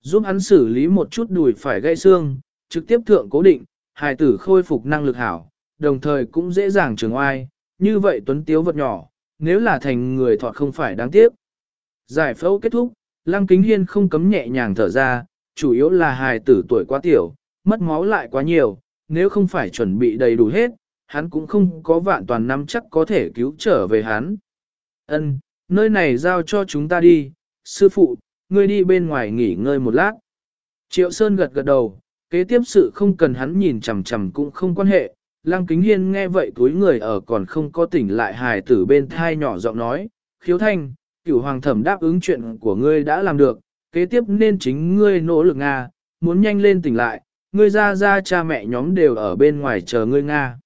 giúp hắn xử lý một chút đùi phải gãy xương, trực tiếp thượng cố định, hài tử khôi phục năng lực hảo, đồng thời cũng dễ dàng trường oai, như vậy tuấn tiếu vật nhỏ, nếu là thành người thọt không phải đáng tiếc. Giải phẫu kết thúc, Lăng Kính Hiên không cấm nhẹ nhàng thở ra, chủ yếu là hài tử tuổi quá tiểu, mất máu lại quá nhiều, nếu không phải chuẩn bị đầy đủ hết, hắn cũng không có vạn toàn nắm chắc có thể cứu trở về hắn. Ân, nơi này giao cho chúng ta đi, sư phụ, ngươi đi bên ngoài nghỉ ngơi một lát. Triệu Sơn gật gật đầu, kế tiếp sự không cần hắn nhìn chằm chằm cũng không quan hệ. Lăng Kính Hiên nghe vậy túi người ở còn không có tỉnh lại hài tử bên thai nhỏ giọng nói, khiếu thanh, cửu hoàng thẩm đáp ứng chuyện của ngươi đã làm được, kế tiếp nên chính ngươi nỗ lực Nga, muốn nhanh lên tỉnh lại, ngươi ra ra cha mẹ nhóm đều ở bên ngoài chờ ngươi Nga.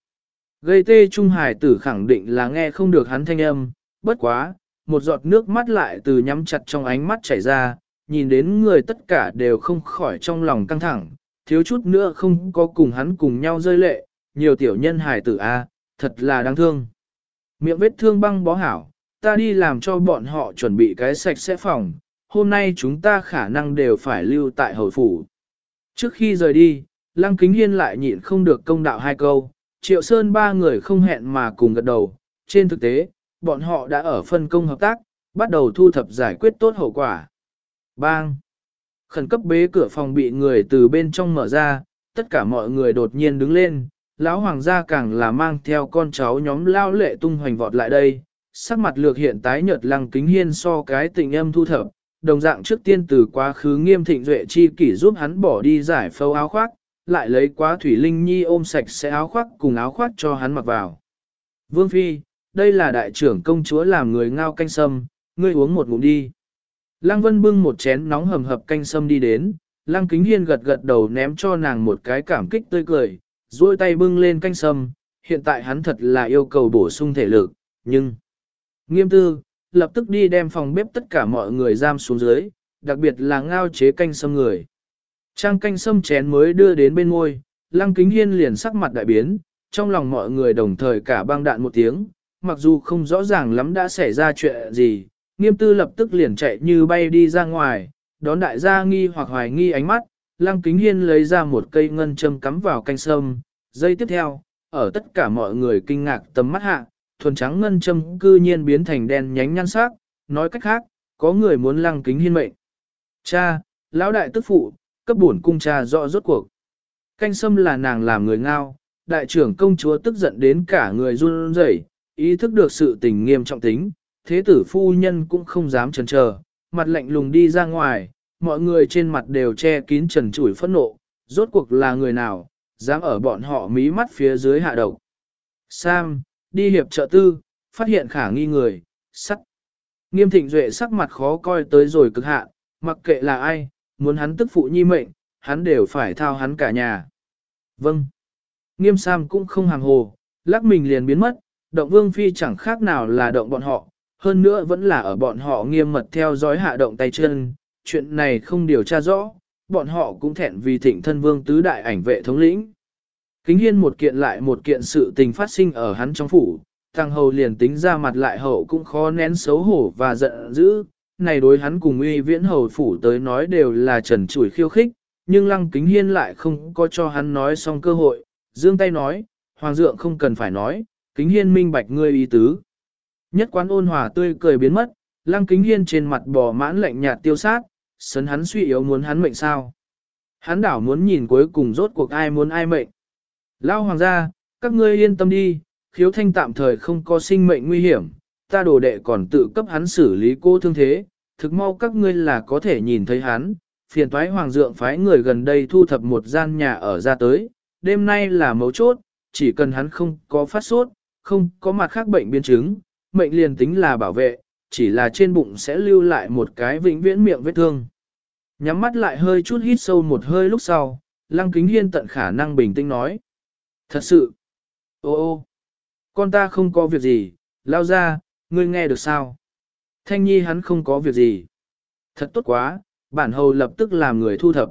Gây tê trung hải tử khẳng định là nghe không được hắn thanh âm, bất quá, một giọt nước mắt lại từ nhắm chặt trong ánh mắt chảy ra, nhìn đến người tất cả đều không khỏi trong lòng căng thẳng, thiếu chút nữa không có cùng hắn cùng nhau rơi lệ, nhiều tiểu nhân hài tử A, thật là đáng thương. Miệng vết thương băng bó hảo, ta đi làm cho bọn họ chuẩn bị cái sạch sẽ phòng, hôm nay chúng ta khả năng đều phải lưu tại hồi phủ. Trước khi rời đi, Lăng Kính Hiên lại nhịn không được công đạo hai câu, Triệu Sơn ba người không hẹn mà cùng gật đầu, trên thực tế, bọn họ đã ở phân công hợp tác, bắt đầu thu thập giải quyết tốt hậu quả. Bang! Khẩn cấp bế cửa phòng bị người từ bên trong mở ra, tất cả mọi người đột nhiên đứng lên, lão hoàng gia càng là mang theo con cháu nhóm lao lệ tung hoành vọt lại đây, sắc mặt lược hiện tái nhợt lăng kính hiên so cái tình âm thu thập, đồng dạng trước tiên từ quá khứ nghiêm thịnh duệ chi kỷ giúp hắn bỏ đi giải phâu áo khoác, lại lấy quá thủy linh nhi ôm sạch sẽ áo khoác cùng áo khoác cho hắn mặc vào. Vương Phi, đây là đại trưởng công chúa làm người ngao canh sâm, ngươi uống một ngụm đi. Lăng Vân bưng một chén nóng hầm hập canh sâm đi đến, Lăng Kính Hiên gật gật đầu ném cho nàng một cái cảm kích tươi cười, duỗi tay bưng lên canh sâm, hiện tại hắn thật là yêu cầu bổ sung thể lực, nhưng... Nghiêm tư, lập tức đi đem phòng bếp tất cả mọi người giam xuống dưới, đặc biệt là ngao chế canh sâm người. Trang canh sâm chén mới đưa đến bên môi, Lăng Kính Hiên liền sắc mặt đại biến, trong lòng mọi người đồng thời cả băng đạn một tiếng, mặc dù không rõ ràng lắm đã xảy ra chuyện gì, nghiêm tư lập tức liền chạy như bay đi ra ngoài, đón đại gia nghi hoặc hoài nghi ánh mắt, lăng kính hiên lấy ra một cây ngân châm cắm vào canh sâm, giây tiếp theo, ở tất cả mọi người kinh ngạc tầm mắt hạ, thuần trắng ngân châm cư nhiên biến thành đen nhánh nhan sắc, nói cách khác, có người muốn lăng kính hiên mệnh. Cha, lão đại tức phụ, cấp bổn cung cha rõ rốt cuộc. Canh sâm là nàng làm người ngao, đại trưởng công chúa tức giận đến cả người run rẩy, ý thức được sự tình nghiêm trọng tính, thế tử phu nhân cũng không dám chần chờ, mặt lạnh lùng đi ra ngoài, mọi người trên mặt đều che kín trần chủi phẫn nộ, rốt cuộc là người nào, dám ở bọn họ mí mắt phía dưới hạ độc. Sam, đi hiệp trợ tư, phát hiện khả nghi người, sắt. Nghiêm thịnh duệ sắc mặt khó coi tới rồi cực hạn, mặc kệ là ai, muốn hắn tức phụ nhi mệnh, hắn đều phải thao hắn cả nhà. Vâng. Nghiêm Sam cũng không hàng hồ, lắc mình liền biến mất, động vương phi chẳng khác nào là động bọn họ, hơn nữa vẫn là ở bọn họ nghiêm mật theo dõi hạ động tay chân, chuyện này không điều tra rõ, bọn họ cũng thẹn vì thịnh thân vương tứ đại ảnh vệ thống lĩnh. Kính hiên một kiện lại một kiện sự tình phát sinh ở hắn trong phủ, thằng hầu liền tính ra mặt lại hậu cũng khó nén xấu hổ và giận dữ, này đối hắn cùng uy viễn hầu phủ tới nói đều là trần chủi khiêu khích, nhưng lăng kính hiên lại không có cho hắn nói xong cơ hội, dương tay nói, hoàng dượng không cần phải nói, kính hiên minh bạch ngươi ý tứ. Nhất quán ôn hòa tươi cười biến mất, lăng kính hiên trên mặt bò mãn lạnh nhạt tiêu sát, sấn hắn suy yếu muốn hắn mệnh sao. Hắn đảo muốn nhìn cuối cùng rốt cuộc ai muốn ai mệnh. Lao hoàng gia, các ngươi yên tâm đi, khiếu thanh tạm thời không có sinh mệnh nguy hiểm, ta đồ đệ còn tự cấp hắn xử lý cô thương thế, thực mau các ngươi là có thể nhìn thấy hắn, phiền toái hoàng dượng phái người gần đây thu thập một gian nhà ở ra tới, đêm nay là mấu chốt, chỉ cần hắn không có phát sốt, không có mặt khác bệnh biến chứng, mệnh liền tính là bảo vệ, chỉ là trên bụng sẽ lưu lại một cái vĩnh viễn miệng vết thương. Nhắm mắt lại hơi chút hít sâu một hơi lúc sau, Lăng Kính Hiên tận khả năng bình tĩnh nói. Thật sự, ô ô, con ta không có việc gì, lao ra, ngươi nghe được sao? Thanh nhi hắn không có việc gì. Thật tốt quá, bản hầu lập tức làm người thu thập.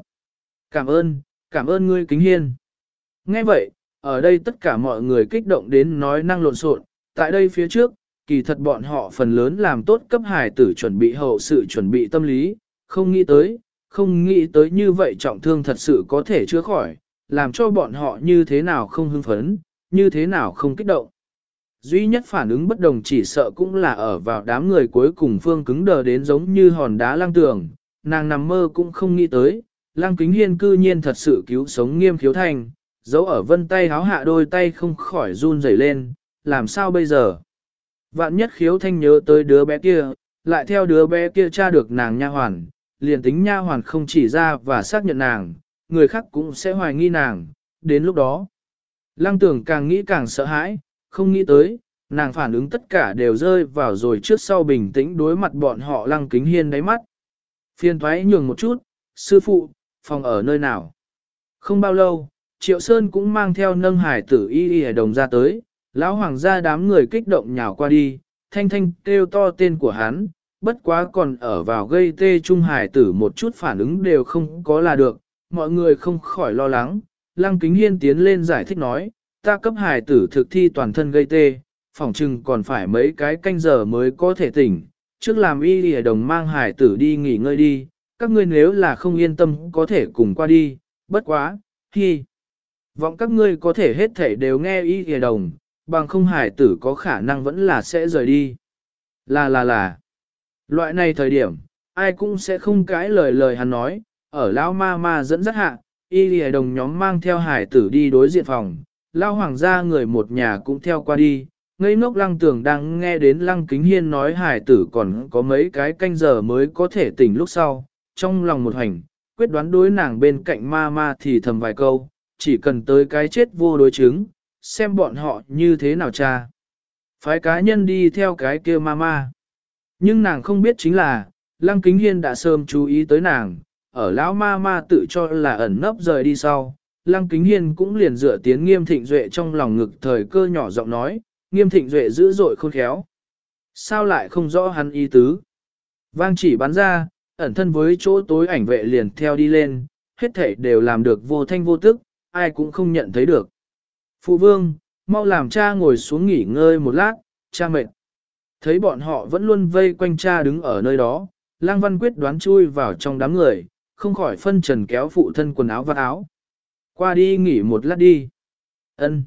Cảm ơn, cảm ơn ngươi Kính Hiên. Nghe vậy, ở đây tất cả mọi người kích động đến nói năng lộn xộn. tại đây phía trước, kỳ thật bọn họ phần lớn làm tốt cấp hải tử chuẩn bị hậu sự chuẩn bị tâm lý, không nghĩ tới, không nghĩ tới như vậy trọng thương thật sự có thể chữa khỏi, làm cho bọn họ như thế nào không hưng phấn, như thế nào không kích động. Duy nhất phản ứng bất đồng chỉ sợ cũng là ở vào đám người cuối cùng phương cứng đờ đến giống như hòn đá lăng tường, nàng nằm mơ cũng không nghĩ tới, Lang kính hiên cư nhiên thật sự cứu sống nghiêm khiếu thành, dấu ở vân tay háo hạ đôi tay không khỏi run rẩy lên, làm sao bây giờ? Vạn nhất khiếu thanh nhớ tới đứa bé kia, lại theo đứa bé kia tra được nàng nha hoàn, liền tính nha hoàn không chỉ ra và xác nhận nàng, người khác cũng sẽ hoài nghi nàng, đến lúc đó. Lăng tưởng càng nghĩ càng sợ hãi, không nghĩ tới, nàng phản ứng tất cả đều rơi vào rồi trước sau bình tĩnh đối mặt bọn họ lăng kính hiên đáy mắt. Phiên thoái nhường một chút, sư phụ, phòng ở nơi nào? Không bao lâu, Triệu Sơn cũng mang theo nâng hải tử y y đồng ra tới, lão hoàng gia đám người kích động nhào qua đi, thanh thanh kêu to tên của hắn, bất quá còn ở vào gây tê trung hải tử một chút phản ứng đều không có là được, mọi người không khỏi lo lắng. Lăng Kính Hiên tiến lên giải thích nói, ta cấp hải tử thực thi toàn thân gây tê, phỏng chừng còn phải mấy cái canh giờ mới có thể tỉnh, trước làm y lìa đồng mang hải tử đi nghỉ ngơi đi, các ngươi nếu là không yên tâm có thể cùng qua đi, bất quá, hi. Vọng các ngươi có thể hết thể đều nghe ý lìa đồng, bằng không hải tử có khả năng vẫn là sẽ rời đi. Là là là. Loại này thời điểm, ai cũng sẽ không cãi lời lời hắn nói, ở lão ma ma dẫn dắt hạ, y lìa đồng nhóm mang theo hải tử đi đối diện phòng, lao hoàng gia người một nhà cũng theo qua đi, ngây ngốc lăng tưởng đang nghe đến lăng kính hiên nói hải tử còn có mấy cái canh giờ mới có thể tỉnh lúc sau, trong lòng một hành, quyết đoán đối nàng bên cạnh ma ma thì thầm vài câu, chỉ cần tới cái chết vô đối chứng, xem bọn họ như thế nào cha. Phái cá nhân đi theo cái kia ma ma. Nhưng nàng không biết chính là, lăng kính hiên đã sớm chú ý tới nàng, ở lão ma ma tự cho là ẩn nấp rời đi sau, Lăng Kính Hiên cũng liền dựa tiến Nghiêm Thịnh Duệ trong lòng ngực thời cơ nhỏ giọng nói, Nghiêm Thịnh Duệ dữ dội khôn khéo. Sao lại không rõ hắn ý tứ? Vang chỉ bắn ra, ẩn thân với chỗ tối ảnh vệ liền theo đi lên, hết thảy đều làm được vô thanh vô tức, ai cũng không nhận thấy được. Phụ vương, mau làm cha ngồi xuống nghỉ ngơi một lát, cha mệt. Thấy bọn họ vẫn luôn vây quanh cha đứng ở nơi đó, Lang Văn quyết đoán chui vào trong đám người, không khỏi phân trần kéo phụ thân quần áo và áo. Qua đi nghỉ một lát đi. Ân.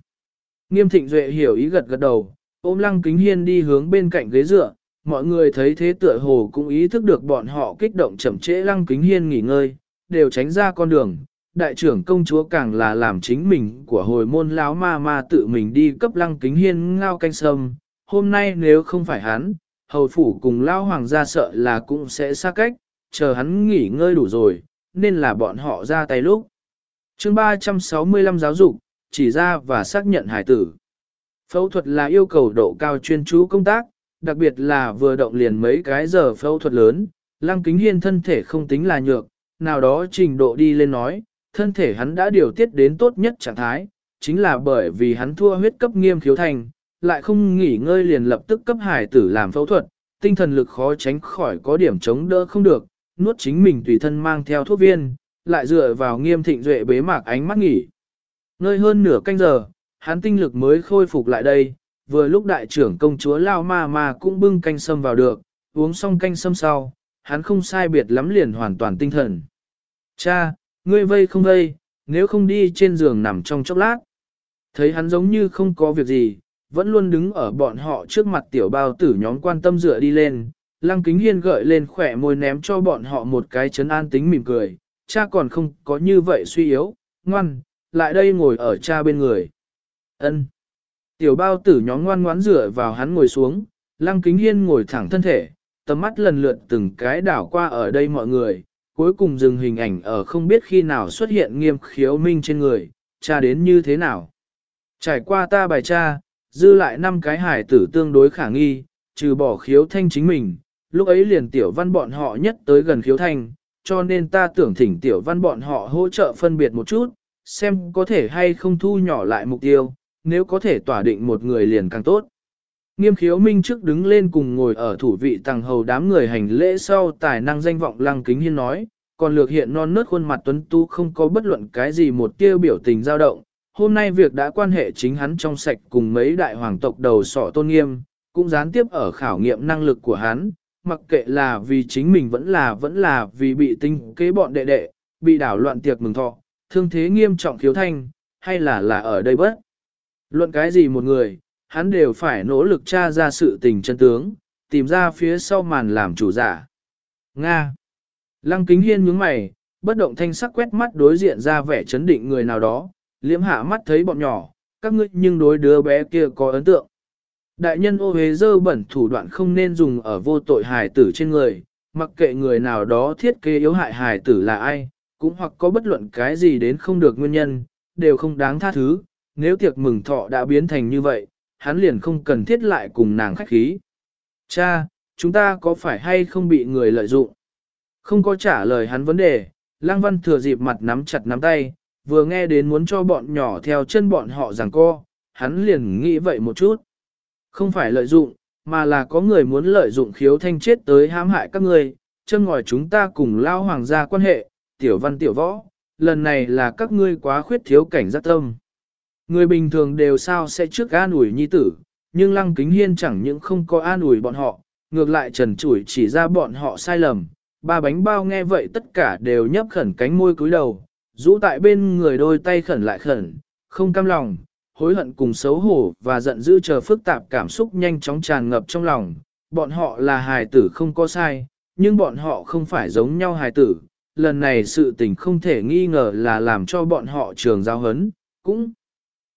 Nghiêm thịnh duệ hiểu ý gật gật đầu, ôm lăng kính hiên đi hướng bên cạnh ghế dựa, mọi người thấy thế tựa hồ cũng ý thức được bọn họ kích động chậm trễ lăng kính hiên nghỉ ngơi, đều tránh ra con đường. Đại trưởng công chúa càng là làm chính mình của hồi môn lão ma ma tự mình đi cấp lăng kính hiên ngao canh sâm. Hôm nay nếu không phải hắn, hầu phủ cùng lao hoàng gia sợ là cũng sẽ xa cách, chờ hắn nghỉ ngơi đủ rồi, nên là bọn họ ra tay lúc chương 365 giáo dục, chỉ ra và xác nhận hải tử. Phẫu thuật là yêu cầu độ cao chuyên chú công tác, đặc biệt là vừa động liền mấy cái giờ phẫu thuật lớn, lăng kính hiên thân thể không tính là nhược, nào đó trình độ đi lên nói, thân thể hắn đã điều tiết đến tốt nhất trạng thái, chính là bởi vì hắn thua huyết cấp nghiêm khiếu thành, lại không nghỉ ngơi liền lập tức cấp hải tử làm phẫu thuật, tinh thần lực khó tránh khỏi có điểm chống đỡ không được, nuốt chính mình tùy thân mang theo thuốc viên, lại dựa vào nghiêm thịnh duệ bế mạc ánh mắt nghỉ. Ngơi hơn nửa canh giờ, hắn tinh lực mới khôi phục lại đây, vừa lúc đại trưởng công chúa Lao Ma Ma cũng bưng canh sâm vào được, uống xong canh sâm sau, hắn không sai biệt lắm liền hoàn toàn tinh thần. Cha, ngươi vây không vây, nếu không đi trên giường nằm trong chốc lát. Thấy hắn giống như không có việc gì, vẫn luôn đứng ở bọn họ trước mặt tiểu bao tử nhóm quan tâm dựa đi lên. Lăng kính hiên gợi lên khỏe môi ném cho bọn họ một cái chấn an tính mỉm cười, cha còn không có như vậy suy yếu, ngoan, lại đây ngồi ở cha bên người. Ân. Tiểu bao tử nhóm ngoan ngoãn rửa vào hắn ngồi xuống, lăng kính hiên ngồi thẳng thân thể, tầm mắt lần lượt từng cái đảo qua ở đây mọi người, cuối cùng dừng hình ảnh ở không biết khi nào xuất hiện nghiêm khiếu minh trên người, cha đến như thế nào. Trải qua ta bài cha, dư lại năm cái hải tử tương đối khả nghi, trừ bỏ khiếu thanh chính mình, lúc ấy liền tiểu văn bọn họ nhất tới gần khiếu thanh, cho nên ta tưởng thỉnh tiểu văn bọn họ hỗ trợ phân biệt một chút, xem có thể hay không thu nhỏ lại mục tiêu, nếu có thể tỏa định một người liền càng tốt. Nghiêm khiếu minh trước đứng lên cùng ngồi ở thủ vị tàng hầu đám người hành lễ sau tài năng danh vọng lăng kính hiên nói, còn lược hiện non nớt khuôn mặt tuấn tu không có bất luận cái gì một tiêu biểu tình dao động. Hôm nay việc đã quan hệ chính hắn trong sạch cùng mấy đại hoàng tộc đầu sỏ tôn nghiêm, cũng gián tiếp ở khảo nghiệm năng lực của hắn, mặc kệ là vì chính mình vẫn là vẫn là vì bị tinh kế bọn đệ đệ, bị đảo loạn tiệc mừng thọ, thương thế nghiêm trọng khiếu thanh, hay là là ở đây bất. Luận cái gì một người, hắn đều phải nỗ lực tra ra sự tình chân tướng, tìm ra phía sau màn làm chủ giả. Nga. Lăng kính hiên nhướng mày, bất động thanh sắc quét mắt đối diện ra vẻ chấn định người nào đó, liễm hạ mắt thấy bọn nhỏ, các ngươi nhưng đối đứa bé kia có ấn tượng. Đại nhân ô hế dơ bẩn thủ đoạn không nên dùng ở vô tội hài tử trên người, mặc kệ người nào đó thiết kế yếu hại hài tử là ai, cũng hoặc có bất luận cái gì đến không được nguyên nhân, đều không đáng tha thứ, nếu tiệc mừng thọ đã biến thành như vậy, hắn liền không cần thiết lại cùng nàng khách khí. Cha, chúng ta có phải hay không bị người lợi dụng? Không có trả lời hắn vấn đề, Lăng Văn thừa dịp mặt nắm chặt nắm tay, vừa nghe đến muốn cho bọn nhỏ theo chân bọn họ giằng co, hắn liền nghĩ vậy một chút. Không phải lợi dụng, mà là có người muốn lợi dụng khiếu thanh chết tới hãm hại các ngươi, chân ngòi chúng ta cùng lao hoàng gia quan hệ, tiểu văn tiểu võ, lần này là các ngươi quá khuyết thiếu cảnh giác tâm. Người bình thường đều sao sẽ trước an ủi nhi tử, nhưng lăng kính hiên chẳng những không có an ủi bọn họ, ngược lại trần chủi chỉ ra bọn họ sai lầm. Ba bánh bao nghe vậy tất cả đều nhấp khẩn cánh môi cúi đầu, rũ tại bên người đôi tay khẩn lại khẩn, không cam lòng, hối hận cùng xấu hổ và giận dữ chờ phức tạp cảm xúc nhanh chóng tràn ngập trong lòng. Bọn họ là hài tử không có sai, nhưng bọn họ không phải giống nhau hài tử. Lần này sự tình không thể nghi ngờ là làm cho bọn họ trường giao hấn, cũng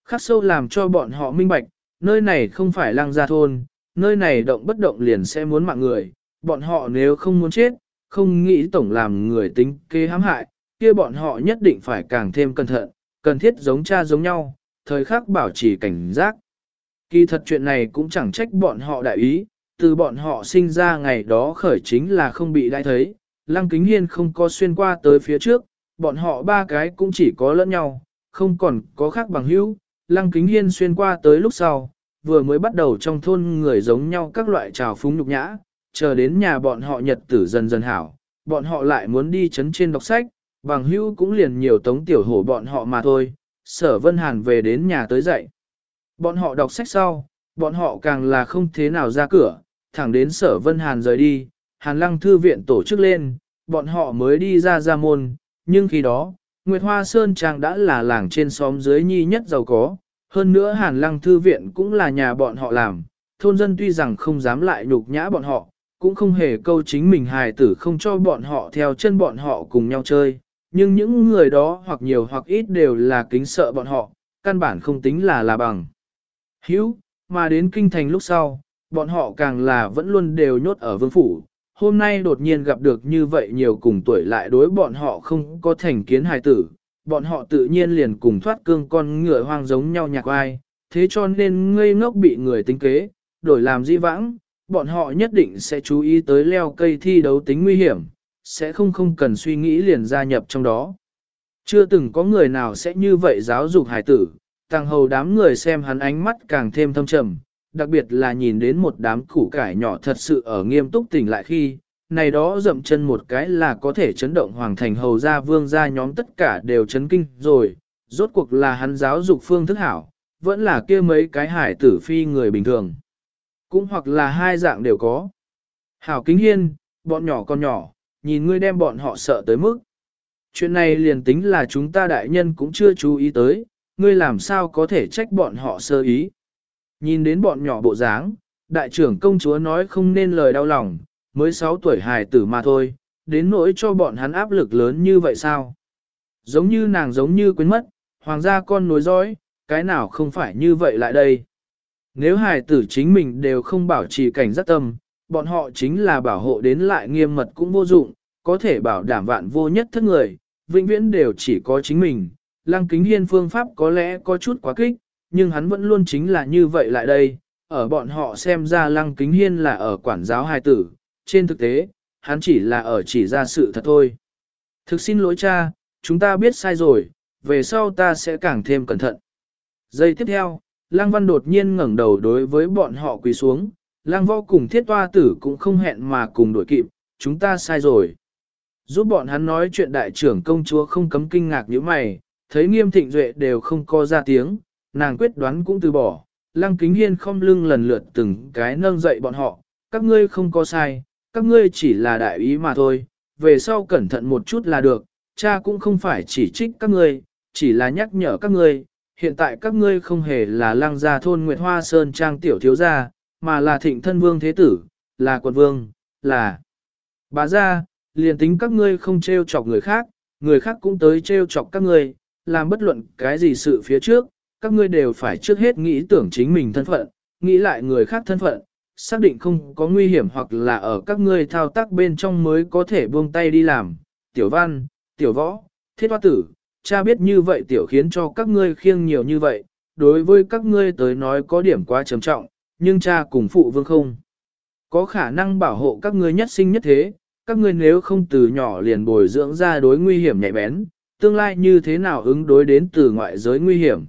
khắc sâu làm cho bọn họ minh bạch, nơi này không phải lăng gia thôn, nơi này động bất động liền sẽ muốn mạng người, bọn họ nếu không muốn chết, không nghĩ tổng làm người tính kế hãm hại, kia bọn họ nhất định phải càng thêm cẩn thận, cần thiết giống cha giống nhau, thời khắc bảo trì cảnh giác. Kỳ thật chuyện này cũng chẳng trách bọn họ đại ý, từ bọn họ sinh ra ngày đó khởi chính là không bị đại thấy, Lăng Kính Hiên không có xuyên qua tới phía trước, bọn họ ba cái cũng chỉ có lẫn nhau, không còn có khác bằng hữu. Lăng Kính Hiên xuyên qua tới lúc sau, vừa mới bắt đầu trong thôn người giống nhau các loại trào phúng nhục nhã, chờ đến nhà bọn họ nhật tử dần dần hảo, bọn họ lại muốn đi chấn trên đọc sách, bằng hữu cũng liền nhiều tống tiểu hổ bọn họ mà thôi, sở vân hàn về đến nhà tới dậy. Bọn họ đọc sách sau, bọn họ càng là không thế nào ra cửa, thẳng đến sở vân hàn rời đi, hàn lăng thư viện tổ chức lên, bọn họ mới đi ra ra môn, nhưng khi đó, Nguyệt Hoa Sơn Trang đã là làng trên xóm dưới nhi nhất giàu có, hơn nữa hàn lăng thư viện cũng là nhà bọn họ làm, thôn dân tuy rằng không dám lại nhục nhã bọn họ, cũng không hề câu chính mình hài tử không cho bọn họ theo chân bọn họ cùng nhau chơi, nhưng những người đó hoặc nhiều hoặc ít đều là kính sợ bọn họ, căn bản không tính là là bằng. Hữu, mà đến kinh thành lúc sau, bọn họ càng là vẫn luôn đều nhốt ở vương phủ. Hôm nay đột nhiên gặp được như vậy nhiều cùng tuổi lại đối bọn họ không có thành kiến hài tử, bọn họ tự nhiên liền cùng thoát cương con ngựa hoang giống nhau nhạc ai, thế cho nên ngây ngốc bị người tính kế, đổi làm di vãng, bọn họ nhất định sẽ chú ý tới leo cây thi đấu tính nguy hiểm, sẽ không không cần suy nghĩ liền gia nhập trong đó. Chưa từng có người nào sẽ như vậy giáo dục hải tử, tăng hầu đám người xem hắn ánh mắt càng thêm thâm trầm, đặc biệt là nhìn đến một đám củ cải nhỏ thật sự ở nghiêm túc tỉnh lại khi, này đó dậm chân một cái là có thể chấn động hoàng thành hầu gia vương gia nhóm tất cả đều chấn kinh rồi, rốt cuộc là hắn giáo dục phương thức hảo, vẫn là kia mấy cái hải tử phi người bình thường. Cũng hoặc là hai dạng đều có. Hảo kính hiên, bọn nhỏ con nhỏ, nhìn ngươi đem bọn họ sợ tới mức. Chuyện này liền tính là chúng ta đại nhân cũng chưa chú ý tới, ngươi làm sao có thể trách bọn họ sơ ý. Nhìn đến bọn nhỏ bộ dáng, đại trưởng công chúa nói không nên lời đau lòng, mới 6 tuổi hài tử mà thôi, đến nỗi cho bọn hắn áp lực lớn như vậy sao? Giống như nàng giống như quên mất, hoàng gia con nối dõi, cái nào không phải như vậy lại đây? Nếu hài tử chính mình đều không bảo trì cảnh giác tâm, bọn họ chính là bảo hộ đến lại nghiêm mật cũng vô dụng, có thể bảo đảm vạn vô nhất thất người, vĩnh viễn đều chỉ có chính mình. Lăng kính hiên phương pháp có lẽ có chút quá kích, nhưng hắn vẫn luôn chính là như vậy lại đây, ở bọn họ xem ra lăng kính hiên là ở quản giáo hài tử, trên thực tế, hắn chỉ là ở chỉ ra sự thật thôi. Thực xin lỗi cha, chúng ta biết sai rồi, về sau ta sẽ càng thêm cẩn thận. Giây tiếp theo, Lăng Văn đột nhiên ngẩng đầu đối với bọn họ quỳ xuống, Lăng Võ cùng thiết toa tử cũng không hẹn mà cùng đổi kịp, chúng ta sai rồi. Giúp bọn hắn nói chuyện đại trưởng công chúa không cấm kinh ngạc như mày, thấy nghiêm thịnh duệ đều không có ra tiếng, nàng quyết đoán cũng từ bỏ. Lăng kính hiên không lưng lần lượt từng cái nâng dậy bọn họ, các ngươi không có sai, các ngươi chỉ là đại ý mà thôi, về sau cẩn thận một chút là được, cha cũng không phải chỉ trích các ngươi, chỉ là nhắc nhở các ngươi, hiện tại các ngươi không hề là lăng gia thôn Nguyệt Hoa Sơn Trang tiểu thiếu gia, mà là thịnh thân vương thế tử, là quận vương, là bà gia, liền tính các ngươi không trêu chọc người khác, người khác cũng tới trêu chọc các ngươi, làm bất luận cái gì sự phía trước, các ngươi đều phải trước hết nghĩ tưởng chính mình thân phận, nghĩ lại người khác thân phận, xác định không có nguy hiểm hoặc là ở các ngươi thao tác bên trong mới có thể buông tay đi làm. Tiểu văn, tiểu võ, thiết hoa tử, cha biết như vậy tiểu khiến cho các ngươi khiêng nhiều như vậy, đối với các ngươi tới nói có điểm quá trầm trọng, nhưng cha cùng phụ vương không. Có khả năng bảo hộ các ngươi nhất sinh nhất thế, các ngươi nếu không từ nhỏ liền bồi dưỡng ra đối nguy hiểm nhạy bén, tương lai như thế nào ứng đối đến từ ngoại giới nguy hiểm.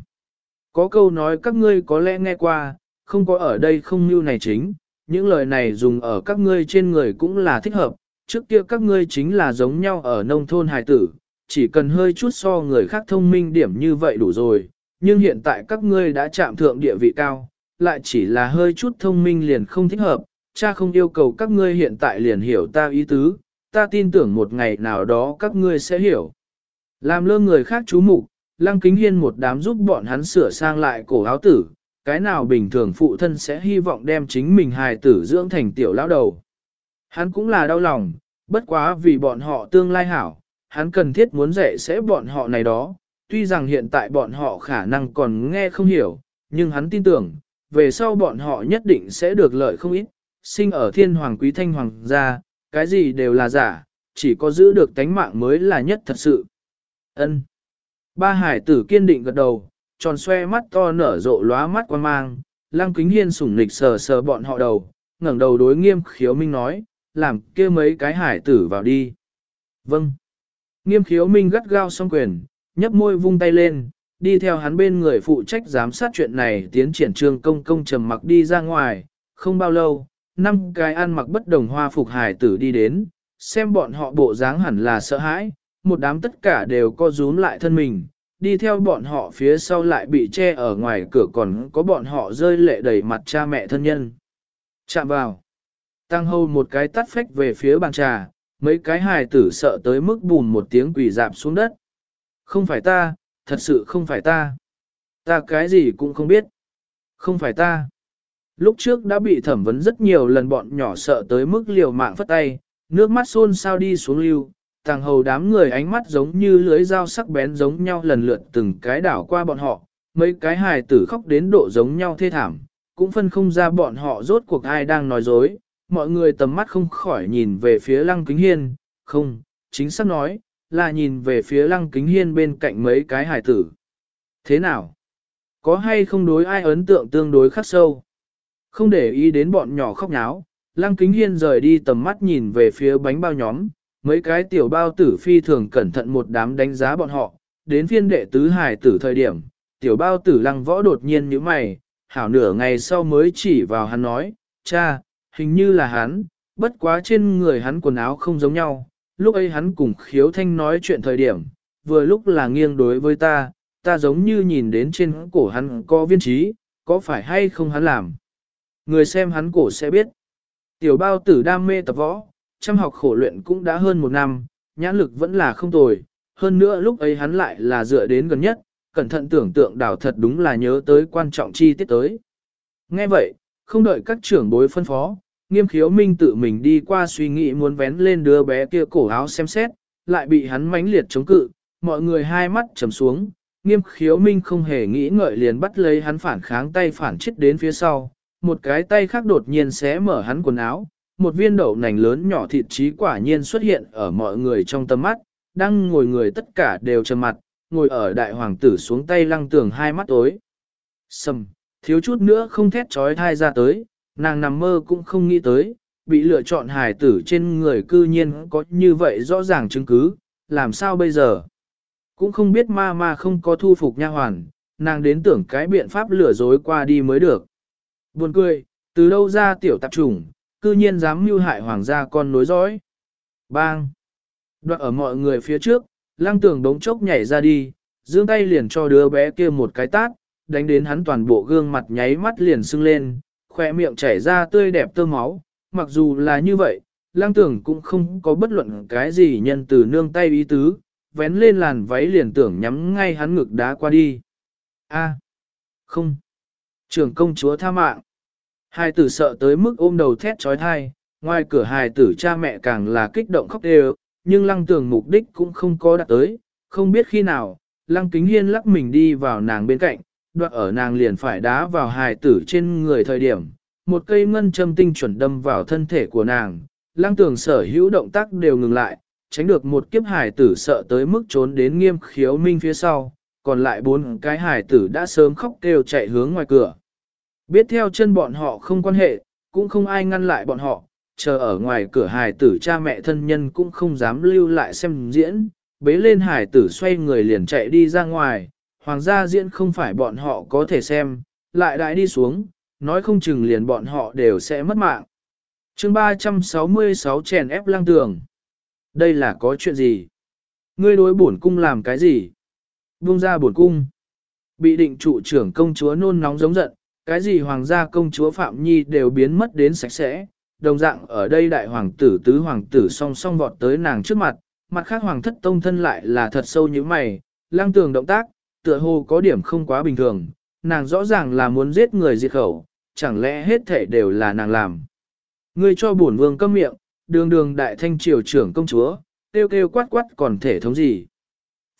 Có câu nói các ngươi có lẽ nghe qua, không có ở đây không như này chính, những lời này dùng ở các ngươi trên người cũng là thích hợp, trước kia các ngươi chính là giống nhau ở nông thôn hài tử, chỉ cần hơi chút so người khác thông minh điểm như vậy đủ rồi, nhưng hiện tại các ngươi đã chạm thượng địa vị cao, lại chỉ là hơi chút thông minh liền không thích hợp, cha không yêu cầu các ngươi hiện tại liền hiểu ta ý tứ, ta tin tưởng một ngày nào đó các ngươi sẽ hiểu. Làm lơ người khác chú mục, Lăng Kính Hiên một đám giúp bọn hắn sửa sang lại cổ áo tử, cái nào bình thường phụ thân sẽ hy vọng đem chính mình hài tử dưỡng thành tiểu lão đầu. Hắn cũng là đau lòng, bất quá vì bọn họ tương lai hảo, hắn cần thiết muốn dạy sẽ bọn họ này đó, tuy rằng hiện tại bọn họ khả năng còn nghe không hiểu, nhưng hắn tin tưởng, về sau bọn họ nhất định sẽ được lợi không ít, sinh ở thiên hoàng quý thanh hoàng gia, cái gì đều là giả, chỉ có giữ được tánh mạng mới là nhất thật sự. Ân. Ba hải tử kiên định gật đầu, tròn xoe mắt to nở rộ lóa mắt quan mang, lăng kính hiên sủng nịch sờ sờ bọn họ đầu, ngẩng đầu đối nghiêm khiếu minh nói, làm kia mấy cái hải tử vào đi. Vâng. Nghiêm khiếu minh gắt gao song quyền, nhấp môi vung tay lên, đi theo hắn bên người phụ trách giám sát chuyện này tiến triển trương công công trầm mặc đi ra ngoài, không bao lâu, năm cái ăn mặc bất đồng hoa phục hải tử đi đến, xem bọn họ bộ dáng hẳn là sợ hãi, một đám tất cả đều co rúm lại thân mình, đi theo bọn họ phía sau lại bị che ở ngoài cửa còn có bọn họ rơi lệ đầy mặt cha mẹ thân nhân. Chạm vào. Tăng hâu một cái tắt phách về phía bàn trà, mấy cái hài tử sợ tới mức bùn một tiếng quỷ dạp xuống đất. Không phải ta, thật sự không phải ta. Ta cái gì cũng không biết. Không phải ta. Lúc trước đã bị thẩm vấn rất nhiều lần bọn nhỏ sợ tới mức liều mạng phất tay, nước mắt xôn sao đi xuống lưu, tàng hầu đám người ánh mắt giống như lưới dao sắc bén giống nhau lần lượt từng cái đảo qua bọn họ, mấy cái hài tử khóc đến độ giống nhau thê thảm, cũng phân không ra bọn họ rốt cuộc ai đang nói dối, mọi người tầm mắt không khỏi nhìn về phía lăng kính hiên, không, chính xác nói, là nhìn về phía lăng kính hiên bên cạnh mấy cái hài tử. Thế nào? Có hay không đối ai ấn tượng tương đối khắc sâu? Không để ý đến bọn nhỏ khóc nháo lăng kính hiên rời đi tầm mắt nhìn về phía bánh bao nhóm, mấy cái tiểu bao tử phi thường cẩn thận một đám đánh giá bọn họ, đến phiên đệ tứ hải tử thời điểm, tiểu bao tử lăng võ đột nhiên như mày, hảo nửa ngày sau mới chỉ vào hắn nói, cha, hình như là hắn, bất quá trên người hắn quần áo không giống nhau, lúc ấy hắn cùng khiếu thanh nói chuyện thời điểm, vừa lúc là nghiêng đối với ta, ta giống như nhìn đến trên cổ hắn có viên trí, có phải hay không hắn làm. Người xem hắn cổ sẽ biết. Tiểu bao tử đam mê tập võ, chăm học khổ luyện cũng đã hơn một năm, nhãn lực vẫn là không tồi, hơn nữa lúc ấy hắn lại là dựa đến gần nhất, cẩn thận tưởng tượng đảo thật đúng là nhớ tới quan trọng chi tiết tới. Nghe vậy, không đợi các trưởng bối phân phó, nghiêm khiếu minh tự mình đi qua suy nghĩ muốn vén lên đứa bé kia cổ áo xem xét, lại bị hắn mãnh liệt chống cự, mọi người hai mắt trầm xuống, nghiêm khiếu minh không hề nghĩ ngợi liền bắt lấy hắn phản kháng tay phản chết đến phía sau, một cái tay khác đột nhiên xé mở hắn quần áo, một viên đậu nành lớn nhỏ thịt trí quả nhiên xuất hiện ở mọi người trong tầm mắt, đang ngồi người tất cả đều trầm mặt, ngồi ở đại hoàng tử xuống tay lăng tường hai mắt tối. Sầm, thiếu chút nữa không thét trói thai ra tới, nàng nằm mơ cũng không nghĩ tới, bị lựa chọn hài tử trên người cư nhiên có như vậy rõ ràng chứng cứ, làm sao bây giờ? Cũng không biết ma ma không có thu phục nha hoàn, nàng đến tưởng cái biện pháp lừa dối qua đi mới được. Buồn cười, từ đâu ra tiểu tạp trùng, cư nhiên dám mưu hại hoàng gia con nối dõi. Bang! Đoạn ở mọi người phía trước, lăng tường đống chốc nhảy ra đi, dương tay liền cho đứa bé kia một cái tát, đánh đến hắn toàn bộ gương mặt nháy mắt liền sưng lên, khỏe miệng chảy ra tươi đẹp tơ máu, mặc dù là như vậy, lang tưởng cũng không có bất luận cái gì nhân từ nương tay ý tứ, vén lên làn váy liền tưởng nhắm ngay hắn ngực đá qua đi. A, không, trưởng công chúa tha mạng. Hai tử sợ tới mức ôm đầu thét trói thai, ngoài cửa hài tử cha mẹ càng là kích động khóc đều, nhưng lăng tưởng mục đích cũng không có đạt tới, không biết khi nào, lăng kính hiên lắc mình đi vào nàng bên cạnh, đoạn ở nàng liền phải đá vào hài tử trên người thời điểm, một cây ngân châm tinh chuẩn đâm vào thân thể của nàng, lăng tưởng sở hữu động tác đều ngừng lại, tránh được một kiếp hài tử sợ tới mức trốn đến nghiêm khiếu minh phía sau, còn lại bốn cái hài tử đã sớm khóc kêu chạy hướng ngoài cửa. Biết theo chân bọn họ không quan hệ, cũng không ai ngăn lại bọn họ, chờ ở ngoài cửa hài tử cha mẹ thân nhân cũng không dám lưu lại xem diễn, bế lên hài tử xoay người liền chạy đi ra ngoài, hoàng gia diễn không phải bọn họ có thể xem, lại đại đi xuống, nói không chừng liền bọn họ đều sẽ mất mạng. chương 366 chèn ép lang tường. Đây là có chuyện gì? Ngươi đối bổn cung làm cái gì? Buông ra bổn cung. Bị định trụ trưởng công chúa nôn nóng giống giận, cái gì hoàng gia công chúa Phạm Nhi đều biến mất đến sạch sẽ. Đồng dạng ở đây đại hoàng tử tứ hoàng tử song song vọt tới nàng trước mặt, mặt khác hoàng thất tông thân lại là thật sâu như mày, lang tường động tác, tựa hồ có điểm không quá bình thường, nàng rõ ràng là muốn giết người diệt khẩu, chẳng lẽ hết thể đều là nàng làm. Ngươi cho bổn vương câm miệng, đường đường đại thanh triều trưởng công chúa, kêu kêu quát quát còn thể thống gì.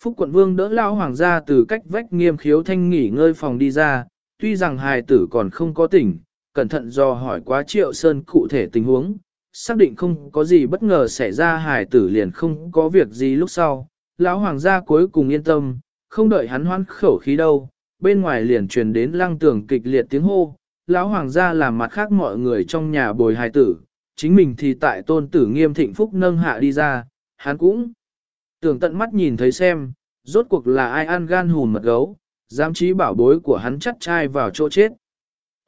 Phúc quận vương đỡ lao hoàng gia từ cách vách nghiêm khiếu thanh nghỉ ngơi phòng đi ra, tuy rằng hài tử còn không có tỉnh, cẩn thận do hỏi quá triệu sơn cụ thể tình huống, xác định không có gì bất ngờ xảy ra hài tử liền không có việc gì lúc sau. Lão hoàng gia cuối cùng yên tâm, không đợi hắn hoan khẩu khí đâu, bên ngoài liền truyền đến lăng tường kịch liệt tiếng hô, lão hoàng gia làm mặt khác mọi người trong nhà bồi hài tử, chính mình thì tại tôn tử nghiêm thịnh phúc nâng hạ đi ra, hắn cũng tưởng tận mắt nhìn thấy xem, rốt cuộc là ai ăn gan hùn mật gấu, dám trí bảo bối của hắn chắt trai vào chỗ chết.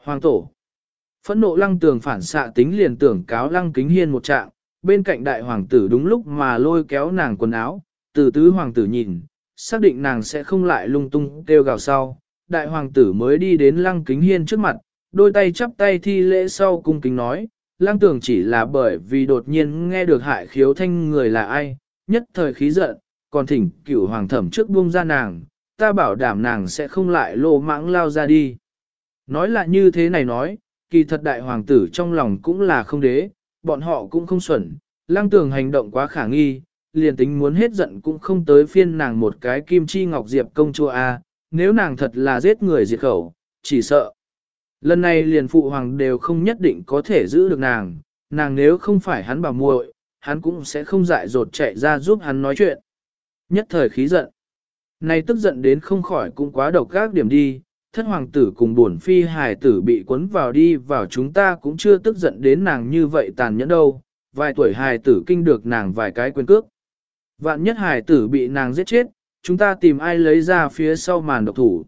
Hoàng tổ Phẫn nộ lăng tường phản xạ tính liền tưởng cáo lăng kính hiên một trạng, bên cạnh đại hoàng tử đúng lúc mà lôi kéo nàng quần áo, từ tứ hoàng tử nhìn, xác định nàng sẽ không lại lung tung kêu gào sau. Đại hoàng tử mới đi đến lăng kính hiên trước mặt, đôi tay chắp tay thi lễ sau cung kính nói, lăng tường chỉ là bởi vì đột nhiên nghe được hại khiếu thanh người là ai, nhất thời khí giận, còn thỉnh cửu hoàng thẩm trước buông ra nàng, ta bảo đảm nàng sẽ không lại lô mãng lao ra đi. Nói là như thế này nói, kỳ thật đại hoàng tử trong lòng cũng là không đế, bọn họ cũng không xuẩn, lăng tường hành động quá khả nghi, liền tính muốn hết giận cũng không tới phiên nàng một cái kim chi ngọc diệp công chúa A, nếu nàng thật là giết người diệt khẩu, chỉ sợ. Lần này liền phụ hoàng đều không nhất định có thể giữ được nàng, nàng nếu không phải hắn bảo muội, hắn cũng sẽ không dại dột chạy ra giúp hắn nói chuyện. Nhất thời khí giận. Này tức giận đến không khỏi cũng quá độc các điểm đi, thất hoàng tử cùng buồn phi hài tử bị cuốn vào đi vào chúng ta cũng chưa tức giận đến nàng như vậy tàn nhẫn đâu, vài tuổi hài tử kinh được nàng vài cái quyền cước. Vạn nhất hài tử bị nàng giết chết, chúng ta tìm ai lấy ra phía sau màn độc thủ.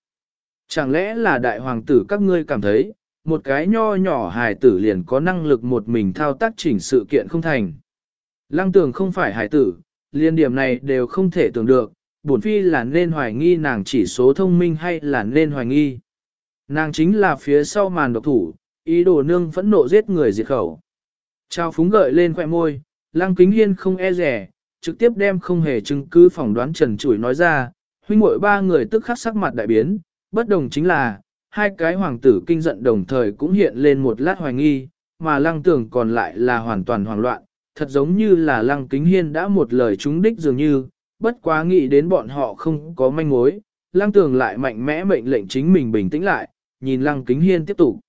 Chẳng lẽ là đại hoàng tử các ngươi cảm thấy, một cái nho nhỏ hài tử liền có năng lực một mình thao tác chỉnh sự kiện không thành. Lăng tường không phải hài tử, liên điểm này đều không thể tưởng được, bổn phi là nên hoài nghi nàng chỉ số thông minh hay là nên hoài nghi. Nàng chính là phía sau màn độc thủ, ý đồ nương phẫn nộ giết người diệt khẩu. Trao phúng gợi lên khoẻ môi, lăng kính hiên không e rẻ, trực tiếp đem không hề chứng cứ phỏng đoán trần chủi nói ra, huynh muội ba người tức khắc sắc mặt đại biến, bất đồng chính là, hai cái hoàng tử kinh giận đồng thời cũng hiện lên một lát hoài nghi, mà lăng tưởng còn lại là hoàn toàn hoảng loạn, thật giống như là lăng kính hiên đã một lời trúng đích dường như, bất quá nghĩ đến bọn họ không có manh mối, lăng tưởng lại mạnh mẽ mệnh lệnh chính mình bình tĩnh lại, nhìn lăng kính hiên tiếp tục.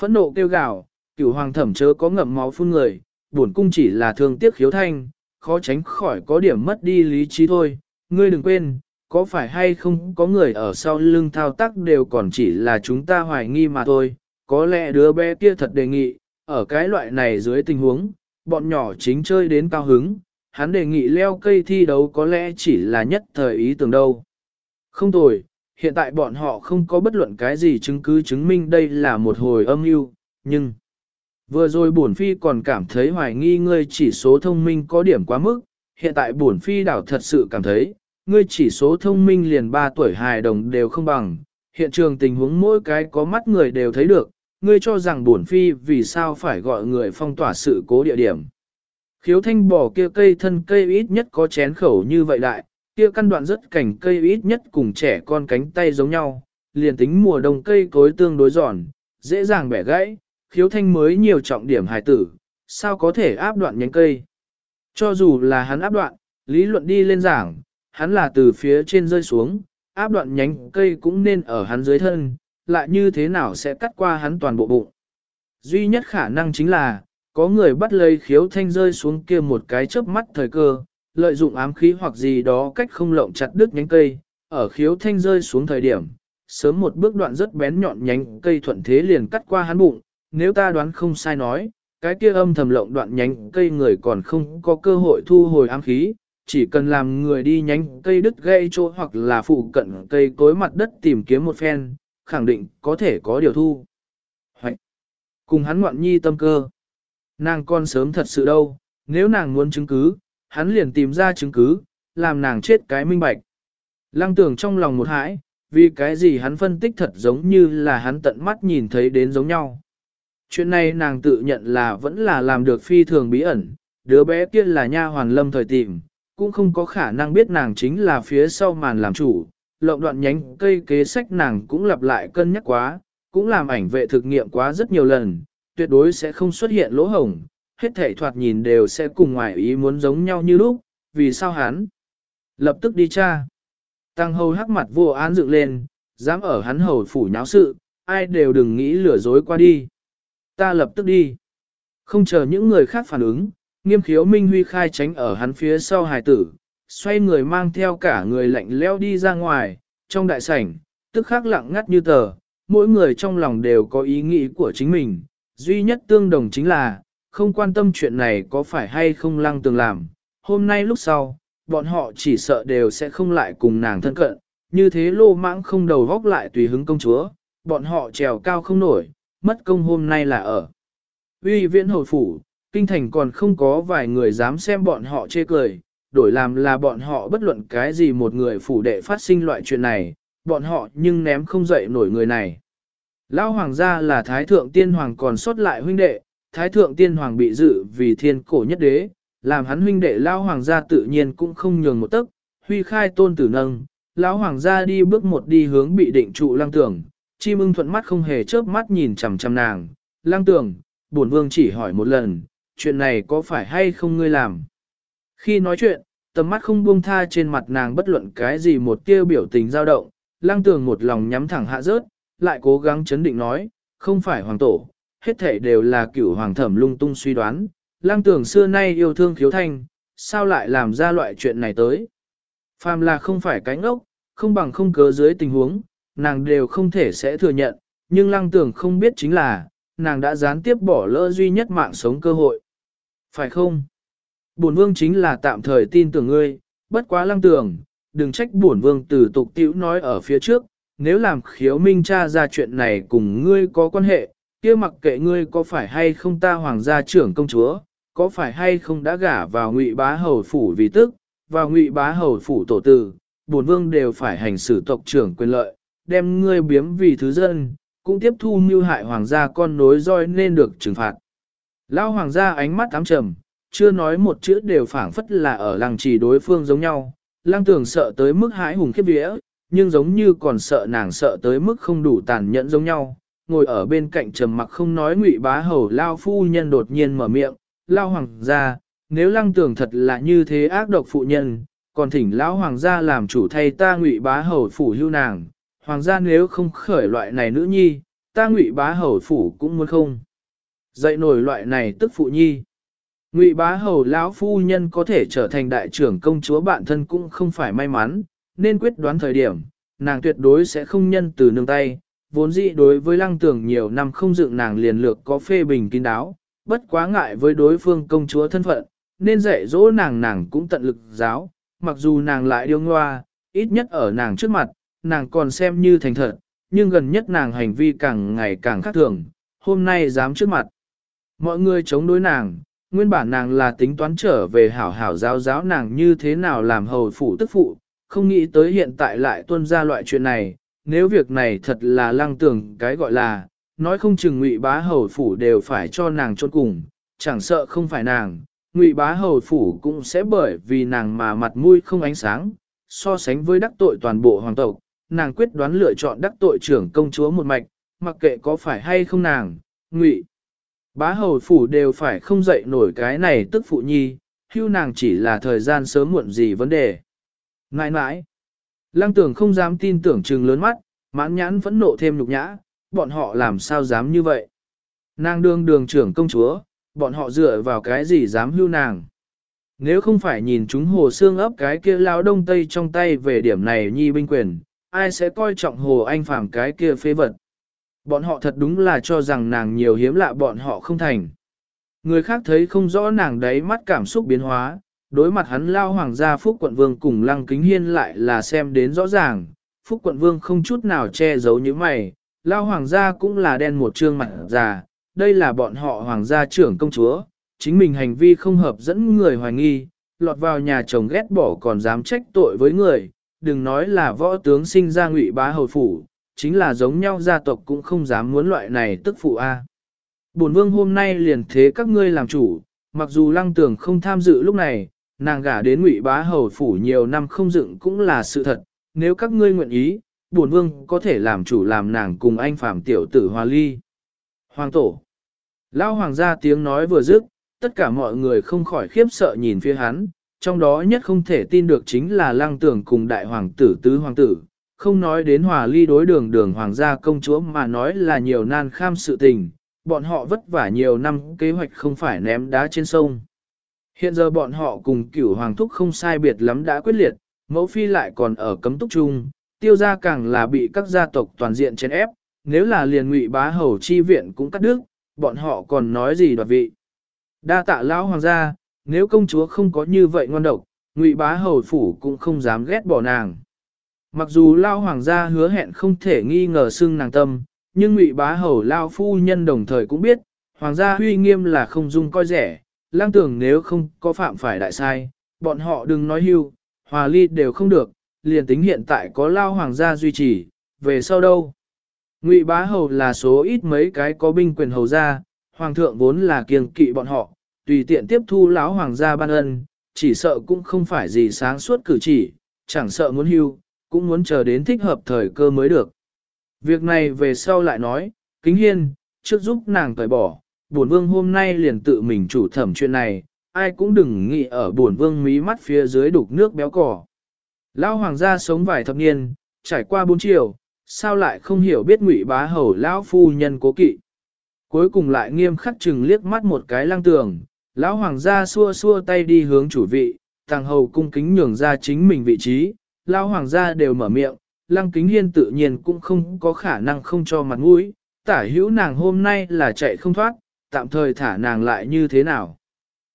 Phẫn nộ kêu gào, cửu hoàng thẩm chớ có ngậm máu phun người, buồn cung chỉ là thương tiếc khiếu thanh, khó tránh khỏi có điểm mất đi lý trí thôi, ngươi đừng quên, có phải hay không có người ở sau lưng thao tác đều còn chỉ là chúng ta hoài nghi mà thôi, có lẽ đứa bé kia thật đề nghị, ở cái loại này dưới tình huống, bọn nhỏ chính chơi đến cao hứng, hắn đề nghị leo cây thi đấu có lẽ chỉ là nhất thời ý tưởng đâu. Không tồi, hiện tại bọn họ không có bất luận cái gì chứng cứ chứng minh đây là một hồi âm mưu, nhưng vừa rồi bổn phi còn cảm thấy hoài nghi ngươi chỉ số thông minh có điểm quá mức, hiện tại bổn phi đảo thật sự cảm thấy, ngươi chỉ số thông minh liền 3 tuổi hài đồng đều không bằng, hiện trường tình huống mỗi cái có mắt người đều thấy được, ngươi cho rằng bổn phi vì sao phải gọi người phong tỏa sự cố địa điểm khiếu thanh bỏ kia cây thân cây ít nhất có chén khẩu như vậy đại, kia căn đoạn rất cảnh cây ít nhất cùng trẻ con cánh tay giống nhau, liền tính mùa đông cây cối tương đối giòn, dễ dàng bẻ gãy, khiếu thanh mới nhiều trọng điểm hài tử, sao có thể áp đoạn nhánh cây. Cho dù là hắn áp đoạn, lý luận đi lên giảng, hắn là từ phía trên rơi xuống, áp đoạn nhánh cây cũng nên ở hắn dưới thân, lại như thế nào sẽ cắt qua hắn toàn bộ bụng. Duy nhất khả năng chính là, có người bắt lấy khiếu thanh rơi xuống kia một cái chớp mắt thời cơ, lợi dụng ám khí hoặc gì đó cách không lộng chặt đứt nhánh cây, ở khiếu thanh rơi xuống thời điểm, sớm một bước đoạn rất bén nhọn nhánh cây thuận thế liền cắt qua hắn bụng, nếu ta đoán không sai nói, cái kia âm thầm lộng đoạn nhánh cây người còn không có cơ hội thu hồi ám khí, chỉ cần làm người đi nhánh cây đứt gây chỗ hoặc là phụ cận cây cối mặt đất tìm kiếm một phen, khẳng định có thể có điều thu. Hoạch! Cùng hắn ngoạn nhi tâm cơ. Nàng con sớm thật sự đâu, nếu nàng muốn chứng cứ, hắn liền tìm ra chứng cứ, làm nàng chết cái minh bạch. Lăng tưởng trong lòng một hãi, vì cái gì hắn phân tích thật giống như là hắn tận mắt nhìn thấy đến giống nhau. Chuyện này nàng tự nhận là vẫn là làm được phi thường bí ẩn, đứa bé kia là nha hoàn lâm thời tìm, cũng không có khả năng biết nàng chính là phía sau màn làm chủ, lộng đoạn nhánh cây kế sách nàng cũng lặp lại cân nhắc quá, cũng làm ảnh vệ thực nghiệm quá rất nhiều lần, tuyệt đối sẽ không xuất hiện lỗ hổng, hết thể thoạt nhìn đều sẽ cùng ngoài ý muốn giống nhau như lúc, vì sao hắn lập tức đi tra. Tăng hầu hắc mặt vô án dựng lên, dám ở hắn hầu phủ nháo sự, ai đều đừng nghĩ lừa dối qua đi. Ta lập tức đi. Không chờ những người khác phản ứng, nghiêm khiếu Minh Huy khai tránh ở hắn phía sau hài tử, xoay người mang theo cả người lạnh leo đi ra ngoài, trong đại sảnh, tức khắc lặng ngắt như tờ, mỗi người trong lòng đều có ý nghĩ của chính mình, duy nhất tương đồng chính là, không quan tâm chuyện này có phải hay không lăng tường làm, hôm nay lúc sau, bọn họ chỉ sợ đều sẽ không lại cùng nàng thân cận, như thế lô mãng không đầu góc lại tùy hứng công chúa, bọn họ trèo cao không nổi, mất công hôm nay là ở. Uy viễn hồi phủ, kinh thành còn không có vài người dám xem bọn họ chê cười, đổi làm là bọn họ bất luận cái gì một người phủ đệ phát sinh loại chuyện này, bọn họ nhưng ném không dậy nổi người này. Lão hoàng gia là thái thượng tiên hoàng còn sót lại huynh đệ, thái thượng tiên hoàng bị dự vì thiên cổ nhất đế, làm hắn huynh đệ lão hoàng gia tự nhiên cũng không nhường một tấc, huy khai tôn tử nâng, lão hoàng gia đi bước một đi hướng bị định trụ lăng tưởng, chim ưng thuận mắt không hề chớp mắt nhìn chằm chằm nàng, lăng tưởng, bổn vương chỉ hỏi một lần, chuyện này có phải hay không ngươi làm? Khi nói chuyện, tầm mắt không buông tha trên mặt nàng bất luận cái gì một tia biểu tình dao động, lăng Tưởng một lòng nhắm thẳng hạ rớt, lại cố gắng chấn định nói, không phải hoàng tổ, hết thể đều là cửu hoàng thẩm lung tung suy đoán, Lang tưởng xưa nay yêu thương khiếu thanh, sao lại làm ra loại chuyện này tới. Phàm là không phải cánh ốc, không bằng không cớ dưới tình huống, nàng đều không thể sẽ thừa nhận, nhưng lăng tưởng không biết chính là, nàng đã gián tiếp bỏ lỡ duy nhất mạng sống cơ hội. Phải không? Bổn vương chính là tạm thời tin tưởng ngươi, bất quá lăng tưởng, đừng trách bổn vương từ tục tiểu nói ở phía trước, nếu làm khiếu minh cha ra chuyện này cùng ngươi có quan hệ, kia mặc kệ ngươi có phải hay không ta hoàng gia trưởng công chúa, có phải hay không đã gả vào ngụy bá hầu phủ vì tức, vào ngụy bá hầu phủ tổ tử, bổn vương đều phải hành xử tộc trưởng quyền lợi, đem ngươi biếm vì thứ dân, cũng tiếp thu mưu hại hoàng gia con nối roi nên được trừng phạt. Lão hoàng gia ánh mắt ám trầm, chưa nói một chữ đều phảng phất là ở lăng trì đối phương giống nhau, lang tưởng sợ tới mức hãi hùng khiếp vía, nhưng giống như còn sợ nàng sợ tới mức không đủ tàn nhẫn giống nhau. Ngồi ở bên cạnh trầm mặc không nói ngụy bá hầu lao phu nhân đột nhiên mở miệng, lao hoàng gia, nếu lăng tưởng thật là như thế ác độc phụ nhân, còn thỉnh lão hoàng gia làm chủ thay ta ngụy bá hầu phủ hưu nàng, hoàng gia nếu không khởi loại này nữ nhi, ta ngụy bá hầu phủ cũng muốn không. Dậy nổi loại này tức phụ nhi. Ngụy bá hầu lão phu nhân có thể trở thành đại trưởng công chúa bạn thân cũng không phải may mắn, nên quyết đoán thời điểm, nàng tuyệt đối sẽ không nhân từ nương tay, vốn dĩ đối với lăng tưởng nhiều năm không dựng nàng liền lược có phê bình kín đáo, bất quá ngại với đối phương công chúa thân phận, nên dạy dỗ nàng nàng cũng tận lực giáo, mặc dù nàng lại điêu ngoa, ít nhất ở nàng trước mặt, nàng còn xem như thành thật, nhưng gần nhất nàng hành vi càng ngày càng khác thường, hôm nay dám trước mặt. Mọi người chống đối nàng, nguyên bản nàng là tính toán trở về hảo hảo giáo giáo nàng như thế nào làm hầu phụ tức phụ, không nghĩ tới hiện tại lại tuân ra loại chuyện này, nếu việc này thật là lăng tưởng cái gọi là, nói không chừng ngụy bá hầu phủ đều phải cho nàng chôn cùng, chẳng sợ không phải nàng, ngụy bá hầu phủ cũng sẽ bởi vì nàng mà mặt mũi không ánh sáng, so sánh với đắc tội toàn bộ hoàng tộc, nàng quyết đoán lựa chọn đắc tội trưởng công chúa một mạch, mặc kệ có phải hay không nàng, ngụy. Bá hầu phủ đều phải không dậy nổi cái này tức phụ nhi, hưu nàng chỉ là thời gian sớm muộn gì vấn đề. Ngại ngại, lăng tưởng không dám tin tưởng trừng lớn mắt, mãn nhãn vẫn nộ thêm nhục nhã, bọn họ làm sao dám như vậy. Nàng đương đường trưởng công chúa, bọn họ dựa vào cái gì dám hưu nàng. Nếu không phải nhìn chúng hồ xương ấp cái kia lao đông tây trong tay về điểm này nhi binh quyền, ai sẽ coi trọng hồ anh phàm cái kia phế vật. Bọn họ thật đúng là cho rằng nàng nhiều hiếm lạ bọn họ không thành. Người khác thấy không rõ nàng đấy mắt cảm xúc biến hóa, đối mặt hắn lao hoàng gia Phúc quận vương cùng lăng kính hiên lại là xem đến rõ ràng, Phúc quận vương không chút nào che giấu như mày, lao hoàng gia cũng là đen một trương mặt già, đây là bọn họ hoàng gia trưởng công chúa, chính mình hành vi không hợp dẫn người hoài nghi, lọt vào nhà chồng ghét bỏ còn dám trách tội với người, đừng nói là võ tướng sinh ra ngụy bá hầu phủ, chính là giống nhau gia tộc cũng không dám muốn loại này tức phụ a. Bổn vương hôm nay liền thế các ngươi làm chủ, mặc dù lăng tưởng không tham dự lúc này, nàng gả đến ngụy bá hầu phủ nhiều năm không dựng cũng là sự thật, nếu các ngươi nguyện ý, bổn vương có thể làm chủ làm nàng cùng anh phạm tiểu tử hòa ly. Hoàng tổ. Lao hoàng gia tiếng nói vừa dứt, tất cả mọi người không khỏi khiếp sợ nhìn phía hắn, trong đó nhất không thể tin được chính là lăng tưởng cùng đại hoàng tử tứ hoàng tử, không nói đến hòa ly đối đường đường hoàng gia công chúa mà nói là nhiều nan kham sự tình, bọn họ vất vả nhiều năm kế hoạch không phải ném đá trên sông. Hiện giờ bọn họ cùng cửu hoàng thúc không sai biệt lắm đã quyết liệt, mẫu phi lại còn ở cấm túc chung, tiêu gia càng là bị các gia tộc toàn diện chèn ép, nếu là liền ngụy bá hầu chi viện cũng cắt đứt, bọn họ còn nói gì đoạt vị. Đa tạ lão hoàng gia, nếu công chúa không có như vậy ngon độc, ngụy bá hầu phủ cũng không dám ghét bỏ nàng. Mặc dù lao hoàng gia hứa hẹn không thể nghi ngờ xưng nàng tâm, nhưng ngụy bá hầu lao phu nhân đồng thời cũng biết, hoàng gia huy nghiêm là không dung coi rẻ, lang tưởng nếu không có phạm phải đại sai, bọn họ đừng nói hưu, hòa ly đều không được, liền tính hiện tại có lao hoàng gia duy trì, về sau đâu. Ngụy bá hầu là số ít mấy cái có binh quyền hầu gia, hoàng thượng vốn là kiêng kỵ bọn họ, tùy tiện tiếp thu lão hoàng gia ban ân, chỉ sợ cũng không phải gì sáng suốt cử chỉ, chẳng sợ muốn hưu, cũng muốn chờ đến thích hợp thời cơ mới được. Việc này về sau lại nói, kính hiên, trước giúp nàng cởi bỏ, bổn vương hôm nay liền tự mình chủ thẩm chuyện này, ai cũng đừng nghĩ ở bổn vương mí mắt phía dưới đục nước béo cỏ. Lão hoàng gia sống vài thập niên, trải qua bốn triều, sao lại không hiểu biết ngụy bá hầu lão phu nhân cố kỵ. Cuối cùng lại nghiêm khắc chừng liếc mắt một cái lăng tường, lão hoàng gia xua xua tay đi hướng chủ vị, thằng hầu cung kính nhường ra chính mình vị trí, lão hoàng gia đều mở miệng, lăng kính hiên tự nhiên cũng không có khả năng không cho mặt mũi, tả hữu nàng hôm nay là chạy không thoát, tạm thời thả nàng lại như thế nào.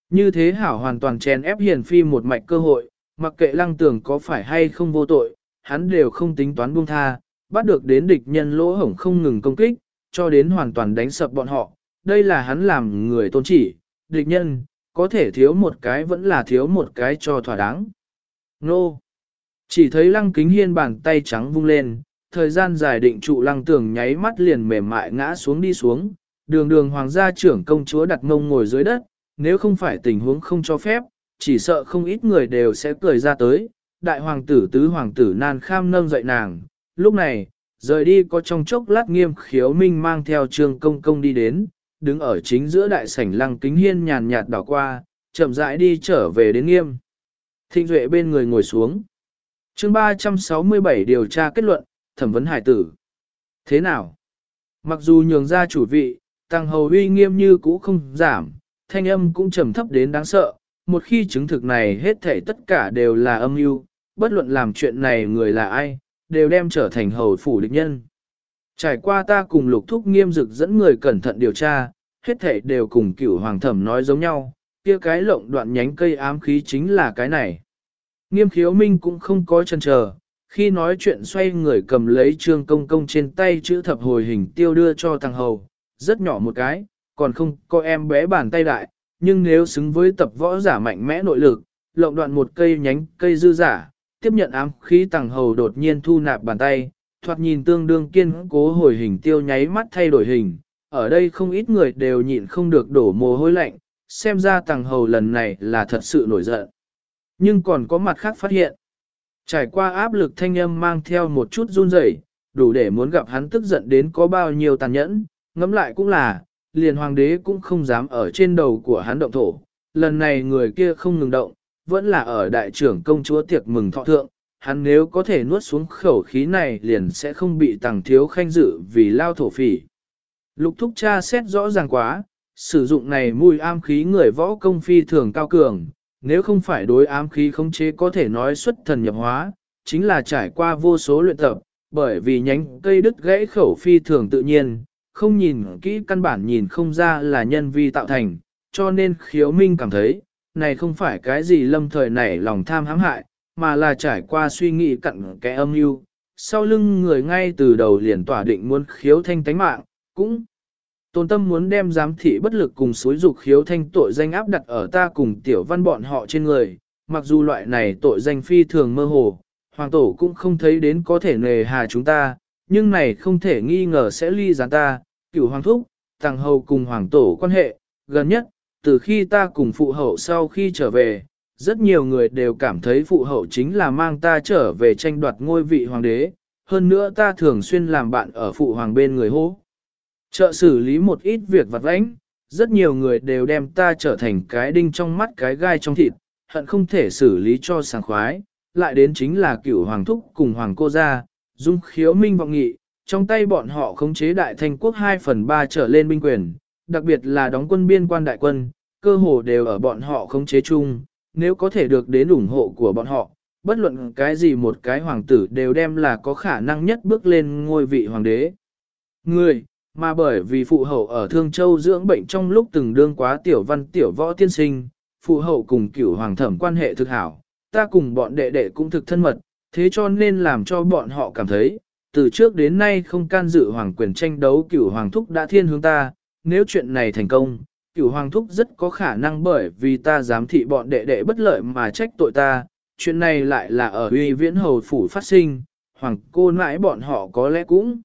Như thế hảo hoàn toàn chèn ép hiền phi một mạch cơ hội, mặc kệ lăng tường có phải hay không vô tội, hắn đều không tính toán buông tha, bắt được đến địch nhân lỗ hổng không ngừng công kích, cho đến hoàn toàn đánh sập bọn họ. Đây là hắn làm người tôn chỉ, địch nhân, có thể thiếu một cái vẫn là thiếu một cái cho thỏa đáng. Nô! Chỉ thấy lăng kính hiên bàn tay trắng vung lên, thời gian dài định trụ lăng tường nháy mắt liền mềm mại ngã xuống đi xuống, đường đường hoàng gia trưởng công chúa đặt mông ngồi dưới đất, nếu không phải tình huống không cho phép, chỉ sợ không ít người đều sẽ cười ra tới. Đại hoàng tử tứ hoàng tử nan kham nâng dậy nàng, lúc này, rời đi có trong chốc lát nghiêm khiếu minh mang theo trương công công đi đến, đứng ở chính giữa đại sảnh lăng kính hiên nhàn nhạt đảo qua, chậm rãi đi trở về đến nghiêm. Thịnh duệ bên người ngồi xuống. chương 367 điều tra kết luận, thẩm vấn hải tử. Thế nào? Mặc dù nhường ra chủ vị, tăng hầu uy nghiêm như cũ không giảm, thanh âm cũng trầm thấp đến đáng sợ, một khi chứng thực này hết thảy tất cả đều là âm mưu, bất luận làm chuyện này người là ai, đều đem trở thành hầu phủ địch nhân. Trải qua ta cùng lục thúc nghiêm dực dẫn người cẩn thận điều tra, hết thảy đều cùng cửu hoàng thẩm nói giống nhau, kia cái lộng đoạn nhánh cây ám khí chính là cái này. Nghiêm khiếu minh cũng không có chân chờ, khi nói chuyện xoay người cầm lấy trương công công trên tay chữ thập hồi hình tiêu đưa cho thằng hầu, rất nhỏ một cái, còn không có em bé bàn tay đại, nhưng nếu xứng với tập võ giả mạnh mẽ nội lực, lộng đoạn một cây nhánh cây dư giả, tiếp nhận ám khí tàng hầu đột nhiên thu nạp bàn tay, thoạt nhìn tương đương kiên cố hồi hình tiêu nháy mắt thay đổi hình, ở đây không ít người đều nhịn không được đổ mồ hôi lạnh, xem ra tàng hầu lần này là thật sự nổi giận. Nhưng còn có mặt khác phát hiện. Trải qua áp lực thanh âm mang theo một chút run rẩy, đủ để muốn gặp hắn tức giận đến có bao nhiêu tàn nhẫn, ngẫm lại cũng là, liền hoàng đế cũng không dám ở trên đầu của hắn động thổ. Lần này người kia không ngừng động, vẫn là ở đại trưởng công chúa tiệc mừng thọ thượng, hắn nếu có thể nuốt xuống khẩu khí này liền sẽ không bị tàng thiếu khanh dự vì lao thổ phỉ. Lục thúc cha xét rõ ràng quá, sử dụng này mùi am khí người võ công phi thường cao cường, nếu không phải đối ám khí khống chế có thể nói xuất thần nhập hóa, chính là trải qua vô số luyện tập, bởi vì nhánh cây đứt gãy khẩu phi thường tự nhiên, không nhìn kỹ căn bản nhìn không ra là nhân vi tạo thành, cho nên khiếu minh cảm thấy, này không phải cái gì lâm thời nảy lòng tham hãm hại, mà là trải qua suy nghĩ cặn kẽ âm mưu sau lưng người ngay từ đầu liền tỏa định muốn khiếu thanh tánh mạng, cũng tôn tâm muốn đem giám thị bất lực cùng xối dục khiếu thanh tội danh áp đặt ở ta cùng tiểu văn bọn họ trên người, mặc dù loại này tội danh phi thường mơ hồ, hoàng tổ cũng không thấy đến có thể nề hà chúng ta, nhưng này không thể nghi ngờ sẽ ly gián ta, cửu hoàng thúc, tàng hầu cùng hoàng tổ quan hệ, gần nhất, từ khi ta cùng phụ hậu sau khi trở về, rất nhiều người đều cảm thấy phụ hậu chính là mang ta trở về tranh đoạt ngôi vị hoàng đế, hơn nữa ta thường xuyên làm bạn ở phụ hoàng bên người hô. Trợ xử lý một ít việc vặt vãnh, rất nhiều người đều đem ta trở thành cái đinh trong mắt cái gai trong thịt, hận không thể xử lý cho sảng khoái, lại đến chính là cửu hoàng thúc cùng hoàng cô gia, dung khiếu minh vọng nghị, trong tay bọn họ khống chế đại thanh quốc 2 phần 3 trở lên binh quyền, đặc biệt là đóng quân biên quan đại quân, cơ hồ đều ở bọn họ khống chế chung, nếu có thể được đến ủng hộ của bọn họ, bất luận cái gì một cái hoàng tử đều đem là có khả năng nhất bước lên ngôi vị hoàng đế. Người, mà bởi vì phụ hậu ở Thương Châu dưỡng bệnh trong lúc từng đương quá tiểu văn tiểu võ tiên sinh, phụ hậu cùng cửu hoàng thẩm quan hệ thực hảo, ta cùng bọn đệ đệ cũng thực thân mật, thế cho nên làm cho bọn họ cảm thấy, từ trước đến nay không can dự hoàng quyền tranh đấu cửu hoàng thúc đã thiên hướng ta, nếu chuyện này thành công, cửu hoàng thúc rất có khả năng bởi vì ta giám thị bọn đệ đệ bất lợi mà trách tội ta, chuyện này lại là ở uy viễn hầu phủ phát sinh, hoàng cô nãi bọn họ có lẽ cũng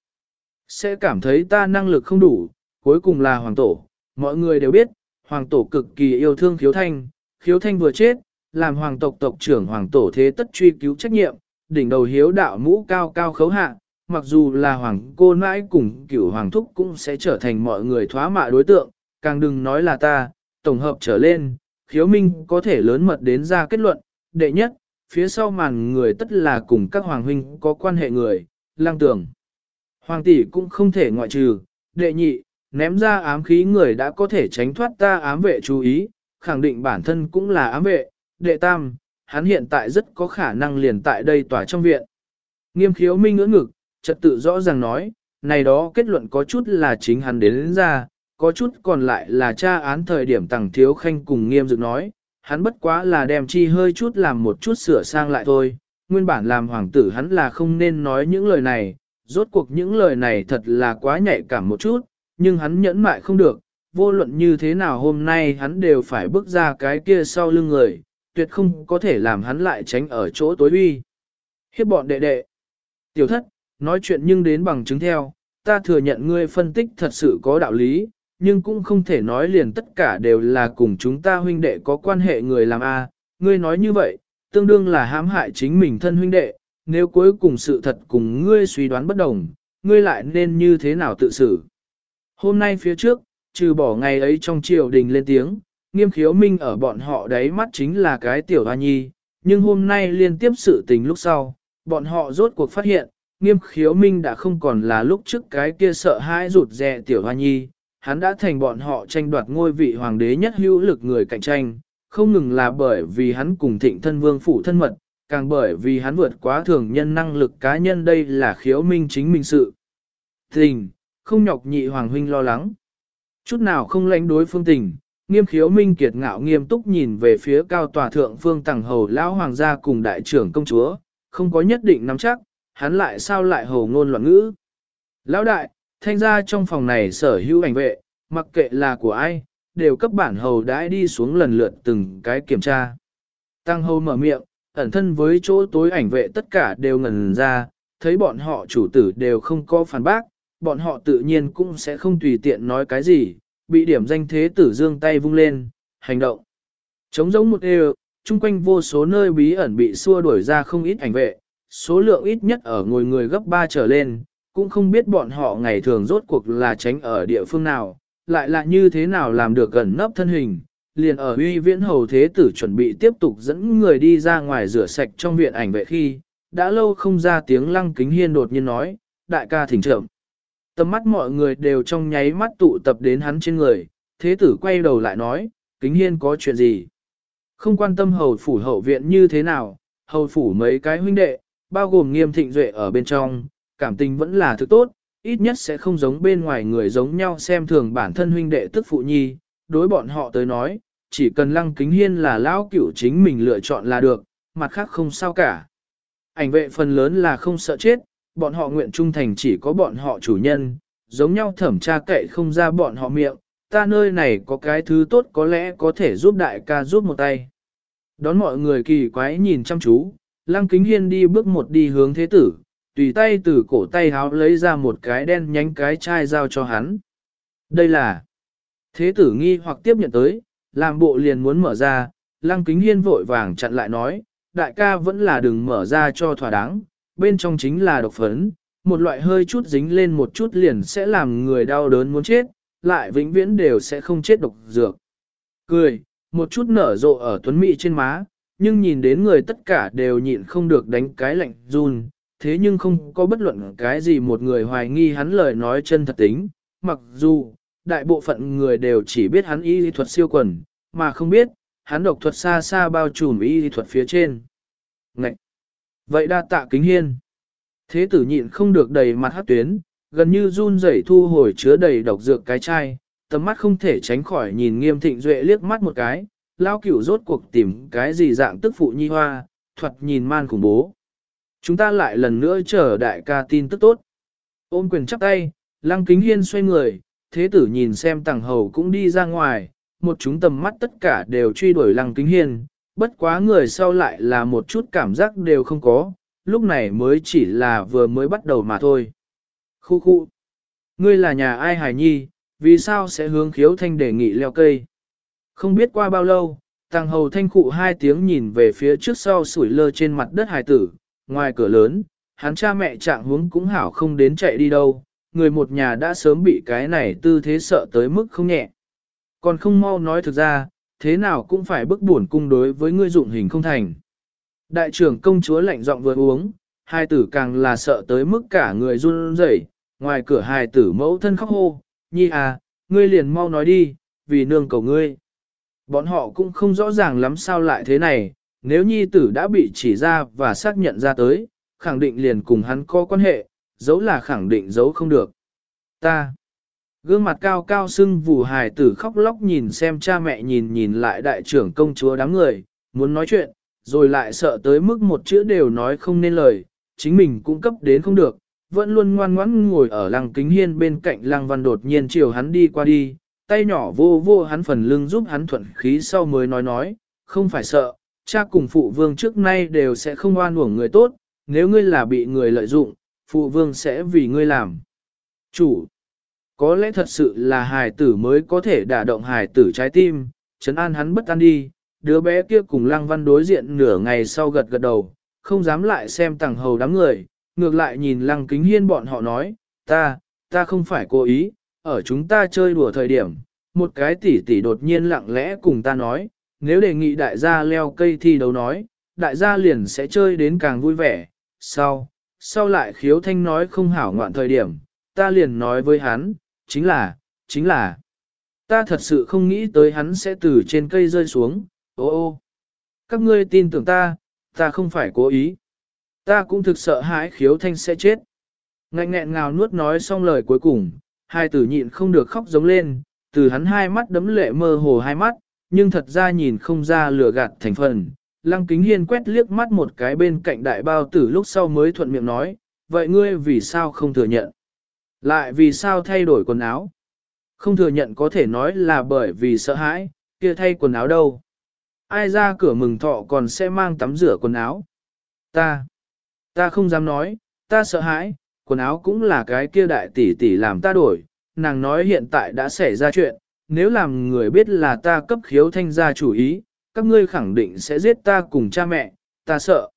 sẽ cảm thấy ta năng lực không đủ, cuối cùng là hoàng tổ, mọi người đều biết, hoàng tổ cực kỳ yêu thương khiếu thanh, khiếu thanh vừa chết, làm hoàng tộc tộc trưởng hoàng tổ thế tất truy cứu trách nhiệm, đỉnh đầu hiếu đạo mũ cao cao khấu hạ, mặc dù là hoàng cô nãi cùng cửu hoàng thúc cũng sẽ trở thành mọi người thoá mạ đối tượng, càng đừng nói là ta, tổng hợp trở lên, khiếu minh có thể lớn mật đến ra kết luận, đệ nhất, phía sau màn người tất là cùng các hoàng huynh có quan hệ người, lang tưởng. Hoàng tỷ cũng không thể ngoại trừ, đệ nhị, ném ra ám khí người đã có thể tránh thoát ta ám vệ chú ý, khẳng định bản thân cũng là ám vệ, đệ tam, hắn hiện tại rất có khả năng liền tại đây tỏa trong viện. Nghiêm khiếu minh ngưỡng ngực, trật tự rõ ràng nói, này đó kết luận có chút là chính hắn đến, đến ra, có chút còn lại là tra án thời điểm tàng thiếu khanh cùng nghiêm dự nói, hắn bất quá là đem chi hơi chút làm một chút sửa sang lại thôi, nguyên bản làm hoàng tử hắn là không nên nói những lời này, rốt cuộc những lời này thật là quá nhạy cảm một chút, nhưng hắn nhẫn mại không được, vô luận như thế nào hôm nay hắn đều phải bước ra cái kia sau lưng người, tuyệt không có thể làm hắn lại tránh ở chỗ tối uy. Hiếp bọn đệ đệ. Tiểu thất, nói chuyện nhưng đến bằng chứng theo, ta thừa nhận ngươi phân tích thật sự có đạo lý, nhưng cũng không thể nói liền tất cả đều là cùng chúng ta huynh đệ có quan hệ người làm A, ngươi nói như vậy, tương đương là hãm hại chính mình thân huynh đệ, nếu cuối cùng sự thật cùng ngươi suy đoán bất đồng, ngươi lại nên như thế nào tự xử. Hôm nay phía trước, trừ bỏ ngày ấy trong triều đình lên tiếng, nghiêm khiếu minh ở bọn họ đấy mắt chính là cái tiểu hoa nhi, nhưng hôm nay liên tiếp sự tình lúc sau, bọn họ rốt cuộc phát hiện, nghiêm khiếu minh đã không còn là lúc trước cái kia sợ hãi rụt rè tiểu hoa nhi, hắn đã thành bọn họ tranh đoạt ngôi vị hoàng đế nhất hữu lực người cạnh tranh, không ngừng là bởi vì hắn cùng thịnh thân vương phủ thân mật, càng bởi vì hắn vượt quá thường nhân năng lực cá nhân đây là khiếu minh chính mình sự. Tình, không nhọc nhị hoàng huynh lo lắng. Chút nào không lãnh đối phương tình, nghiêm khiếu minh kiệt ngạo nghiêm túc nhìn về phía cao tòa thượng phương tàng hầu lão hoàng gia cùng đại trưởng công chúa, không có nhất định nắm chắc, hắn lại sao lại hầu ngôn loạn ngữ. Lão đại, thanh gia trong phòng này sở hữu ảnh vệ, mặc kệ là của ai, đều cấp bản hầu đãi đi xuống lần lượt từng cái kiểm tra. Tăng hầu mở miệng, ẩn thân với chỗ tối ảnh vệ tất cả đều ngần ra, thấy bọn họ chủ tử đều không có phản bác, bọn họ tự nhiên cũng sẽ không tùy tiện nói cái gì, bị điểm danh thế tử dương tay vung lên, hành động. Trống giống một đều, chung quanh vô số nơi bí ẩn bị xua đuổi ra không ít ảnh vệ, số lượng ít nhất ở ngồi người gấp 3 trở lên, cũng không biết bọn họ ngày thường rốt cuộc là tránh ở địa phương nào, lại là như thế nào làm được gần nấp thân hình, liền ở uy viễn hầu thế tử chuẩn bị tiếp tục dẫn người đi ra ngoài rửa sạch trong viện ảnh vệ khi, đã lâu không ra tiếng lăng kính hiên đột nhiên nói, đại ca thỉnh trưởng. Tầm mắt mọi người đều trong nháy mắt tụ tập đến hắn trên người, thế tử quay đầu lại nói, kính hiên có chuyện gì? Không quan tâm hầu phủ hậu viện như thế nào, hầu phủ mấy cái huynh đệ, bao gồm nghiêm thịnh duệ ở bên trong, cảm tình vẫn là thứ tốt, ít nhất sẽ không giống bên ngoài người giống nhau xem thường bản thân huynh đệ tức phụ nhi, đối bọn họ tới nói, chỉ cần lăng kính hiên là lão cửu chính mình lựa chọn là được, mặt khác không sao cả. Ảnh vệ phần lớn là không sợ chết, bọn họ nguyện trung thành chỉ có bọn họ chủ nhân, giống nhau thẩm tra cậy không ra bọn họ miệng, ta nơi này có cái thứ tốt có lẽ có thể giúp đại ca giúp một tay. Đón mọi người kỳ quái nhìn chăm chú, lăng kính hiên đi bước một đi hướng thế tử, tùy tay từ cổ tay háo lấy ra một cái đen nhánh cái chai giao cho hắn. Đây là thế tử nghi hoặc tiếp nhận tới, làm bộ liền muốn mở ra, lăng kính hiên vội vàng chặn lại nói, đại ca vẫn là đừng mở ra cho thỏa đáng, bên trong chính là độc phấn, một loại hơi chút dính lên một chút liền sẽ làm người đau đớn muốn chết, lại vĩnh viễn đều sẽ không chết độc dược. Cười, một chút nở rộ ở tuấn mỹ trên má, nhưng nhìn đến người tất cả đều nhịn không được đánh cái lạnh run, thế nhưng không có bất luận cái gì một người hoài nghi hắn lời nói chân thật tính, mặc dù, đại bộ phận người đều chỉ biết hắn y lý thuật siêu quần, mà không biết, hắn độc thuật xa xa bao trùm y lý thuật phía trên. Ngậy! Vậy đa tạ kính hiên. Thế tử nhịn không được đầy mặt hát tuyến, gần như run rẩy thu hồi chứa đầy độc dược cái chai, tầm mắt không thể tránh khỏi nhìn nghiêm thịnh duệ liếc mắt một cái, lao cửu rốt cuộc tìm cái gì dạng tức phụ nhi hoa, thuật nhìn man khủng bố. Chúng ta lại lần nữa chờ đại ca tin tức tốt. Ôm quyền chắp tay, lăng kính hiên xoay người, thế tử nhìn xem tàng hầu cũng đi ra ngoài, một chúng tầm mắt tất cả đều truy đuổi lăng kính hiên, bất quá người sau lại là một chút cảm giác đều không có, lúc này mới chỉ là vừa mới bắt đầu mà thôi. Khu khu, ngươi là nhà ai hải nhi, vì sao sẽ hướng khiếu thanh đề nghị leo cây? Không biết qua bao lâu, tàng hầu thanh khụ hai tiếng nhìn về phía trước sau sủi lơ trên mặt đất hải tử, ngoài cửa lớn, hắn cha mẹ trạng huống cũng hảo không đến chạy đi đâu, người một nhà đã sớm bị cái này tư thế sợ tới mức không nhẹ. Còn không mau nói thực ra, thế nào cũng phải bức buồn cung đối với ngươi dụng hình không thành. Đại trưởng công chúa lạnh giọng vừa uống, hai tử càng là sợ tới mức cả người run rẩy, ngoài cửa hai tử mẫu thân khóc hô, nhi à, ngươi liền mau nói đi, vì nương cầu ngươi. Bọn họ cũng không rõ ràng lắm sao lại thế này, nếu nhi tử đã bị chỉ ra và xác nhận ra tới, khẳng định liền cùng hắn có quan hệ, dấu là khẳng định dấu không được. Ta, gương mặt cao cao sưng vù hài tử khóc lóc nhìn xem cha mẹ nhìn nhìn lại đại trưởng công chúa đám người, muốn nói chuyện, rồi lại sợ tới mức một chữ đều nói không nên lời, chính mình cũng cấp đến không được, vẫn luôn ngoan ngoãn ngồi ở lăng kính hiên bên cạnh lăng văn đột nhiên chiều hắn đi qua đi, tay nhỏ vô vô hắn phần lưng giúp hắn thuận khí sau mới nói nói, không phải sợ, cha cùng phụ vương trước nay đều sẽ không oan uổng người tốt, nếu ngươi là bị người lợi dụng, phụ vương sẽ vì ngươi làm. Chủ, có lẽ thật sự là hài tử mới có thể đả động hài tử trái tim, chấn an hắn bất an đi, đứa bé kia cùng lăng văn đối diện nửa ngày sau gật gật đầu, không dám lại xem tàng hầu đám người, ngược lại nhìn lăng kính hiên bọn họ nói, ta, ta không phải cố ý, ở chúng ta chơi đùa thời điểm, một cái tỷ tỷ đột nhiên lặng lẽ cùng ta nói, nếu đề nghị đại gia leo cây thi đấu nói, đại gia liền sẽ chơi đến càng vui vẻ, sau, sau lại khiếu thanh nói không hảo ngoạn thời điểm, ta liền nói với hắn, chính là, chính là, ta thật sự không nghĩ tới hắn sẽ từ trên cây rơi xuống, ô ô, các ngươi tin tưởng ta, ta không phải cố ý, ta cũng thực sợ hãi khiếu thanh sẽ chết. Ngạnh nghẹn ngào nuốt nói xong lời cuối cùng, hai tử nhịn không được khóc giống lên, từ hắn hai mắt đấm lệ mơ hồ hai mắt, nhưng thật ra nhìn không ra lửa gạt thành phần. Lăng kính hiên quét liếc mắt một cái bên cạnh đại bao tử lúc sau mới thuận miệng nói, vậy ngươi vì sao không thừa nhận? Lại vì sao thay đổi quần áo? Không thừa nhận có thể nói là bởi vì sợ hãi, kia thay quần áo đâu? Ai ra cửa mừng thọ còn sẽ mang tắm rửa quần áo? Ta, ta không dám nói, ta sợ hãi, quần áo cũng là cái kia đại tỷ tỷ làm ta đổi, nàng nói hiện tại đã xảy ra chuyện, nếu làm người biết là ta cấp khiếu thanh gia chủ ý, các ngươi khẳng định sẽ giết ta cùng cha mẹ, ta sợ.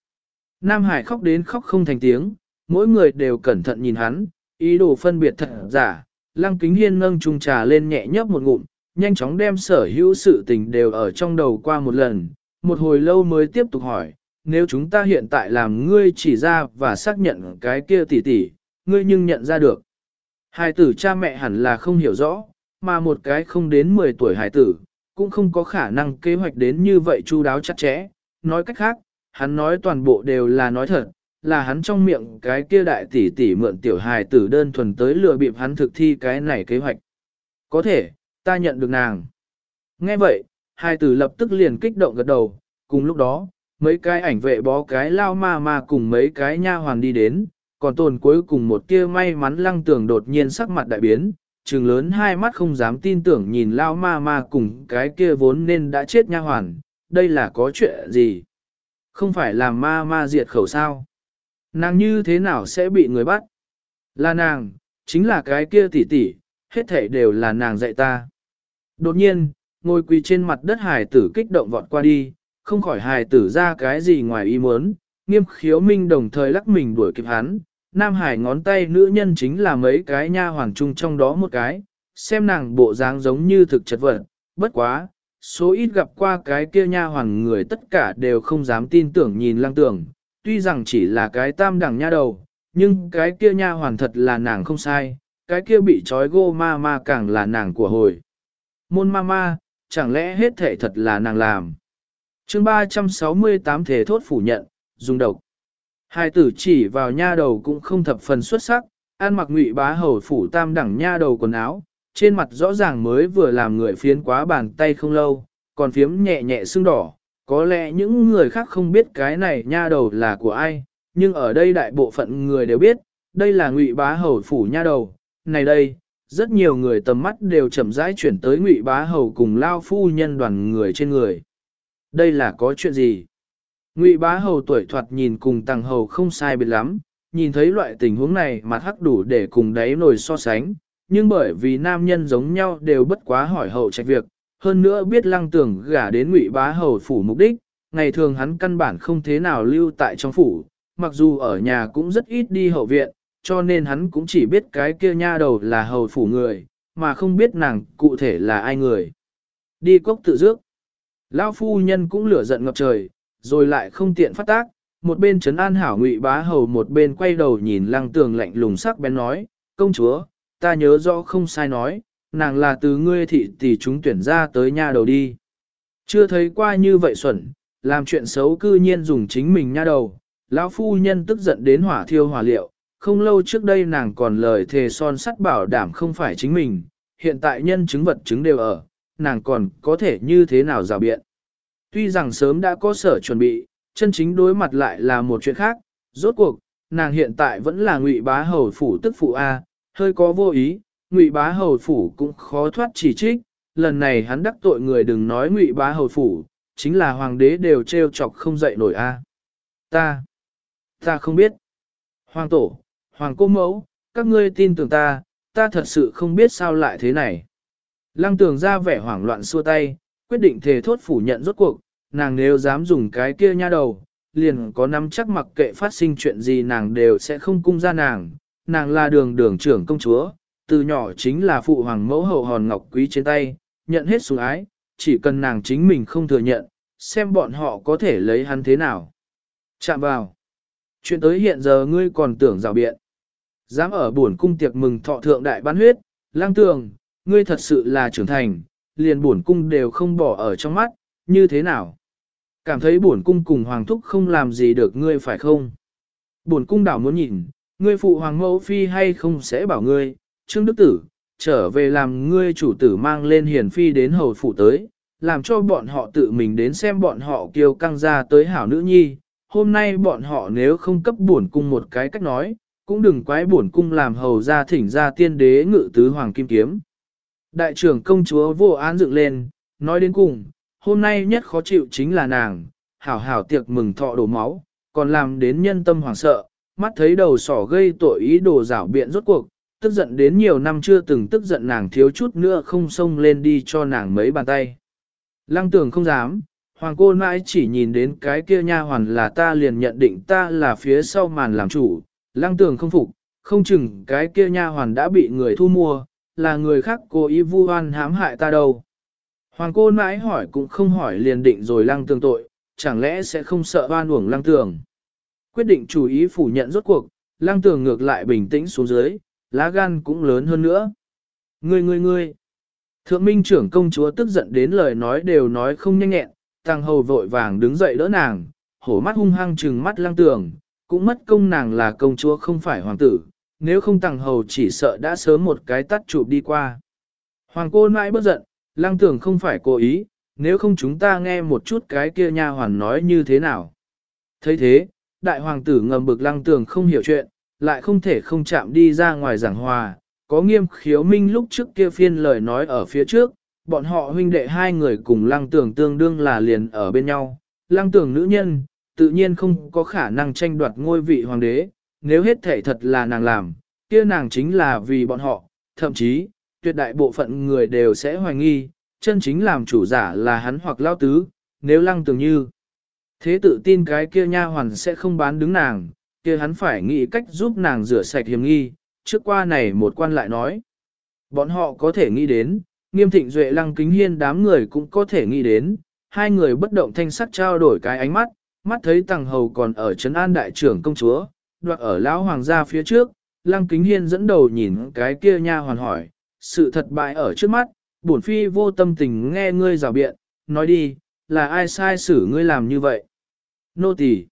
Nam Hải khóc đến khóc không thành tiếng, mỗi người đều cẩn thận nhìn hắn, ý đồ phân biệt thật giả. Lăng kính hiên nâng chung trà lên nhẹ nhấp một ngụm, nhanh chóng đem sở hữu sự tình đều ở trong đầu qua một lần, một hồi lâu mới tiếp tục hỏi, nếu chúng ta hiện tại làm ngươi chỉ ra và xác nhận cái kia tỉ tỉ, ngươi nhưng nhận ra được. Hai tử cha mẹ hẳn là không hiểu rõ, mà một cái không đến 10 tuổi hài tử, cũng không có khả năng kế hoạch đến như vậy chu đáo chặt chẽ. Nói cách khác, hắn nói toàn bộ đều là nói thật, là hắn trong miệng cái kia đại tỷ tỷ mượn tiểu hài tử đơn thuần tới lừa bịp hắn thực thi cái này kế hoạch. Có thể, ta nhận được nàng. Nghe vậy, hai tử lập tức liền kích động gật đầu, cùng lúc đó, mấy cái ảnh vệ bó cái lao ma ma cùng mấy cái nha hoàn đi đến, còn tồn cuối cùng một kia may mắn lăng tưởng đột nhiên sắc mặt đại biến, trừng lớn hai mắt không dám tin tưởng nhìn lao ma ma cùng cái kia vốn nên đã chết nha hoàn, đây là có chuyện gì? Không phải là ma ma diệt khẩu sao? Nàng như thế nào sẽ bị người bắt? Là nàng, chính là cái kia tỷ tỷ, hết thảy đều là nàng dạy ta. Đột nhiên, ngồi quỳ trên mặt đất hài tử kích động vọt qua đi, không khỏi hài tử ra cái gì ngoài ý muốn, nghiêm khiếu minh đồng thời lắc mình đuổi kịp hắn, Nam Hải ngón tay nữ nhân chính là mấy cái nha hoàng trung trong đó một cái, xem nàng bộ dáng giống như thực chất vật, bất quá, số ít gặp qua cái kia nha hoàng người tất cả đều không dám tin tưởng nhìn lăng tưởng, tuy rằng chỉ là cái tam đẳng nha đầu, nhưng cái kia nha hoàn thật là nàng không sai, cái kia bị trói gô ma ma càng là nàng của hồi. Môn ma ma, chẳng lẽ hết thể thật là nàng làm. chương 368 thể thốt phủ nhận, dùng độc. Hai tử chỉ vào nha đầu cũng không thập phần xuất sắc, an mặc ngụy bá hầu phủ tam đẳng nha đầu quần áo, trên mặt rõ ràng mới vừa làm người phiến quá bàn tay không lâu, còn phiếm nhẹ nhẹ sưng đỏ. Có lẽ những người khác không biết cái này nha đầu là của ai, nhưng ở đây đại bộ phận người đều biết, đây là ngụy bá hầu phủ nha đầu. Này đây, rất nhiều người tầm mắt đều chậm rãi chuyển tới ngụy bá hầu cùng lao phu nhân đoàn người trên người. Đây là có chuyện gì? Ngụy bá hầu tuổi thoạt nhìn cùng tàng hầu không sai biệt lắm, nhìn thấy loại tình huống này mặt hắc đủ để cùng đáy nồi so sánh, nhưng bởi vì nam nhân giống nhau đều bất quá hỏi hậu trách việc, hơn nữa biết lăng tưởng gả đến ngụy bá hầu phủ mục đích, ngày thường hắn căn bản không thế nào lưu tại trong phủ, mặc dù ở nhà cũng rất ít đi hậu viện, cho nên hắn cũng chỉ biết cái kia nha đầu là hầu phủ người, mà không biết nàng cụ thể là ai người. Đi cốc tự dước. Lão phu nhân cũng lửa giận ngập trời, rồi lại không tiện phát tác, một bên trấn an hảo ngụy bá hầu một bên quay đầu nhìn lăng tường lạnh lùng sắc bén nói, công chúa, ta nhớ rõ không sai nói, nàng là từ ngươi thị tỷ chúng tuyển ra tới nha đầu đi. Chưa thấy qua như vậy xuẩn, làm chuyện xấu cư nhiên dùng chính mình nha đầu, lão phu nhân tức giận đến hỏa thiêu hỏa liệu, không lâu trước đây nàng còn lời thề son sắt bảo đảm không phải chính mình, hiện tại nhân chứng vật chứng đều ở, nàng còn có thể như thế nào rào biện. Tuy rằng sớm đã có sở chuẩn bị, chân chính đối mặt lại là một chuyện khác, rốt cuộc, nàng hiện tại vẫn là ngụy bá hầu phủ tức phụ A, hơi có vô ý, ngụy bá hầu phủ cũng khó thoát chỉ trích, lần này hắn đắc tội người đừng nói ngụy bá hầu phủ, chính là hoàng đế đều treo chọc không dậy nổi A. Ta, ta không biết. Hoàng tổ, hoàng cô mẫu, các ngươi tin tưởng ta, ta thật sự không biết sao lại thế này. Lăng tường ra vẻ hoảng loạn xua tay, quyết định thề thốt phủ nhận rốt cuộc, nàng nếu dám dùng cái kia nha đầu, liền có nắm chắc mặc kệ phát sinh chuyện gì nàng đều sẽ không cung ra nàng, nàng là đường đường trưởng công chúa, từ nhỏ chính là phụ hoàng mẫu hậu hòn ngọc quý trên tay, nhận hết sủng ái, chỉ cần nàng chính mình không thừa nhận, xem bọn họ có thể lấy hắn thế nào. Chạm vào. Chuyện tới hiện giờ ngươi còn tưởng rào biện. Dám ở buồn cung tiệc mừng thọ thượng đại bán huyết, lang tường, ngươi thật sự là trưởng thành, liền bổn cung đều không bỏ ở trong mắt, như thế nào? Cảm thấy bổn cung cùng hoàng thúc không làm gì được ngươi phải không? Bổn cung đảo muốn nhìn, ngươi phụ hoàng mẫu phi hay không sẽ bảo ngươi, Trương Đức Tử, trở về làm ngươi chủ tử mang lên hiền phi đến hầu phủ tới, làm cho bọn họ tự mình đến xem bọn họ kiêu căng ra tới hảo nữ nhi. Hôm nay bọn họ nếu không cấp bổn cung một cái cách nói, cũng đừng quái bổn cung làm hầu ra thỉnh ra tiên đế ngự tứ hoàng kim kiếm. Đại trưởng công chúa vô án dựng lên, nói đến cùng, hôm nay nhất khó chịu chính là nàng, hảo hảo tiệc mừng thọ đổ máu, còn làm đến nhân tâm hoảng sợ, mắt thấy đầu sỏ gây tội ý đồ rảo biện rốt cuộc, tức giận đến nhiều năm chưa từng tức giận nàng thiếu chút nữa không xông lên đi cho nàng mấy bàn tay. Lăng tưởng không dám, hoàng cô mãi chỉ nhìn đến cái kia nha hoàn là ta liền nhận định ta là phía sau màn làm chủ, lăng tưởng không phục, không chừng cái kia nha hoàn đã bị người thu mua, là người khác cố ý vu oan hãm hại ta đâu. Hoàng cô mãi hỏi cũng không hỏi liền định rồi lăng tường tội, chẳng lẽ sẽ không sợ oan uổng lăng tường. Quyết định chủ ý phủ nhận rốt cuộc, lăng tường ngược lại bình tĩnh xuống dưới, lá gan cũng lớn hơn nữa. Ngươi ngươi ngươi. Thượng minh trưởng công chúa tức giận đến lời nói đều nói không nhanh nhẹn, tăng hầu vội vàng đứng dậy đỡ nàng, hổ mắt hung hăng trừng mắt lang tường, cũng mất công nàng là công chúa không phải hoàng tử, nếu không tăng hầu chỉ sợ đã sớm một cái tắt chụp đi qua. Hoàng cô nãi bất giận, lang tường không phải cố ý, nếu không chúng ta nghe một chút cái kia nha hoàn nói như thế nào. thấy thế, đại hoàng tử ngầm bực lang tường không hiểu chuyện, lại không thể không chạm đi ra ngoài giảng hòa, có nghiêm khiếu minh lúc trước kia phiên lời nói ở phía trước, bọn họ huynh đệ hai người cùng lăng Tưởng tương đương là liền ở bên nhau, lăng Tưởng nữ nhân, tự nhiên không có khả năng tranh đoạt ngôi vị hoàng đế, nếu hết thể thật là nàng làm, kia nàng chính là vì bọn họ, thậm chí, tuyệt đại bộ phận người đều sẽ hoài nghi, chân chính làm chủ giả là hắn hoặc lao tứ, nếu lăng Tưởng như. Thế tự tin cái kia nha hoàn sẽ không bán đứng nàng, kia hắn phải nghĩ cách giúp nàng rửa sạch hiểm nghi, trước qua này một quan lại nói. Bọn họ có thể nghĩ đến, nghiêm thịnh duệ lăng kính hiên đám người cũng có thể nghĩ đến, hai người bất động thanh sắc trao đổi cái ánh mắt, mắt thấy tàng hầu còn ở trấn an đại trưởng công chúa, đoạt ở lão hoàng gia phía trước, lăng kính hiên dẫn đầu nhìn cái kia nha hoàn hỏi, sự thật bại ở trước mắt, bổn phi vô tâm tình nghe ngươi rào biện, nói đi, là ai sai xử ngươi làm như vậy? Nô tỳ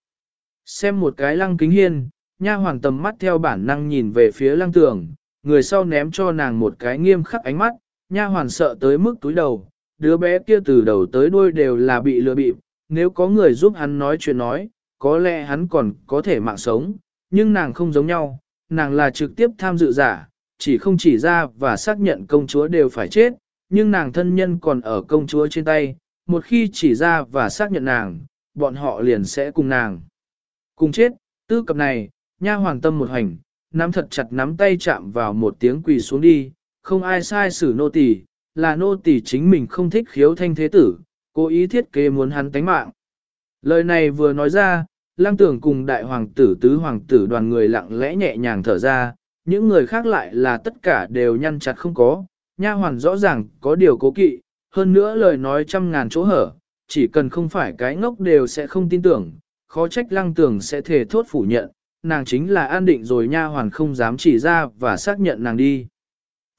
Xem một cái lăng kính hiên, nha hoàng tầm mắt theo bản năng nhìn về phía lăng tường, người sau ném cho nàng một cái nghiêm khắc ánh mắt, nha hoàn sợ tới mức túi đầu, đứa bé kia từ đầu tới đuôi đều là bị lừa bịp, nếu có người giúp hắn nói chuyện nói, có lẽ hắn còn có thể mạng sống, nhưng nàng không giống nhau, nàng là trực tiếp tham dự giả, chỉ không chỉ ra và xác nhận công chúa đều phải chết, nhưng nàng thân nhân còn ở công chúa trên tay, một khi chỉ ra và xác nhận nàng, bọn họ liền sẽ cùng nàng. Cùng chết, tư cập này, nha hoàng tâm một hành, nắm thật chặt nắm tay chạm vào một tiếng quỳ xuống đi, không ai sai xử nô tỳ, là nô tỳ chính mình không thích khiếu thanh thế tử, cố ý thiết kế muốn hắn tánh mạng. Lời này vừa nói ra, lang tưởng cùng đại hoàng tử tứ hoàng tử đoàn người lặng lẽ nhẹ nhàng thở ra, những người khác lại là tất cả đều nhăn chặt không có, nha hoàn rõ ràng có điều cố kỵ, hơn nữa lời nói trăm ngàn chỗ hở, chỉ cần không phải cái ngốc đều sẽ không tin tưởng, khó trách lăng tưởng sẽ thể thốt phủ nhận, nàng chính là an định rồi nha hoàn không dám chỉ ra và xác nhận nàng đi.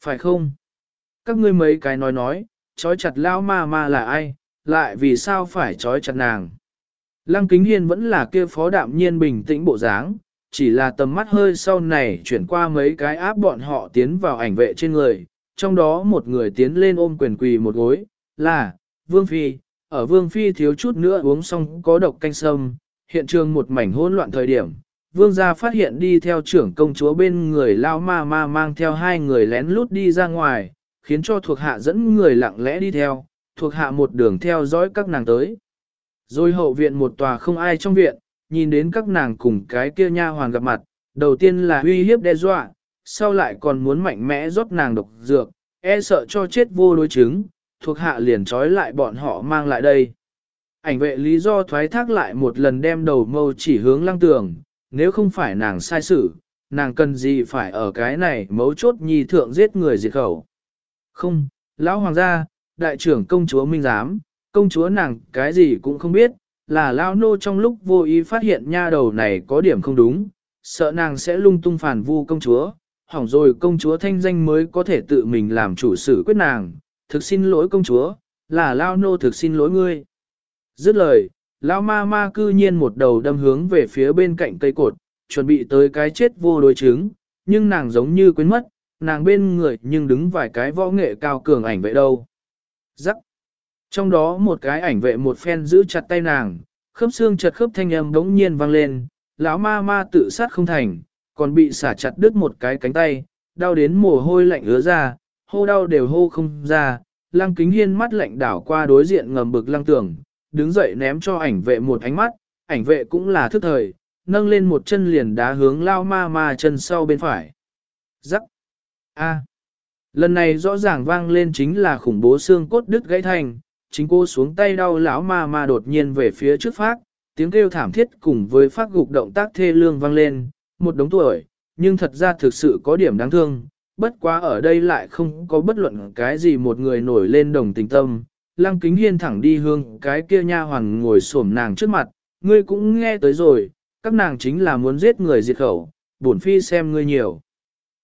Phải không? Các ngươi mấy cái nói nói, trói chặt lao ma ma là ai, lại vì sao phải trói chặt nàng? Lăng kính hiên vẫn là kia phó đạm nhiên bình tĩnh bộ dáng, chỉ là tầm mắt hơi sau này chuyển qua mấy cái áp bọn họ tiến vào ảnh vệ trên người, trong đó một người tiến lên ôm quyền quỳ một gối, là, Vương Phi, ở Vương Phi thiếu chút nữa uống xong có độc canh sâm, hiện trường một mảnh hỗn loạn thời điểm. Vương gia phát hiện đi theo trưởng công chúa bên người lao ma ma mang theo hai người lén lút đi ra ngoài, khiến cho thuộc hạ dẫn người lặng lẽ đi theo, thuộc hạ một đường theo dõi các nàng tới. Rồi hậu viện một tòa không ai trong viện, nhìn đến các nàng cùng cái kia nha hoàn gặp mặt, đầu tiên là uy hiếp đe dọa, sau lại còn muốn mạnh mẽ rót nàng độc dược, e sợ cho chết vô đối chứng, thuộc hạ liền trói lại bọn họ mang lại đây. Ảnh vệ lý do thoái thác lại một lần đem đầu mâu chỉ hướng lăng tường, nếu không phải nàng sai sự, nàng cần gì phải ở cái này mấu chốt nhi thượng giết người diệt khẩu. Không, lão hoàng gia, đại trưởng công chúa minh giám, công chúa nàng cái gì cũng không biết, là lão nô trong lúc vô ý phát hiện nha đầu này có điểm không đúng, sợ nàng sẽ lung tung phản vu công chúa, hỏng rồi công chúa thanh danh mới có thể tự mình làm chủ sự quyết nàng, thực xin lỗi công chúa, là lao nô thực xin lỗi ngươi. Dứt lời, lão ma ma cư nhiên một đầu đâm hướng về phía bên cạnh cây cột, chuẩn bị tới cái chết vô đối chứng, nhưng nàng giống như quên mất, nàng bên người nhưng đứng vài cái võ nghệ cao cường ảnh vệ đâu. Rắc. Trong đó một cái ảnh vệ một phen giữ chặt tay nàng, khớp xương chật khớp thanh âm đống nhiên vang lên, lão ma ma tự sát không thành, còn bị xả chặt đứt một cái cánh tay, đau đến mồ hôi lạnh ứa ra, hô đau đều hô không ra, lăng kính hiên mắt lạnh đảo qua đối diện ngầm bực lăng tưởng đứng dậy ném cho ảnh vệ một ánh mắt, ảnh vệ cũng là thức thời, nâng lên một chân liền đá hướng lao ma ma chân sau bên phải. Rắc! A. lần này rõ ràng vang lên chính là khủng bố xương cốt đứt gãy thành, chính cô xuống tay đau lão ma ma đột nhiên về phía trước phát, tiếng kêu thảm thiết cùng với phát gục động tác thê lương vang lên, một đống tuổi, nhưng thật ra thực sự có điểm đáng thương, bất quá ở đây lại không có bất luận cái gì một người nổi lên đồng tình tâm. Lăng kính hiên thẳng đi hương cái kia nha hoàn ngồi xổm nàng trước mặt, ngươi cũng nghe tới rồi, các nàng chính là muốn giết người diệt khẩu, bổn phi xem ngươi nhiều.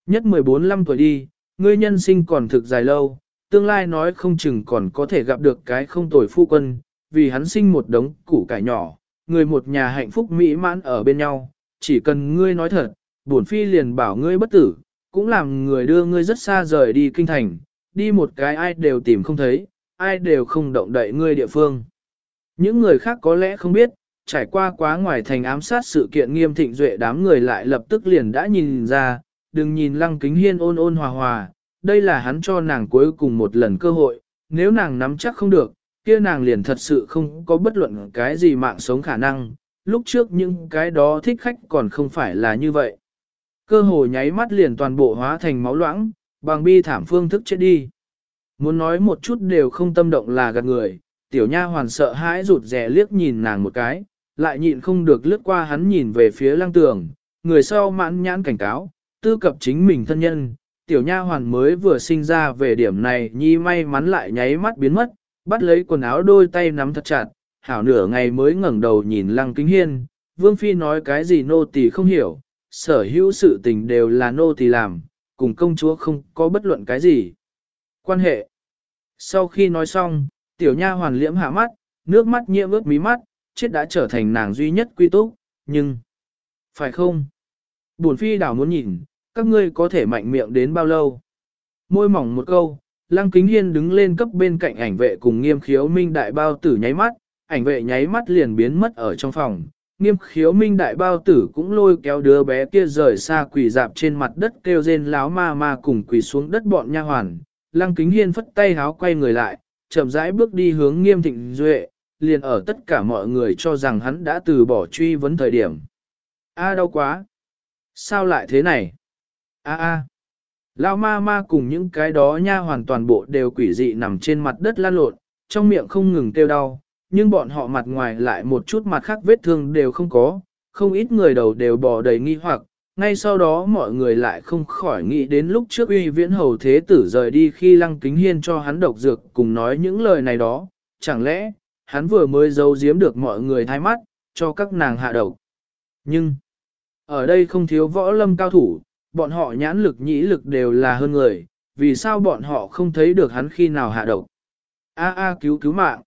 Nhất 14-15 tuổi đi, ngươi nhân sinh còn thực dài lâu, tương lai nói không chừng còn có thể gặp được cái không tồi phu quân, vì hắn sinh một đống củ cải nhỏ, người một nhà hạnh phúc mỹ mãn ở bên nhau, chỉ cần ngươi nói thật, bổn phi liền bảo ngươi bất tử, cũng làm người đưa ngươi rất xa rời đi kinh thành, đi một cái ai đều tìm không thấy, ai đều không động đậy ngươi địa phương. Những người khác có lẽ không biết, trải qua quá ngoài thành ám sát sự kiện nghiêm thịnh duệ đám người lại lập tức liền đã nhìn ra, đừng nhìn lăng kính hiên ôn ôn hòa hòa, đây là hắn cho nàng cuối cùng một lần cơ hội, nếu nàng nắm chắc không được, kia nàng liền thật sự không có bất luận cái gì mạng sống khả năng, lúc trước những cái đó thích khách còn không phải là như vậy. Cơ hồ nháy mắt liền toàn bộ hóa thành máu loãng, bằng bi thảm phương thức chết đi. Muốn nói một chút đều không tâm động là gạt người, tiểu nha hoàn sợ hãi rụt rè liếc nhìn nàng một cái, lại nhịn không được lướt qua hắn nhìn về phía lăng tường, người sau mãn nhãn cảnh cáo, tư cập chính mình thân nhân, tiểu nha hoàn mới vừa sinh ra về điểm này nhi may mắn lại nháy mắt biến mất, bắt lấy quần áo đôi tay nắm thật chặt, hảo nửa ngày mới ngẩng đầu nhìn lăng kính hiên, vương phi nói cái gì nô tỳ không hiểu, sở hữu sự tình đều là nô tỳ làm, cùng công chúa không có bất luận cái gì. Quan hệ Sau khi nói xong, tiểu nha hoàn liễm hạ mắt, nước mắt nhiễm ướt mí mắt, chết đã trở thành nàng duy nhất quy túc, nhưng... Phải không? buồn phi đảo muốn nhìn, các ngươi có thể mạnh miệng đến bao lâu? Môi mỏng một câu, Lăng Kính Hiên đứng lên cấp bên cạnh ảnh vệ cùng nghiêm khiếu minh đại bao tử nháy mắt, ảnh vệ nháy mắt liền biến mất ở trong phòng. Nghiêm khiếu minh đại bao tử cũng lôi kéo đứa bé kia rời xa quỳ dạp trên mặt đất kêu rên láo ma ma cùng quỳ xuống đất bọn nha hoàn. Lăng Kính Hiên phất tay háo quay người lại, chậm rãi bước đi hướng nghiêm thịnh duệ, liền ở tất cả mọi người cho rằng hắn đã từ bỏ truy vấn thời điểm. A đau quá! Sao lại thế này? A a! Lao ma ma cùng những cái đó nha hoàn toàn bộ đều quỷ dị nằm trên mặt đất lan lộn, trong miệng không ngừng kêu đau, nhưng bọn họ mặt ngoài lại một chút mặt khác vết thương đều không có, không ít người đầu đều bò đầy nghi hoặc, ngay sau đó mọi người lại không khỏi nghĩ đến lúc trước uy viễn hầu thế tử rời đi khi lăng kính hiên cho hắn độc dược cùng nói những lời này đó, chẳng lẽ, hắn vừa mới giấu giếm được mọi người thay mắt, cho các nàng hạ độc. Nhưng, ở đây không thiếu võ lâm cao thủ, bọn họ nhãn lực nhĩ lực đều là hơn người, vì sao bọn họ không thấy được hắn khi nào hạ độc. A a cứu cứu mạng.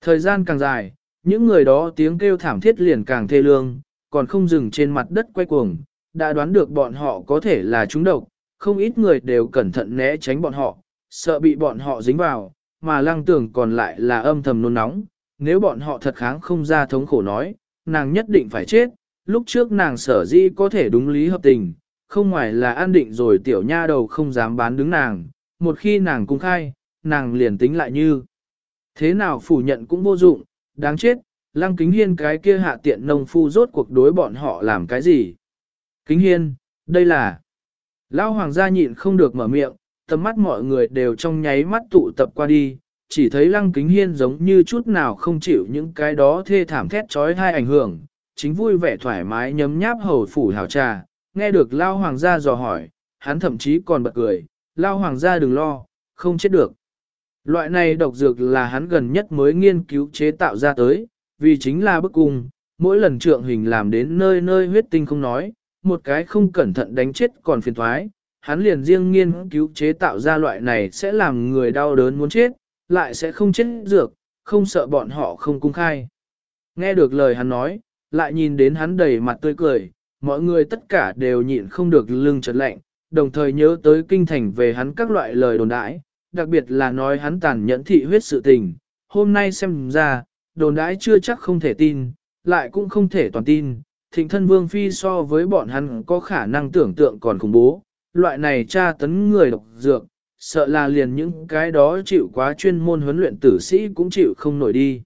Thời gian càng dài, những người đó tiếng kêu thảm thiết liền càng thê lương, còn không dừng trên mặt đất quay cuồng, đã đoán được bọn họ có thể là chúng độc, không ít người đều cẩn thận né tránh bọn họ, sợ bị bọn họ dính vào, mà lăng tưởng còn lại là âm thầm nôn nóng, nếu bọn họ thật kháng không ra thống khổ nói, nàng nhất định phải chết, lúc trước nàng sở dĩ có thể đúng lý hợp tình, không ngoài là an định rồi tiểu nha đầu không dám bán đứng nàng, một khi nàng cung khai, nàng liền tính lại như. Thế nào phủ nhận cũng vô dụng, đáng chết, lăng kính hiên cái kia hạ tiện nông phu rốt cuộc đối bọn họ làm cái gì. Kính hiên, đây là... Lão hoàng gia nhịn không được mở miệng, tầm mắt mọi người đều trong nháy mắt tụ tập qua đi, chỉ thấy lăng kính hiên giống như chút nào không chịu những cái đó thê thảm thét trói hai ảnh hưởng, chính vui vẻ thoải mái nhấm nháp hầu phủ hào trà, nghe được Lao Hoàng gia dò hỏi, hắn thậm chí còn bật cười, Lao Hoàng gia đừng lo, không chết được. Loại này độc dược là hắn gần nhất mới nghiên cứu chế tạo ra tới, vì chính là bức cung, mỗi lần trượng hình làm đến nơi nơi huyết tinh không nói, một cái không cẩn thận đánh chết còn phiền thoái, hắn liền riêng nghiên cứu chế tạo ra loại này sẽ làm người đau đớn muốn chết, lại sẽ không chết dược, không sợ bọn họ không cung khai. Nghe được lời hắn nói, lại nhìn đến hắn đầy mặt tươi cười, mọi người tất cả đều nhịn không được lưng chợt lạnh, đồng thời nhớ tới kinh thành về hắn các loại lời đồn đãi, đặc biệt là nói hắn tàn nhẫn thị huyết sự tình. Hôm nay xem ra, đồn đãi chưa chắc không thể tin, lại cũng không thể toàn tin. Thịnh thân vương phi so với bọn hắn có khả năng tưởng tượng còn khủng bố, loại này tra tấn người độc dược, sợ là liền những cái đó chịu quá chuyên môn huấn luyện tử sĩ cũng chịu không nổi đi.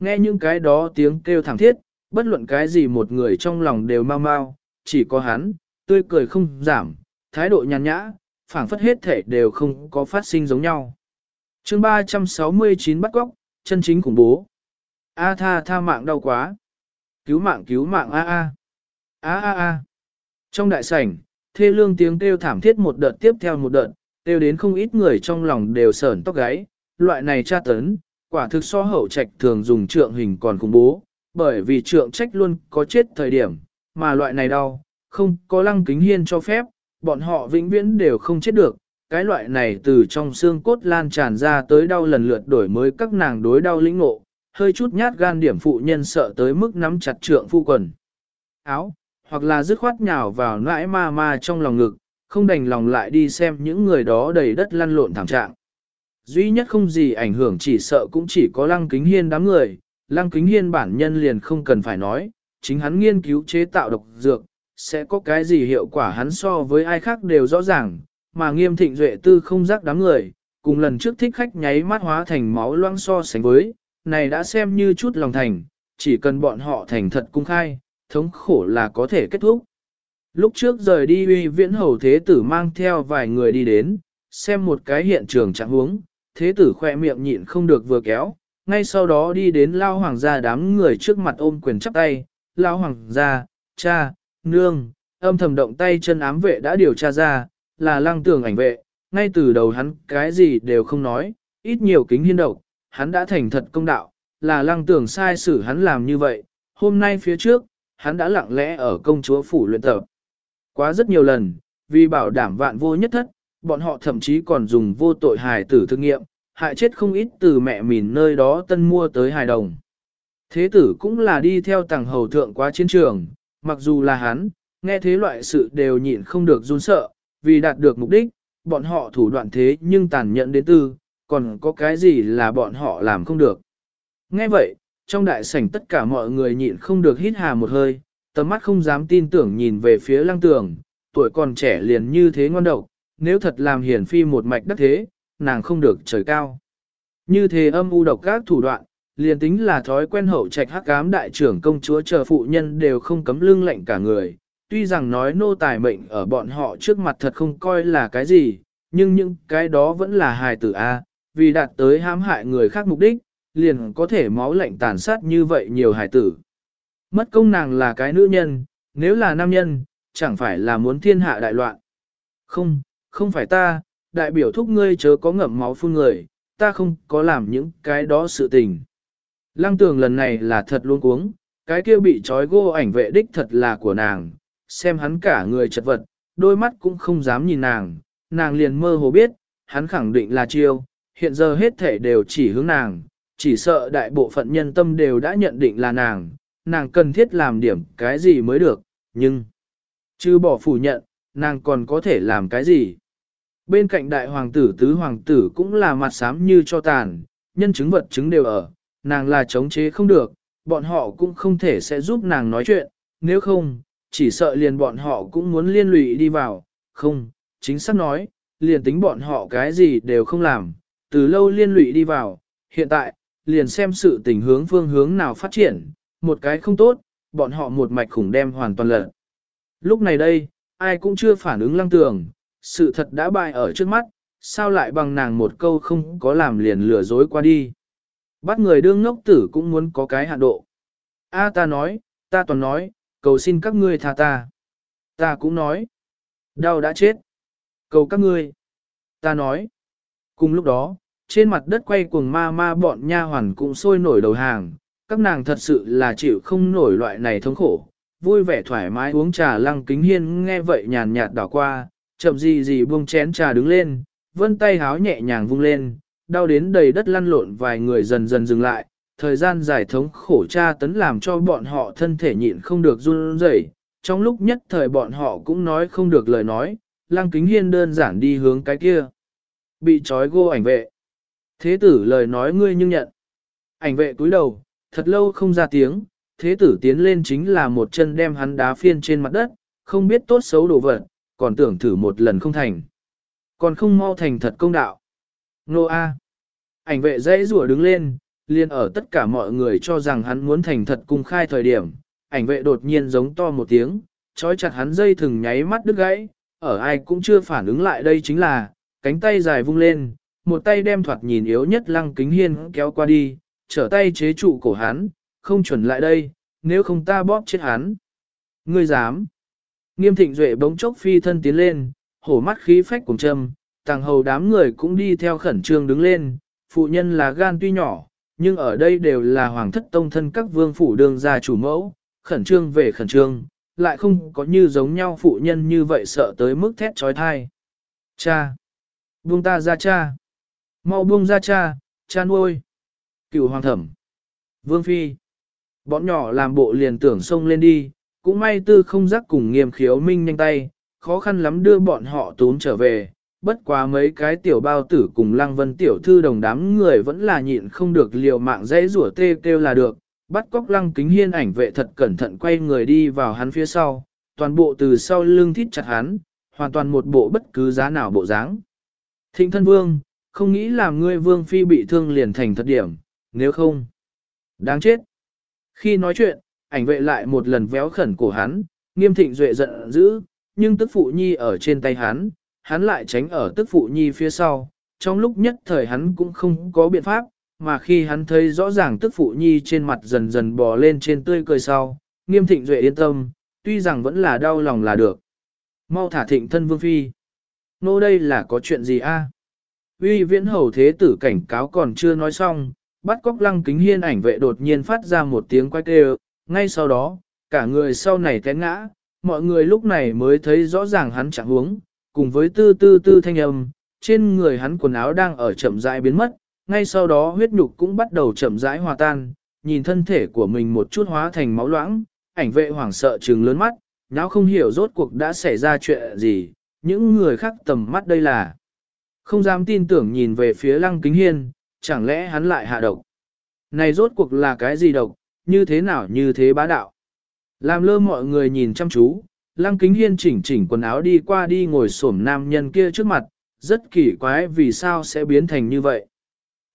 Nghe những cái đó tiếng kêu thảm thiết, bất luận cái gì một người trong lòng đều mau mau, chỉ có hắn, tươi cười không giảm, thái độ nhàn nhã, phảng phất hết thể đều không có phát sinh giống nhau. chương 369 bắt góc, chân chính khủng bố. A tha tha mạng đau quá. Cứu mạng cứu mạng a a. A a a. Trong đại sảnh, thê lương tiếng kêu thảm thiết một đợt tiếp theo một đợt, kêu đến không ít người trong lòng đều sởn tóc gáy. Loại này tra tấn, quả thực so hậu trạch thường dùng trượng hình còn khủng bố, bởi vì trượng trách luôn có chết thời điểm, mà loại này đau, không có lăng kính hiên cho phép, bọn họ vĩnh viễn đều không chết được. Cái loại này từ trong xương cốt lan tràn ra tới đau lần lượt đổi mới các nàng đối đau lĩnh ngộ, hơi chút nhát gan điểm phụ nhân sợ tới mức nắm chặt trượng phu quần. Áo, hoặc là dứt khoát nhào vào nãi ma ma trong lòng ngực, không đành lòng lại đi xem những người đó đầy đất lăn lộn thảm trạng. Duy nhất không gì ảnh hưởng chỉ sợ cũng chỉ có lăng kính hiên đám người, lăng kính hiên bản nhân liền không cần phải nói, chính hắn nghiên cứu chế tạo độc dược, sẽ có cái gì hiệu quả hắn so với ai khác đều rõ ràng, mà nghiêm thịnh duệ tư không giác đám người, cùng lần trước thích khách nháy mắt hóa thành máu loang so sánh với, này đã xem như chút lòng thành, chỉ cần bọn họ thành thật cung khai, thống khổ là có thể kết thúc. Lúc trước rời đi uy viễn hầu thế tử mang theo vài người đi đến, xem một cái hiện trường trạng huống, thế tử khoe miệng nhịn không được vừa kéo, ngay sau đó đi đến lao hoàng gia đám người trước mặt ôm quyền chắp tay, lao hoàng gia, cha, nương, âm thầm động tay chân ám vệ đã điều tra ra, là lăng tường ảnh vệ, ngay từ đầu hắn cái gì đều không nói, ít nhiều kính hiên độc, hắn đã thành thật công đạo, là lăng tưởng sai xử hắn làm như vậy, hôm nay phía trước, hắn đã lặng lẽ ở công chúa phủ luyện tập. Quá rất nhiều lần, vì bảo đảm vạn vô nhất thất, bọn họ thậm chí còn dùng vô tội hài tử thực nghiệm, hại chết không ít từ mẹ mìn nơi đó tân mua tới hài đồng. Thế tử cũng là đi theo tàng hầu thượng qua chiến trường, mặc dù là hắn, nghe thế loại sự đều nhịn không được run sợ, vì đạt được mục đích, bọn họ thủ đoạn thế nhưng tàn nhẫn đến tư, còn có cái gì là bọn họ làm không được. Nghe vậy, trong đại sảnh tất cả mọi người nhịn không được hít hà một hơi, tầm mắt không dám tin tưởng nhìn về phía lăng tường, tuổi còn trẻ liền như thế ngon độc, nếu thật làm hiển phi một mạch đắc thế, nàng không được trời cao. Như thế âm u độc các thủ đoạn, liền tính là thói quen hậu trạch hắc cám đại trưởng công chúa chờ phụ nhân đều không cấm lưng lệnh cả người. Tuy rằng nói nô tài mệnh ở bọn họ trước mặt thật không coi là cái gì, nhưng những cái đó vẫn là hài tử A, vì đạt tới hãm hại người khác mục đích, liền có thể máu lạnh tàn sát như vậy nhiều hải tử. Mất công nàng là cái nữ nhân, nếu là nam nhân, chẳng phải là muốn thiên hạ đại loạn. Không, không phải ta, đại biểu thúc ngươi chớ có ngậm máu phun người, ta không có làm những cái đó sự tình. Lăng tường lần này là thật luôn cuống, cái kia bị trói gô ảnh vệ đích thật là của nàng, xem hắn cả người chật vật, đôi mắt cũng không dám nhìn nàng, nàng liền mơ hồ biết, hắn khẳng định là chiêu, hiện giờ hết thể đều chỉ hướng nàng, chỉ sợ đại bộ phận nhân tâm đều đã nhận định là nàng, nàng cần thiết làm điểm cái gì mới được, nhưng, chứ bỏ phủ nhận, nàng còn có thể làm cái gì. Bên cạnh đại hoàng tử tứ hoàng tử cũng là mặt xám như cho tàn, nhân chứng vật chứng đều ở, nàng là chống chế không được, bọn họ cũng không thể sẽ giúp nàng nói chuyện, nếu không, chỉ sợ liền bọn họ cũng muốn liên lụy đi vào, không, chính xác nói, liền tính bọn họ cái gì đều không làm, từ lâu liên lụy đi vào, hiện tại, liền xem sự tình hướng phương hướng nào phát triển, một cái không tốt, bọn họ một mạch khủng đem hoàn toàn lật. Lúc này đây, ai cũng chưa phản ứng lăng tường, sự thật đã bại ở trước mắt, sao lại bằng nàng một câu không có làm liền lừa dối qua đi. Bắt người đương ngốc tử cũng muốn có cái hạn độ. A ta nói, ta toàn nói, cầu xin các ngươi tha ta. Ta cũng nói, đau đã chết. Cầu các ngươi. Ta nói. Cùng lúc đó, trên mặt đất quay cuồng ma ma bọn nha hoàn cũng sôi nổi đầu hàng, các nàng thật sự là chịu không nổi loại này thống khổ, vui vẻ thoải mái uống trà lăng kính hiên nghe vậy nhàn nhạt đảo qua, chậm gì gì buông chén trà đứng lên, vân tay háo nhẹ nhàng vung lên, đau đến đầy đất lăn lộn vài người dần dần dừng lại, thời gian giải thống khổ tra tấn làm cho bọn họ thân thể nhịn không được run rẩy. trong lúc nhất thời bọn họ cũng nói không được lời nói, lăng kính hiên đơn giản đi hướng cái kia. Bị trói gô ảnh vệ. Thế tử lời nói ngươi nhưng nhận. Ảnh vệ cúi đầu, thật lâu không ra tiếng, thế tử tiến lên chính là một chân đem hắn đá phiên trên mặt đất, không biết tốt xấu đồ vật, còn tưởng thử một lần không thành. Còn không mau thành thật công đạo. Nô A. Ảnh vệ dãy rủa đứng lên, liền ở tất cả mọi người cho rằng hắn muốn thành thật cung khai thời điểm. Ảnh vệ đột nhiên giống to một tiếng, trói chặt hắn dây thừng nháy mắt đứt gãy, ở ai cũng chưa phản ứng lại đây chính là, cánh tay dài vung lên, một tay đem thoạt nhìn yếu nhất lăng kính hiên kéo qua đi, trở tay chế trụ cổ hắn, không chuẩn lại đây, nếu không ta bóp chết hắn. Ngươi dám. Nghiêm thịnh duệ bỗng chốc phi thân tiến lên, hổ mắt khí phách cùng châm, tàng hầu đám người cũng đi theo khẩn trương đứng lên, phụ nhân là gan tuy nhỏ, nhưng ở đây đều là hoàng thất tông thân các vương phủ đường gia chủ mẫu, khẩn trương về khẩn trương, lại không có như giống nhau phụ nhân như vậy sợ tới mức thét trói thai. Cha! Buông ta ra cha! Mau buông ra cha, cha nuôi! Cựu hoàng thẩm! Vương phi! Bọn nhỏ làm bộ liền tưởng xông lên đi, cũng may tư không giác cùng nghiêm khiếu minh nhanh tay, khó khăn lắm đưa bọn họ tốn trở về, bất quá mấy cái tiểu bao tử cùng lăng vân tiểu thư đồng đám người vẫn là nhịn không được liều mạng dễ rủa tê kêu là được, bắt cóc lăng kính hiên ảnh vệ thật cẩn thận quay người đi vào hắn phía sau, toàn bộ từ sau lưng thít chặt hắn, hoàn toàn một bộ bất cứ giá nào bộ dáng. Thịnh thân vương, không nghĩ làm ngươi vương phi bị thương liền thành thật điểm, nếu không, đáng chết. Khi nói chuyện, ảnh vệ lại một lần véo khẩn cổ hắn, nghiêm thịnh duệ giận dữ, nhưng tức phụ nhi ở trên tay hắn, hắn lại tránh ở tức phụ nhi phía sau, trong lúc nhất thời hắn cũng không có biện pháp, mà khi hắn thấy rõ ràng tức phụ nhi trên mặt dần dần bò lên trên tươi cười sau, nghiêm thịnh duệ yên tâm, tuy rằng vẫn là đau lòng là được. Mau thả thịnh thân vương phi. Nô đây là có chuyện gì a? Uy viễn hầu thế tử cảnh cáo còn chưa nói xong, bắt cóc lăng kính hiên ảnh vệ đột nhiên phát ra một tiếng quay kêu, ngay sau đó, cả người sau này té ngã, mọi người lúc này mới thấy rõ ràng hắn chẳng huống, cùng với tư tư tư thanh âm, trên người hắn quần áo đang ở chậm rãi biến mất, ngay sau đó huyết nhục cũng bắt đầu chậm rãi hòa tan, nhìn thân thể của mình một chút hóa thành máu loãng, ảnh vệ hoảng sợ trừng lớn mắt, nháo không hiểu rốt cuộc đã xảy ra chuyện gì, những người khác tầm mắt đây là không dám tin tưởng nhìn về phía lăng kính hiên, chẳng lẽ hắn lại hạ độc. Này rốt cuộc là cái gì độc, như thế nào như thế bá đạo. Làm lơ mọi người nhìn chăm chú, lăng kính hiên chỉnh chỉnh quần áo đi qua đi ngồi xổm nam nhân kia trước mặt, rất kỳ quái vì sao sẽ biến thành như vậy.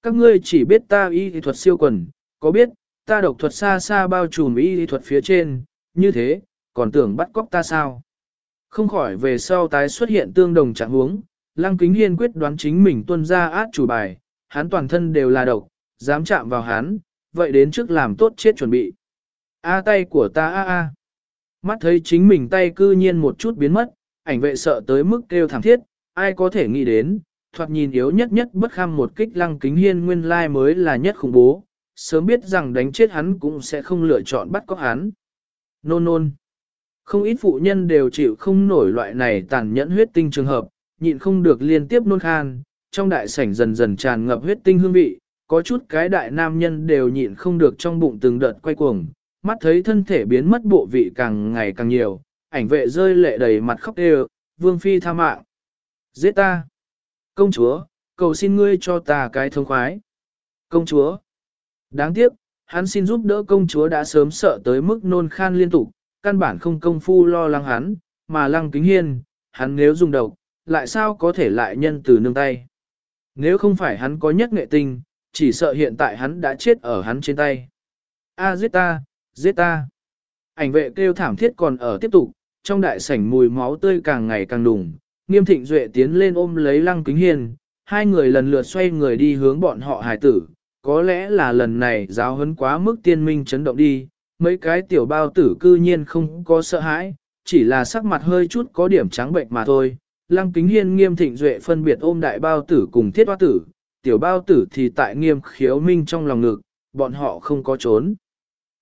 Các ngươi chỉ biết ta y thuật siêu quần, có biết, ta độc thuật xa xa bao trùm y thuật phía trên, như thế, còn tưởng bắt cóc ta sao? Không khỏi về sau tái xuất hiện tương đồng trạng huống, Lăng Kính Hiên quyết đoán chính mình tuân ra át chủ bài, hắn toàn thân đều là độc, dám chạm vào hắn, vậy đến trước làm tốt chết chuẩn bị. A tay của ta a a. Mắt thấy chính mình tay cư nhiên một chút biến mất, ảnh vệ sợ tới mức kêu thảm thiết, ai có thể nghĩ đến, thoạt nhìn yếu nhất nhất bất kham một kích lăng kính hiên nguyên lai mới là nhất khủng bố, sớm biết rằng đánh chết hắn cũng sẽ không lựa chọn bắt có hắn. Nôn nôn. Không ít phụ nhân đều chịu không nổi loại này tàn nhẫn huyết tinh trường hợp, nhịn không được liên tiếp nôn khan, trong đại sảnh dần dần tràn ngập huyết tinh hương vị, có chút cái đại nam nhân đều nhịn không được trong bụng từng đợt quay cuồng, mắt thấy thân thể biến mất bộ vị càng ngày càng nhiều, ảnh vệ rơi lệ đầy mặt khóc đều, vương phi tha mạng. Giết ta! Công chúa, cầu xin ngươi cho ta cái thông khoái. Công chúa! Đáng tiếc, hắn xin giúp đỡ công chúa đã sớm sợ tới mức nôn khan liên tục, căn bản không công phu lo lắng hắn, mà lăng kính hiên, hắn nếu dùng độc, lại sao có thể lại nhân từ nương tay. Nếu không phải hắn có nhất nghệ tinh, chỉ sợ hiện tại hắn đã chết ở hắn trên tay. A giết ta, giết ta. Ảnh vệ kêu thảm thiết còn ở tiếp tục, trong đại sảnh mùi máu tươi càng ngày càng đùng. Nghiêm thịnh duệ tiến lên ôm lấy lăng kính hiền, hai người lần lượt xoay người đi hướng bọn họ hải tử. Có lẽ là lần này giáo huấn quá mức tiên minh chấn động đi, mấy cái tiểu bao tử cư nhiên không có sợ hãi, chỉ là sắc mặt hơi chút có điểm trắng bệnh mà thôi. Lăng kính hiên nghiêm thịnh duệ phân biệt ôm đại bao tử cùng thiết hoa tử, tiểu bao tử thì tại nghiêm khiếu minh trong lòng ngực, bọn họ không có trốn.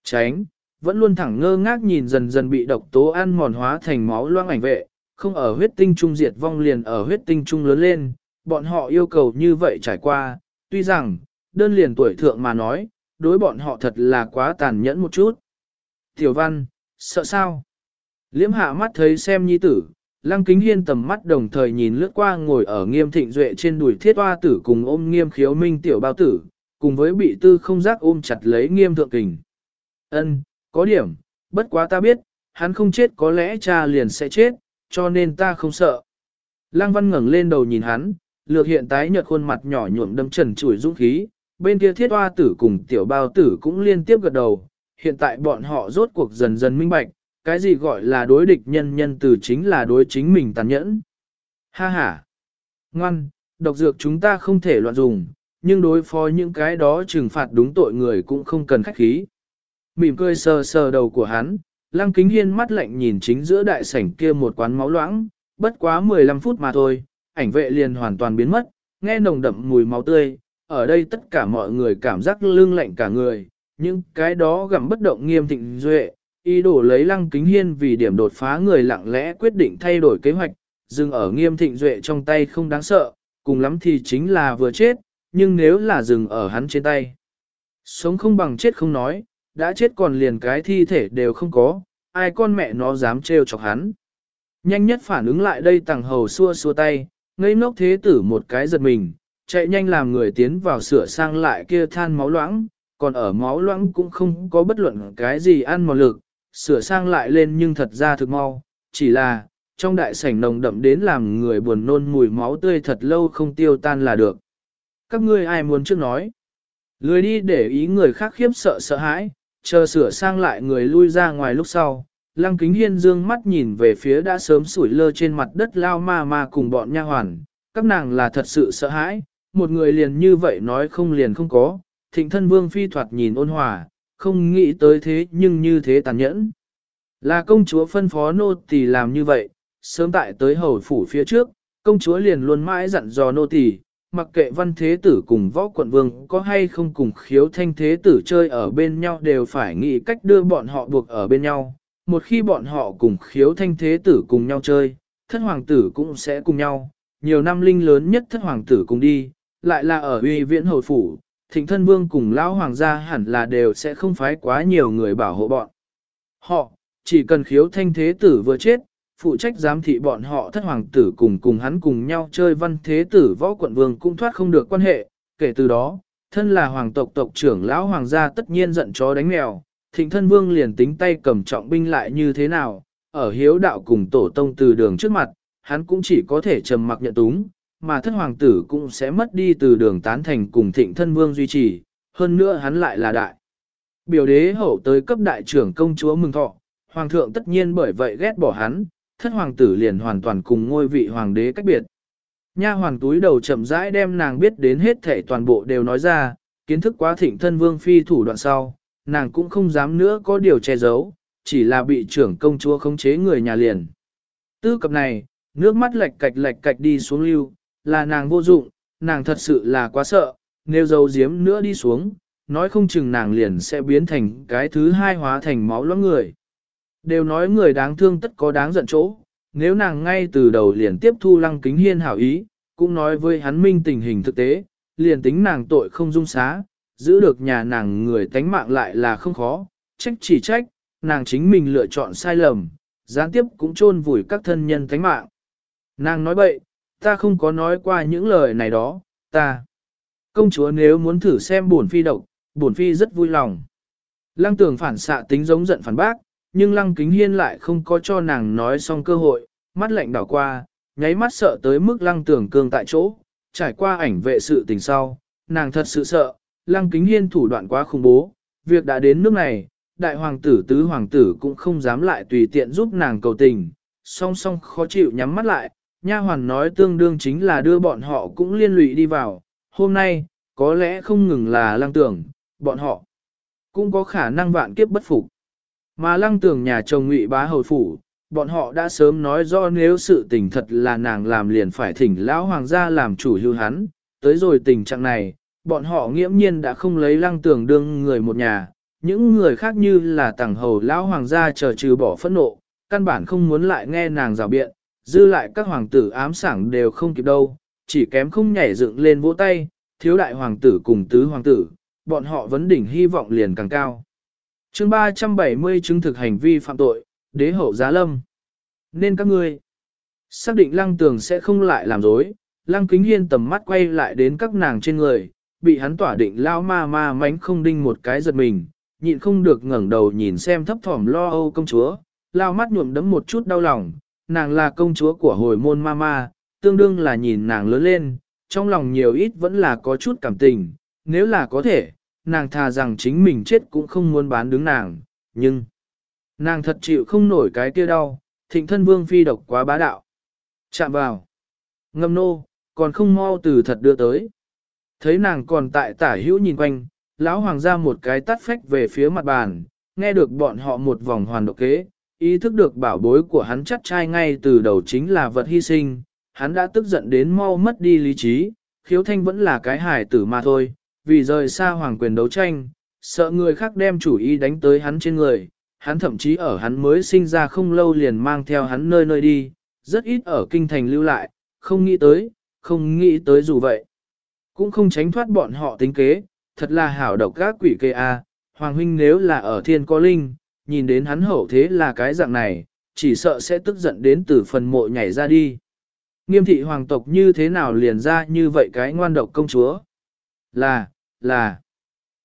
Tránh, vẫn luôn thẳng ngơ ngác nhìn dần dần bị độc tố ăn mòn hóa thành máu loang ảnh vệ, không ở huyết tinh trung diệt vong liền ở huyết tinh trung lớn lên, bọn họ yêu cầu như vậy trải qua, tuy rằng, đơn liền tuổi thượng mà nói, đối bọn họ thật là quá tàn nhẫn một chút. Tiểu văn, sợ sao? Liễm hạ mắt thấy xem nhi tử, lăng kính hiên tầm mắt đồng thời nhìn lướt qua ngồi ở nghiêm thịnh duệ trên đùi thiết hoa tử cùng ôm nghiêm khiếu minh tiểu bao tử, cùng với bị tư không giác ôm chặt lấy nghiêm thượng kình. Ân, có điểm, bất quá ta biết, hắn không chết có lẽ cha liền sẽ chết, cho nên ta không sợ. Lăng văn ngẩng lên đầu nhìn hắn, lược hiện tái nhợt khuôn mặt nhỏ nhuộm đâm trần chủi dũng khí, bên kia thiết hoa tử cùng tiểu bao tử cũng liên tiếp gật đầu, hiện tại bọn họ rốt cuộc dần dần minh bạch, cái gì gọi là đối địch nhân nhân từ chính là đối chính mình tàn nhẫn. Ha ha! Ngoan, độc dược chúng ta không thể loạn dùng, nhưng đối phó những cái đó trừng phạt đúng tội người cũng không cần khách khí. Mỉm cười sờ sờ đầu của hắn, lăng kính hiên mắt lạnh nhìn chính giữa đại sảnh kia một quán máu loãng, bất quá 15 phút mà thôi, ảnh vệ liền hoàn toàn biến mất, nghe nồng đậm mùi máu tươi, ở đây tất cả mọi người cảm giác lưng lạnh cả người, những cái đó gặm bất động nghiêm thịnh duệ, ý đồ lấy lăng kính hiên vì điểm đột phá người lặng lẽ quyết định thay đổi kế hoạch, dừng ở nghiêm thịnh duệ trong tay không đáng sợ, cùng lắm thì chính là vừa chết, nhưng nếu là dừng ở hắn trên tay. Sống không bằng chết không nói, đã chết còn liền cái thi thể đều không có, ai con mẹ nó dám trêu chọc hắn. Nhanh nhất phản ứng lại đây tàng hầu xua xua tay, ngây ngốc thế tử một cái giật mình, chạy nhanh làm người tiến vào sửa sang lại kia than máu loãng, còn ở máu loãng cũng không có bất luận cái gì ăn mòn lực, sửa sang lại lên nhưng thật ra thực mau, chỉ là, trong đại sảnh nồng đậm đến làm người buồn nôn mùi máu tươi thật lâu không tiêu tan là được. Các ngươi ai muốn trước nói? Lười đi để ý người khác khiếp sợ sợ hãi, chờ sửa sang lại người lui ra ngoài lúc sau. Lăng kính hiên dương mắt nhìn về phía đã sớm sủi lơ trên mặt đất lao ma ma cùng bọn nha hoàn, các nàng là thật sự sợ hãi, một người liền như vậy nói không liền không có, thịnh thân vương phi thoạt nhìn ôn hòa, không nghĩ tới thế nhưng như thế tàn nhẫn. Là công chúa phân phó nô tỳ làm như vậy, sớm tại tới hầu phủ phía trước, công chúa liền luôn mãi dặn dò nô tỳ, mặc kệ văn thế tử cùng võ quận vương có hay không cùng khiếu thanh thế tử chơi ở bên nhau đều phải nghĩ cách đưa bọn họ buộc ở bên nhau. Một khi bọn họ cùng khiếu thanh thế tử cùng nhau chơi, thất hoàng tử cũng sẽ cùng nhau. Nhiều năm linh lớn nhất thất hoàng tử cùng đi, lại là ở uy viễn hầu phủ, thịnh thân vương cùng lão hoàng gia hẳn là đều sẽ không phái quá nhiều người bảo hộ bọn. Họ, chỉ cần khiếu thanh thế tử vừa chết, phụ trách giám thị bọn họ thất hoàng tử cùng cùng hắn cùng nhau chơi văn thế tử võ quận vương cũng thoát không được quan hệ, kể từ đó, thân là hoàng tộc tộc trưởng lão hoàng gia tất nhiên giận chó đánh mèo, thịnh thân vương liền tính tay cầm trọng binh lại như thế nào, ở hiếu đạo cùng tổ tông từ đường trước mặt, hắn cũng chỉ có thể trầm mặc nhận túng, mà thất hoàng tử cũng sẽ mất đi từ đường tán thành cùng thịnh thân vương duy trì, hơn nữa hắn lại là đại. Biểu đế hậu tới cấp đại trưởng công chúa mừng thọ, hoàng thượng tất nhiên bởi vậy ghét bỏ hắn, thất hoàng tử liền hoàn toàn cùng ngôi vị hoàng đế cách biệt. Nha hoàng túi đầu chậm rãi đem nàng biết đến hết thể toàn bộ đều nói ra, kiến thức quá thịnh thân vương phi thủ đoạn sau, nàng cũng không dám nữa có điều che giấu, chỉ là bị trưởng công chúa khống chế người nhà liền. Tư cập này, nước mắt lệch cạch lệch cạch đi xuống lưu, là nàng vô dụng, nàng thật sự là quá sợ, nếu dấu giếm nữa đi xuống, nói không chừng nàng liền sẽ biến thành cái thứ hai hóa thành máu loãng người. Đều nói người đáng thương tất có đáng giận chỗ, nếu nàng ngay từ đầu liền tiếp thu lăng kính hiên hảo ý, cũng nói với hắn minh tình hình thực tế, liền tính nàng tội không dung xá, giữ được nhà nàng người tánh mạng lại là không khó, trách chỉ trách, nàng chính mình lựa chọn sai lầm, gián tiếp cũng chôn vùi các thân nhân tánh mạng. Nàng nói bậy, ta không có nói qua những lời này đó, ta. Công chúa nếu muốn thử xem bổn phi độc, bổn phi rất vui lòng. Lăng tường phản xạ tính giống giận phản bác, nhưng lăng kính hiên lại không có cho nàng nói xong cơ hội, mắt lạnh đảo qua, nháy mắt sợ tới mức lăng tưởng cương tại chỗ, trải qua ảnh vệ sự tình sau, nàng thật sự sợ, lăng kính hiên thủ đoạn quá khủng bố, việc đã đến nước này, đại hoàng tử tứ hoàng tử cũng không dám lại tùy tiện giúp nàng cầu tình, song song khó chịu nhắm mắt lại, nha hoàn nói tương đương chính là đưa bọn họ cũng liên lụy đi vào, hôm nay, có lẽ không ngừng là lăng tưởng, bọn họ cũng có khả năng vạn kiếp bất phục. Mà lăng tưởng nhà chồng ngụy bá hầu phủ, bọn họ đã sớm nói do nếu sự tình thật là nàng làm liền phải thỉnh lão hoàng gia làm chủ hưu hắn, tới rồi tình trạng này, bọn họ nghiễm nhiên đã không lấy lăng tưởng đương người một nhà, những người khác như là tàng hầu lão hoàng gia chờ trừ bỏ phẫn nộ, căn bản không muốn lại nghe nàng rào biện, dư lại các hoàng tử ám sảng đều không kịp đâu, chỉ kém không nhảy dựng lên vỗ tay, thiếu đại hoàng tử cùng tứ hoàng tử, bọn họ vấn đỉnh hy vọng liền càng cao. Chương 370 chứng thực hành vi phạm tội, đế hậu giá lâm. Nên các ngươi xác định lăng tường sẽ không lại làm dối, lăng kính hiên tầm mắt quay lại đến các nàng trên người, bị hắn tỏa định lao ma ma mánh không đinh một cái giật mình, nhịn không được ngẩng đầu nhìn xem thấp thỏm lo âu công chúa, lao mắt nhuộm đấm một chút đau lòng, nàng là công chúa của hồi môn mama tương đương là nhìn nàng lớn lên, trong lòng nhiều ít vẫn là có chút cảm tình, nếu là có thể, nàng thà rằng chính mình chết cũng không muốn bán đứng nàng, nhưng Nàng thật chịu không nổi cái kia đau, thịnh thân vương phi độc quá bá đạo. Chạm vào. Ngâm nô, còn không mau từ thật đưa tới. Thấy nàng còn tại tả hữu nhìn quanh, lão hoàng ra một cái tắt phách về phía mặt bàn, nghe được bọn họ một vòng hoàn độ kế, ý thức được bảo bối của hắn chắc trai ngay từ đầu chính là vật hy sinh, hắn đã tức giận đến mau mất đi lý trí, khiếu thanh vẫn là cái hài tử mà thôi, vì rời xa hoàng quyền đấu tranh, sợ người khác đem chủ ý đánh tới hắn trên người, hắn thậm chí ở hắn mới sinh ra không lâu liền mang theo hắn nơi nơi đi, rất ít ở kinh thành lưu lại, không nghĩ tới, không nghĩ tới dù vậy. Cũng không tránh thoát bọn họ tính kế, thật là hảo độc các quỷ kê a. Hoàng huynh nếu là ở thiên có linh, nhìn đến hắn hậu thế là cái dạng này, chỉ sợ sẽ tức giận đến từ phần mộ nhảy ra đi. Nghiêm thị hoàng tộc như thế nào liền ra như vậy cái ngoan độc công chúa? Là, là,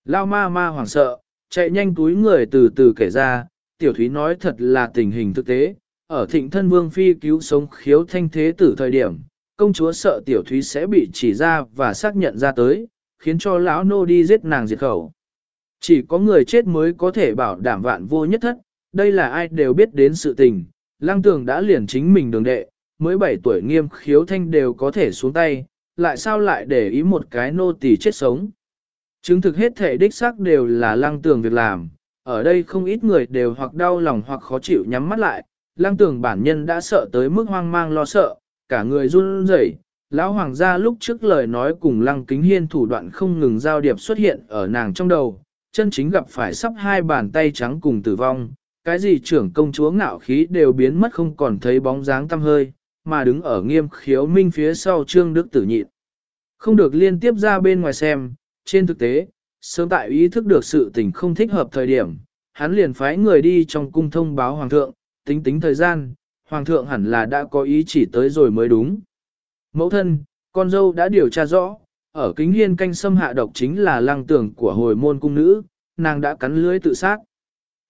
lao ma ma hoàng sợ, chạy nhanh túi người từ từ kể ra, tiểu thúy nói thật là tình hình thực tế, ở thịnh thân vương phi cứu sống khiếu thanh thế tử thời điểm, công chúa sợ tiểu thúy sẽ bị chỉ ra và xác nhận ra tới, khiến cho lão nô đi giết nàng diệt khẩu. Chỉ có người chết mới có thể bảo đảm vạn vô nhất thất, đây là ai đều biết đến sự tình, lăng tường đã liền chính mình đường đệ, mới 7 tuổi nghiêm khiếu thanh đều có thể xuống tay, lại sao lại để ý một cái nô tỳ chết sống. Chứng thực hết thể đích xác đều là lăng tường việc làm, ở đây không ít người đều hoặc đau lòng hoặc khó chịu nhắm mắt lại, lăng tường bản nhân đã sợ tới mức hoang mang lo sợ, cả người run rẩy. Lão hoàng gia lúc trước lời nói cùng lăng kính hiên thủ đoạn không ngừng giao điệp xuất hiện ở nàng trong đầu, chân chính gặp phải sắp hai bàn tay trắng cùng tử vong, cái gì trưởng công chúa ngạo khí đều biến mất không còn thấy bóng dáng tăm hơi, mà đứng ở nghiêm khiếu minh phía sau trương đức tử nhịn. Không được liên tiếp ra bên ngoài xem, trên thực tế, sớm tại ý thức được sự tình không thích hợp thời điểm, hắn liền phái người đi trong cung thông báo hoàng thượng, tính tính thời gian, hoàng thượng hẳn là đã có ý chỉ tới rồi mới đúng. Mẫu thân, con dâu đã điều tra rõ, ở kính hiên canh xâm hạ độc chính là lăng tưởng của hồi môn cung nữ, nàng đã cắn lưới tự sát.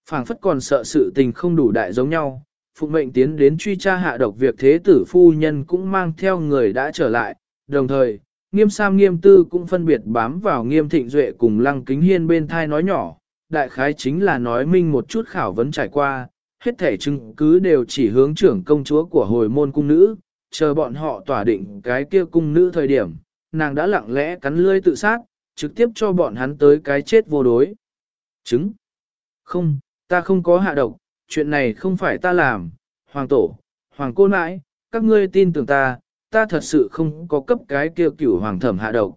phảng phất còn sợ sự tình không đủ đại giống nhau, phụng mệnh tiến đến truy tra hạ độc việc thế tử phu nhân cũng mang theo người đã trở lại, đồng thời, nghiêm sam nghiêm tư cũng phân biệt bám vào nghiêm thịnh duệ cùng lăng kính hiên bên thai nói nhỏ, đại khái chính là nói minh một chút khảo vấn trải qua, hết thể chứng cứ đều chỉ hướng trưởng công chúa của hồi môn cung nữ, chờ bọn họ tỏa định cái kia cung nữ thời điểm, nàng đã lặng lẽ cắn lưỡi tự sát, trực tiếp cho bọn hắn tới cái chết vô đối. Chứng? Không, ta không có hạ độc, chuyện này không phải ta làm, hoàng tổ, hoàng cô nãi, các ngươi tin tưởng ta, ta thật sự không có cấp cái kia cửu hoàng thẩm hạ độc.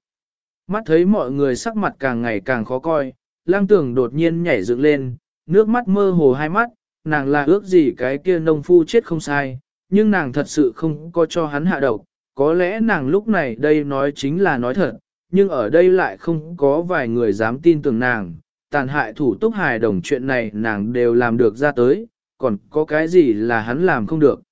Mắt thấy mọi người sắc mặt càng ngày càng khó coi, lang tưởng đột nhiên nhảy dựng lên, nước mắt mơ hồ hai mắt, nàng là ước gì cái kia nông phu chết không sai, nhưng nàng thật sự không có cho hắn hạ độc, có lẽ nàng lúc này đây nói chính là nói thật, nhưng ở đây lại không có vài người dám tin tưởng nàng, tàn hại thủ túc hài đồng chuyện này nàng đều làm được ra tới, còn có cái gì là hắn làm không được.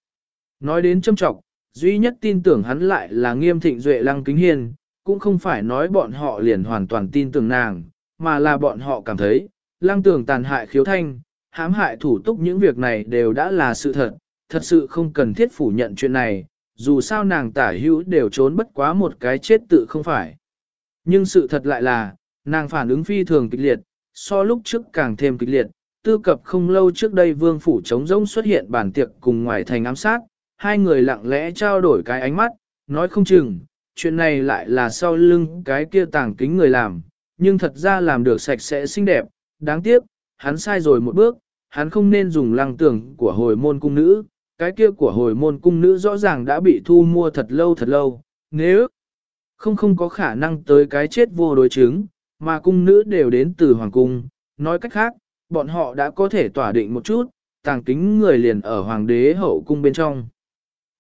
Nói đến châm trọng, duy nhất tin tưởng hắn lại là nghiêm thịnh duệ lăng kính hiền, cũng không phải nói bọn họ liền hoàn toàn tin tưởng nàng, mà là bọn họ cảm thấy, lăng tưởng tàn hại khiếu thanh, hãm hại thủ túc những việc này đều đã là sự thật, thật sự không cần thiết phủ nhận chuyện này, dù sao nàng tả hữu đều trốn bất quá một cái chết tự không phải. Nhưng sự thật lại là, nàng phản ứng phi thường kịch liệt, so lúc trước càng thêm kịch liệt, tư cập không lâu trước đây vương phủ trống rỗng xuất hiện bản tiệc cùng ngoài thành ám sát, hai người lặng lẽ trao đổi cái ánh mắt, nói không chừng, chuyện này lại là sau lưng cái kia tàng kính người làm, nhưng thật ra làm được sạch sẽ xinh đẹp, đáng tiếc, hắn sai rồi một bước, hắn không nên dùng lăng tưởng của hồi môn cung nữ, cái kia của hồi môn cung nữ rõ ràng đã bị thu mua thật lâu thật lâu, nếu không không có khả năng tới cái chết vô đối chứng, mà cung nữ đều đến từ hoàng cung, nói cách khác, bọn họ đã có thể tỏa định một chút, tàng kính người liền ở hoàng đế hậu cung bên trong.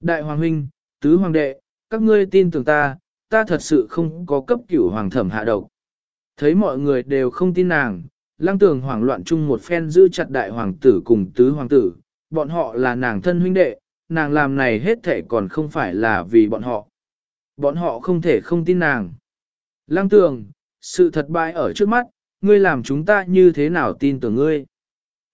Đại hoàng huynh, tứ hoàng đệ, các ngươi tin tưởng ta, ta thật sự không có cấp cửu hoàng thẩm hạ độc. Thấy mọi người đều không tin nàng, lăng tường hoảng loạn chung một phen giữ chặt đại hoàng tử cùng tứ hoàng tử, bọn họ là nàng thân huynh đệ, nàng làm này hết thể còn không phải là vì bọn họ. Bọn họ không thể không tin nàng. Lăng tường, sự thật bại ở trước mắt, ngươi làm chúng ta như thế nào tin tưởng ngươi.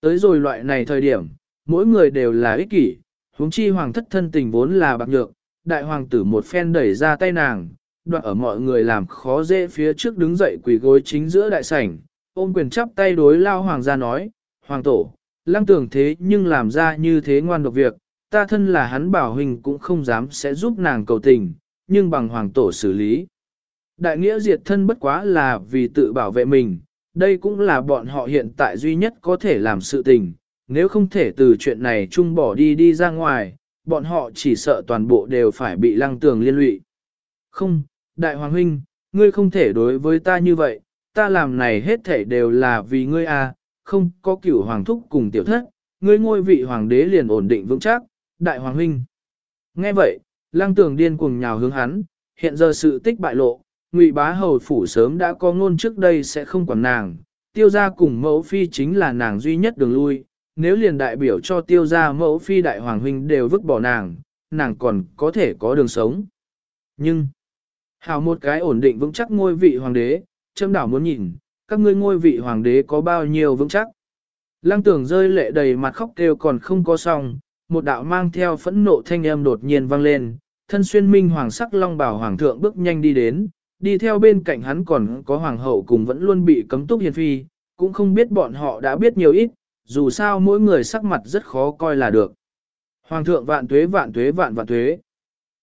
Tới rồi loại này thời điểm, mỗi người đều là ích kỷ, huống chi hoàng thất thân tình vốn là bạc nhược, đại hoàng tử một phen đẩy ra tay nàng, đoạn ở mọi người làm khó dễ phía trước đứng dậy quỳ gối chính giữa đại sảnh, ôm quyền chắp tay đối lao hoàng gia nói, hoàng tổ, lăng tưởng thế nhưng làm ra như thế ngoan độc việc, ta thân là hắn bảo huynh cũng không dám sẽ giúp nàng cầu tình, nhưng bằng hoàng tổ xử lý. Đại nghĩa diệt thân bất quá là vì tự bảo vệ mình, đây cũng là bọn họ hiện tại duy nhất có thể làm sự tình, nếu không thể từ chuyện này chung bỏ đi đi ra ngoài, bọn họ chỉ sợ toàn bộ đều phải bị lăng tường liên lụy. Không, đại hoàng huynh, ngươi không thể đối với ta như vậy, ta làm này hết thể đều là vì ngươi à, không có cửu hoàng thúc cùng tiểu thất, ngươi ngôi vị hoàng đế liền ổn định vững chắc, đại hoàng huynh. Nghe vậy, lăng tường điên cuồng nhào hướng hắn, hiện giờ sự tích bại lộ, ngụy bá hầu phủ sớm đã có ngôn trước đây sẽ không quản nàng, tiêu gia cùng mẫu phi chính là nàng duy nhất đường lui, nếu liền đại biểu cho tiêu gia mẫu phi đại hoàng huynh đều vứt bỏ nàng, nàng còn có thể có đường sống. Nhưng, hào một cái ổn định vững chắc ngôi vị hoàng đế, châm đảo muốn nhìn, các ngươi ngôi vị hoàng đế có bao nhiêu vững chắc. Lăng tưởng rơi lệ đầy mặt khóc kêu còn không có xong, một đạo mang theo phẫn nộ thanh âm đột nhiên vang lên, thân xuyên minh hoàng sắc long bảo hoàng thượng bước nhanh đi đến, đi theo bên cạnh hắn còn có hoàng hậu cùng vẫn luôn bị cấm túc hiền phi, cũng không biết bọn họ đã biết nhiều ít, dù sao mỗi người sắc mặt rất khó coi là được. Hoàng thượng vạn tuế vạn tuế vạn vạn tuế.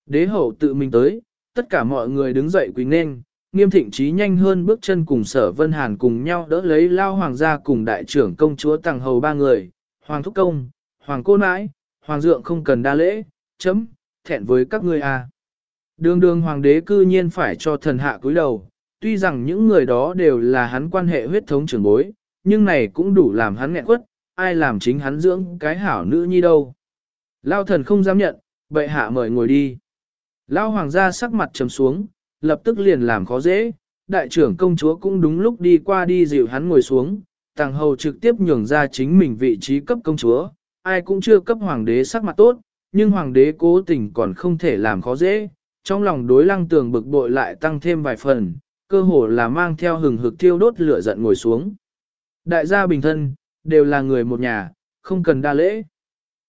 Đế hậu tự mình tới, tất cả mọi người đứng dậy quỳ nên, nghiêm thịnh trí nhanh hơn bước chân cùng sở vân hàn cùng nhau đỡ lấy lao hoàng gia cùng đại trưởng công chúa tàng hầu ba người, hoàng thúc công, hoàng cô nãi, hoàng dượng không cần đa lễ, chấm, thẹn với các ngươi à. Đường đường hoàng đế cư nhiên phải cho thần hạ cúi đầu, tuy rằng những người đó đều là hắn quan hệ huyết thống trưởng bối, nhưng này cũng đủ làm hắn nghẹn quất, ai làm chính hắn dưỡng cái hảo nữ nhi đâu. Lao thần không dám nhận, bệ hạ mời ngồi đi. Lao hoàng gia sắc mặt trầm xuống, lập tức liền làm khó dễ, đại trưởng công chúa cũng đúng lúc đi qua đi dịu hắn ngồi xuống, tàng hầu trực tiếp nhường ra chính mình vị trí cấp công chúa, ai cũng chưa cấp hoàng đế sắc mặt tốt, nhưng hoàng đế cố tình còn không thể làm khó dễ, trong lòng đối lăng tường bực bội lại tăng thêm vài phần, cơ hồ là mang theo hừng hực thiêu đốt lửa giận ngồi xuống. Đại gia bình thân, đều là người một nhà, không cần đa lễ.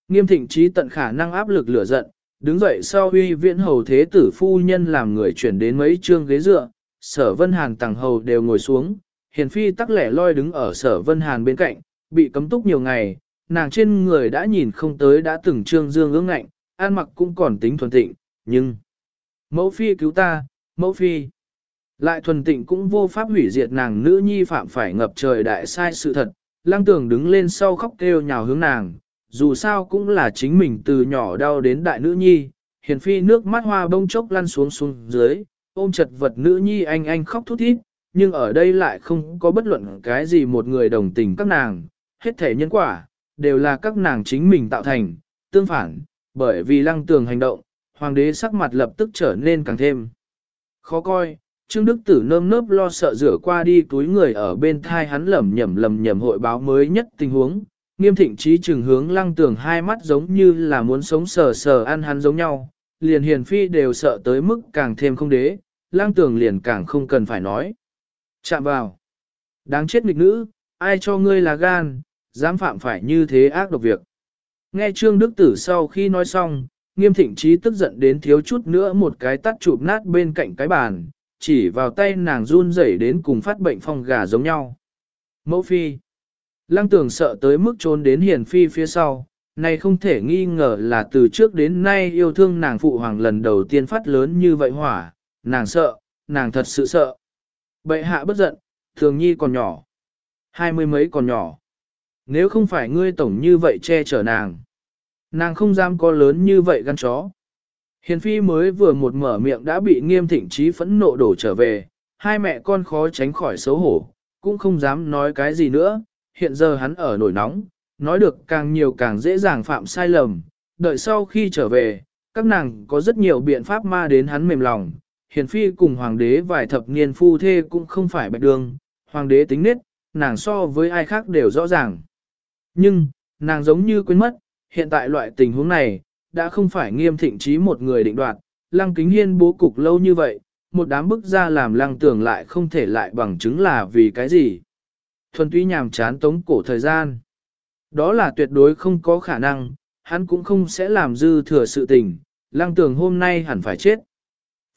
Nghiêm thịnh trí tận khả năng áp lực lửa giận, đứng dậy sau huy viễn hầu thế tử phu nhân làm người chuyển đến mấy trương ghế dựa, sở vân hàn tàng hầu đều ngồi xuống, hiền phi tắc lẻ loi đứng ở sở vân hàn bên cạnh, bị cấm túc nhiều ngày, nàng trên người đã nhìn không tới đã từng trương dương ương ngạnh, an mặc cũng còn tính thuần tịnh, nhưng mẫu phi cứu ta, mẫu phi. Lại thuần tịnh cũng vô pháp hủy diệt nàng nữ nhi phạm phải ngập trời đại sai sự thật, lang tường đứng lên sau khóc kêu nhào hướng nàng, dù sao cũng là chính mình từ nhỏ đau đến đại nữ nhi, hiền phi nước mắt hoa bông chốc lăn xuống xuống dưới, ôm chật vật nữ nhi anh anh khóc thút thít, nhưng ở đây lại không có bất luận cái gì một người đồng tình các nàng, hết thể nhân quả, đều là các nàng chính mình tạo thành, tương phản, bởi vì lăng tường hành động, hoàng đế sắc mặt lập tức trở nên càng thêm khó coi. Trương Đức Tử nơm nớp lo sợ rửa qua đi túi người ở bên thai hắn lẩm nhẩm lẩm nhẩm hội báo mới nhất tình huống, nghiêm thịnh trí trừng hướng lăng Tưởng hai mắt giống như là muốn sống sờ sờ ăn hắn giống nhau, liền hiền phi đều sợ tới mức càng thêm không đế, lăng Tưởng liền càng không cần phải nói. Chạm vào. Đáng chết nghịch nữ, ai cho ngươi là gan, dám phạm phải như thế ác độc việc. Nghe Trương Đức Tử sau khi nói xong, nghiêm thịnh trí tức giận đến thiếu chút nữa một cái tắt chụp nát bên cạnh cái bàn, chỉ vào tay nàng run rẩy đến cùng phát bệnh phong gà giống nhau. Mẫu phi. Lăng tưởng sợ tới mức trốn đến hiền phi phía sau, này không thể nghi ngờ là từ trước đến nay yêu thương nàng phụ hoàng lần đầu tiên phát lớn như vậy hỏa, nàng sợ, nàng thật sự sợ. Bệ hạ bất giận, thường nhi còn nhỏ, hai mươi mấy còn nhỏ. Nếu không phải ngươi tổng như vậy che chở nàng, nàng không dám có lớn như vậy gan chó. Hiền phi mới vừa một mở miệng đã bị nghiêm thịnh trí phẫn nộ đổ trở về, hai mẹ con khó tránh khỏi xấu hổ, cũng không dám nói cái gì nữa, hiện giờ hắn ở nổi nóng, nói được càng nhiều càng dễ dàng phạm sai lầm, đợi sau khi trở về, các nàng có rất nhiều biện pháp ma đến hắn mềm lòng. Hiền phi cùng hoàng đế vài thập niên phu thê cũng không phải bạch đường, hoàng đế tính nết, nàng so với ai khác đều rõ ràng. Nhưng, nàng giống như quên mất, hiện tại loại tình huống này, đã không phải nghiêm thịnh trí một người định đoạt, lăng kính hiên bố cục lâu như vậy, một đám bức ra làm lăng tưởng lại không thể lại bằng chứng là vì cái gì thuần túy nhàm chán tống cổ thời gian. Đó là tuyệt đối không có khả năng, hắn cũng không sẽ làm dư thừa sự tình, lăng tường hôm nay hẳn phải chết.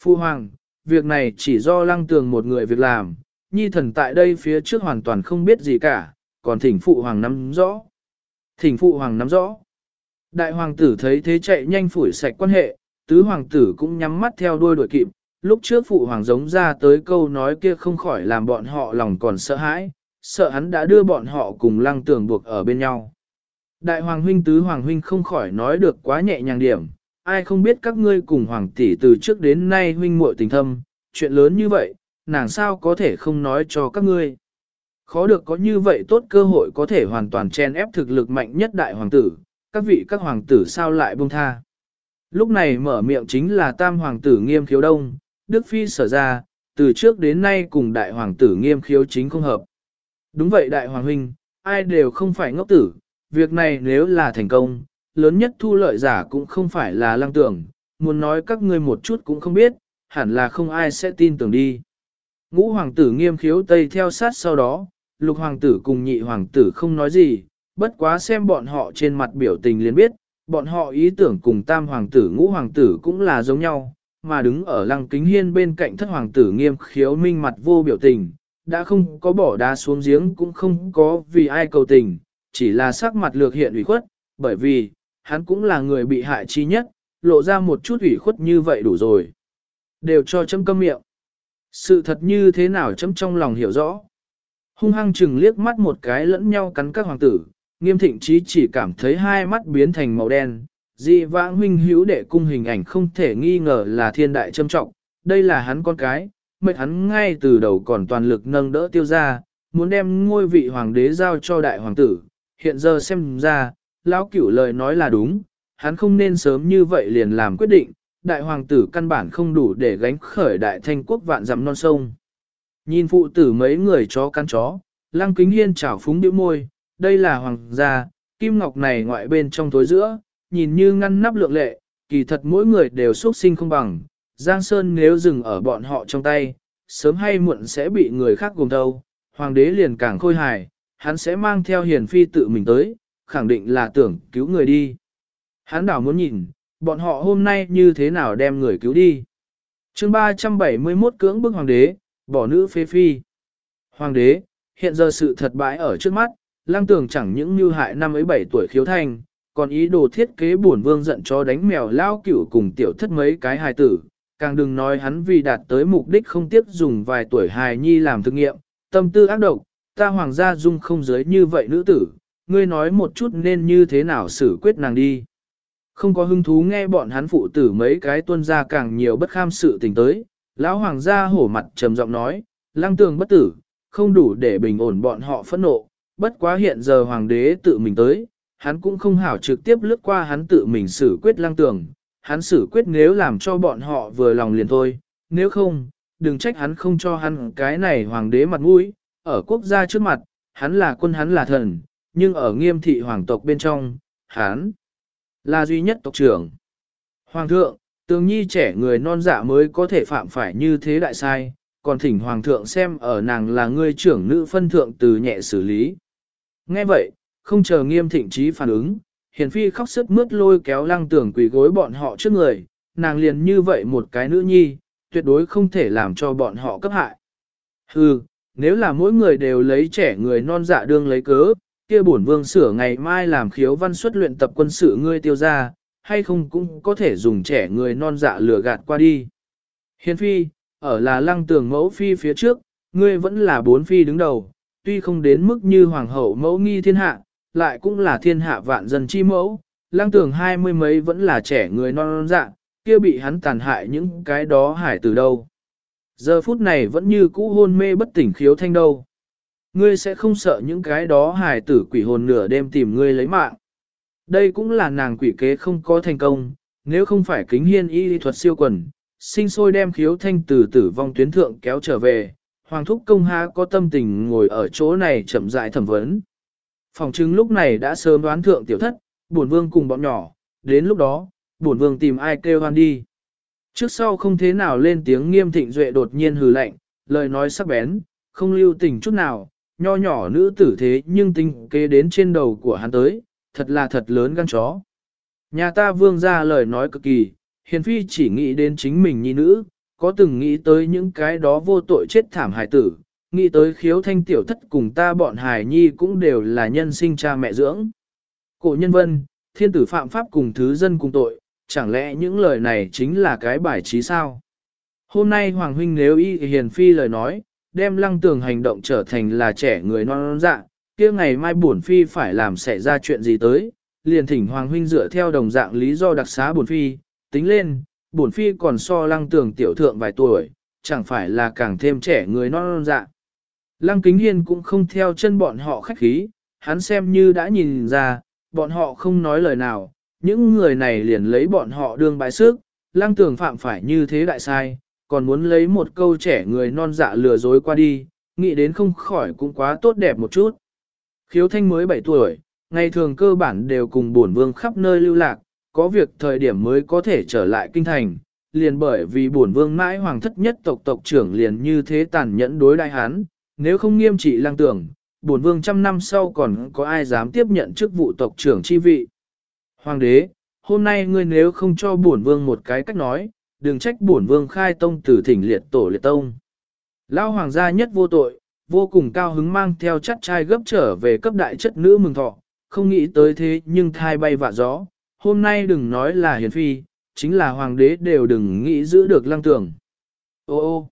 Phu Hoàng, việc này chỉ do lăng tường một người việc làm, nhi thần tại đây phía trước hoàn toàn không biết gì cả, còn thỉnh Phụ Hoàng nắm rõ. Thỉnh phụ hoàng nắm rõ. Đại hoàng tử thấy thế chạy nhanh phủi sạch quan hệ, tứ hoàng tử cũng nhắm mắt theo đuôi đuổi kịp. Lúc trước phụ hoàng giống ra tới câu nói kia không khỏi làm bọn họ lòng còn sợ hãi, sợ hắn đã đưa bọn họ cùng lăng tường buộc ở bên nhau. Đại hoàng huynh tứ hoàng huynh không khỏi nói được quá nhẹ nhàng điểm, ai không biết các ngươi cùng hoàng tỷ từ trước đến nay huynh muội tình thâm, chuyện lớn như vậy, nàng sao có thể không nói cho các ngươi. Khó được có như vậy tốt cơ hội có thể hoàn toàn chen ép thực lực mạnh nhất đại hoàng tử, các vị các hoàng tử sao lại buông tha. Lúc này mở miệng chính là tam hoàng tử nghiêm khiếu đông, Đức Phi sở ra, từ trước đến nay cùng đại hoàng tử nghiêm khiếu chính không hợp. Đúng vậy đại hoàng huynh, ai đều không phải ngốc tử, việc này nếu là thành công, lớn nhất thu lợi giả cũng không phải là lăng tưởng, muốn nói các ngươi một chút cũng không biết, hẳn là không ai sẽ tin tưởng đi. Ngũ hoàng tử nghiêm khiếu tây theo sát sau đó, lục hoàng tử cùng nhị hoàng tử không nói gì, bất quá xem bọn họ trên mặt biểu tình liền biết, bọn họ ý tưởng cùng tam hoàng tử ngũ hoàng tử cũng là giống nhau, mà đứng ở lăng kính hiên bên cạnh thất hoàng tử nghiêm khiếu minh mặt vô biểu tình, đã không có bỏ đá xuống giếng cũng không có vì ai cầu tình, chỉ là sắc mặt lược hiện ủy khuất, bởi vì, hắn cũng là người bị hại chi nhất, lộ ra một chút ủy khuất như vậy đủ rồi. Đều cho chấm câm miệng. Sự thật như thế nào chấm trong lòng hiểu rõ. Hung hăng chừng liếc mắt một cái lẫn nhau cắn các hoàng tử, nghiêm thịnh trí chỉ cảm thấy hai mắt biến thành màu đen. Dị vãng huynh hữu đệ cung hình ảnh không thể nghi ngờ là thiên đại châm trọng, đây là hắn con cái, mệnh hắn ngay từ đầu còn toàn lực nâng đỡ tiêu ra, muốn đem ngôi vị hoàng đế giao cho đại hoàng tử. Hiện giờ xem ra, lão cửu lời nói là đúng, hắn không nên sớm như vậy liền làm quyết định, đại hoàng tử căn bản không đủ để gánh khởi đại thanh quốc vạn dặm non sông. Nhìn phụ tử mấy người chó căn chó, lăng kính hiên chảo phúng điệu môi, đây là hoàng gia, kim ngọc này ngoại bên trong tối giữa, nhìn như ngăn nắp lượng lệ, kỳ thật mỗi người đều xuất sinh không bằng, Giang Sơn nếu dừng ở bọn họ trong tay, sớm hay muộn sẽ bị người khác gồm thâu, hoàng đế liền càng khôi hài, hắn sẽ mang theo hiền phi tự mình tới, khẳng định là tưởng cứu người đi. Hắn đảo muốn nhìn, bọn họ hôm nay như thế nào đem người cứu đi. chương 371 cưỡng bức hoàng đế, bỏ nữ phế phi. Hoàng đế, hiện giờ sự thật bãi ở trước mắt, lang Tưởng chẳng những như hại năm ấy bảy tuổi khiếu thành, còn ý đồ thiết kế buồn vương giận cho đánh mèo lao cửu cùng tiểu thất mấy cái hài tử, càng đừng nói hắn vì đạt tới mục đích không tiếc dùng vài tuổi hài nhi làm thực nghiệm, tâm tư ác độc, ta hoàng gia dung không giới như vậy nữ tử, ngươi nói một chút nên như thế nào xử quyết nàng đi. Không có hứng thú nghe bọn hắn phụ tử mấy cái tuân ra càng nhiều bất kham sự tình tới, lão hoàng gia hổ mặt trầm giọng nói, lăng tường bất tử, không đủ để bình ổn bọn họ phẫn nộ, bất quá hiện giờ hoàng đế tự mình tới, hắn cũng không hảo trực tiếp lướt qua hắn tự mình xử quyết lăng tường, hắn xử quyết nếu làm cho bọn họ vừa lòng liền thôi, nếu không, đừng trách hắn không cho hắn cái này hoàng đế mặt mũi, ở quốc gia trước mặt, hắn là quân hắn là thần, nhưng ở nghiêm thị hoàng tộc bên trong, hắn là duy nhất tộc trưởng. Hoàng thượng, tương nhi trẻ người non dạ mới có thể phạm phải như thế đại sai, còn thỉnh hoàng thượng xem ở nàng là người trưởng nữ phân thượng từ nhẹ xử lý. Nghe vậy, không chờ nghiêm thịnh trí phản ứng, hiền phi khóc sức mướt lôi kéo lăng tưởng quỷ gối bọn họ trước người, nàng liền như vậy một cái nữ nhi, tuyệt đối không thể làm cho bọn họ cấp hại. Hừ, nếu là mỗi người đều lấy trẻ người non dạ đương lấy cớ, kia bổn vương sửa ngày mai làm khiếu văn xuất luyện tập quân sự ngươi tiêu ra, hay không cũng có thể dùng trẻ người non dạ lừa gạt qua đi. Hiền phi, ở là lăng tường mẫu phi phía trước, ngươi vẫn là bốn phi đứng đầu, tuy không đến mức như hoàng hậu mẫu nghi thiên hạ, lại cũng là thiên hạ vạn dân chi mẫu, lăng tưởng hai mươi mấy vẫn là trẻ người non non dạ, kia bị hắn tàn hại những cái đó hải từ đâu. Giờ phút này vẫn như cũ hôn mê bất tỉnh khiếu thanh đâu. Ngươi sẽ không sợ những cái đó hài tử quỷ hồn nửa đêm tìm ngươi lấy mạng. Đây cũng là nàng quỷ kế không có thành công, nếu không phải kính hiên y lý thuật siêu quần, sinh sôi đem khiếu thanh từ tử vong tuyến thượng kéo trở về, hoàng thúc công há có tâm tình ngồi ở chỗ này chậm rãi thẩm vấn. Phòng chứng lúc này đã sớm đoán thượng tiểu thất, bổn vương cùng bọn nhỏ, đến lúc đó, bổn vương tìm ai kêu hoan đi. Trước sau không thế nào lên tiếng nghiêm thịnh duệ đột nhiên hừ lạnh, lời nói sắc bén, không lưu tình chút nào, nho nhỏ nữ tử thế nhưng tinh kế đến trên đầu của hắn tới, thật là thật lớn gan chó. Nhà ta vương ra lời nói cực kỳ, hiền phi chỉ nghĩ đến chính mình nhi nữ, có từng nghĩ tới những cái đó vô tội chết thảm hại tử, nghĩ tới khiếu thanh tiểu thất cùng ta bọn hài nhi cũng đều là nhân sinh cha mẹ dưỡng. Cổ nhân vân, thiên tử phạm pháp cùng thứ dân cùng tội, chẳng lẽ những lời này chính là cái bài trí sao? Hôm nay Hoàng Huynh nếu y hiền phi lời nói, đem lăng tường hành động trở thành là trẻ người non non dạ, kia ngày mai bổn phi phải làm xảy ra chuyện gì tới, liền thỉnh Hoàng Huynh dựa theo đồng dạng lý do đặc xá bổn phi, tính lên, bổn phi còn so lăng tường tiểu thượng vài tuổi, chẳng phải là càng thêm trẻ người non non dạ. Lăng kính hiên cũng không theo chân bọn họ khách khí, hắn xem như đã nhìn ra, bọn họ không nói lời nào, những người này liền lấy bọn họ đương bại sức, lăng tường phạm phải như thế đại sai, còn muốn lấy một câu trẻ người non dạ lừa dối qua đi, nghĩ đến không khỏi cũng quá tốt đẹp một chút. Khiếu thanh mới 7 tuổi, ngày thường cơ bản đều cùng bổn vương khắp nơi lưu lạc, có việc thời điểm mới có thể trở lại kinh thành, liền bởi vì bổn vương mãi hoàng thất nhất tộc tộc trưởng liền như thế tàn nhẫn đối đại hán, nếu không nghiêm trị lăng tưởng, bổn vương trăm năm sau còn có ai dám tiếp nhận chức vụ tộc trưởng chi vị. Hoàng đế, hôm nay ngươi nếu không cho bổn vương một cái cách nói, đừng trách bổn vương khai tông tử thỉnh liệt tổ liệt tông. Lao hoàng gia nhất vô tội, vô cùng cao hứng mang theo chắt trai gấp trở về cấp đại chất nữ mừng thọ, không nghĩ tới thế nhưng thai bay vạ gió, hôm nay đừng nói là hiền phi, chính là hoàng đế đều đừng nghĩ giữ được lăng tưởng. Ô ô,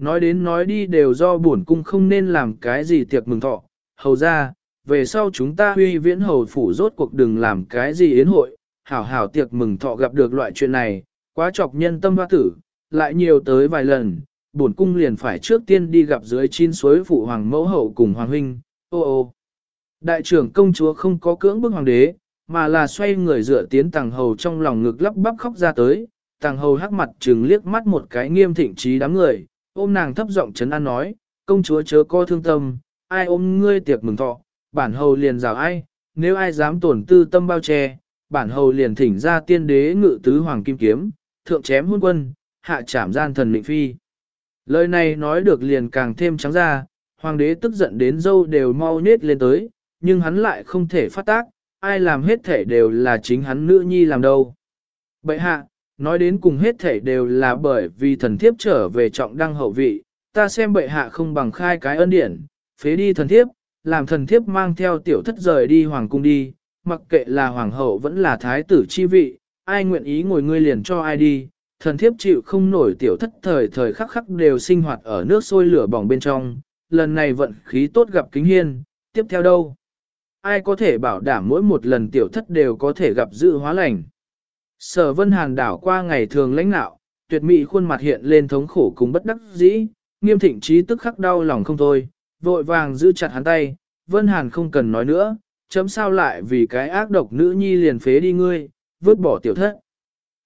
nói đến nói đi đều do bổn cung không nên làm cái gì tiệc mừng thọ, hầu ra, về sau chúng ta huy viễn hầu phủ rốt cuộc đừng làm cái gì yến hội, hảo hảo tiệc mừng thọ gặp được loại chuyện này, quá chọc nhân tâm hoa tử, lại nhiều tới vài lần, bổn cung liền phải trước tiên đi gặp dưới chín suối phụ hoàng mẫu hậu cùng hoàng huynh, ô ô. Đại trưởng công chúa không có cưỡng bức hoàng đế, mà là xoay người dựa tiến tàng hầu trong lòng ngực lắp bắp khóc ra tới, tàng hầu hắc mặt trừng liếc mắt một cái nghiêm thịnh trí đám người, ôm nàng thấp giọng chấn an nói, công chúa chớ co thương tâm, ai ôm ngươi tiệc mừng thọ, bản hầu liền rào ai, nếu ai dám tổn tư tâm bao che, bản hầu liền thỉnh ra tiên đế ngự tứ hoàng kim kiếm, thượng chém hôn quân, hạ trảm gian thần mệnh phi. Lời này nói được liền càng thêm trắng ra, hoàng đế tức giận đến dâu đều mau nết lên tới, nhưng hắn lại không thể phát tác, ai làm hết thể đều là chính hắn nữ nhi làm đâu. Bậy hạ, nói đến cùng hết thể đều là bởi vì thần thiếp trở về trọng đăng hậu vị, ta xem bệ hạ không bằng khai cái ân điển, phế đi thần thiếp, làm thần thiếp mang theo tiểu thất rời đi hoàng cung đi, mặc kệ là hoàng hậu vẫn là thái tử chi vị, ai nguyện ý ngồi ngươi liền cho ai đi, thần thiếp chịu không nổi tiểu thất thời thời khắc khắc đều sinh hoạt ở nước sôi lửa bỏng bên trong, lần này vận khí tốt gặp kính hiên, tiếp theo đâu? Ai có thể bảo đảm mỗi một lần tiểu thất đều có thể gặp dự hóa lành? Sở vân hàn đảo qua ngày thường lãnh nạo, tuyệt mỹ khuôn mặt hiện lên thống khổ cùng bất đắc dĩ, nghiêm thịnh trí tức khắc đau lòng không thôi, vội vàng giữ chặt hắn tay, vân hàn không cần nói nữa, chấm sao lại vì cái ác độc nữ nhi liền phế đi ngươi, vứt bỏ tiểu thất.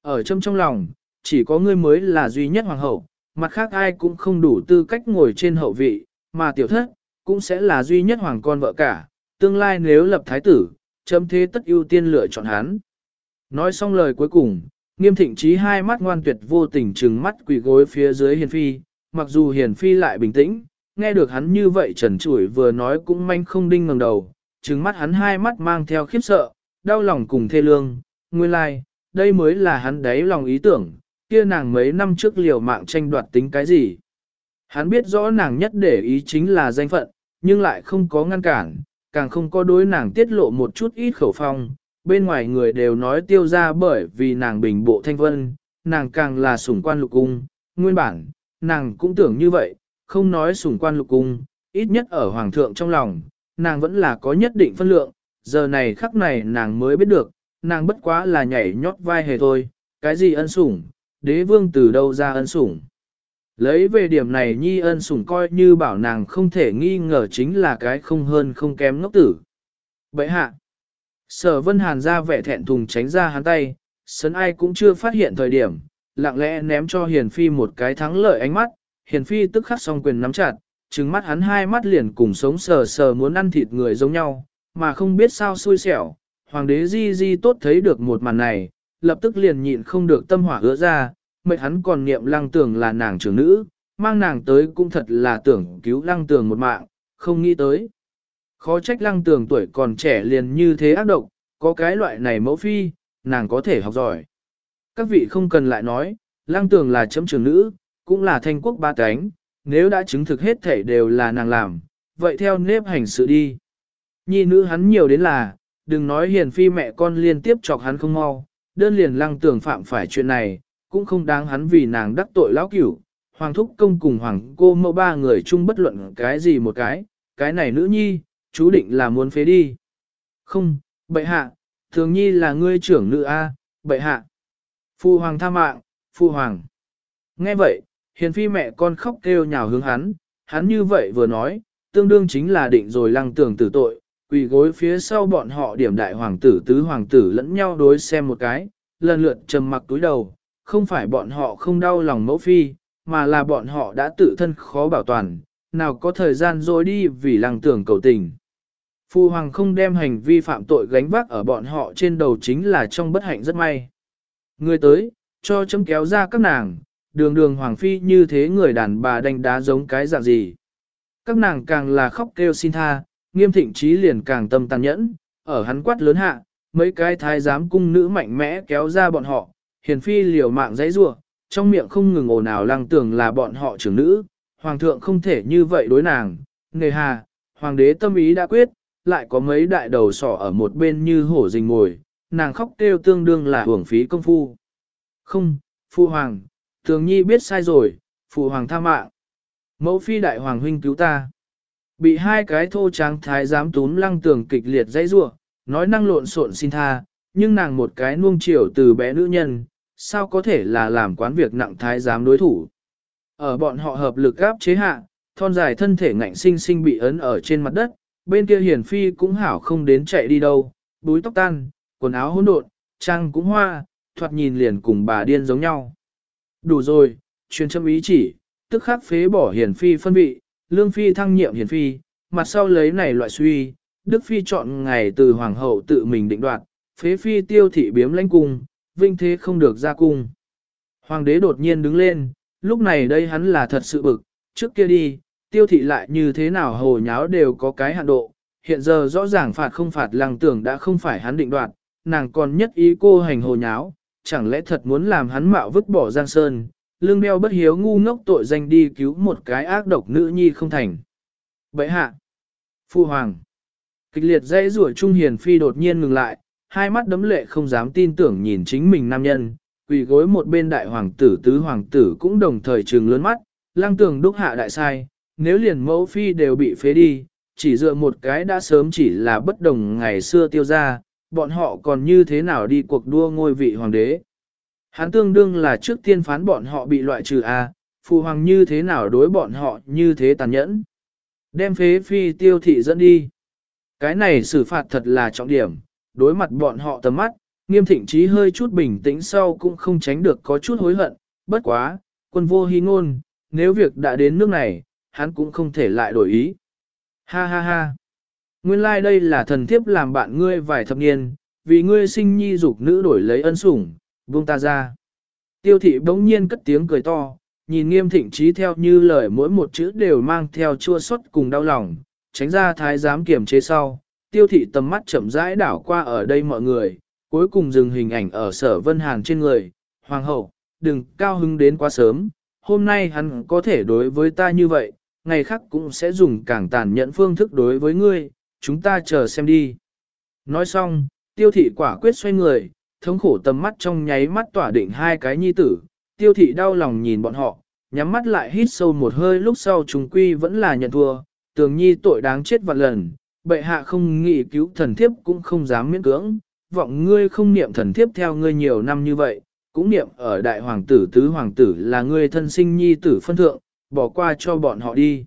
Ở châm trong lòng, chỉ có ngươi mới là duy nhất hoàng hậu, mặt khác ai cũng không đủ tư cách ngồi trên hậu vị, mà tiểu thất, cũng sẽ là duy nhất hoàng con vợ cả, tương lai nếu lập thái tử, chấm thế tất ưu tiên lựa chọn hắn. Nói xong lời cuối cùng, nghiêm thịnh trí hai mắt ngoan tuyệt vô tình trừng mắt quỳ gối phía dưới hiền phi, mặc dù hiền phi lại bình tĩnh, nghe được hắn như vậy trần trụi vừa nói cũng manh không đinh ngẩng đầu, trừng mắt hắn hai mắt mang theo khiếp sợ, đau lòng cùng thê lương, nguyên lai, like, đây mới là hắn đáy lòng ý tưởng, kia nàng mấy năm trước liều mạng tranh đoạt tính cái gì. Hắn biết rõ nàng nhất để ý chính là danh phận, nhưng lại không có ngăn cản, càng không có đối nàng tiết lộ một chút ít khẩu phong. Bên ngoài người đều nói tiêu ra bởi vì nàng bình bộ thanh vân, nàng càng là sủng quan lục cung. Nguyên bản, nàng cũng tưởng như vậy, không nói sủng quan lục cung, ít nhất ở hoàng thượng trong lòng, nàng vẫn là có nhất định phân lượng. Giờ này khắc này nàng mới biết được, nàng bất quá là nhảy nhót vai hề thôi, cái gì ân sủng, đế vương từ đâu ra ân sủng. Lấy về điểm này nhi ân sủng coi như bảo nàng không thể nghi ngờ chính là cái không hơn không kém ngốc tử. Vậy hạ, sở vân hàn ra vẻ thẹn thùng tránh ra hắn tay, sấn ai cũng chưa phát hiện thời điểm, lặng lẽ ném cho hiền phi một cái thắng lợi ánh mắt, hiền phi tức khắc song quyền nắm chặt, trừng mắt hắn hai mắt liền cùng sống sờ sờ muốn ăn thịt người giống nhau, mà không biết sao xui xẻo, hoàng đế di di tốt thấy được một màn này, lập tức liền nhịn không được tâm hỏa ứa ra, mệnh hắn còn niệm lăng tường là nàng trưởng nữ, mang nàng tới cũng thật là tưởng cứu lăng tường một mạng, không nghĩ tới. Khó trách lăng tường tuổi còn trẻ liền như thế ác độc, có cái loại này mẫu phi, nàng có thể học giỏi. Các vị không cần lại nói, lăng tường là chấm trường nữ, cũng là thanh quốc ba cánh, nếu đã chứng thực hết thể đều là nàng làm, vậy theo nếp hành sự đi. Nhi nữ hắn nhiều đến là, đừng nói hiền phi mẹ con liên tiếp chọc hắn không mau, đơn liền lăng tưởng phạm phải chuyện này, cũng không đáng hắn vì nàng đắc tội lão cửu. Hoàng thúc công cùng hoàng cô mẫu ba người chung bất luận cái gì một cái, cái này nữ nhi, chú định là muốn phế đi. Không, bệ hạ, thường nhi là ngươi trưởng nữ A, bệ hạ. Phu hoàng tha mạng, phu hoàng. Nghe vậy, hiền phi mẹ con khóc kêu nhào hướng hắn, hắn như vậy vừa nói, tương đương chính là định rồi lăng tưởng tử tội, quỳ gối phía sau bọn họ điểm đại hoàng tử tứ hoàng tử lẫn nhau đối xem một cái, lần lượt trầm mặc túi đầu, không phải bọn họ không đau lòng mẫu phi, mà là bọn họ đã tự thân khó bảo toàn, nào có thời gian rồi đi vì lăng tưởng cầu tình. Phu hoàng không đem hành vi phạm tội gánh vác ở bọn họ trên đầu chính là trong bất hạnh rất may. Người tới, cho chấm kéo ra các nàng, đường đường hoàng phi như thế người đàn bà đánh đá giống cái dạng gì. Các nàng càng là khóc kêu xin tha, nghiêm thịnh trí liền càng tâm tàn nhẫn, ở hắn quát lớn hạ, mấy cái thái giám cung nữ mạnh mẽ kéo ra bọn họ, hiền phi liều mạng dãy rua, trong miệng không ngừng ồn ào lăng tưởng là bọn họ trưởng nữ, hoàng thượng không thể như vậy đối nàng, nề hà, hoàng đế tâm ý đã quyết, lại có mấy đại đầu sỏ ở một bên như hổ rình ngồi, nàng khóc kêu tương đương là hưởng phí công phu. Không, phu hoàng, tường nhi biết sai rồi, phụ hoàng tha mạng. Mẫu phi đại hoàng huynh cứu ta. Bị hai cái thô tráng thái giám túm lăng tường kịch liệt dãy rủa, nói năng lộn xộn xin tha, nhưng nàng một cái nuông chiều từ bé nữ nhân, sao có thể là làm quán việc nặng thái giám đối thủ. Ở bọn họ hợp lực gáp chế hạ, thon dài thân thể ngạnh sinh sinh bị ấn ở trên mặt đất, bên kia hiển phi cũng hảo không đến chạy đi đâu, búi tóc tan, quần áo hỗn độn, trang cũng hoa, thoạt nhìn liền cùng bà điên giống nhau. Đủ rồi, truyền châm ý chỉ, tức khắc phế bỏ hiển phi phân vị, lương phi thăng nhiệm hiển phi, mặt sau lấy này loại suy, đức phi chọn ngày từ hoàng hậu tự mình định đoạt, phế phi tiêu thị biếm lãnh cung, vinh thế không được ra cung. Hoàng đế đột nhiên đứng lên, lúc này đây hắn là thật sự bực, trước kia đi, tiêu thị lại như thế nào hồ nháo đều có cái hạn độ, hiện giờ rõ ràng phạt không phạt lăng tưởng đã không phải hắn định đoạt, nàng còn nhất ý cô hành hồ nháo, chẳng lẽ thật muốn làm hắn mạo vứt bỏ giang sơn, lương đeo bất hiếu ngu ngốc tội danh đi cứu một cái ác độc nữ nhi không thành. Bậy hạ, phu hoàng, kịch liệt dây rủa trung hiền phi đột nhiên ngừng lại, hai mắt đấm lệ không dám tin tưởng nhìn chính mình nam nhân, quỳ gối một bên đại hoàng tử tứ hoàng tử cũng đồng thời trừng lớn mắt, lang Tưởng đúc hạ đại sai, nếu liền mẫu phi đều bị phế đi, chỉ dựa một cái đã sớm chỉ là bất đồng ngày xưa tiêu ra, bọn họ còn như thế nào đi cuộc đua ngôi vị hoàng đế. Hắn tương đương là trước tiên phán bọn họ bị loại trừ A, phụ hoàng như thế nào đối bọn họ như thế tàn nhẫn. Đem phế phi tiêu thị dẫn đi. Cái này xử phạt thật là trọng điểm, đối mặt bọn họ tầm mắt, nghiêm thịnh trí hơi chút bình tĩnh sau cũng không tránh được có chút hối hận, bất quá, quân vô hy ngôn, nếu việc đã đến nước này, hắn cũng không thể lại đổi ý. Ha ha ha. Nguyên lai like đây là thần thiếp làm bạn ngươi vài thập niên, vì ngươi sinh nhi dục nữ đổi lấy ân sủng, buông ta ra. Tiêu thị bỗng nhiên cất tiếng cười to, nhìn nghiêm thịnh trí theo như lời mỗi một chữ đều mang theo chua xót cùng đau lòng, tránh ra thái giám kiểm chế sau. Tiêu thị tầm mắt chậm rãi đảo qua ở đây mọi người, cuối cùng dừng hình ảnh ở sở vân hàng trên người. Hoàng hậu, đừng cao hứng đến quá sớm, hôm nay hắn có thể đối với ta như vậy, ngày khác cũng sẽ dùng càng tàn nhẫn phương thức đối với ngươi, chúng ta chờ xem đi. Nói xong, tiêu thị quả quyết xoay người, thống khổ tầm mắt trong nháy mắt tỏa định hai cái nhi tử, tiêu thị đau lòng nhìn bọn họ, nhắm mắt lại hít sâu một hơi lúc sau chúng quy vẫn là nhận thua, tường nhi tội đáng chết vạn lần, bệ hạ không nghĩ cứu thần thiếp cũng không dám miễn cưỡng, vọng ngươi không niệm thần thiếp theo ngươi nhiều năm như vậy, cũng niệm ở đại hoàng tử tứ hoàng tử là ngươi thân sinh nhi tử phân thượng, bỏ qua cho bọn họ đi.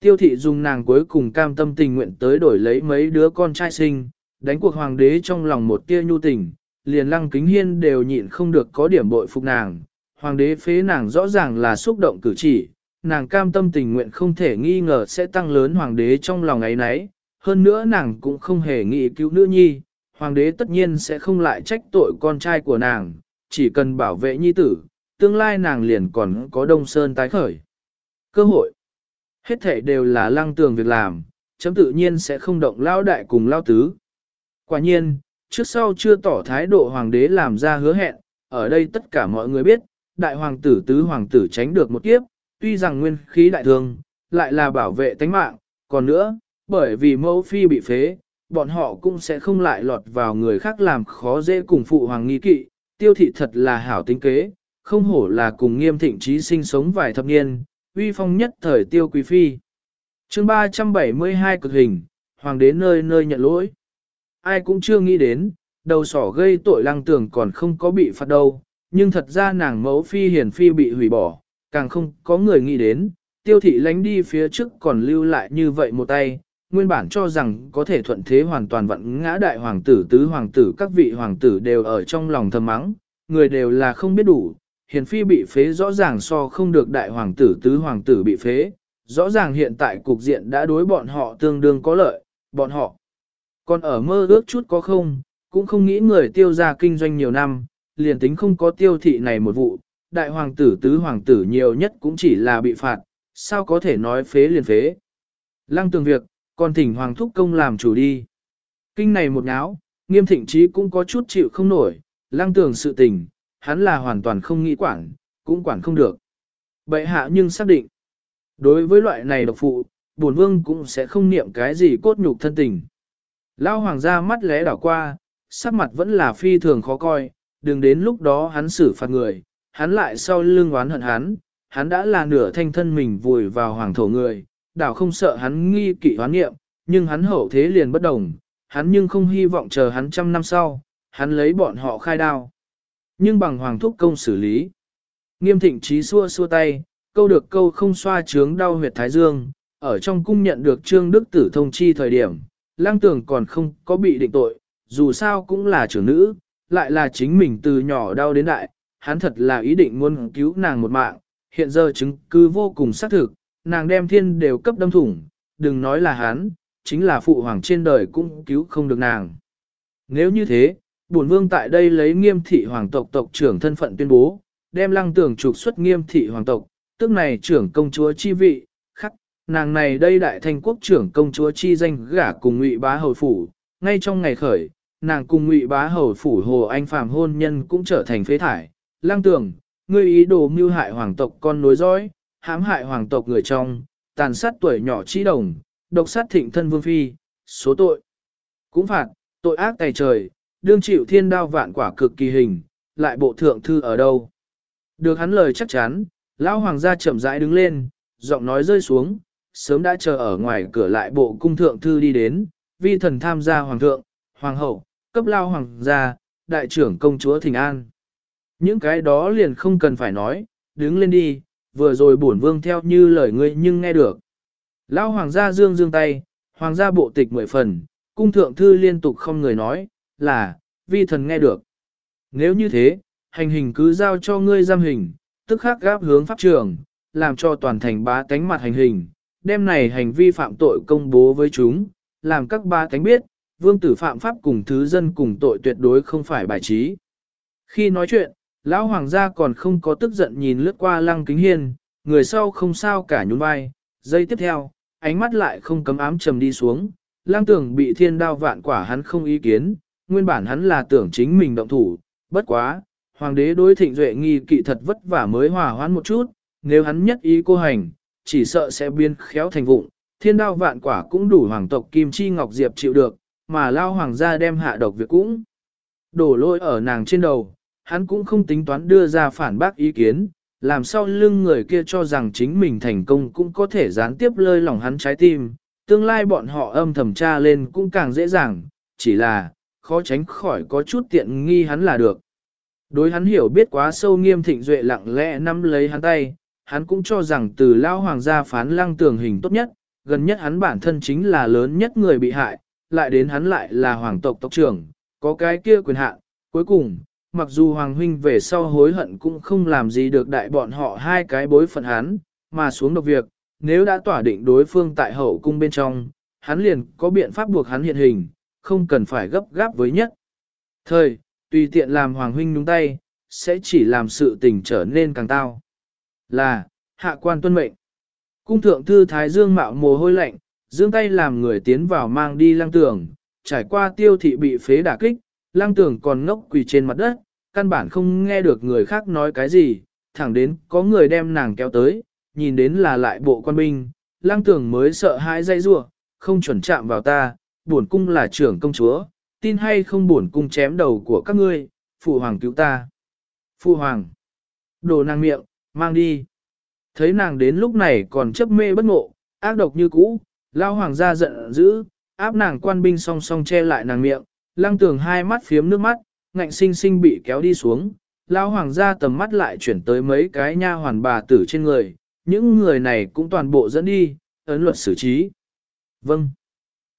Tiêu thị dùng nàng cuối cùng cam tâm tình nguyện tới đổi lấy mấy đứa con trai sinh, đánh cuộc hoàng đế trong lòng một tia nhu tình, liền lăng kính hiên đều nhịn không được có điểm bội phục nàng. Hoàng đế phế nàng rõ ràng là xúc động cử chỉ, nàng cam tâm tình nguyện không thể nghi ngờ sẽ tăng lớn hoàng đế trong lòng ấy nấy. Hơn nữa nàng cũng không hề nghĩ cứu nữ nhi, hoàng đế tất nhiên sẽ không lại trách tội con trai của nàng, chỉ cần bảo vệ nhi tử, tương lai nàng liền còn có đông sơn tái khởi. Cơ hội. Hết thể đều là lăng tường việc làm, chấm tự nhiên sẽ không động lao đại cùng lao tứ. Quả nhiên, trước sau chưa tỏ thái độ hoàng đế làm ra hứa hẹn, ở đây tất cả mọi người biết, đại hoàng tử tứ hoàng tử tránh được một kiếp, tuy rằng nguyên khí đại thương, lại là bảo vệ tánh mạng, còn nữa, bởi vì mẫu phi bị phế, bọn họ cũng sẽ không lại lọt vào người khác làm khó dễ cùng phụ hoàng nghi kỵ, tiêu thị thật là hảo tính kế, không hổ là cùng nghiêm thịnh trí sinh sống vài thập niên, uy phong nhất thời tiêu quý phi. chương 372 cực hình, hoàng đế nơi nơi nhận lỗi. Ai cũng chưa nghĩ đến, đầu sỏ gây tội lăng tưởng còn không có bị phạt đâu, nhưng thật ra nàng mẫu phi hiển phi bị hủy bỏ, càng không có người nghĩ đến, tiêu thị lánh đi phía trước còn lưu lại như vậy một tay, nguyên bản cho rằng có thể thuận thế hoàn toàn vận ngã đại hoàng tử tứ hoàng tử các vị hoàng tử đều ở trong lòng thầm mắng, người đều là không biết đủ, hiền phi bị phế rõ ràng so không được đại hoàng tử tứ hoàng tử bị phế, rõ ràng hiện tại cục diện đã đối bọn họ tương đương có lợi, bọn họ còn ở mơ ước chút có không, cũng không nghĩ người tiêu ra kinh doanh nhiều năm, liền tính không có tiêu thị này một vụ, đại hoàng tử tứ hoàng tử nhiều nhất cũng chỉ là bị phạt, sao có thể nói phế liền phế. Lăng tường việc, còn thỉnh hoàng thúc công làm chủ đi. Kinh này một náo, nghiêm thịnh trí cũng có chút chịu không nổi, lăng tường sự tình, hắn là hoàn toàn không nghĩ quản, cũng quản không được. Bệ hạ nhưng xác định, đối với loại này độc phụ, bổn vương cũng sẽ không niệm cái gì cốt nhục thân tình. Lao hoàng gia mắt lẽ đảo qua, sắc mặt vẫn là phi thường khó coi, đừng đến lúc đó hắn xử phạt người, hắn lại sau lưng oán hận hắn, hắn đã là nửa thanh thân mình vùi vào hoàng thổ người, đảo không sợ hắn nghi kỵ hoán nghiệm, nhưng hắn hậu thế liền bất đồng, hắn nhưng không hy vọng chờ hắn trăm năm sau, hắn lấy bọn họ khai đao. Nhưng bằng hoàng thúc công xử lý, nghiêm thịnh trí xua xua tay, câu được câu không xoa trướng đau huyệt thái dương, ở trong cung nhận được trương đức tử thông chi thời điểm, lang tưởng còn không có bị định tội, dù sao cũng là trưởng nữ, lại là chính mình từ nhỏ đau đến đại, hắn thật là ý định muốn cứu nàng một mạng, hiện giờ chứng cứ vô cùng xác thực, nàng đem thiên đều cấp đâm thủng, đừng nói là hắn, chính là phụ hoàng trên đời cũng cứu không được nàng. Nếu như thế, bổn vương tại đây lấy nghiêm thị hoàng tộc tộc trưởng thân phận tuyên bố, đem lăng tưởng trục xuất nghiêm thị hoàng tộc, tức này trưởng công chúa chi vị, khắc, nàng này đây đại thanh quốc trưởng công chúa chi danh gả cùng ngụy bá hầu phủ, ngay trong ngày khởi, nàng cùng ngụy bá hầu phủ hồ anh phàm hôn nhân cũng trở thành phế thải, lăng tưởng, ngươi ý đồ mưu hại hoàng tộc con nối dõi, hãm hại hoàng tộc người trong, tàn sát tuổi nhỏ trí đồng, độc sát thịnh thân vương phi, số tội. Cũng phạt, tội ác tài trời, đương chịu thiên đao vạn quả cực kỳ hình, lại bộ thượng thư ở đâu. Được hắn lời chắc chắn, lão hoàng gia chậm rãi đứng lên, giọng nói rơi xuống, sớm đã chờ ở ngoài cửa lại bộ cung thượng thư đi đến, vi thần tham gia hoàng thượng, hoàng hậu, cấp lao hoàng gia, đại trưởng công chúa Thịnh An. Những cái đó liền không cần phải nói, đứng lên đi, vừa rồi bổn vương theo như lời ngươi nhưng nghe được. Lão hoàng gia dương dương tay, hoàng gia bộ tịch mười phần, cung thượng thư liên tục không người nói, là, vi thần nghe được. Nếu như thế, hành hình cứ giao cho ngươi giam hình, tức khắc gáp hướng pháp trường, làm cho toàn thành bá tánh mặt hành hình, đem này hành vi phạm tội công bố với chúng, làm các bá tánh biết, vương tử phạm pháp cùng thứ dân cùng tội tuyệt đối không phải bài trí. Khi nói chuyện, lão hoàng gia còn không có tức giận nhìn lướt qua lăng kính hiên, người sau không sao cả nhún vai, giây tiếp theo, ánh mắt lại không cấm ám trầm đi xuống, lăng tưởng bị thiên đao vạn quả hắn không ý kiến, nguyên bản hắn là tưởng chính mình động thủ, bất quá, hoàng đế đối thịnh duệ nghi kỵ thật vất vả mới hòa hoãn một chút, nếu hắn nhất ý cô hành, chỉ sợ sẽ biên khéo thành vụng, thiên đao vạn quả cũng đủ hoàng tộc Kim Chi Ngọc Diệp chịu được, mà lao hoàng gia đem hạ độc việc cũng đổ lỗi ở nàng trên đầu, hắn cũng không tính toán đưa ra phản bác ý kiến, làm sao lưng người kia cho rằng chính mình thành công cũng có thể gián tiếp lơi lòng hắn trái tim, tương lai bọn họ âm thầm tra lên cũng càng dễ dàng, chỉ là, khó tránh khỏi có chút tiện nghi hắn là được. Đối hắn hiểu biết quá sâu nghiêm thịnh duệ lặng lẽ nắm lấy hắn tay, hắn cũng cho rằng từ lao hoàng gia phán lăng tường hình tốt nhất, gần nhất hắn bản thân chính là lớn nhất người bị hại, lại đến hắn lại là hoàng tộc tộc trưởng, có cái kia quyền hạn, cuối cùng, mặc dù Hoàng Huynh về sau hối hận cũng không làm gì được đại bọn họ hai cái bối phận hắn, mà xuống độc việc, nếu đã tỏa định đối phương tại hậu cung bên trong, hắn liền có biện pháp buộc hắn hiện hình, không cần phải gấp gáp với nhất. Thời, tùy tiện làm Hoàng Huynh nhúng tay, sẽ chỉ làm sự tình trở nên càng tao. Là, hạ quan tuân mệnh. Cung thượng thư Thái Dương mạo mồ hôi lạnh, dương tay làm người tiến vào mang đi lăng tường, trải qua tiêu thị bị phế đả kích, lang tưởng còn ngốc quỳ trên mặt đất, căn bản không nghe được người khác nói cái gì, thẳng đến có người đem nàng kéo tới, nhìn đến là lại bộ quan binh, lang tưởng mới sợ hãi dây rua, không chuẩn chạm vào ta, bổn cung là trưởng công chúa, tin hay không bổn cung chém đầu của các ngươi, phụ hoàng cứu ta. Phụ hoàng, đồ nàng miệng, mang đi. Thấy nàng đến lúc này còn chấp mê bất ngộ, ác độc như cũ, lao hoàng gia giận dữ, áp nàng quan binh song song che lại nàng miệng, lăng tường hai mắt phiếm nước mắt, ngạnh sinh sinh bị kéo đi xuống, lao hoàng gia tầm mắt lại chuyển tới mấy cái nha hoàn bà tử trên người, những người này cũng toàn bộ dẫn đi, ấn luật xử trí. Vâng.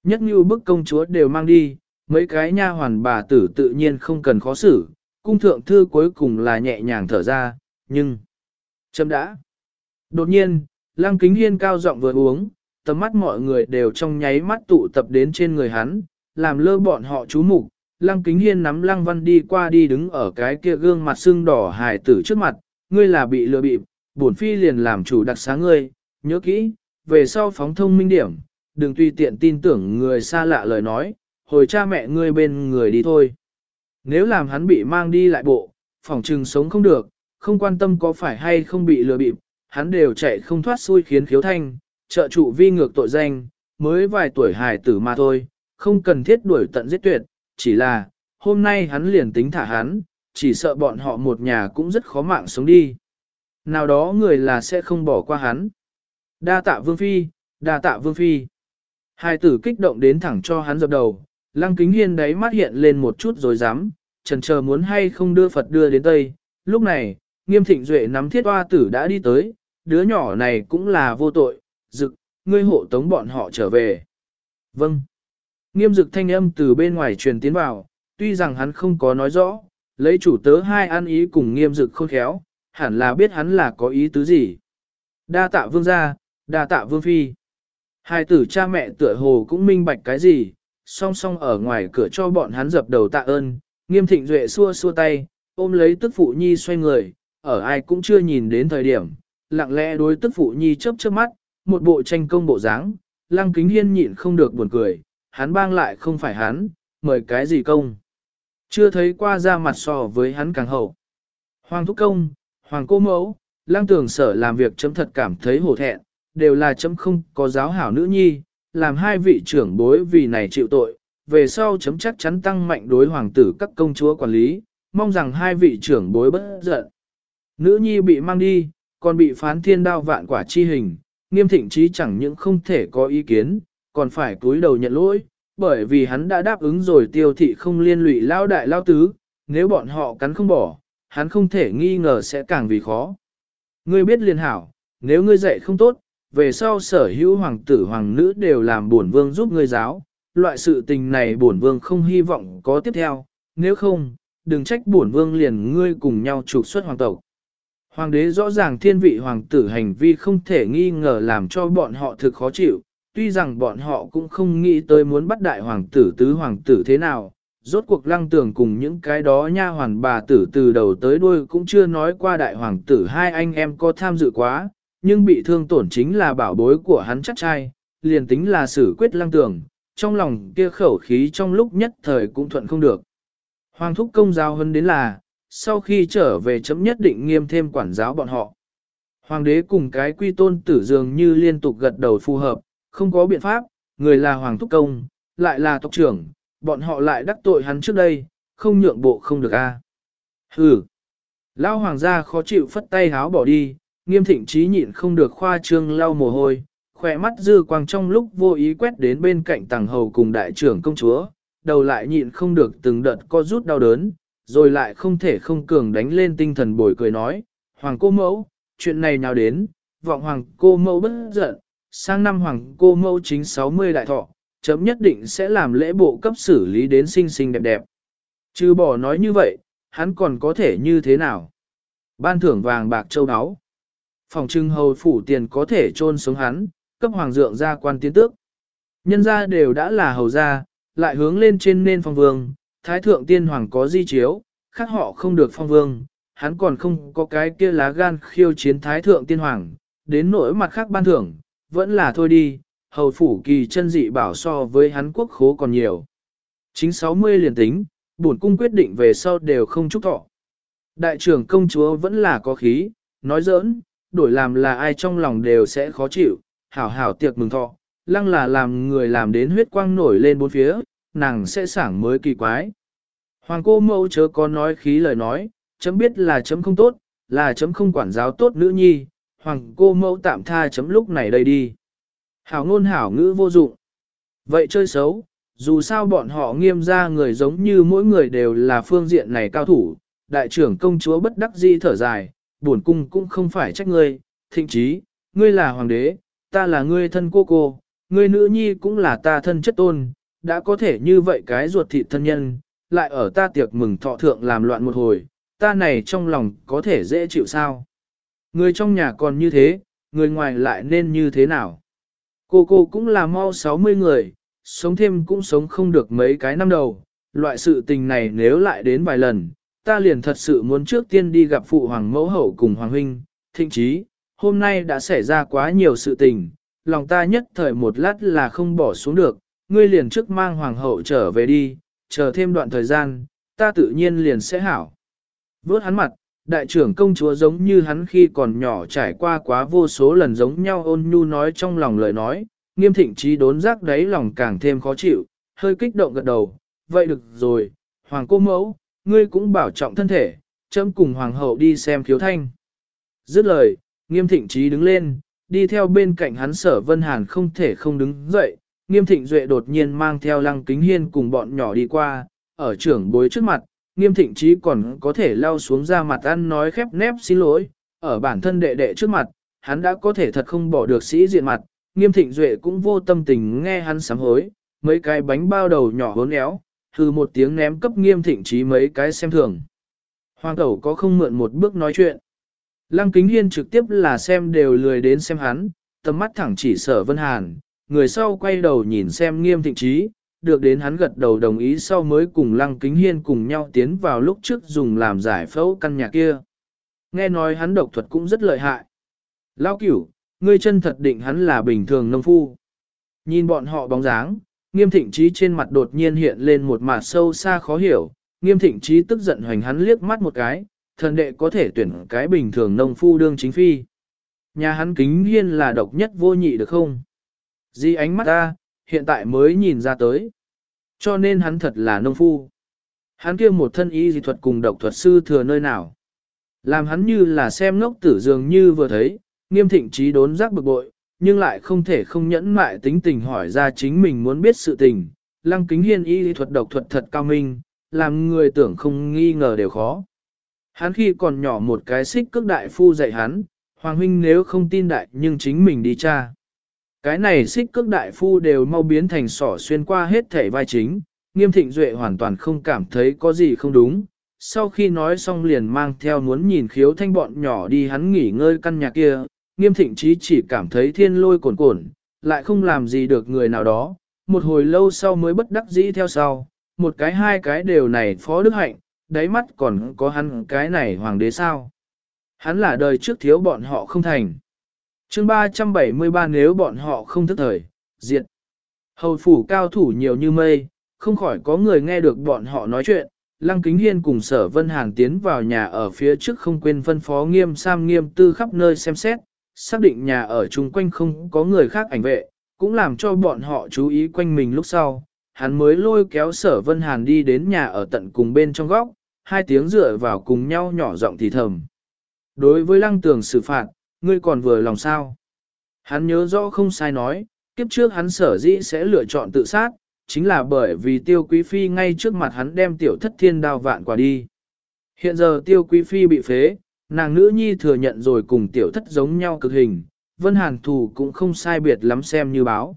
Nhất như bức công chúa đều mang đi, mấy cái nha hoàn bà tử tự nhiên không cần khó xử, cung thượng thư cuối cùng là nhẹ nhàng thở ra, nhưng... Chấm đã. Đột nhiên, lăng kính hiên cao giọng vừa uống, tầm mắt mọi người đều trong nháy mắt tụ tập đến trên người hắn, làm lơ bọn họ chú mục. Lăng kính hiên nắm lăng văn đi qua đi đứng ở cái kia gương mặt sưng đỏ hài tử trước mặt, ngươi là bị lừa bịp, bổn phi liền làm chủ đặc xá ngươi, nhớ kỹ, về sau phóng thông minh điểm, đừng tùy tiện tin tưởng người xa lạ lời nói, hồi cha mẹ ngươi bên người đi thôi. Nếu làm hắn bị mang đi lại bộ, phòng trừng sống không được, không quan tâm có phải hay không bị lừa bịp, hắn đều chạy không thoát xui khiến khiếu thanh, trợ trụ vi ngược tội danh, mới vài tuổi hài tử mà thôi, không cần thiết đuổi tận giết tuyệt, chỉ là, hôm nay hắn liền tính thả hắn, chỉ sợ bọn họ một nhà cũng rất khó mạng sống đi. Nào đó người là sẽ không bỏ qua hắn. Đa tạ vương phi, đa tạ vương phi. Hai tử kích động đến thẳng cho hắn dập đầu, lăng kính hiên đáy mắt hiện lên một chút rồi dám, trần chờ muốn hay không đưa Phật đưa đến Tây. Lúc này, nghiêm thịnh duệ nắm thiết hoa tử đã đi tới, đứa nhỏ này cũng là vô tội, dực, ngươi hộ tống bọn họ trở về. Vâng. Nghiêm dực thanh âm từ bên ngoài truyền tiến vào, tuy rằng hắn không có nói rõ, lấy chủ tớ hai ăn ý cùng nghiêm dực khôn khéo, hẳn là biết hắn là có ý tứ gì. Đa tạ vương gia, đa tạ vương phi. Hai tử cha mẹ tựa hồ cũng minh bạch cái gì, song song ở ngoài cửa cho bọn hắn dập đầu tạ ơn, nghiêm thịnh duệ xua xua tay, ôm lấy tức phụ nhi xoay người, ở ai cũng chưa nhìn đến thời điểm, lặng lẽ đối tức phụ nhi chớp chớp mắt, một bộ tranh công bộ dáng, lăng kính hiên nhịn không được buồn cười, hắn bang lại không phải hắn, mời cái gì công. Chưa thấy qua ra mặt so với hắn càng hậu. Hoàng thúc công, hoàng cô mẫu, lăng tưởng sở làm việc chấm thật cảm thấy hổ thẹn, đều là chấm không có giáo hảo nữ nhi, làm hai vị trưởng bối vì này chịu tội, về sau chấm chắc chắn tăng mạnh đối hoàng tử các công chúa quản lý, mong rằng hai vị trưởng bối bất giận. Nữ nhi bị mang đi, còn bị phán thiên đao vạn quả chi hình, nghiêm thịnh trí chẳng những không thể có ý kiến, còn phải cúi đầu nhận lỗi, bởi vì hắn đã đáp ứng rồi tiêu thị không liên lụy lao đại lao tứ, nếu bọn họ cắn không bỏ, hắn không thể nghi ngờ sẽ càng vì khó. Ngươi biết liên hảo, nếu ngươi dạy không tốt, về sau sở hữu hoàng tử hoàng nữ đều làm bổn vương giúp ngươi giáo, loại sự tình này bổn vương không hy vọng có tiếp theo, nếu không, đừng trách bổn vương liền ngươi cùng nhau trục xuất hoàng tộc. Hoàng đế rõ ràng thiên vị hoàng tử hành vi không thể nghi ngờ làm cho bọn họ thực khó chịu, tuy rằng bọn họ cũng không nghĩ tới muốn bắt đại hoàng tử tứ hoàng tử thế nào, rốt cuộc lăng tưởng cùng những cái đó nha hoàn bà tử từ đầu tới đuôi cũng chưa nói qua đại hoàng tử hai anh em có tham dự quá, nhưng bị thương tổn chính là bảo bối của hắn chắc trai, liền tính là xử quyết lăng tưởng, trong lòng kia khẩu khí trong lúc nhất thời cũng thuận không được. Hoàng thúc công giao hơn đến là, sau khi trở về chấm nhất định nghiêm thêm quản giáo bọn họ. Hoàng đế cùng cái quy tôn tử dường như liên tục gật đầu phù hợp, không có biện pháp, người là hoàng thúc công, lại là tộc trưởng, bọn họ lại đắc tội hắn trước đây, không nhượng bộ không được a. À. Hừ. Lao hoàng gia khó chịu phất tay háo bỏ đi, nghiêm thịnh trí nhịn không được khoa trương lau mồ hôi, khỏe mắt dư quang trong lúc vô ý quét đến bên cạnh tàng hầu cùng đại trưởng công chúa, đầu lại nhịn không được từng đợt co rút đau đớn, rồi lại không thể không cường đánh lên tinh thần bồi cười nói, hoàng cô mẫu, chuyện này nào đến, vọng hoàng cô mẫu bất giận, sang năm hoàng cô mẫu chính 60 đại thọ, chấm nhất định sẽ làm lễ bộ cấp xử lý đến xinh xinh đẹp đẹp. Chứ bỏ nói như vậy, hắn còn có thể như thế nào? Ban thưởng vàng bạc châu áo. Phòng trưng hầu phủ tiền có thể trôn sống hắn, cấp hoàng dượng ra quan tiến tước. Nhân gia đều đã là hầu gia, lại hướng lên trên nên phong vương, thái thượng tiên hoàng có di chiếu, khác họ không được phong vương, hắn còn không có cái kia lá gan khiêu chiến thái thượng tiên hoàng, đến nỗi mặt khác ban thưởng, vẫn là thôi đi, hầu phủ kỳ chân dị bảo so với hắn quốc khố còn nhiều. Chính 60 liền tính, bổn cung quyết định về sau đều không chúc thọ. Đại trưởng công chúa vẫn là có khí, nói giỡn, đổi làm là ai trong lòng đều sẽ khó chịu, hảo hảo tiệc mừng thọ, lăng là làm người làm đến huyết quang nổi lên bốn phía, nàng sẽ sảng mới kỳ quái. Hoàng cô mẫu chớ có nói khí lời nói, chấm biết là chấm không tốt, là chấm không quản giáo tốt nữ nhi, hoàng cô mẫu tạm tha chấm lúc này đây đi. Hảo ngôn hảo ngữ vô dụng. Vậy chơi xấu, dù sao bọn họ nghiêm ra người giống như mỗi người đều là phương diện này cao thủ, đại trưởng công chúa bất đắc di thở dài, buồn cung cũng không phải trách ngươi, thịnh chí, ngươi là hoàng đế, ta là ngươi thân cô cô, ngươi nữ nhi cũng là ta thân chất tôn, đã có thể như vậy cái ruột thịt thân nhân, lại ở ta tiệc mừng thọ thượng làm loạn một hồi, ta này trong lòng có thể dễ chịu sao? Người trong nhà còn như thế, người ngoài lại nên như thế nào? Cô cô cũng là mau 60 người, sống thêm cũng sống không được mấy cái năm đầu, loại sự tình này nếu lại đến vài lần, ta liền thật sự muốn trước tiên đi gặp phụ hoàng mẫu hậu cùng hoàng huynh, thịnh chí, hôm nay đã xảy ra quá nhiều sự tình, lòng ta nhất thời một lát là không bỏ xuống được, ngươi liền trước mang hoàng hậu trở về đi, chờ thêm đoạn thời gian, ta tự nhiên liền sẽ hảo. Vớt hắn mặt, đại trưởng công chúa giống như hắn khi còn nhỏ trải qua quá vô số lần giống nhau ôn nhu nói trong lòng lời nói, nghiêm thịnh trí đốn giác đấy lòng càng thêm khó chịu, hơi kích động gật đầu, vậy được rồi, hoàng cô mẫu, ngươi cũng bảo trọng thân thể, chấm cùng hoàng hậu đi xem khiếu thanh. Dứt lời, nghiêm thịnh trí đứng lên, đi theo bên cạnh hắn sở vân hàn không thể không đứng dậy, nghiêm thịnh duệ đột nhiên mang theo lăng kính hiên cùng bọn nhỏ đi qua, ở trưởng bối trước mặt, nghiêm thịnh trí còn có thể lao xuống ra mặt ăn nói khép nép xin lỗi, ở bản thân đệ đệ trước mặt, hắn đã có thể thật không bỏ được sĩ diện mặt, nghiêm thịnh duệ cũng vô tâm tình nghe hắn sám hối, mấy cái bánh bao đầu nhỏ hốn éo, hư một tiếng ném cấp nghiêm thịnh trí mấy cái xem thường. Hoàng tẩu có không mượn một bước nói chuyện. Lăng kính hiên trực tiếp là xem đều lười đến xem hắn, tầm mắt thẳng chỉ sở vân hàn, người sau quay đầu nhìn xem nghiêm thịnh trí, được đến hắn gật đầu đồng ý sau mới cùng lăng kính hiên cùng nhau tiến vào lúc trước dùng làm giải phẫu căn nhà kia. Nghe nói hắn độc thuật cũng rất lợi hại. Lao cửu, ngươi chân thật định hắn là bình thường nông phu. Nhìn bọn họ bóng dáng, nghiêm thịnh trí trên mặt đột nhiên hiện lên một mặt sâu xa khó hiểu, nghiêm thịnh trí tức giận hoành hắn liếc mắt một cái, thần đệ có thể tuyển cái bình thường nông phu đương chính phi. Nhà hắn kính hiên là độc nhất vô nhị được không? Di ánh mắt ta, hiện tại mới nhìn ra tới. Cho nên hắn thật là nông phu. Hắn kia một thân y dị thuật cùng độc thuật sư thừa nơi nào. Làm hắn như là xem ngốc tử dường như vừa thấy, nghiêm thịnh trí đốn giác bực bội, nhưng lại không thể không nhẫn mại tính tình hỏi ra chính mình muốn biết sự tình. Lăng kính hiên y thuật độc thuật thật cao minh, làm người tưởng không nghi ngờ đều khó. Hắn khi còn nhỏ một cái xích cước đại phu dạy hắn, Hoàng huynh nếu không tin đại nhưng chính mình đi tra. Cái này xích cước đại phu đều mau biến thành sỏ xuyên qua hết thể vai chính, nghiêm thịnh duệ hoàn toàn không cảm thấy có gì không đúng. Sau khi nói xong liền mang theo muốn nhìn khiếu thanh bọn nhỏ đi hắn nghỉ ngơi căn nhà kia, nghiêm thịnh trí chỉ cảm thấy thiên lôi cồn cồn, lại không làm gì được người nào đó, một hồi lâu sau mới bất đắc dĩ theo sau, một cái hai cái đều này phó đức hạnh, đáy mắt còn có hắn cái này hoàng đế sao. Hắn là đời trước thiếu bọn họ không thành. chương 373 nếu bọn họ không thức thời, diệt. Hầu phủ cao thủ nhiều như mây, không khỏi có người nghe được bọn họ nói chuyện. Lăng Kính Hiên cùng sở Vân Hàn tiến vào nhà ở phía trước không quên phân phó nghiêm sam nghiêm tư khắp nơi xem xét, xác định nhà ở chung quanh không có người khác ảnh vệ, cũng làm cho bọn họ chú ý quanh mình lúc sau. Hắn mới lôi kéo sở Vân Hàn đi đến nhà ở tận cùng bên trong góc, hai tiếng dựa vào cùng nhau nhỏ giọng thì thầm. Đối với lăng tường xử phạt, ngươi còn vừa lòng sao? Hắn nhớ rõ không sai nói, kiếp trước hắn sở dĩ sẽ lựa chọn tự sát, chính là bởi vì tiêu quý phi ngay trước mặt hắn đem tiểu thất thiên đao vạn quả đi. Hiện giờ tiêu quý phi bị phế, nàng nữ nhi thừa nhận rồi cùng tiểu thất giống nhau cực hình, vân hàn thù cũng không sai biệt lắm xem như báo.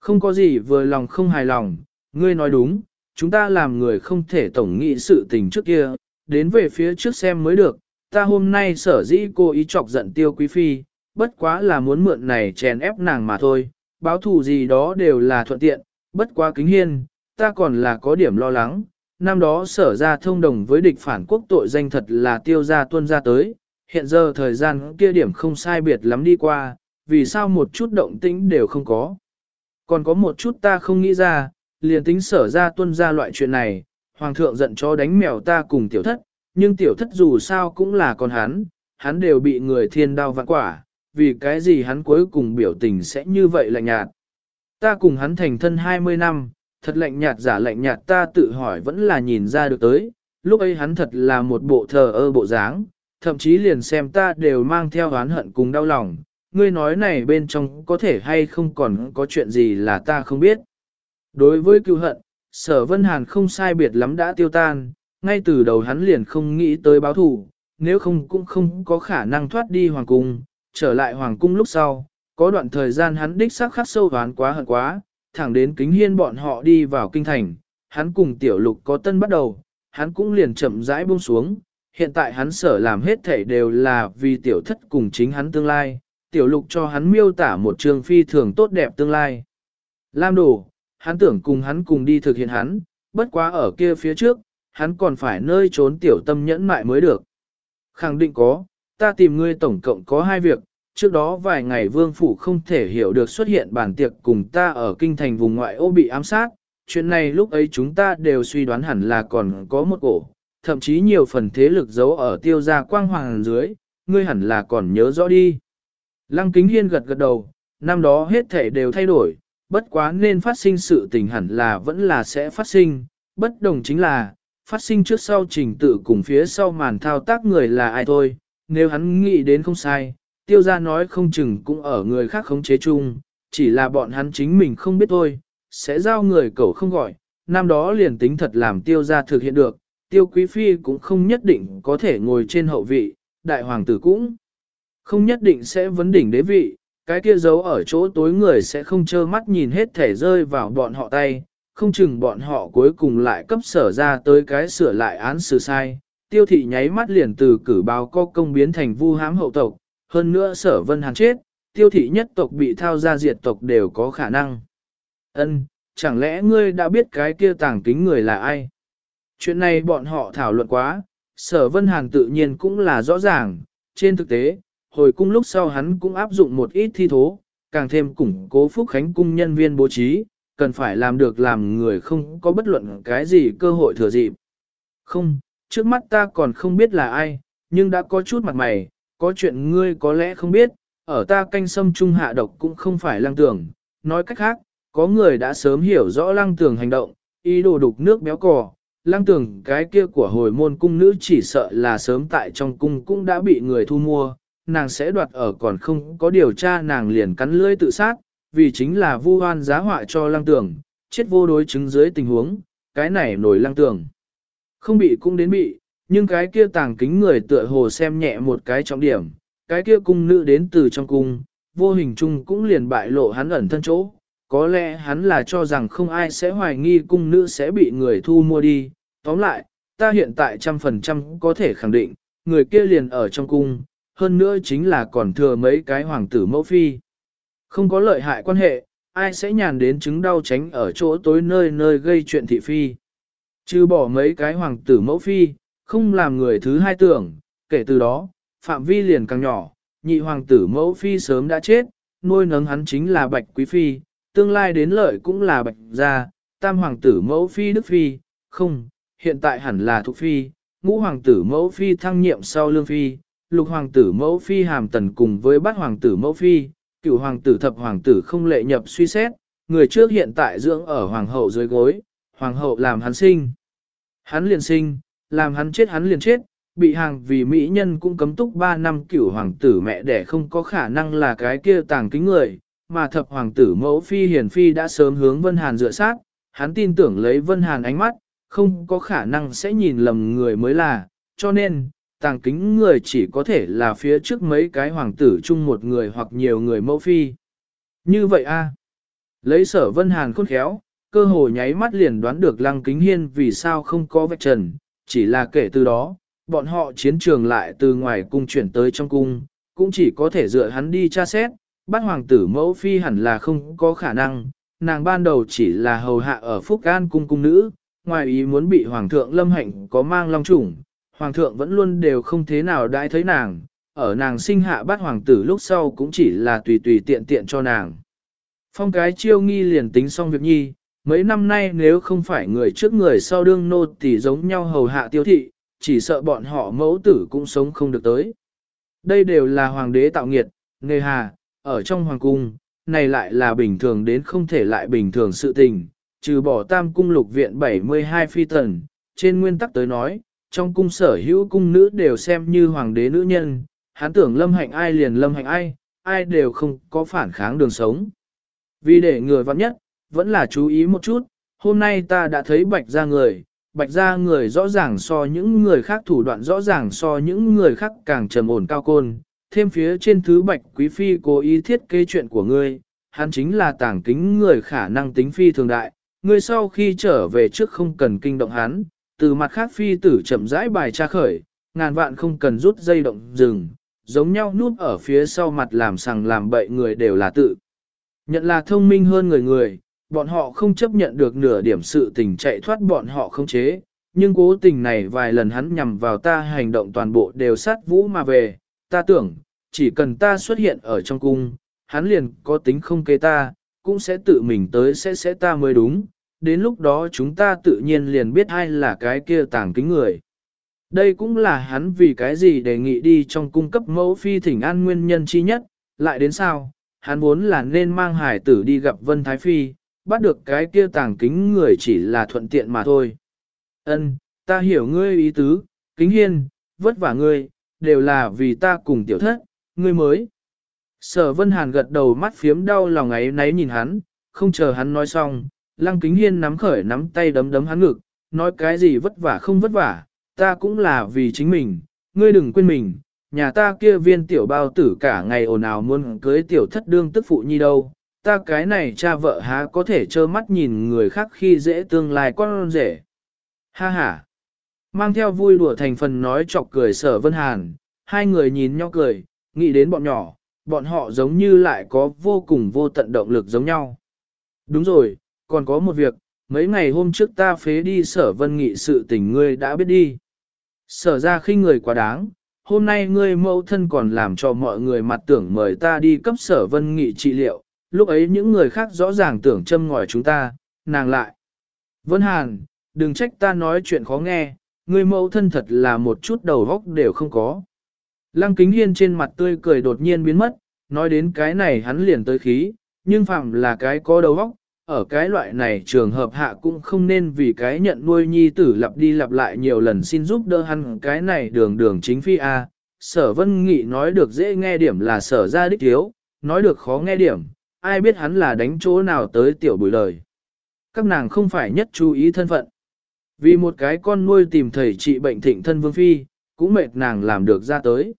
Không có gì vừa lòng không hài lòng, ngươi nói đúng, chúng ta làm người không thể tổng nghị sự tình trước kia, đến về phía trước xem mới được, ta hôm nay sở dĩ cô ý chọc giận tiêu quý phi, bất quá là muốn mượn này chèn ép nàng mà thôi, báo thù gì đó đều là thuận tiện, bất quá kính hiên, ta còn là có điểm lo lắng, năm đó sở ra thông đồng với địch phản quốc tội danh thật là tiêu ra tuân ra tới, hiện giờ thời gian kia điểm không sai biệt lắm đi qua, vì sao một chút động tĩnh đều không có. Còn có một chút ta không nghĩ ra, liền tính sở ra tuân ra loại chuyện này, hoàng thượng giận cho đánh mèo ta cùng tiểu thất, nhưng tiểu thất dù sao cũng là con hắn, hắn đều bị người thiên đao vạn quả, vì cái gì hắn cuối cùng biểu tình sẽ như vậy lạnh nhạt. Ta cùng hắn thành thân 20 năm, thật lạnh nhạt giả lạnh nhạt ta tự hỏi vẫn là nhìn ra được tới, lúc ấy hắn thật là một bộ thờ ơ bộ dáng, thậm chí liền xem ta đều mang theo oán hận cùng đau lòng, ngươi nói này bên trong có thể hay không còn có chuyện gì là ta không biết. Đối với cựu hận, sở vân hàn không sai biệt lắm đã tiêu tan, ngay từ đầu hắn liền không nghĩ tới báo thù, nếu không cũng không có khả năng thoát đi hoàng cung, trở lại hoàng cung lúc sau, có đoạn thời gian hắn đích xác khắc sâu hoán quá hận quá, thẳng đến kính hiên bọn họ đi vào kinh thành, hắn cùng tiểu lục có tân bắt đầu, hắn cũng liền chậm rãi buông xuống, hiện tại hắn sở làm hết thảy đều là vì tiểu thất cùng chính hắn tương lai, tiểu lục cho hắn miêu tả một trường phi thường tốt đẹp tương lai. Lam đồ, hắn tưởng cùng hắn cùng đi thực hiện hắn, bất quá ở kia phía trước, hắn còn phải nơi trốn tiểu tâm nhẫn mại mới được. Khẳng định có, ta tìm ngươi tổng cộng có hai việc, trước đó vài ngày vương phủ không thể hiểu được xuất hiện bản tiệc cùng ta ở kinh thành vùng ngoại ô bị ám sát, chuyện này lúc ấy chúng ta đều suy đoán hẳn là còn có một cổ, thậm chí nhiều phần thế lực giấu ở tiêu gia quang hoàng dưới, ngươi hẳn là còn nhớ rõ đi. Lăng kính hiên gật gật đầu, năm đó hết thể đều thay đổi, bất quá nên phát sinh sự tình hẳn là vẫn là sẽ phát sinh, bất đồng chính là, phát sinh trước sau trình tự cùng phía sau màn thao tác người là ai thôi, nếu hắn nghĩ đến không sai, tiêu gia nói không chừng cũng ở người khác khống chế chung, chỉ là bọn hắn chính mình không biết thôi, sẽ giao người cậu không gọi, năm đó liền tính thật làm tiêu gia thực hiện được, tiêu quý phi cũng không nhất định có thể ngồi trên hậu vị, đại hoàng tử cũng không nhất định sẽ vấn đỉnh đế vị, cái kia giấu ở chỗ tối người sẽ không trơ mắt nhìn hết thể rơi vào bọn họ tay, không chừng bọn họ cuối cùng lại cấp sở ra tới cái sửa lại án xử sai. Tiêu thị nháy mắt liền từ cử báo có công biến thành vu hám hậu tộc, hơn nữa sở vân hàn chết, tiêu thị nhất tộc bị thao ra diệt tộc đều có khả năng. Ân, chẳng lẽ ngươi đã biết cái kia tàng kính người là ai? Chuyện này bọn họ thảo luận quá, sở vân hàn tự nhiên cũng là rõ ràng, trên thực tế, hồi cung lúc sau hắn cũng áp dụng một ít thi thố, càng thêm củng cố phúc khánh cung nhân viên bố trí, cần phải làm được làm người không có bất luận cái gì cơ hội thừa dịp. Không, trước mắt ta còn không biết là ai, nhưng đã có chút mặt mày, có chuyện ngươi có lẽ không biết, ở ta canh sâm trung hạ độc cũng không phải lăng tường, nói cách khác, có người đã sớm hiểu rõ lăng tường hành động, ý đồ đục nước béo cò, lăng tường cái kia của hồi môn cung nữ chỉ sợ là sớm tại trong cung cũng đã bị người thu mua, nàng sẽ đoạt ở còn không có điều tra nàng liền cắn lưỡi tự sát, vì chính là vu hoan giá họa cho lăng tường, chết vô đối chứng dưới tình huống, cái này nổi lăng tường. Không bị cũng đến bị, nhưng cái kia tàng kính người tựa hồ xem nhẹ một cái trọng điểm, cái kia cung nữ đến từ trong cung, vô hình chung cũng liền bại lộ hắn ẩn thân chỗ. Có lẽ hắn là cho rằng không ai sẽ hoài nghi cung nữ sẽ bị người thu mua đi. Tóm lại, ta hiện tại trăm phần trăm có thể khẳng định, người kia liền ở trong cung, hơn nữa chính là còn thừa mấy cái hoàng tử mẫu phi. Không có lợi hại quan hệ, ai sẽ nhàn đến chứng đau tránh ở chỗ tối nơi nơi gây chuyện thị phi. Chứ bỏ mấy cái hoàng tử mẫu phi, không làm người thứ hai tưởng, kể từ đó, phạm vi liền càng nhỏ, nhị hoàng tử mẫu phi sớm đã chết, nuôi nấng hắn chính là bạch quý phi, tương lai đến lợi cũng là bạch gia, tam hoàng tử mẫu phi đức phi, không, hiện tại hẳn là thục phi, ngũ hoàng tử mẫu phi thăng nhiệm sau lương phi, lục hoàng tử mẫu phi hàm tần cùng với bát hoàng tử mẫu phi, cựu hoàng tử thập hoàng tử không lệ nhập suy xét, người trước hiện tại dưỡng ở hoàng hậu dưới gối, hoàng hậu làm hắn sinh. Hắn liền sinh, làm hắn chết hắn liền chết, bị hàng vì mỹ nhân cũng cấm túc 3 năm cửu hoàng tử mẹ đẻ không có khả năng là cái kia tàng kính người, mà thập hoàng tử mẫu phi hiền phi đã sớm hướng Vân Hàn dựa sát, hắn tin tưởng lấy Vân Hàn ánh mắt, không có khả năng sẽ nhìn lầm người mới là, cho nên, tàng kính người chỉ có thể là phía trước mấy cái hoàng tử chung một người hoặc nhiều người mẫu phi. Như vậy a Lấy sở Vân Hàn khôn khéo, cơ hồ nháy mắt liền đoán được lăng kính hiên vì sao không có vạch trần, chỉ là kể từ đó, bọn họ chiến trường lại từ ngoài cung chuyển tới trong cung, cũng chỉ có thể dựa hắn đi tra xét, bắt hoàng tử mẫu phi hẳn là không có khả năng, nàng ban đầu chỉ là hầu hạ ở Phúc An cung cung nữ, ngoài ý muốn bị hoàng thượng lâm hạnh có mang long chủng, hoàng thượng vẫn luôn đều không thế nào đãi thấy nàng, ở nàng sinh hạ bắt hoàng tử lúc sau cũng chỉ là tùy tùy tiện tiện cho nàng. Phong cái chiêu nghi liền tính xong việc nhi, mấy năm nay nếu không phải người trước người sau đương nô thì giống nhau hầu hạ tiêu thị, chỉ sợ bọn họ mẫu tử cũng sống không được tới. Đây đều là hoàng đế tạo nghiệt, nghề hà, ở trong hoàng cung, này lại là bình thường đến không thể lại bình thường sự tình, trừ bỏ tam cung lục viện 72 phi tần, trên nguyên tắc tới nói, trong cung sở hữu cung nữ đều xem như hoàng đế nữ nhân, hắn tưởng lâm hạnh ai liền lâm hạnh ai, ai đều không có phản kháng đường sống. Vì để người vặn nhất, vẫn là chú ý một chút, hôm nay ta đã thấy bạch ra người, bạch ra người rõ ràng so những người khác thủ đoạn rõ ràng so những người khác càng trầm ổn cao côn, thêm phía trên thứ bạch quý phi cố ý thiết kế chuyện của ngươi, hắn chính là tảng kính người khả năng tính phi thường đại, ngươi sau khi trở về trước không cần kinh động hắn, từ mặt khác phi tử chậm rãi bài tra khởi, ngàn vạn không cần rút dây động dừng, giống nhau núp ở phía sau mặt làm sằng làm bậy người đều là tự. Nhận là thông minh hơn người người, bọn họ không chấp nhận được nửa điểm sự tình chạy thoát bọn họ không chế, nhưng cố tình này vài lần hắn nhằm vào ta hành động toàn bộ đều sát vũ mà về, ta tưởng, chỉ cần ta xuất hiện ở trong cung, hắn liền có tính không kế ta, cũng sẽ tự mình tới sẽ sẽ ta mới đúng, đến lúc đó chúng ta tự nhiên liền biết ai là cái kia tàng kính người. Đây cũng là hắn vì cái gì đề nghị đi trong cung cấp mẫu phi thỉnh an nguyên nhân chi nhất, lại đến sao, hắn muốn là nên mang hải tử đi gặp Vân Thái Phi, bắt được cái kia tàng kính người chỉ là thuận tiện mà thôi. Ân, ta hiểu ngươi ý tứ, kính hiên, vất vả ngươi, đều là vì ta cùng tiểu thất, ngươi mới. Sở Vân Hàn gật đầu mắt phiếm đau lòng ấy náy nhìn hắn, không chờ hắn nói xong, Lăng Kính Hiên nắm khởi nắm tay đấm đấm hắn ngực, nói cái gì vất vả không vất vả, ta cũng là vì chính mình, ngươi đừng quên mình, nhà ta kia viên tiểu bao tử cả ngày ồn ào muốn cưới tiểu thất đương tức phụ nhi đâu, ta cái này cha vợ há có thể trơ mắt nhìn người khác khi dễ tương lai con rể. Ha ha! Mang theo vui đùa thành phần nói chọc cười sở vân hàn, hai người nhìn nhau cười, nghĩ đến bọn nhỏ, bọn họ giống như lại có vô cùng vô tận động lực giống nhau. Đúng rồi, còn có một việc, mấy ngày hôm trước ta phế đi sở vân nghị sự tình ngươi đã biết đi. Sở ra khi người quá đáng, hôm nay ngươi mẫu thân còn làm cho mọi người mặt tưởng mời ta đi cấp sở vân nghị trị liệu, lúc ấy những người khác rõ ràng tưởng châm ngòi chúng ta, nàng lại. Vân Hàn, đừng trách ta nói chuyện khó nghe, người mẫu thân thật là một chút đầu góc đều không có. Lăng kính hiên trên mặt tươi cười đột nhiên biến mất, nói đến cái này hắn liền tới khí, nhưng phạm là cái có đầu góc, ở cái loại này trường hợp hạ cũng không nên vì cái nhận nuôi nhi tử lặp đi lặp lại nhiều lần xin giúp đỡ hắn cái này đường đường chính phi A. Sở vân nghị nói được dễ nghe điểm là sở ra đích thiếu, nói được khó nghe điểm, ai biết hắn là đánh chỗ nào tới tiểu bùi lời. Các nàng không phải nhất chú ý thân phận. Vì một cái con nuôi tìm thầy trị bệnh thịnh thân vương phi, cũng mệt nàng làm được ra tới.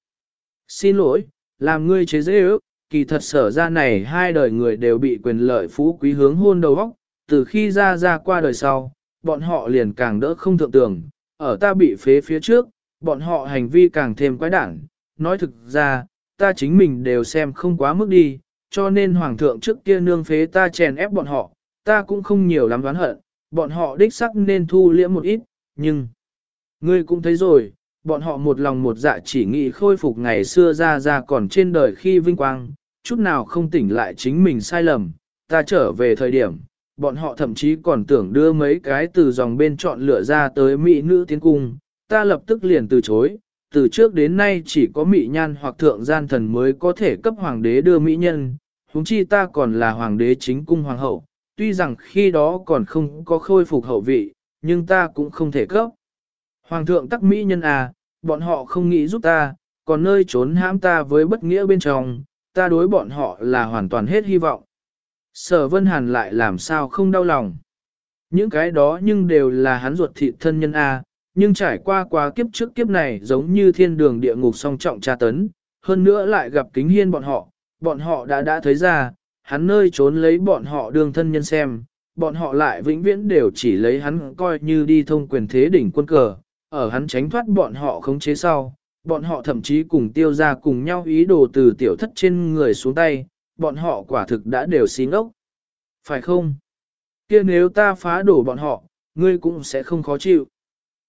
Xin lỗi, làm ngươi chế dễ ước, kỳ thật sở ra này hai đời người đều bị quyền lợi phú quý hướng hôn đầu óc, từ khi ra ra qua đời sau, bọn họ liền càng đỡ không thượng tưởng, ở ta bị phế phía trước, bọn họ hành vi càng thêm quái đản, nói thực ra, ta chính mình đều xem không quá mức đi, cho nên hoàng thượng trước kia nương phế ta chèn ép bọn họ, ta cũng không nhiều lắm đoán hận, bọn họ đích sắc nên thu liễm một ít, nhưng, ngươi cũng thấy rồi, bọn họ một lòng một dạ chỉ nghĩ khôi phục ngày xưa ra ra còn trên đời khi vinh quang, chút nào không tỉnh lại chính mình sai lầm, ta trở về thời điểm, bọn họ thậm chí còn tưởng đưa mấy cái từ dòng bên chọn lựa ra tới mỹ nữ tiến cung, ta lập tức liền từ chối, từ trước đến nay chỉ có mỹ nhan hoặc thượng gian thần mới có thể cấp hoàng đế đưa mỹ nhân, huống chi ta còn là hoàng đế chính cung hoàng hậu, tuy rằng khi đó còn không có khôi phục hậu vị, nhưng ta cũng không thể cấp. Hoàng thượng tắc mỹ nhân à, bọn họ không nghĩ giúp ta, còn nơi trốn hãm ta với bất nghĩa bên trong, ta đối bọn họ là hoàn toàn hết hy vọng. Sở Vân Hàn lại làm sao không đau lòng. Những cái đó nhưng đều là hắn ruột thịt thân nhân A, nhưng trải qua quá kiếp trước kiếp này giống như thiên đường địa ngục song trọng tra tấn, hơn nữa lại gặp kính hiên bọn họ, bọn họ đã đã thấy ra, hắn nơi trốn lấy bọn họ đương thân nhân xem, bọn họ lại vĩnh viễn đều chỉ lấy hắn coi như đi thông quyền thế đỉnh quân cờ, ở hắn tránh thoát bọn họ khống chế sau, bọn họ thậm chí cùng tiêu ra cùng nhau ý đồ từ tiểu thất trên người xuống tay, bọn họ quả thực đã đều xí ngốc. Phải không? kia nếu ta phá đổ bọn họ, ngươi cũng sẽ không khó chịu.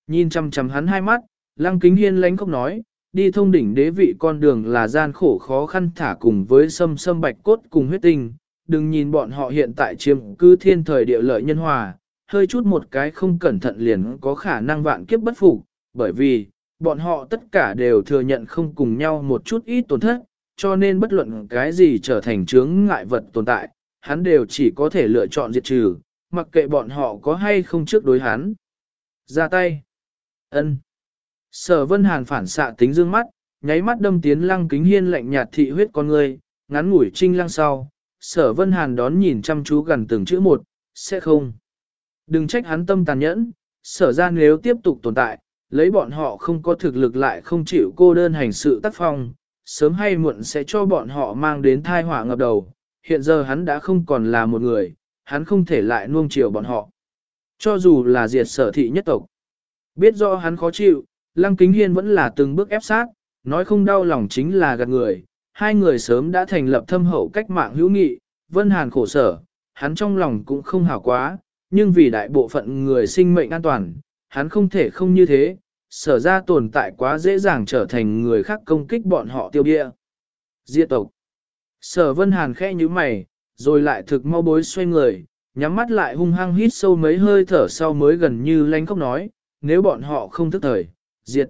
Nhìn chăm chăm hắn hai mắt, lăng kính hiên lánh không nói, đi thông đỉnh đế vị con đường là gian khổ khó khăn thả cùng với sâm sâm bạch cốt cùng huyết tinh, đừng nhìn bọn họ hiện tại chiếm cư thiên thời địa lợi nhân hòa, hơi chút một cái không cẩn thận liền có khả năng vạn kiếp bất phục, bởi vì, bọn họ tất cả đều thừa nhận không cùng nhau một chút ít tổn thất, cho nên bất luận cái gì trở thành chướng ngại vật tồn tại, hắn đều chỉ có thể lựa chọn diệt trừ, mặc kệ bọn họ có hay không trước đối hắn. Ra tay. ân. Sở Vân Hàn phản xạ tính dương mắt, nháy mắt đâm tiến lăng kính hiên lạnh nhạt thị huyết con người, ngắn ngủi trinh lăng sau. Sở Vân Hàn đón nhìn chăm chú gần từng chữ một, sẽ không. Đừng trách hắn tâm tàn nhẫn, sở ra nếu tiếp tục tồn tại, lấy bọn họ không có thực lực lại không chịu cô đơn hành sự tác phong, sớm hay muộn sẽ cho bọn họ mang đến thai họa ngập đầu. Hiện giờ hắn đã không còn là một người, hắn không thể lại nuông chiều bọn họ. Cho dù là diệt sở thị nhất tộc. Biết do hắn khó chịu, Lăng Kính Hiên vẫn là từng bước ép sát, nói không đau lòng chính là gạt người. Hai người sớm đã thành lập thâm hậu cách mạng hữu nghị, Vân Hàn khổ sở, hắn trong lòng cũng không hảo quá, nhưng vì đại bộ phận người sinh mệnh an toàn, hắn không thể không như thế, sở ra tồn tại quá dễ dàng trở thành người khác công kích bọn họ tiêu địa. Diệt tộc. Sở Vân Hàn khẽ như mày, rồi lại thực mau bối xoay người, nhắm mắt lại hung hăng hít sâu mấy hơi thở sau mới gần như lanh khóc nói, nếu bọn họ không thức thời, diệt.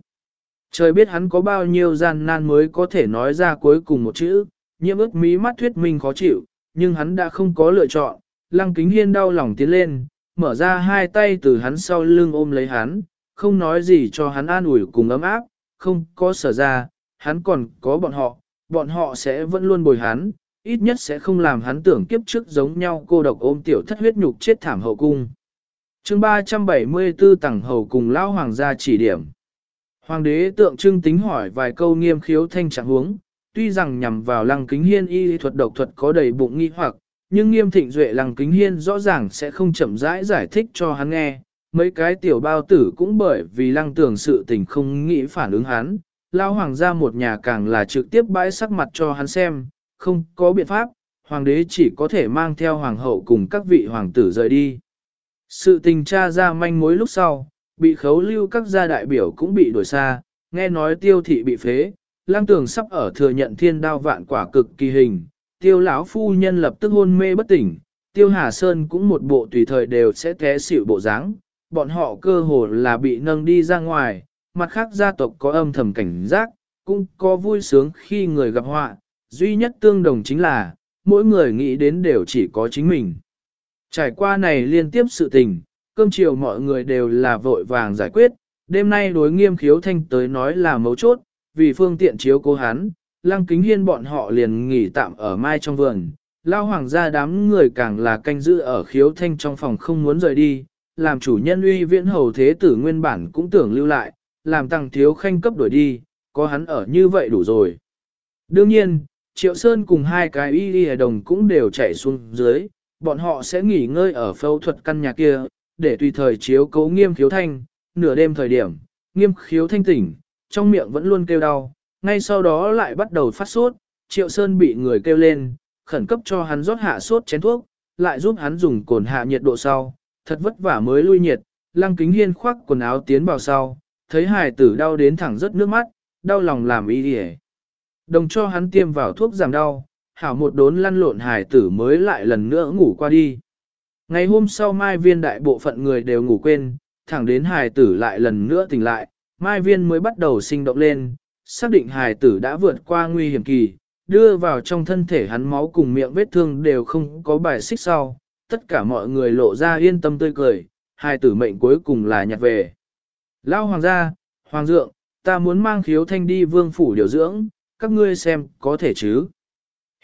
Trời biết hắn có bao nhiêu gian nan mới có thể nói ra cuối cùng một chữ, nhiễm ước mí mắt thuyết minh khó chịu, nhưng hắn đã không có lựa chọn, lăng kính hiên đau lòng tiến lên, mở ra hai tay từ hắn sau lưng ôm lấy hắn, không nói gì cho hắn an ủi cùng ấm áp, không có sở ra, hắn còn có bọn họ, bọn họ sẽ vẫn luôn bồi hắn, ít nhất sẽ không làm hắn tưởng kiếp trước giống nhau cô độc ôm tiểu thất huyết nhục chết thảm hậu cung. chương 374 tầng hầu cùng lao hoàng gia chỉ điểm. Hoàng đế tượng trưng tính hỏi vài câu nghiêm khiếu thanh trạng huống, tuy rằng nhằm vào lăng kính hiên y thuật độc thuật có đầy bụng nghi hoặc, nhưng nghiêm thịnh duệ lăng kính hiên rõ ràng sẽ không chậm rãi giải thích cho hắn nghe. Mấy cái tiểu bao tử cũng bởi vì lăng tưởng sự tình không nghĩ phản ứng hắn, lao hoàng gia một nhà càng là trực tiếp bãi sắc mặt cho hắn xem, không có biện pháp, hoàng đế chỉ có thể mang theo hoàng hậu cùng các vị hoàng tử rời đi. Sự tình tra ra manh mối lúc sau, bị khấu lưu các gia đại biểu cũng bị đuổi xa, nghe nói tiêu thị bị phế, lang tường sắp ở thừa nhận thiên đao vạn quả cực kỳ hình, tiêu lão phu nhân lập tức hôn mê bất tỉnh, tiêu hà sơn cũng một bộ tùy thời đều sẽ té xỉu bộ dáng, bọn họ cơ hồ là bị nâng đi ra ngoài, mặt khác gia tộc có âm thầm cảnh giác, cũng có vui sướng khi người gặp họa, duy nhất tương đồng chính là, mỗi người nghĩ đến đều chỉ có chính mình. Trải qua này liên tiếp sự tình, cơm chiều mọi người đều là vội vàng giải quyết, đêm nay đối nghiêm khiếu thanh tới nói là mấu chốt, vì phương tiện chiếu cố hắn, lăng kính hiên bọn họ liền nghỉ tạm ở mai trong vườn, lao hoàng gia đám người càng là canh giữ ở khiếu thanh trong phòng không muốn rời đi, làm chủ nhân uy viễn hầu thế tử nguyên bản cũng tưởng lưu lại, làm tăng thiếu khanh cấp đuổi đi, có hắn ở như vậy đủ rồi. Đương nhiên, Triệu Sơn cùng hai cái y y đồng cũng đều chạy xuống dưới, bọn họ sẽ nghỉ ngơi ở phẫu thuật căn nhà kia, để tùy thời chiếu cố nghiêm khiếu thanh, nửa đêm thời điểm, nghiêm khiếu thanh tỉnh, trong miệng vẫn luôn kêu đau, ngay sau đó lại bắt đầu phát sốt, Triệu Sơn bị người kêu lên, khẩn cấp cho hắn rót hạ sốt chén thuốc, lại giúp hắn dùng cồn hạ nhiệt độ sau, thật vất vả mới lui nhiệt, lăng kính hiên khoác quần áo tiến vào sau, thấy hài tử đau đến thẳng rất nước mắt, đau lòng làm y đi Đồng cho hắn tiêm vào thuốc giảm đau, hảo một đốn lăn lộn hài tử mới lại lần nữa ngủ qua đi. Ngày hôm sau Mai Viên đại bộ phận người đều ngủ quên, thẳng đến hài tử lại lần nữa tỉnh lại, Mai Viên mới bắt đầu sinh động lên, xác định hài tử đã vượt qua nguy hiểm kỳ, đưa vào trong thân thể hắn máu cùng miệng vết thương đều không có bài xích sau, tất cả mọi người lộ ra yên tâm tươi cười, hài tử mệnh cuối cùng là nhặt về. Lao hoàng gia, hoàng dượng, ta muốn mang khiếu thanh đi vương phủ điều dưỡng, các ngươi xem có thể chứ.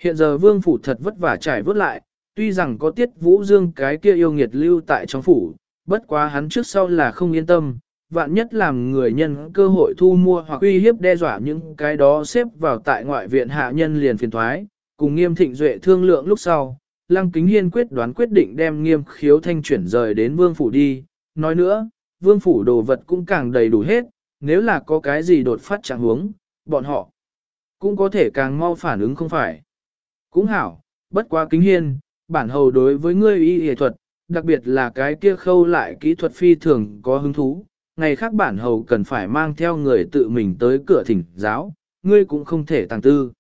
Hiện giờ vương phủ thật vất vả trải vớt lại, tuy rằng có tiết vũ dương cái kia yêu nghiệt lưu tại trong phủ, bất quá hắn trước sau là không yên tâm, vạn nhất làm người nhân cơ hội thu mua hoặc uy hiếp đe dọa những cái đó xếp vào tại ngoại viện hạ nhân liền phiền thoái, cùng nghiêm thịnh duệ thương lượng lúc sau. Lăng Kính Hiên quyết đoán quyết định đem nghiêm khiếu thanh chuyển rời đến vương phủ đi. Nói nữa, vương phủ đồ vật cũng càng đầy đủ hết, nếu là có cái gì đột phát trạng huống, bọn họ cũng có thể càng mau phản ứng không phải. Cũng hảo, bất quá kính hiên, bản hầu đối với ngươi y y thuật, đặc biệt là cái kia khâu lại kỹ thuật phi thường có hứng thú, ngày khác bản hầu cần phải mang theo người tự mình tới cửa thỉnh giáo, ngươi cũng không thể tàng tư.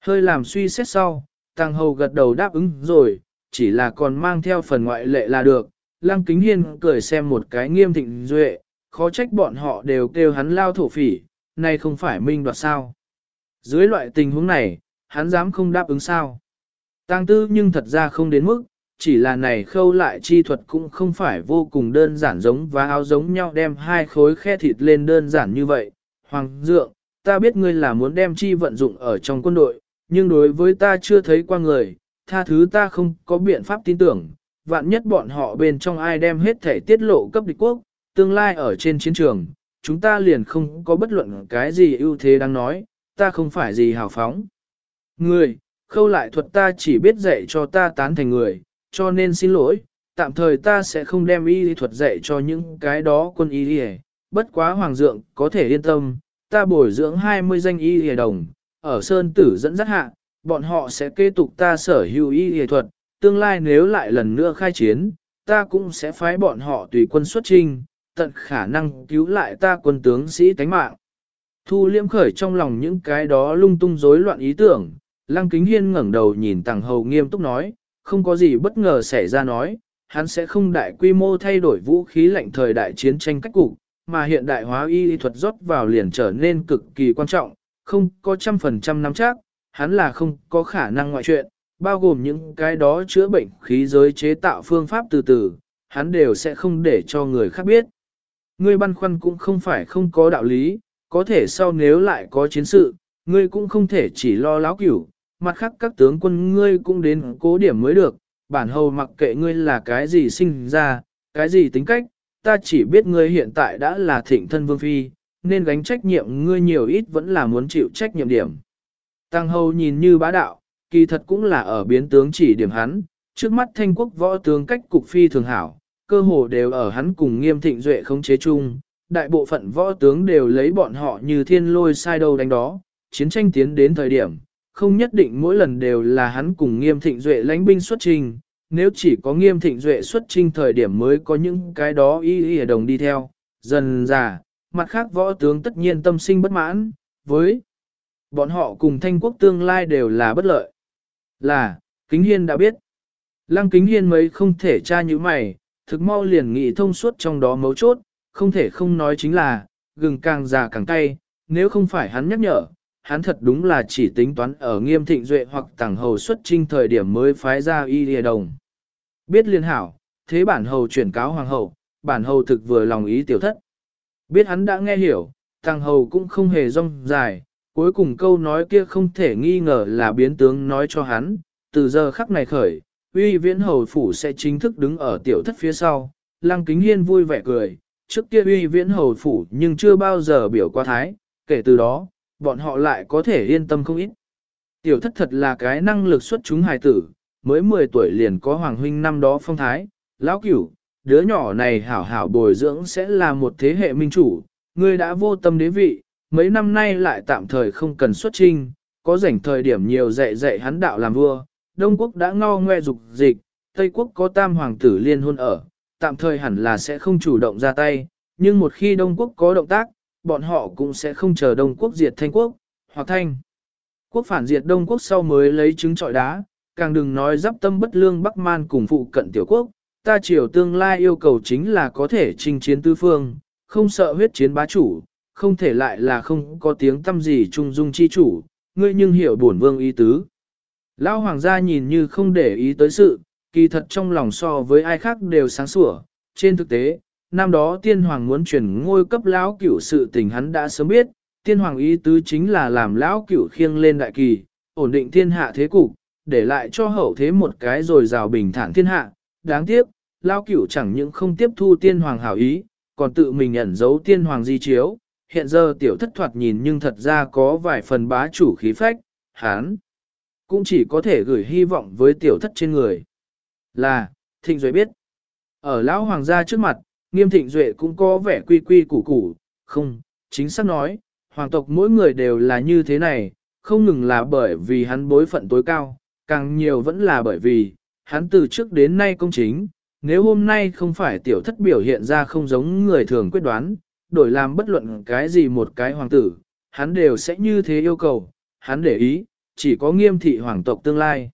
Hơi làm suy xét sau, tàng hầu gật đầu đáp ứng rồi, chỉ là còn mang theo phần ngoại lệ là được, lăng kính hiên cười xem một cái nghiêm thịnh duệ, khó trách bọn họ đều kêu hắn lao thổ phỉ, nay không phải minh đoạt sao. Dưới loại tình huống này, hắn dám không đáp ứng sao. Tang tư nhưng thật ra không đến mức, chỉ là này khâu lại chi thuật cũng không phải vô cùng đơn giản giống và áo giống nhau đem hai khối khe thịt lên đơn giản như vậy. Hoàng dượng, ta biết ngươi là muốn đem chi vận dụng ở trong quân đội, nhưng đối với ta chưa thấy qua người, tha thứ ta không có biện pháp tin tưởng, vạn nhất bọn họ bên trong ai đem hết thể tiết lộ cấp địch quốc, tương lai ở trên chiến trường, chúng ta liền không có bất luận cái gì ưu thế đang nói, ta không phải gì hào phóng. Người, khâu lại thuật ta chỉ biết dạy cho ta tán thành người, cho nên xin lỗi, tạm thời ta sẽ không đem y lý thuật dạy cho những cái đó quân y lý bất quá hoàng dượng có thể yên tâm, ta bồi dưỡng 20 danh y lý đồng, ở Sơn Tử dẫn dắt hạ, bọn họ sẽ kế tục ta sở hữu y lý thuật, tương lai nếu lại lần nữa khai chiến, ta cũng sẽ phái bọn họ tùy quân xuất trinh, tận khả năng cứu lại ta quân tướng sĩ tánh mạng. Thu liêm khởi trong lòng những cái đó lung tung rối loạn ý tưởng, Lăng Kính Hiên ngẩng đầu nhìn Tằng Hầu nghiêm túc nói, không có gì bất ngờ xảy ra nói, hắn sẽ không đại quy mô thay đổi vũ khí lạnh thời đại chiến tranh cách cục, mà hiện đại hóa y thuật rót vào liền trở nên cực kỳ quan trọng, không có trăm phần trăm nắm chắc, hắn là không có khả năng ngoại chuyện, bao gồm những cái đó chữa bệnh khí giới chế tạo phương pháp từ từ, hắn đều sẽ không để cho người khác biết. Ngươi băn khoăn cũng không phải không có đạo lý, có thể sau nếu lại có chiến sự, ngươi cũng không thể chỉ lo láo cửu, mặt khác các tướng quân ngươi cũng đến cố điểm mới được, bản hầu mặc kệ ngươi là cái gì sinh ra, cái gì tính cách, ta chỉ biết ngươi hiện tại đã là thịnh thân vương phi, nên gánh trách nhiệm ngươi nhiều ít vẫn là muốn chịu trách nhiệm điểm. Tăng hầu nhìn như bá đạo, kỳ thật cũng là ở biến tướng chỉ điểm hắn, trước mắt thanh quốc võ tướng cách cục phi thường hảo, cơ hồ đều ở hắn cùng nghiêm thịnh duệ không chế chung, đại bộ phận võ tướng đều lấy bọn họ như thiên lôi sai đâu đánh đó, chiến tranh tiến đến thời điểm, không nhất định mỗi lần đều là hắn cùng nghiêm thịnh duệ lãnh binh xuất trình, nếu chỉ có nghiêm thịnh duệ xuất trình thời điểm mới có những cái đó y y ở đồng đi theo, dần già, mặt khác võ tướng tất nhiên tâm sinh bất mãn, với bọn họ cùng thanh quốc tương lai đều là bất lợi. Là, Kính Hiên đã biết. Lăng Kính Hiên mấy không thể tra như mày, thực mau liền nghị thông suốt trong đó mấu chốt, không thể không nói chính là, gừng càng già càng cay, nếu không phải hắn nhắc nhở, hắn thật đúng là chỉ tính toán ở nghiêm thịnh duệ hoặc tàng hầu xuất trinh thời điểm mới phái ra y lìa đồng. Biết liên hảo, thế bản hầu chuyển cáo hoàng hậu, bản hầu thực vừa lòng ý tiểu thất. Biết hắn đã nghe hiểu, tàng hầu cũng không hề rong dài, cuối cùng câu nói kia không thể nghi ngờ là biến tướng nói cho hắn, từ giờ khắc này khởi, uy viễn hầu phủ sẽ chính thức đứng ở tiểu thất phía sau, lăng kính hiên vui vẻ cười, trước kia uy viễn hầu phủ nhưng chưa bao giờ biểu qua thái, kể từ đó, bọn họ lại có thể yên tâm không ít. Tiểu thất thật là cái năng lực xuất chúng hài tử, mới 10 tuổi liền có hoàng huynh năm đó phong thái, lão cửu, đứa nhỏ này hảo hảo bồi dưỡng sẽ là một thế hệ minh chủ, ngươi đã vô tâm đế vị, mấy năm nay lại tạm thời không cần xuất trinh, có rảnh thời điểm nhiều dạy dạy hắn đạo làm vua, Đông quốc đã ngao ngoe dục dịch, Tây quốc có tam hoàng tử liên hôn ở, tạm thời hẳn là sẽ không chủ động ra tay, nhưng một khi Đông quốc có động tác, bọn họ cũng sẽ không chờ Đông quốc diệt Thanh quốc, hoặc Thanh. Quốc phản diệt Đông quốc sau mới lấy trứng trọi đá, càng đừng nói giáp tâm bất lương Bắc Man cùng phụ cận tiểu quốc, ta triều tương lai yêu cầu chính là có thể chinh chiến tư phương, không sợ huyết chiến bá chủ, không thể lại là không có tiếng tâm gì trung dung chi chủ, ngươi nhưng hiểu bổn vương ý tứ. Lão hoàng gia nhìn như không để ý tới sự, kỳ thật trong lòng so với ai khác đều sáng sủa, trên thực tế, năm đó tiên hoàng muốn chuyển ngôi cấp lão cửu sự tình hắn đã sớm biết, tiên hoàng ý tứ chính là làm lão cửu khiêng lên đại kỳ, ổn định thiên hạ thế cục, để lại cho hậu thế một cái rồi rào bình thản thiên hạ. Đáng tiếc, lão cửu chẳng những không tiếp thu tiên hoàng hảo ý, còn tự mình ẩn giấu tiên hoàng di chiếu. Hiện giờ tiểu thất thoạt nhìn nhưng thật ra có vài phần bá chủ khí phách, hán. Cũng chỉ có thể gửi hy vọng với tiểu thất trên người. Là, thịnh duệ biết. Ở lão hoàng gia trước mặt, nghiêm thịnh duệ cũng có vẻ quy quy củ củ, không, chính xác nói, hoàng tộc mỗi người đều là như thế này, không ngừng là bởi vì hắn bối phận tối cao, càng nhiều vẫn là bởi vì, hắn từ trước đến nay công chính, nếu hôm nay không phải tiểu thất biểu hiện ra không giống người thường quyết đoán, đổi làm bất luận cái gì một cái hoàng tử, hắn đều sẽ như thế yêu cầu, hắn để ý, chỉ có nghiêm thị hoàng tộc tương lai.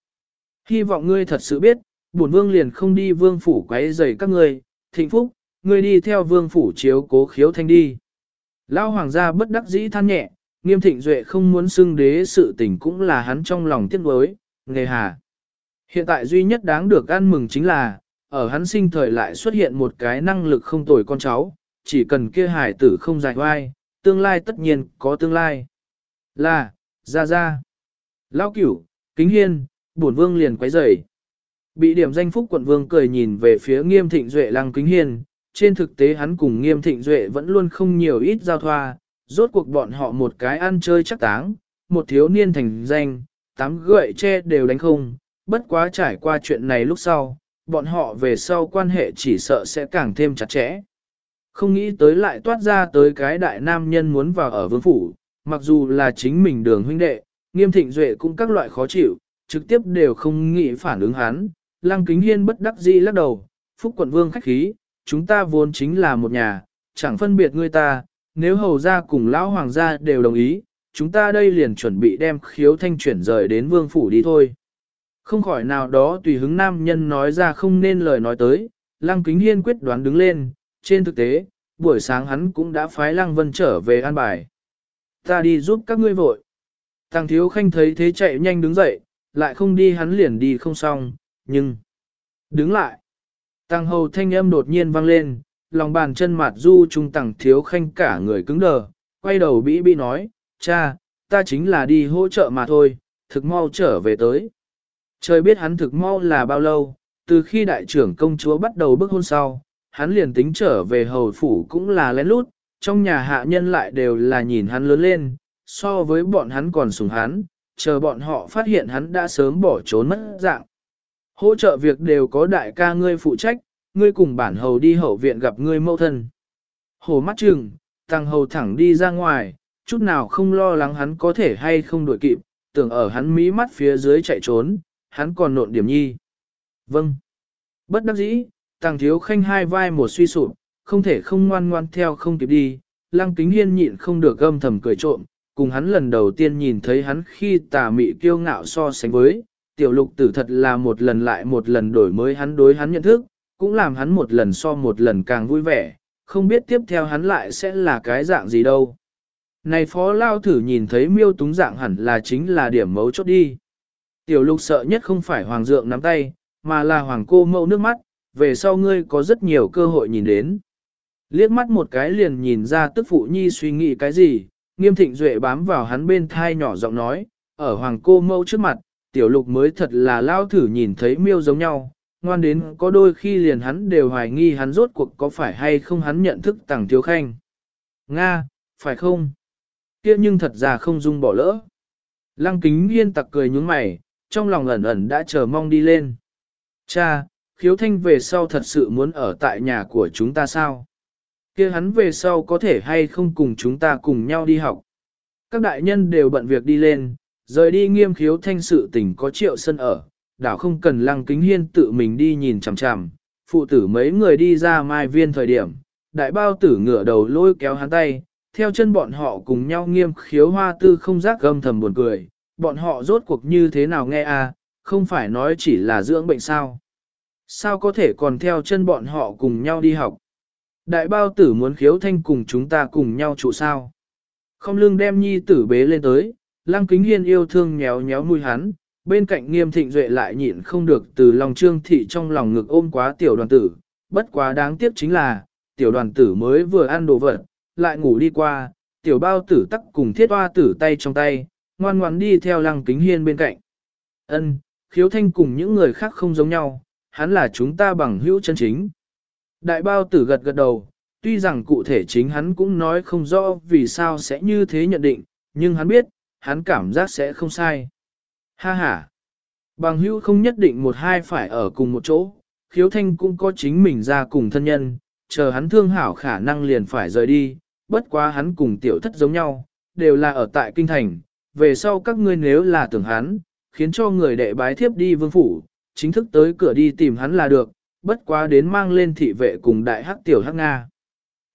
Hy vọng ngươi thật sự biết, bổn vương liền không đi vương phủ quấy rầy các ngươi, thịnh phúc, ngươi đi theo vương phủ chiếu cố khiếu thanh đi. Lão hoàng gia bất đắc dĩ than nhẹ, nghiêm thịnh duệ không muốn xưng đế sự tình cũng là hắn trong lòng tiếc nuối, nghề hà. Hiện tại duy nhất đáng được ăn mừng chính là, ở hắn sinh thời lại xuất hiện một cái năng lực không tồi con cháu, chỉ cần kia hải tử không dài hoai, tương lai tất nhiên có tương lai. Là, ra ra. Lão cửu, kính hiên, bổn vương liền quấy rầy. Bị điểm danh phúc quận vương cười nhìn về phía nghiêm thịnh duệ lăng kính hiên, trên thực tế hắn cùng nghiêm thịnh duệ vẫn luôn không nhiều ít giao thoa, rốt cuộc bọn họ một cái ăn chơi chắc táng, một thiếu niên thành danh, tám gợi che đều đánh không, bất quá trải qua chuyện này lúc sau, bọn họ về sau quan hệ chỉ sợ sẽ càng thêm chặt chẽ. Không nghĩ tới lại toát ra tới cái đại nam nhân muốn vào ở vương phủ, mặc dù là chính mình đường huynh đệ, nghiêm thịnh duệ cũng các loại khó chịu, trực tiếp đều không nghĩ phản ứng hắn. Lăng kính hiên bất đắc dĩ lắc đầu, phúc quận vương khách khí, chúng ta vốn chính là một nhà, chẳng phân biệt ngươi ta, nếu hầu gia cùng lão hoàng gia đều đồng ý, chúng ta đây liền chuẩn bị đem khiếu thanh chuyển rời đến vương phủ đi thôi. Không khỏi nào đó tùy hứng nam nhân nói ra không nên lời nói tới, lăng kính hiên quyết đoán đứng lên, trên thực tế, buổi sáng hắn cũng đã phái lăng vân trở về an bài. Ta đi giúp các ngươi vội. thằng thiếu khanh thấy thế chạy nhanh đứng dậy, lại không đi hắn liền đi không xong, nhưng... Đứng lại. Tăng hầu thanh âm đột nhiên vang lên, lòng bàn chân mặt du trung tẳng thiếu khanh cả người cứng đờ, quay đầu bĩ bĩ nói, cha, ta chính là đi hỗ trợ mà thôi, thực mau trở về tới. Trời biết hắn thực mau là bao lâu, từ khi đại trưởng công chúa bắt đầu bước hôn sau, hắn liền tính trở về hầu phủ cũng là lén lút, trong nhà hạ nhân lại đều là nhìn hắn lớn lên, so với bọn hắn còn sùng hắn, chờ bọn họ phát hiện hắn đã sớm bỏ trốn mất dạng. Hỗ trợ việc đều có đại ca ngươi phụ trách, ngươi cùng bản hầu đi hậu viện gặp ngươi mẫu thân. Hồ mắt trừng, tăng hầu thẳng đi ra ngoài, chút nào không lo lắng hắn có thể hay không đuổi kịp, tưởng ở hắn mí mắt phía dưới chạy trốn, hắn còn nộn điểm nhi. Vâng. Bất đắc dĩ, tăng thiếu khanh hai vai một suy sụp, không thể không ngoan ngoan theo không kịp đi, lăng kính hiên nhịn không được gâm thầm cười trộm, cùng hắn lần đầu tiên nhìn thấy hắn khi tà mị kiêu ngạo so sánh với, tiểu lục tử thật là một lần lại một lần đổi mới hắn đối hắn nhận thức, cũng làm hắn một lần so một lần càng vui vẻ, không biết tiếp theo hắn lại sẽ là cái dạng gì đâu. Này phó lao thử nhìn thấy miêu túng dạng hẳn là chính là điểm mấu chốt đi. Tiểu lục sợ nhất không phải hoàng dượng nắm tay, mà là hoàng cô mâu nước mắt, về sau ngươi có rất nhiều cơ hội nhìn đến. Liếc mắt một cái liền nhìn ra tức phụ nhi suy nghĩ cái gì, nghiêm thịnh duệ bám vào hắn bên thai nhỏ giọng nói, ở hoàng cô mâu trước mặt, tiểu lục mới thật là lao thử nhìn thấy miêu giống nhau, ngoan đến có đôi khi liền hắn đều hoài nghi hắn rốt cuộc có phải hay không hắn nhận thức tàng thiếu khanh. Nga, phải không? kia nhưng thật ra không dung bỏ lỡ. Lăng kính yên tặc cười nhúng mày, trong lòng ẩn ẩn đã chờ mong đi lên. Cha, khiếu thanh về sau thật sự muốn ở tại nhà của chúng ta sao? kia hắn về sau có thể hay không cùng chúng ta cùng nhau đi học? Các đại nhân đều bận việc đi lên, rời đi nghiêm khiếu thanh sự tình có triệu sân ở, đảo không cần lăng kính hiên tự mình đi nhìn chằm chằm, phụ tử mấy người đi ra mai viên thời điểm, đại bao tử ngửa đầu lôi kéo hắn tay, theo chân bọn họ cùng nhau nghiêm khiếu hoa tư không giác gâm thầm buồn cười, bọn họ rốt cuộc như thế nào nghe à, không phải nói chỉ là dưỡng bệnh sao. Sao có thể còn theo chân bọn họ cùng nhau đi học? Đại bao tử muốn khiếu thanh cùng chúng ta cùng nhau trụ sao? Không lương đem nhi tử bế lên tới, lăng kính hiên yêu thương nhéo nhéo nuôi hắn, bên cạnh nghiêm thịnh duệ lại nhịn không được từ lòng trương thị trong lòng ngực ôm quá tiểu đoàn tử, bất quá đáng tiếc chính là, tiểu đoàn tử mới vừa ăn đồ vật, lại ngủ đi qua, tiểu bao tử tắc cùng thiết hoa tử tay trong tay, ngoan ngoãn đi theo lăng kính hiên bên cạnh. Ân, khiếu thanh cùng những người khác không giống nhau, hắn là chúng ta bằng hữu chân chính. Đại bao tử gật gật đầu, tuy rằng cụ thể chính hắn cũng nói không rõ vì sao sẽ như thế nhận định, nhưng hắn biết, hắn cảm giác sẽ không sai. Ha ha! Bằng hữu không nhất định một hai phải ở cùng một chỗ, khiếu thanh cũng có chính mình ra cùng thân nhân, chờ hắn thương hảo khả năng liền phải rời đi, bất quá hắn cùng tiểu thất giống nhau, đều là ở tại kinh thành, về sau các ngươi nếu là tưởng hắn, khiến cho người đệ bái thiếp đi vương phủ, chính thức tới cửa đi tìm hắn là được, bất quá đến mang lên thị vệ cùng đại hắc tiểu hắc Nga.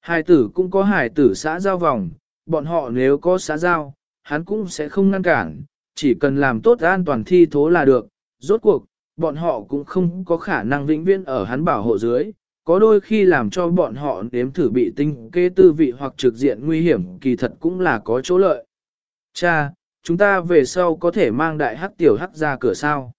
Hải tử cũng có hải tử xã giao vòng, bọn họ nếu có xã giao, hắn cũng sẽ không ngăn cản, chỉ cần làm tốt an toàn thi thố là được, rốt cuộc, bọn họ cũng không có khả năng vĩnh viễn ở hắn bảo hộ dưới, có đôi khi làm cho bọn họ nếm thử bị tinh kê tư vị hoặc trực diện nguy hiểm kỳ thật cũng là có chỗ lợi. Cha, chúng ta về sau có thể mang đại hắc tiểu hắc ra cửa sao?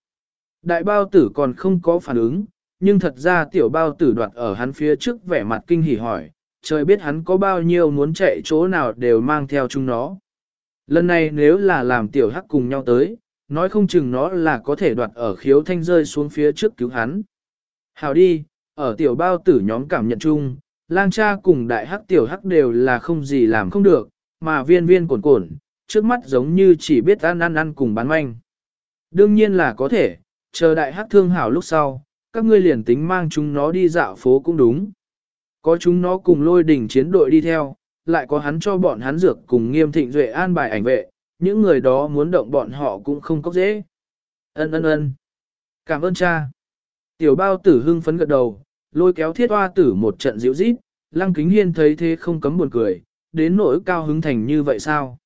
Đại bao tử còn không có phản ứng, nhưng thật ra tiểu bao tử đoạt ở hắn phía trước vẻ mặt kinh hỉ hỏi, trời biết hắn có bao nhiêu muốn chạy chỗ nào đều mang theo chúng nó. Lần này nếu là làm tiểu hắc cùng nhau tới, nói không chừng nó là có thể đoạt ở khiếu thanh rơi xuống phía trước cứu hắn. Hào đi, ở tiểu bao tử nhóm cảm nhận chung, lang cha cùng đại hắc tiểu hắc đều là không gì làm không được, mà viên viên cồn cồn, trước mắt giống như chỉ biết ăn ăn ăn cùng bán manh. Đương nhiên là có thể, chờ đại hắc thương hảo lúc sau, các ngươi liền tính mang chúng nó đi dạo phố cũng đúng. Có chúng nó cùng lôi đỉnh chiến đội đi theo, lại có hắn cho bọn hắn dược cùng nghiêm thịnh duệ an bài ảnh vệ, những người đó muốn động bọn họ cũng không có dễ. Ân ân ân. Cảm ơn cha. Tiểu bao tử hưng phấn gật đầu, lôi kéo thiết hoa tử một trận dịu rít, lăng kính hiên thấy thế không cấm buồn cười, đến nỗi cao hứng thành như vậy sao?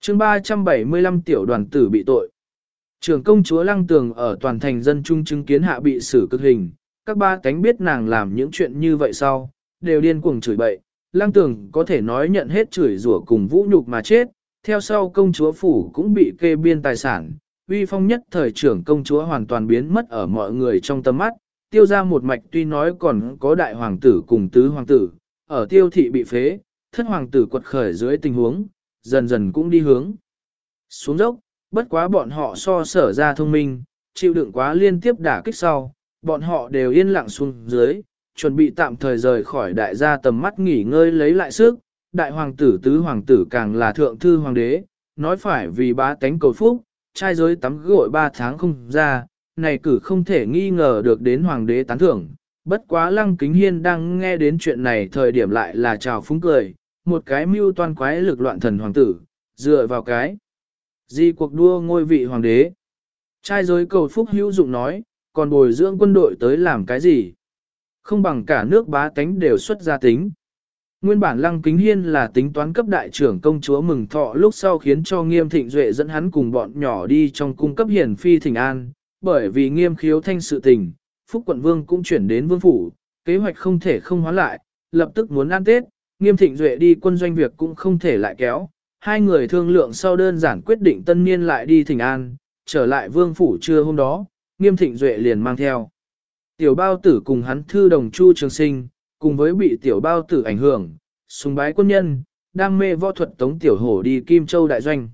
chương 375 tiểu đoàn tử bị tội. Trường công chúa lăng tường ở toàn thành dân trung chứng kiến hạ bị xử cực hình, các ba cánh biết nàng làm những chuyện như vậy sau, đều điên cuồng chửi bậy, Lang Tưởng có thể nói nhận hết chửi rủa cùng vũ nhục mà chết, theo sau công chúa phủ cũng bị kê biên tài sản, uy phong nhất thời trưởng công chúa hoàn toàn biến mất ở mọi người trong tâm mắt, tiêu ra một mạch tuy nói còn có đại hoàng tử cùng tứ hoàng tử, ở tiêu thị bị phế, thất hoàng tử quật khởi dưới tình huống, dần dần cũng đi hướng. Xuống dốc, bất quá bọn họ so sở ra thông minh, chịu đựng quá liên tiếp đả kích sau, bọn họ đều yên lặng xuống dưới, chuẩn bị tạm thời rời khỏi đại gia tầm mắt nghỉ ngơi lấy lại sức, đại hoàng tử tứ hoàng tử càng là thượng thư hoàng đế, nói phải vì bá tánh cầu phúc, trai giới tắm gội ba tháng không ra, này cử không thể nghi ngờ được đến hoàng đế tán thưởng. Bất quá lăng kính hiên đang nghe đến chuyện này thời điểm lại là chào phúng cười, một cái mưu toan quái lực loạn thần hoàng tử, dựa vào cái. Di cuộc đua ngôi vị hoàng đế. Trai giới cầu phúc hữu dụng nói, còn bồi dưỡng quân đội tới làm cái gì? Không bằng cả nước bá tánh đều xuất gia tính. Nguyên bản Lăng Kính Hiên là tính toán cấp đại trưởng công chúa mừng thọ lúc sau khiến cho Nghiêm Thịnh Duệ dẫn hắn cùng bọn nhỏ đi trong cung cấp hiển phi thỉnh an, bởi vì Nghiêm khiếu thanh sự tình, Phúc quận vương cũng chuyển đến vương phủ, kế hoạch không thể không hóa lại, lập tức muốn ăn Tết, Nghiêm Thịnh Duệ đi quân doanh việc cũng không thể lại kéo, hai người thương lượng sau đơn giản quyết định tân niên lại đi thỉnh an, trở lại vương phủ trưa hôm đó, Nghiêm Thịnh Duệ liền mang theo. Tiểu bao tử cùng hắn thư đồng chu trường sinh, cùng với bị tiểu bao tử ảnh hưởng, sùng bái quân nhân, đam mê võ thuật tống tiểu hổ đi Kim Châu đại doanh.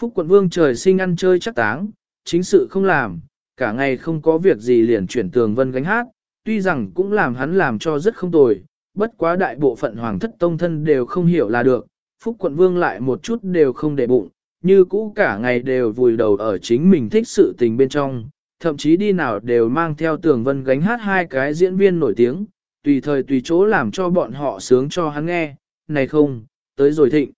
Phúc quận vương trời sinh ăn chơi chắc táng, chính sự không làm, cả ngày không có việc gì liền chuyển tường vân gánh hát, tuy rằng cũng làm hắn làm cho rất không tồi, bất quá đại bộ phận hoàng thất tông thân đều không hiểu là được, Phúc quận vương lại một chút đều không để bụng, như cũ cả ngày đều vùi đầu ở chính mình thích sự tình bên trong, thậm chí đi nào đều mang theo tường vân gánh hát hai cái diễn viên nổi tiếng, tùy thời tùy chỗ làm cho bọn họ sướng cho hắn nghe, này không, tới rồi thịnh.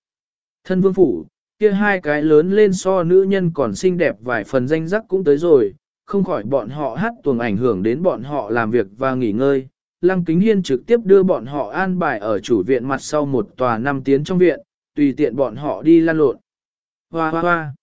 Thân vương phủ, kia hai cái lớn lên so nữ nhân còn xinh đẹp vài phần danh giác cũng tới rồi, không khỏi bọn họ hát tuồng ảnh hưởng đến bọn họ làm việc và nghỉ ngơi. Lăng Kính Hiên trực tiếp đưa bọn họ an bài ở chủ viện mặt sau một tòa năm tiến trong viện, tùy tiện bọn họ đi lan lộn. Hoa hoa hoa!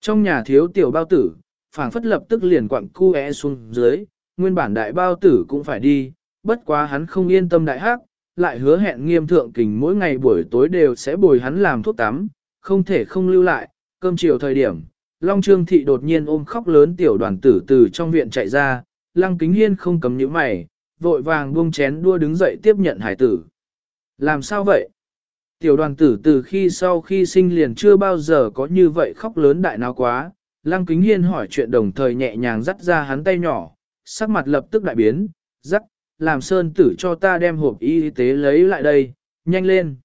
Trong nhà thiếu tiểu bao tử, phảng phất lập tức liền quặng cu é xuống dưới, nguyên bản đại bao tử cũng phải đi, bất quá hắn không yên tâm đại hắc, lại hứa hẹn nghiêm thượng kình mỗi ngày buổi tối đều sẽ bồi hắn làm thuốc tắm, không thể không lưu lại, cơm chiều thời điểm. Long Trương Thị đột nhiên ôm khóc lớn tiểu đoàn tử từ trong viện chạy ra, Lăng Kính Hiên không cấm nhíu mày, vội vàng buông chén đua đứng dậy tiếp nhận hải tử. Làm sao vậy? Tiểu đoàn tử từ khi sau khi sinh liền chưa bao giờ có như vậy khóc lớn đại nào quá, Lăng Kính Hiên hỏi chuyện đồng thời nhẹ nhàng dắt ra hắn tay nhỏ, sắc mặt lập tức đại biến, dắt, làm sơn tử cho ta đem hộp y tế lấy lại đây, nhanh lên.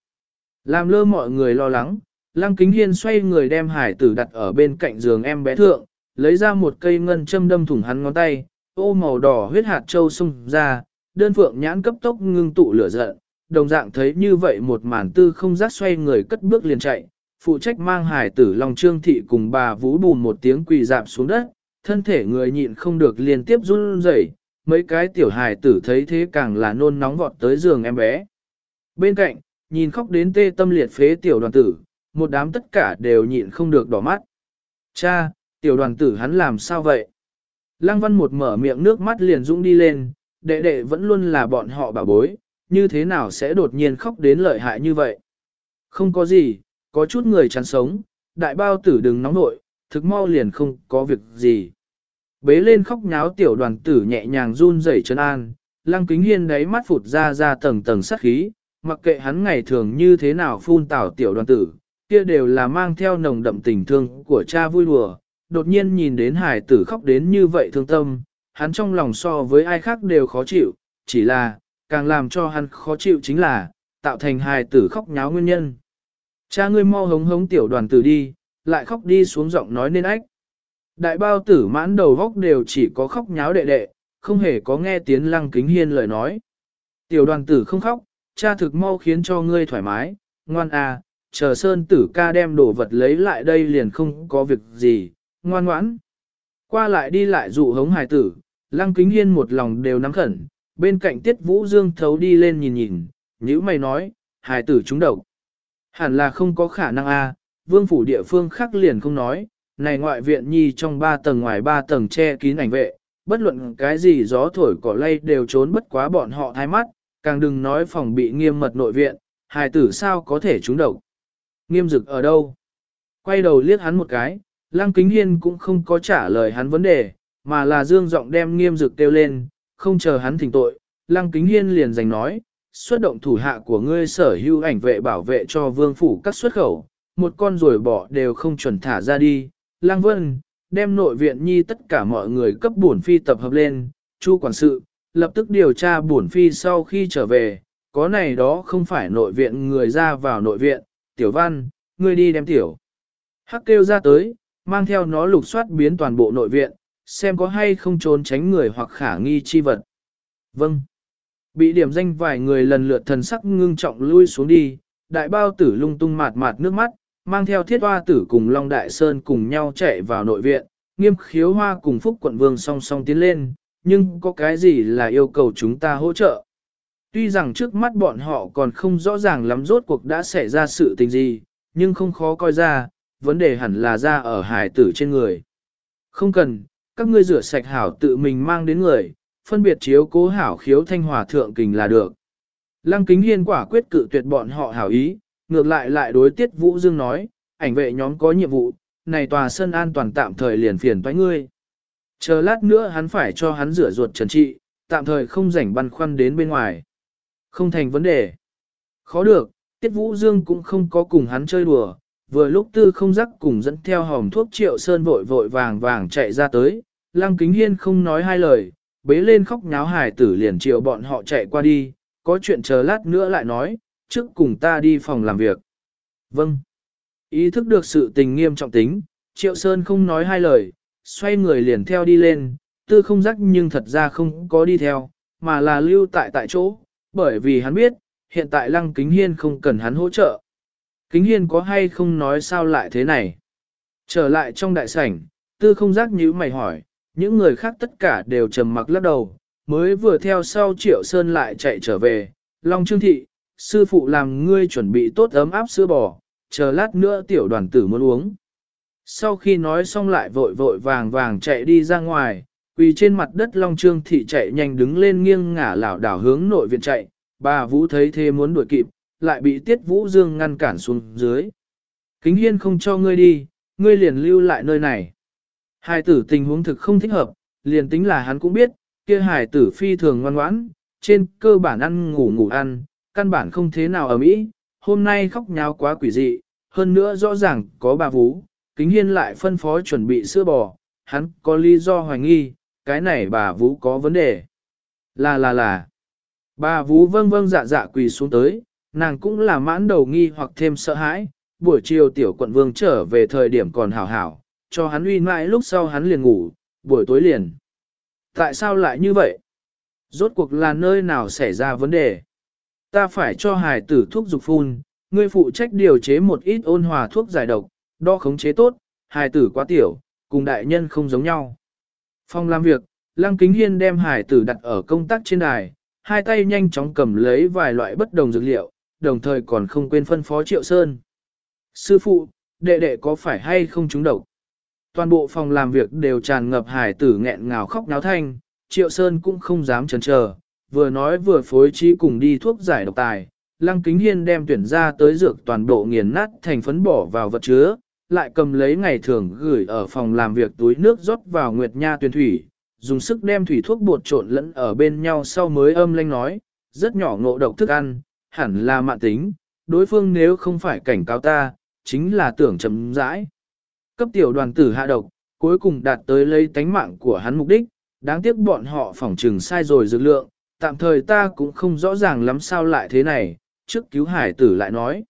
Làm lơ mọi người lo lắng, Lăng Kính Hiên xoay người đem hải tử đặt ở bên cạnh giường em bé thượng, lấy ra một cây ngân châm đâm thủng hắn ngón tay, ô màu đỏ huyết hạt châu xung ra, đơn phượng nhãn cấp tốc ngưng tụ lửa giận, đồng dạng thấy như vậy một màn tư không giác xoay người cất bước liền chạy, phụ trách mang hải tử Long Trương Thị cùng bà vũ bùn một tiếng quỳ dạp xuống đất, thân thể người nhịn không được liên tiếp run rẩy, mấy cái tiểu hải tử thấy thế càng là nôn nóng vọt tới giường em bé. Bên cạnh, nhìn khóc đến tê tâm liệt phế tiểu đoàn tử, một đám tất cả đều nhịn không được đỏ mắt. Cha, tiểu đoàn tử hắn làm sao vậy? Lăng văn một mở miệng nước mắt liền dũng đi lên, đệ đệ vẫn luôn là bọn họ bảo bối, như thế nào sẽ đột nhiên khóc đến lợi hại như vậy? Không có gì, có chút người chán sống, đại bao tử đừng nóng nội, thực mau liền không có việc gì. Bế lên khóc nháo tiểu đoàn tử nhẹ nhàng run rẩy chân an, lăng kính hiên đáy mắt phụt ra ra tầng tầng sát khí, mặc kệ hắn ngày thường như thế nào phun tảo tiểu đoàn tử, kia đều là mang theo nồng đậm tình thương của cha vui đùa. Đột nhiên nhìn đến hải tử khóc đến như vậy thương tâm, hắn trong lòng so với ai khác đều khó chịu, chỉ là, càng làm cho hắn khó chịu chính là, tạo thành hài tử khóc nháo nguyên nhân. Cha ngươi mau hống hống tiểu đoàn tử đi, lại khóc đi xuống giọng nói nên ách. Đại bao tử mãn đầu vóc đều chỉ có khóc nháo đệ đệ, không hề có nghe tiếng lăng kính hiên lời nói. Tiểu đoàn tử không khóc, cha thực mau khiến cho ngươi thoải mái, ngoan à, chờ sơn tử ca đem đồ vật lấy lại đây liền không có việc gì, ngoan ngoãn. Qua lại đi lại dụ hống hài tử, lăng kính hiên một lòng đều nắm khẩn, bên cạnh tiết vũ dương thấu đi lên nhìn nhìn, nhữ mày nói, hài tử trúng độc. Hẳn là không có khả năng a vương phủ địa phương khác liền không nói, này ngoại viện nhi trong ba tầng ngoài ba tầng che kín ảnh vệ, bất luận cái gì gió thổi cỏ lay đều trốn bất quá bọn họ thái mắt, càng đừng nói phòng bị nghiêm mật nội viện, hài tử sao có thể trúng độc. Nghiêm dực ở đâu? Quay đầu liếc hắn một cái, Lăng Kính Hiên cũng không có trả lời hắn vấn đề, mà là dương giọng đem nghiêm dực kêu lên, không chờ hắn thỉnh tội. Lăng Kính Hiên liền giành nói, xuất động thủ hạ của ngươi sở hữu ảnh vệ bảo vệ cho vương phủ các xuất khẩu, một con rồi bỏ đều không chuẩn thả ra đi. Lăng Vân, đem nội viện nhi tất cả mọi người cấp bổn phi tập hợp lên, chu quản sự, lập tức điều tra bổn phi sau khi trở về, có này đó không phải nội viện người ra vào nội viện, tiểu văn, ngươi đi đem tiểu. Hắc kêu ra tới, mang theo nó lục soát biến toàn bộ nội viện, xem có hay không trốn tránh người hoặc khả nghi chi vật. Vâng. Bị điểm danh vài người lần lượt thần sắc ngưng trọng lui xuống đi, đại bao tử lung tung mạt mạt nước mắt, mang theo thiết hoa tử cùng Long Đại Sơn cùng nhau chạy vào nội viện, nghiêm khiếu hoa cùng Phúc quận vương song song tiến lên, nhưng có cái gì là yêu cầu chúng ta hỗ trợ. Tuy rằng trước mắt bọn họ còn không rõ ràng lắm rốt cuộc đã xảy ra sự tình gì, nhưng không khó coi ra, vấn đề hẳn là ra ở hải tử trên người. Không cần, các ngươi rửa sạch hảo tự mình mang đến người, phân biệt chiếu cố hảo khiếu thanh hòa thượng kình là được. Lăng kính hiên quả quyết cự tuyệt bọn họ hảo ý, ngược lại lại đối tiết Vũ Dương nói, ảnh vệ nhóm có nhiệm vụ, này tòa sân an toàn tạm thời liền phiền toái ngươi. Chờ lát nữa hắn phải cho hắn rửa ruột trần trị, tạm thời không rảnh băn khoăn đến bên ngoài. Không thành vấn đề. Khó được, Tiết Vũ Dương cũng không có cùng hắn chơi đùa, vừa lúc tư không rắc cùng dẫn theo hòm thuốc triệu sơn vội vội vàng vàng chạy ra tới, Lăng Kính Hiên không nói hai lời, bế lên khóc nháo hải tử liền triệu bọn họ chạy qua đi, có chuyện chờ lát nữa lại nói, trước cùng ta đi phòng làm việc. Vâng. Ý thức được sự tình nghiêm trọng tính, Triệu Sơn không nói hai lời, xoay người liền theo đi lên, tư không rắc nhưng thật ra không có đi theo, mà là lưu tại tại chỗ, bởi vì hắn biết, hiện tại Lăng Kính Hiên không cần hắn hỗ trợ. Kính Hiên có hay không nói sao lại thế này? Trở lại trong đại sảnh, tư không giác nhíu mày hỏi, những người khác tất cả đều trầm mặc lắc đầu, mới vừa theo sau Triệu Sơn lại chạy trở về, Long Trương Thị, sư phụ làm ngươi chuẩn bị tốt ấm áp sữa bò, chờ lát nữa tiểu đoàn tử muốn uống. Sau khi nói xong lại vội vội vàng vàng chạy đi ra ngoài, quỳ trên mặt đất Long Trương Thị chạy nhanh đứng lên nghiêng ngả lảo đảo hướng nội viện chạy, bà Vũ thấy thế muốn đuổi kịp, lại bị Tiết Vũ Dương ngăn cản xuống dưới. Kính hiên không cho ngươi đi, ngươi liền lưu lại nơi này. Hải tử tình huống thực không thích hợp, liền tính là hắn cũng biết, kia hài tử phi thường ngoan ngoãn, trên cơ bản ăn ngủ ngủ ăn, căn bản không thế nào ở mỹ, hôm nay khóc nháo quá quỷ dị, hơn nữa rõ ràng có bà Vũ, kính hiên lại phân phó chuẩn bị sữa bò, hắn có lý do hoài nghi, cái này bà Vũ có vấn đề. Là là là. Bà Vũ vâng vâng dạ dạ quỳ xuống tới, nàng cũng là mãn đầu nghi hoặc thêm sợ hãi, buổi chiều tiểu quận vương trở về thời điểm còn hảo hảo, cho hắn uy mãi lúc sau hắn liền ngủ, buổi tối liền. Tại sao lại như vậy? Rốt cuộc là nơi nào xảy ra vấn đề? Ta phải cho hài tử thuốc dục phun, ngươi phụ trách điều chế một ít ôn hòa thuốc giải độc, đo khống chế tốt, hài tử quá tiểu, cùng đại nhân không giống nhau. Phòng làm việc, Lăng Kính Hiên đem hài tử đặt ở công tác trên đài, hai tay nhanh chóng cầm lấy vài loại bất đồng dược liệu, đồng thời còn không quên phân phó Triệu Sơn. Sư phụ, đệ đệ có phải hay không trúng độc? Toàn bộ phòng làm việc đều tràn ngập hải tử nghẹn ngào khóc náo thanh, Triệu Sơn cũng không dám chần chờ, vừa nói vừa phối trí cùng đi thuốc giải độc tài. Lăng Kính Hiên đem tuyển ra tới dược toàn bộ nghiền nát thành phấn bỏ vào vật chứa, lại cầm lấy ngày thường gửi ở phòng làm việc túi nước rót vào Nguyệt Nha tuyển thủy, dùng sức đem thủy thuốc bột trộn lẫn ở bên nhau sau mới âm lanh nói, rất nhỏ ngộ độc thức ăn, hẳn là mạng tính, đối phương nếu không phải cảnh cáo ta, chính là tưởng chấm dãi. Cấp tiểu đoàn tử hạ độc, cuối cùng đạt tới lấy tánh mạng của hắn mục đích, đáng tiếc bọn họ phỏng trừng sai rồi dược lượng, tạm thời ta cũng không rõ ràng lắm sao lại thế này, trước cứu hải tử lại nói.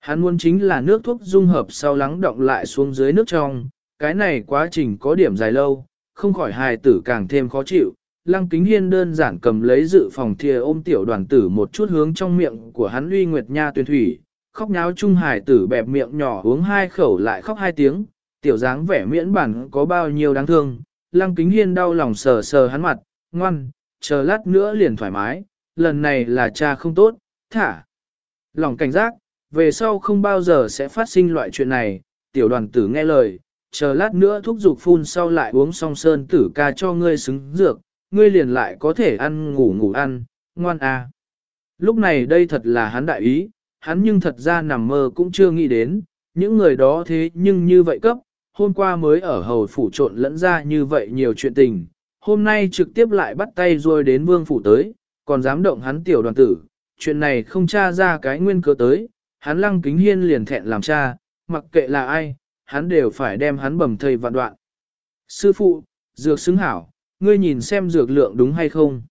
Hắn muốn chính là nước thuốc dung hợp sau lắng động lại xuống dưới nước trong, cái này quá trình có điểm dài lâu, không khỏi hài tử càng thêm khó chịu. Lăng kính hiên đơn giản cầm lấy dự phòng thìa ôm tiểu đoàn tử một chút hướng trong miệng của hắn uy nguyệt nha tuyên thủy, khóc nháo trung hải tử bẹp miệng nhỏ uống hai khẩu lại khóc hai tiếng, tiểu dáng vẻ miễn bản có bao nhiêu đáng thương. Lăng kính hiên đau lòng sờ sờ hắn mặt, ngoan, chờ lát nữa liền thoải mái, lần này là cha không tốt, thả. Lòng cảnh giác, về sau không bao giờ sẽ phát sinh loại chuyện này, tiểu đoàn tử nghe lời, chờ lát nữa thúc giục phun sau lại uống xong sơn tử ca cho ngươi xứng dược, ngươi liền lại có thể ăn ngủ ngủ ăn, ngoan à. Lúc này đây thật là hắn đại ý, hắn nhưng thật ra nằm mơ cũng chưa nghĩ đến, những người đó thế nhưng như vậy cấp, hôm qua mới ở hầu phủ trộn lẫn ra như vậy nhiều chuyện tình, hôm nay trực tiếp lại bắt tay rồi đến vương phủ tới, còn dám động hắn tiểu đoàn tử, chuyện này không tra ra cái nguyên cớ tới, hắn lăng kính hiên liền thẹn làm cha, mặc kệ là ai, hắn đều phải đem hắn bầm thầy vạn đoạn. Sư phụ, dược xứng hảo, ngươi nhìn xem dược lượng đúng hay không.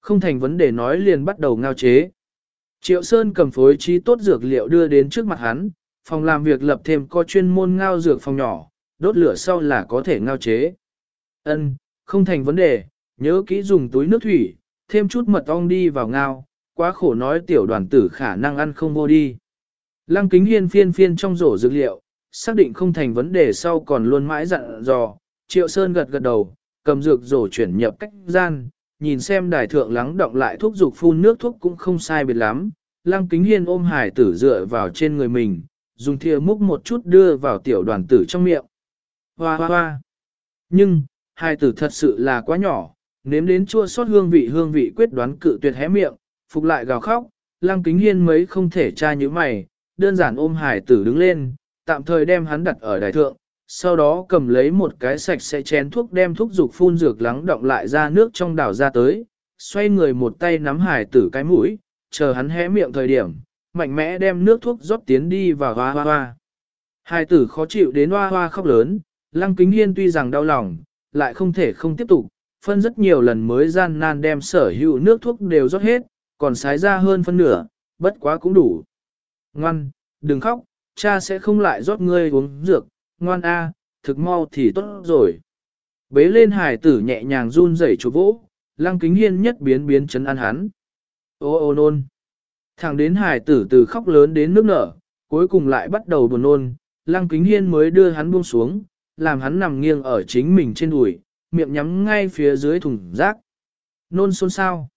Không thành vấn đề nói liền bắt đầu ngao chế. Triệu Sơn cầm phối trí tốt dược liệu đưa đến trước mặt hắn, phòng làm việc lập thêm có chuyên môn ngao dược phòng nhỏ, đốt lửa sau là có thể ngao chế. Ân, không thành vấn đề, nhớ kỹ dùng túi nước thủy, thêm chút mật ong đi vào ngao, quá khổ nói tiểu đoàn tử khả năng ăn không vô đi. Lăng kính hiên phiên phiên trong rổ dược liệu, xác định không thành vấn đề sau còn luôn mãi dặn dò, triệu sơn gật gật đầu, cầm dược rổ chuyển nhập cách gian, nhìn xem đài thượng lắng động lại thuốc dục phun nước thuốc cũng không sai biệt lắm, lăng kính hiên ôm hải tử dựa vào trên người mình, dùng thìa múc một chút đưa vào tiểu đoàn tử trong miệng. Hoa hoa hoa! Nhưng, hải tử thật sự là quá nhỏ, nếm đến chua sót hương vị hương vị quyết đoán cự tuyệt hé miệng, phục lại gào khóc, lăng kính hiên mấy không thể tra như mày, đơn giản ôm hải tử đứng lên, tạm thời đem hắn đặt ở đài thượng, sau đó cầm lấy một cái sạch sẽ chén thuốc đem thuốc dục phun dược lắng động lại ra nước trong đảo ra tới, xoay người một tay nắm hải tử cái mũi, chờ hắn hé miệng thời điểm, mạnh mẽ đem nước thuốc rót tiến đi và hoa hoa hoa. Hải tử khó chịu đến hoa hoa khóc lớn, lăng kính hiên tuy rằng đau lòng, lại không thể không tiếp tục, phân rất nhiều lần mới gian nan đem sở hữu nước thuốc đều rót hết, còn sái ra hơn phân nửa, bất quá cũng đủ. Ngoan, đừng khóc, cha sẽ không lại rót ngươi uống dược, ngoan a, thực mau thì tốt rồi. Bế lên hải tử nhẹ nhàng run rẩy chỗ vỗ, lăng kính hiên nhất biến biến chấn an hắn. Ô ô nôn. Thẳng đến hải tử từ khóc lớn đến nước nở, cuối cùng lại bắt đầu buồn nôn, lăng kính hiên mới đưa hắn buông xuống, làm hắn nằm nghiêng ở chính mình trên đùi, miệng nhắm ngay phía dưới thùng rác. Nôn xôn sao.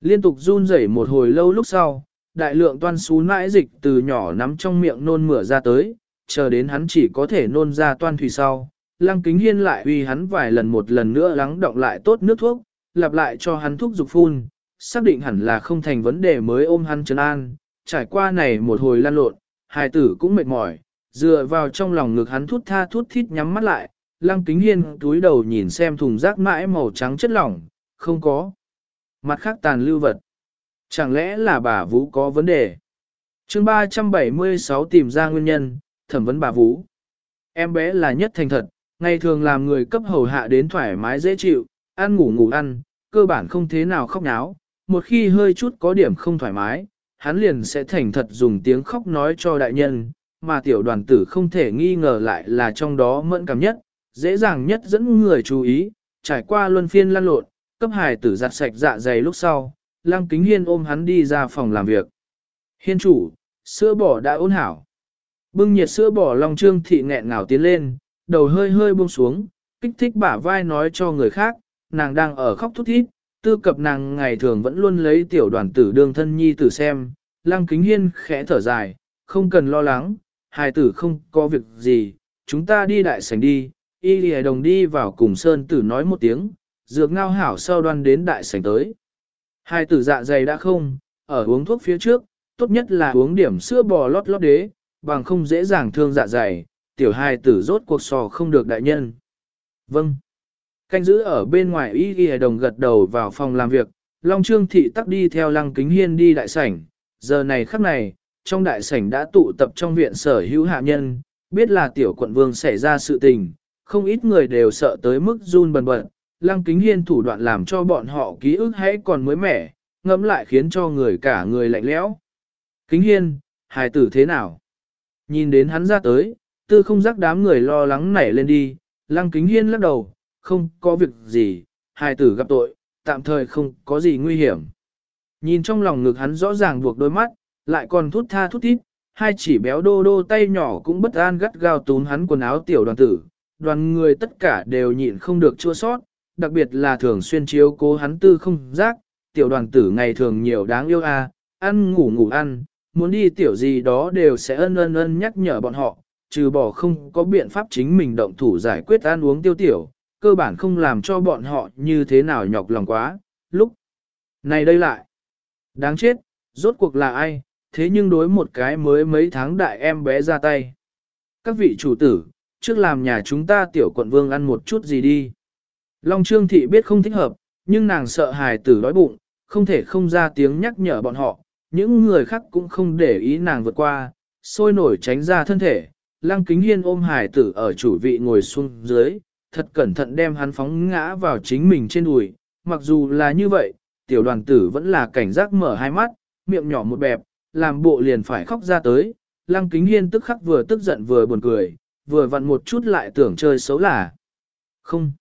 Liên tục run rẩy một hồi lâu lúc sau, đại lượng toan xú nãi dịch từ nhỏ nắm trong miệng nôn mửa ra tới, chờ đến hắn chỉ có thể nôn ra toan thủy sau. Lăng kính hiên lại uy hắn vài lần một lần nữa lắng động lại tốt nước thuốc, lặp lại cho hắn thuốc dục phun, xác định hẳn là không thành vấn đề mới ôm hắn trấn an, trải qua này một hồi lan lộn, hài tử cũng mệt mỏi, dựa vào trong lòng ngực hắn thút tha thút thít nhắm mắt lại, lăng kính hiên túi đầu nhìn xem thùng rác mãi màu trắng chất lỏng, không có. Mặt khác tàn lưu vật. Chẳng lẽ là bà Vũ có vấn đề? chương 376 tìm ra nguyên nhân, thẩm vấn bà Vũ. Em bé là nhất thành thật, ngày thường làm người cấp hầu hạ đến thoải mái dễ chịu, ăn ngủ ngủ ăn, cơ bản không thế nào khóc náo. Một khi hơi chút có điểm không thoải mái, hắn liền sẽ thành thật dùng tiếng khóc nói cho đại nhân, mà tiểu đoàn tử không thể nghi ngờ lại là trong đó mẫn cảm nhất, dễ dàng nhất dẫn người chú ý, trải qua luân phiên lăn lộn, cấp hài tử giặt sạch dạ dày lúc sau, Lăng Kính Hiên ôm hắn đi ra phòng làm việc. Hiên chủ, sữa bò đã ôn hảo. Bưng nhiệt sữa bò lòng trương thị nghẹn ngào tiến lên, đầu hơi hơi buông xuống, kích thích bả vai nói cho người khác, nàng đang ở khóc thút thít, tư cập nàng ngày thường vẫn luôn lấy tiểu đoàn tử đương thân nhi tử xem. Lăng Kính Hiên khẽ thở dài, không cần lo lắng, hài tử không có việc gì, chúng ta đi đại sảnh đi, y lìa đồng đi vào cùng sơn tử nói một tiếng, dược ngao hảo sau đoan đến đại sảnh tới. Hai tử dạ dày đã không, ở uống thuốc phía trước, tốt nhất là uống điểm sữa bò lót lót đế, bằng không dễ dàng thương dạ dày, tiểu hài tử rốt cuộc sò không được đại nhân. Vâng. Canh giữ ở bên ngoài y ghi đồng gật đầu vào phòng làm việc, Long Trương Thị tắc đi theo Lăng Kính Hiên đi đại sảnh, giờ này khắc này, trong đại sảnh đã tụ tập trong viện sở hữu hạ nhân, biết là tiểu quận vương xảy ra sự tình, không ít người đều sợ tới mức run bần bật, Lăng Kính Hiên thủ đoạn làm cho bọn họ ký ức hãy còn mới mẻ, ngẫm lại khiến cho người cả người lạnh lẽo. Kính Hiên, hài tử thế nào? Nhìn đến hắn ra tới, tư không giác đám người lo lắng nảy lên đi, Lăng Kính Hiên lắc đầu, không có việc gì, hài tử gặp tội, tạm thời không có gì nguy hiểm. Nhìn trong lòng ngực hắn rõ ràng buộc đôi mắt, lại còn thút tha thút thít, hai chỉ béo đô đô tay nhỏ cũng bất an gắt gao túm hắn quần áo tiểu đoàn tử, đoàn người tất cả đều nhịn không được chua sót, đặc biệt là thường xuyên chiếu cố hắn tư không giác, tiểu đoàn tử ngày thường nhiều đáng yêu à, ăn ngủ ngủ ăn, muốn đi tiểu gì đó đều sẽ ân ân ân nhắc nhở bọn họ, trừ bỏ không có biện pháp chính mình động thủ giải quyết ăn uống tiêu tiểu, cơ bản không làm cho bọn họ như thế nào nhọc lòng quá, lúc này đây lại. Đáng chết, rốt cuộc là ai, thế nhưng đối một cái mới mấy tháng đại em bé ra tay. Các vị chủ tử, trước làm nhà chúng ta tiểu quận vương ăn một chút gì đi. Long Trương Thị biết không thích hợp, nhưng nàng sợ hài tử đói bụng, không thể không ra tiếng nhắc nhở bọn họ, những người khác cũng không để ý nàng vượt qua, sôi nổi tránh ra thân thể. Lăng Kính Hiên ôm Hải tử ở chủ vị ngồi xuống dưới, thật cẩn thận đem hắn phóng ngã vào chính mình trên đùi. Mặc dù là như vậy, tiểu đoàn tử vẫn là cảnh giác mở hai mắt, miệng nhỏ một bẹp, làm bộ liền phải khóc ra tới. Lăng Kính Hiên tức khắc vừa tức giận vừa buồn cười, vừa vặn một chút lại tưởng chơi xấu là. Không.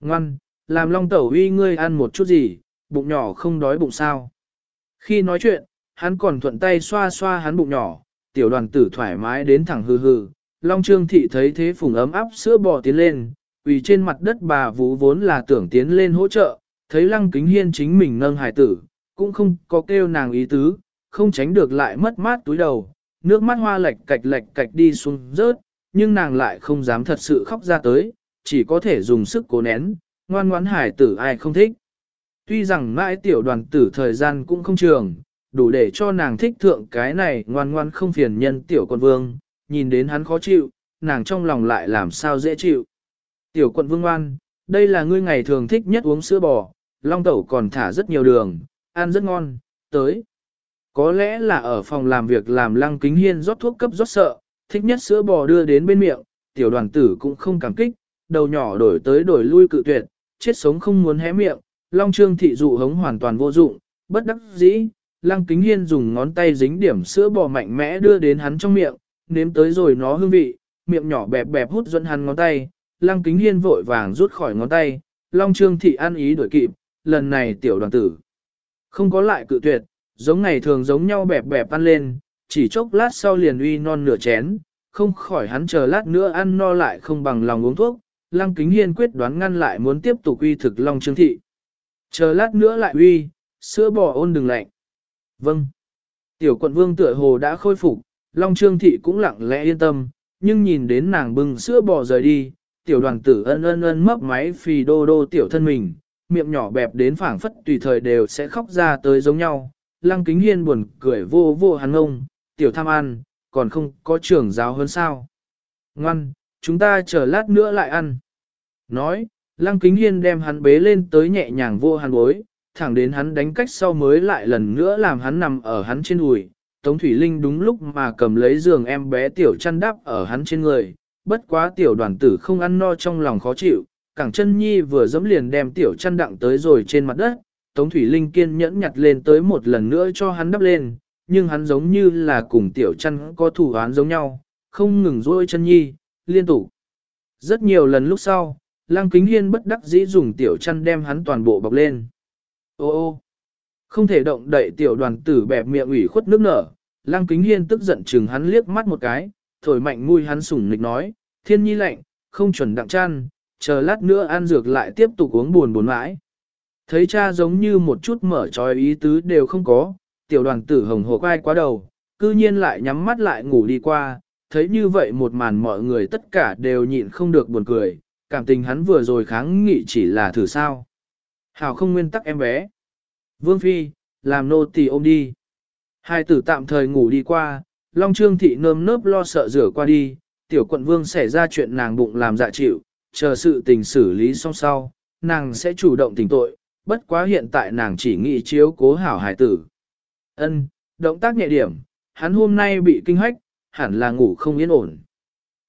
Ngoan, làm long tẩu uy ngươi ăn một chút gì, bụng nhỏ không đói bụng sao. Khi nói chuyện, hắn còn thuận tay xoa xoa hắn bụng nhỏ, tiểu đoàn tử thoải mái đến thẳng hư hư. Long Trương Thị thấy thế phùng ấm áp sữa bò tiến lên, vì trên mặt đất bà vú vốn là tưởng tiến lên hỗ trợ, thấy lăng kính hiên chính mình nâng hải tử, cũng không có kêu nàng ý tứ, không tránh được lại mất mát túi đầu, nước mắt hoa lệch cạch lệch cạch đi xuống rớt, nhưng nàng lại không dám thật sự khóc ra tới, chỉ có thể dùng sức cố nén, ngoan ngoãn hải tử ai không thích. Tuy rằng mãi tiểu đoàn tử thời gian cũng không trường, đủ để cho nàng thích thượng cái này ngoan ngoan không phiền nhân tiểu quân vương, nhìn đến hắn khó chịu, nàng trong lòng lại làm sao dễ chịu. Tiểu quận vương ngoan, đây là ngươi ngày thường thích nhất uống sữa bò, long tẩu còn thả rất nhiều đường, ăn rất ngon, tới. Có lẽ là ở phòng làm việc làm lăng kính hiên rót thuốc cấp rót sợ, thích nhất sữa bò đưa đến bên miệng, tiểu đoàn tử cũng không cảm kích, đầu nhỏ đổi tới đổi lui cự tuyệt, chết sống không muốn hé miệng, long trương thị dụ hống hoàn toàn vô dụng, bất đắc dĩ, lăng kính hiên dùng ngón tay dính điểm sữa bò mạnh mẽ đưa đến hắn trong miệng, nếm tới rồi nó hương vị, miệng nhỏ bẹp bẹp hút dẫn hắn ngón tay, lăng kính hiên vội vàng rút khỏi ngón tay, long trương thị ăn ý đuổi kịp, lần này tiểu đoàn tử không có lại cự tuyệt, giống ngày thường giống nhau bẹp bẹp ăn lên, chỉ chốc lát sau liền uy non nửa chén, không khỏi hắn chờ lát nữa ăn no lại không bằng lòng uống thuốc, lăng kính hiên quyết đoán ngăn lại muốn tiếp tục uy thực long trương thị. Chờ lát nữa lại uy, sữa bò ôn đừng lạnh. Vâng. Tiểu quận vương tựa hồ đã khôi phục, long trương thị cũng lặng lẽ yên tâm, nhưng nhìn đến nàng bưng sữa bò rời đi, tiểu đoàn tử ân ân ân mấp máy phì đô đô tiểu thân mình, miệng nhỏ bẹp đến phảng phất tùy thời đều sẽ khóc ra tới giống nhau. Lăng kính hiên buồn cười vô vô hắn ông tiểu tham ăn, còn không có trưởng giáo hơn sao. Ngoan, chúng ta chờ lát nữa lại ăn. Nói, lăng kính hiên đem hắn bế lên tới nhẹ nhàng vô hắn bối, thẳng đến hắn đánh cách sau mới lại lần nữa làm hắn nằm ở hắn trên đùi. Tống Thủy Linh đúng lúc mà cầm lấy giường em bé tiểu chăn đắp ở hắn trên người, bất quá tiểu đoàn tử không ăn no trong lòng khó chịu, cẳng chân nhi vừa dẫm liền đem tiểu chăn đặng tới rồi trên mặt đất, Tống Thủy Linh kiên nhẫn nhặt lên tới một lần nữa cho hắn đắp lên, nhưng hắn giống như là cùng tiểu chăn có thủ án giống nhau, không ngừng rôi chân nhi, liên tục. Rất nhiều lần lúc sau, Lăng Kính Hiên bất đắc dĩ dùng tiểu chăn đem hắn toàn bộ bọc lên. Ô ô, không thể động đậy tiểu đoàn tử bẹp miệng ủy khuất nước nở, Lăng Kính Hiên tức giận chừng hắn liếc mắt một cái, thổi mạnh mùi hắn sủng nịch nói, thiên nhi lạnh, không chuẩn đặng chăn, chờ lát nữa ăn dược lại tiếp tục uống buồn buồn mãi. Thấy cha giống như một chút mở trói ý tứ đều không có, tiểu đoàn tử hồng hồ quay quá đầu, cư nhiên lại nhắm mắt lại ngủ đi qua, thấy như vậy một màn mọi người tất cả đều nhịn không được buồn cười, cảm tình hắn vừa rồi kháng nghị chỉ là thử sao. Hảo không nguyên tắc em bé. Vương Phi, làm nô tỳ ôm đi. Hai tử tạm thời ngủ đi qua, Long Trương Thị nơm nớp lo sợ rửa qua đi, tiểu quận vương xảy ra chuyện nàng bụng làm dạ chịu, chờ sự tình xử lý xong sau, nàng sẽ chủ động tỉnh tội, bất quá hiện tại nàng chỉ nghĩ chiếu cố hảo hải tử. Ân, động tác nhẹ điểm, hắn hôm nay bị kinh hách, hẳn là ngủ không yên ổn.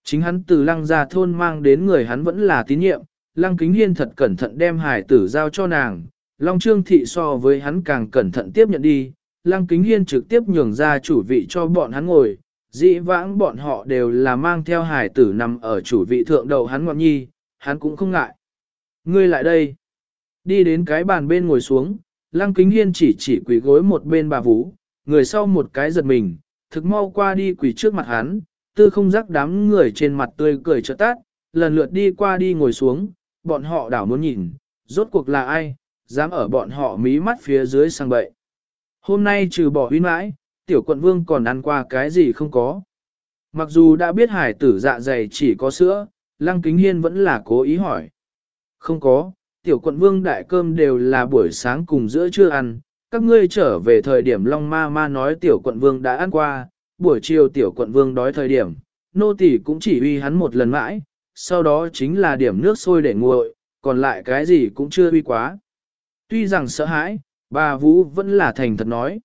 Chính hắn từ lăng ra thôn mang đến người hắn vẫn là tín nhiệm, lăng kính hiên thật cẩn thận đem hải tử giao cho nàng, Long Trương Thị so với hắn càng cẩn thận tiếp nhận đi, lăng kính hiên trực tiếp nhường ra chủ vị cho bọn hắn ngồi, dĩ vãng bọn họ đều là mang theo hải tử nằm ở chủ vị thượng đầu hắn ngọn nhi, hắn cũng không ngại. Ngươi lại đây. Đi đến cái bàn bên ngồi xuống, lăng kính hiên chỉ chỉ quỳ gối một bên bà vũ, người sau một cái giật mình, thực mau qua đi quỳ trước mặt hắn, tư không rắc đám người trên mặt tươi cười trợ tát, lần lượt đi qua đi ngồi xuống, bọn họ đảo muốn nhìn, rốt cuộc là ai, dám ở bọn họ mí mắt phía dưới sang bậy. Hôm nay trừ bỏ huy mãi, tiểu quận vương còn ăn qua cái gì không có. Mặc dù đã biết hải tử dạ dày chỉ có sữa, lăng kính hiên vẫn là cố ý hỏi. Không có, tiểu quận vương đại cơm đều là buổi sáng cùng giữa trưa ăn, các ngươi trở về thời điểm Long Ma Ma nói tiểu quận vương đã ăn qua, buổi chiều tiểu quận vương đói thời điểm, nô tỳ cũng chỉ uy hắn một lần mãi, sau đó chính là điểm nước sôi để nguội, còn lại cái gì cũng chưa uy quá. Tuy rằng sợ hãi, bà Vũ vẫn là thành thật nói.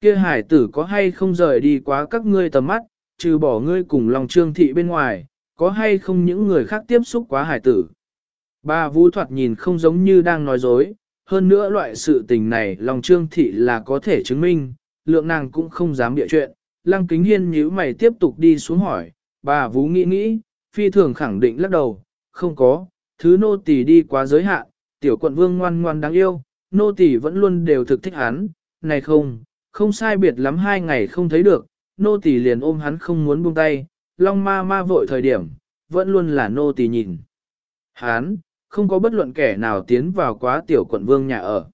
Kia hải tử có hay không rời đi quá các ngươi tầm mắt, trừ bỏ ngươi cùng lòng trương thị bên ngoài, có hay không những người khác tiếp xúc quá hải tử. Bà Vũ thoạt nhìn không giống như đang nói dối, hơn nữa loại sự tình này lòng trương thị là có thể chứng minh, lượng nàng cũng không dám địa chuyện. Lăng kính hiên nhíu mày tiếp tục đi xuống hỏi, bà Vũ nghĩ nghĩ, phi thường khẳng định lắc đầu, không có, thứ nô tỳ đi quá giới hạn, tiểu quận vương ngoan ngoan đáng yêu, nô tỳ vẫn luôn đều thực thích hắn, này không, không sai biệt lắm hai ngày không thấy được, nô tỳ liền ôm hắn không muốn buông tay, long ma ma vội thời điểm, vẫn luôn là nô tỳ nhìn. Hắn, không có bất luận kẻ nào tiến vào quá tiểu quận vương nhà ở.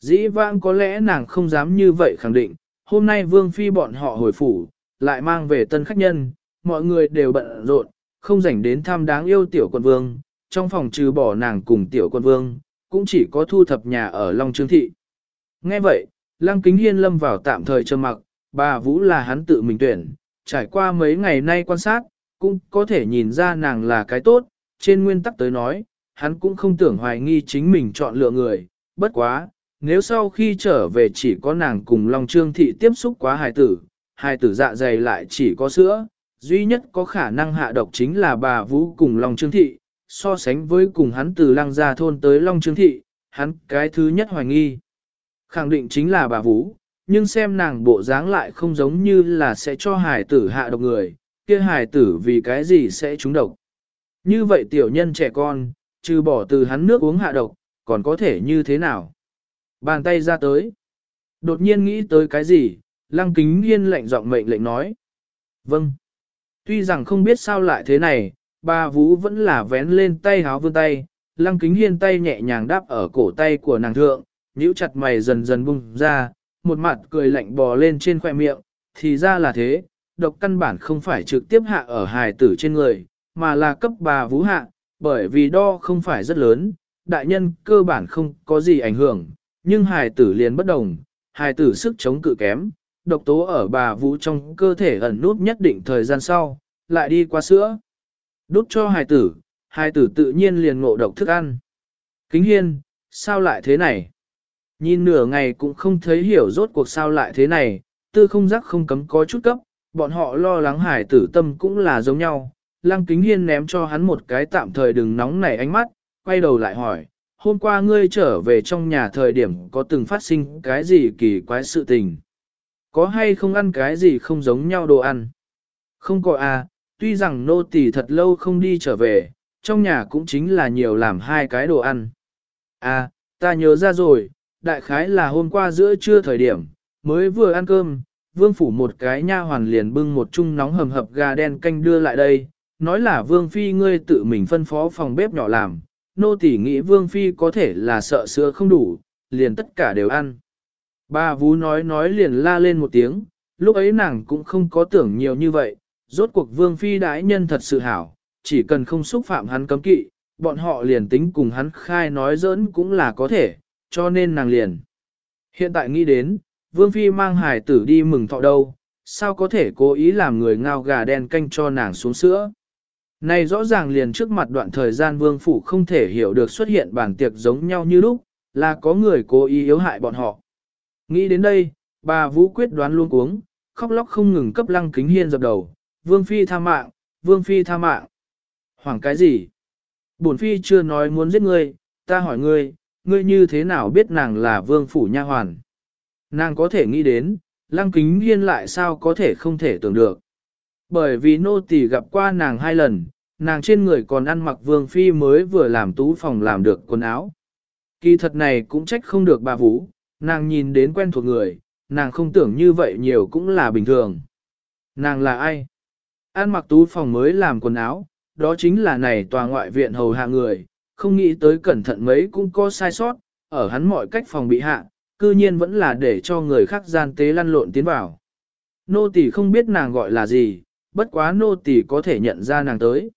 Dĩ vãng có lẽ nàng không dám như vậy khẳng định, hôm nay vương phi bọn họ hồi phủ, lại mang về tân khách nhân, mọi người đều bận rộn, không rảnh đến thăm đáng yêu tiểu quận vương, trong phòng trừ bỏ nàng cùng tiểu quận vương, cũng chỉ có thu thập nhà ở Long Trương Thị. Nghe vậy, Lăng Kính Hiên lâm vào tạm thời trầm mặc, bà Vũ là hắn tự mình tuyển, trải qua mấy ngày nay quan sát, cũng có thể nhìn ra nàng là cái tốt, trên nguyên tắc tới nói, hắn cũng không tưởng hoài nghi chính mình chọn lựa người, bất quá, nếu sau khi trở về chỉ có nàng cùng Long Trương Thị tiếp xúc quá hài tử, hài tử dạ dày lại chỉ có sữa, duy nhất có khả năng hạ độc chính là bà Vũ cùng Long Trương Thị, so sánh với cùng hắn từ lăng gia thôn tới Long Trương Thị, hắn cái thứ nhất hoài nghi. Khẳng định chính là bà Vũ, nhưng xem nàng bộ dáng lại không giống như là sẽ cho hải tử hạ độc người, kia hải tử vì cái gì sẽ trúng độc. Như vậy tiểu nhân trẻ con, trừ bỏ từ hắn nước uống hạ độc, còn có thể như thế nào? Bàn tay ra tới. Đột nhiên nghĩ tới cái gì, lăng kính yên lạnh giọng mệnh lệnh nói. Vâng. Tuy rằng không biết sao lại thế này, bà Vũ vẫn là vén lên tay háo vươn tay, lăng kính hiên tay nhẹ nhàng đáp ở cổ tay của nàng thượng, nhíu chặt mày dần dần bung ra, một mặt cười lạnh bò lên trên khoẻ miệng, thì ra là thế, độc căn bản không phải trực tiếp hạ ở hài tử trên người, mà là cấp bà Vũ hạ, bởi vì đo không phải rất lớn, đại nhân cơ bản không có gì ảnh hưởng, nhưng hài tử liền bất đồng, hài tử sức chống cự kém, độc tố ở bà Vũ trong cơ thể ẩn nút nhất định thời gian sau, lại đi qua sữa. Đút cho hài tử, hài tử tự nhiên liền ngộ độc thức ăn. Kính hiên, sao lại thế này? Nhìn nửa ngày cũng không thấy hiểu rốt cuộc sao lại thế này, tư không giác không cấm có chút cấp, bọn họ lo lắng hải tử tâm cũng là giống nhau. Lăng kính hiên ném cho hắn một cái tạm thời đừng nóng nảy ánh mắt, quay đầu lại hỏi, hôm qua ngươi trở về trong nhà thời điểm có từng phát sinh cái gì kỳ quái sự tình? Có hay không ăn cái gì không giống nhau đồ ăn? Không có à, tuy rằng nô tỳ thật lâu không đi trở về, trong nhà cũng chính là nhiều làm hai cái đồ ăn. À, ta nhớ ra rồi, đại khái là hôm qua giữa trưa thời điểm, mới vừa ăn cơm, vương phủ một cái nha hoàn liền bưng một chung nóng hầm hập gà đen canh đưa lại đây, nói là vương phi ngươi tự mình phân phó phòng bếp nhỏ làm, nô tỳ nghĩ vương phi có thể là sợ sữa không đủ, liền tất cả đều ăn. Bà vú nói nói liền la lên một tiếng, lúc ấy nàng cũng không có tưởng nhiều như vậy, rốt cuộc vương phi đãi nhân thật sự hảo, chỉ cần không xúc phạm hắn cấm kỵ, bọn họ liền tính cùng hắn khai nói giỡn cũng là có thể, cho nên nàng liền. Hiện tại nghĩ đến, vương phi mang hải tử đi mừng thọ đâu, sao có thể cố ý làm người ngao gà đen canh cho nàng xuống sữa. Này rõ ràng liền trước mặt đoạn thời gian vương phủ không thể hiểu được xuất hiện bản tiệc giống nhau như lúc, là có người cố ý yếu hại bọn họ. Nghĩ đến đây, bà Vũ quyết đoán luôn cuống, khóc lóc không ngừng cấp lăng kính hiên dập đầu, vương phi tha mạng, vương phi tha mạng. Hoảng cái gì? Bổn phi chưa nói muốn giết ngươi, ta hỏi ngươi, ngươi như thế nào biết nàng là vương phủ nha hoàn? Nàng có thể nghĩ đến, lăng kính hiên lại sao có thể không thể tưởng được. Bởi vì nô tỳ gặp qua nàng hai lần, nàng trên người còn ăn mặc vương phi mới vừa làm tú phòng làm được quần áo. Kỳ thật này cũng trách không được bà Vũ, nàng nhìn đến quen thuộc người, nàng không tưởng như vậy nhiều cũng là bình thường. Nàng là ai? An mặc tú phòng mới làm quần áo, đó chính là này tòa ngoại viện hầu hạ người, không nghĩ tới cẩn thận mấy cũng có sai sót, ở hắn mọi cách phòng bị hạ, cư nhiên vẫn là để cho người khác gian tế lăn lộn tiến vào. Nô tỳ không biết nàng gọi là gì, bất quá nô tỳ có thể nhận ra nàng tới.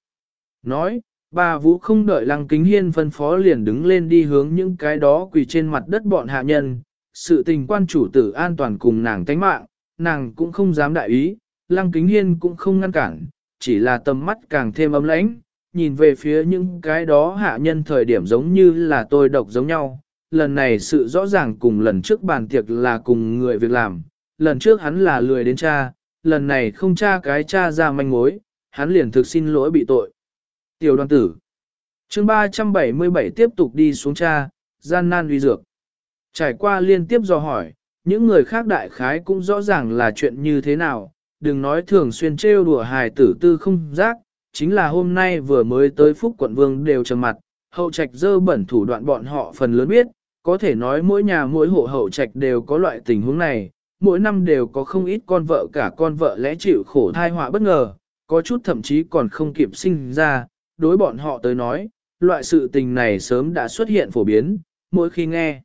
Nói, bà Vũ không đợi Lăng Kính Hiên phân phó liền đứng lên đi hướng những cái đó quỳ trên mặt đất bọn hạ nhân, sự tình quan chủ tử an toàn cùng nàng tánh mạng, nàng cũng không dám đại ý, Lăng Kính Hiên cũng không ngăn cản, chỉ là tầm mắt càng thêm ấm lãnh, nhìn về phía những cái đó hạ nhân thời điểm giống như là tôi độc giống nhau. Lần này sự rõ ràng cùng lần trước bàn tiệc là cùng người việc làm, lần trước hắn là lười đến cha, lần này không cha cái cha ra manh mối, hắn liền thực xin lỗi bị tội. Tiểu đoàn tử chương 377 tiếp tục đi xuống cha, gian nan uy dược. Trải qua liên tiếp do hỏi, những người khác đại khái cũng rõ ràng là chuyện như thế nào, đừng nói thường xuyên trêu đùa hài tử tư không giác, chính là hôm nay vừa mới tới Phúc quận vương đều trầm mặt, hậu trạch dơ bẩn thủ đoạn bọn họ phần lớn biết, có thể nói mỗi nhà mỗi hộ hậu trạch đều có loại tình huống này, mỗi năm đều có không ít con vợ cả con vợ lẽ chịu khổ thai họa bất ngờ, có chút thậm chí còn không kịp sinh ra, đối bọn họ tới nói, loại sự tình này sớm đã xuất hiện phổ biến, mỗi khi nghe.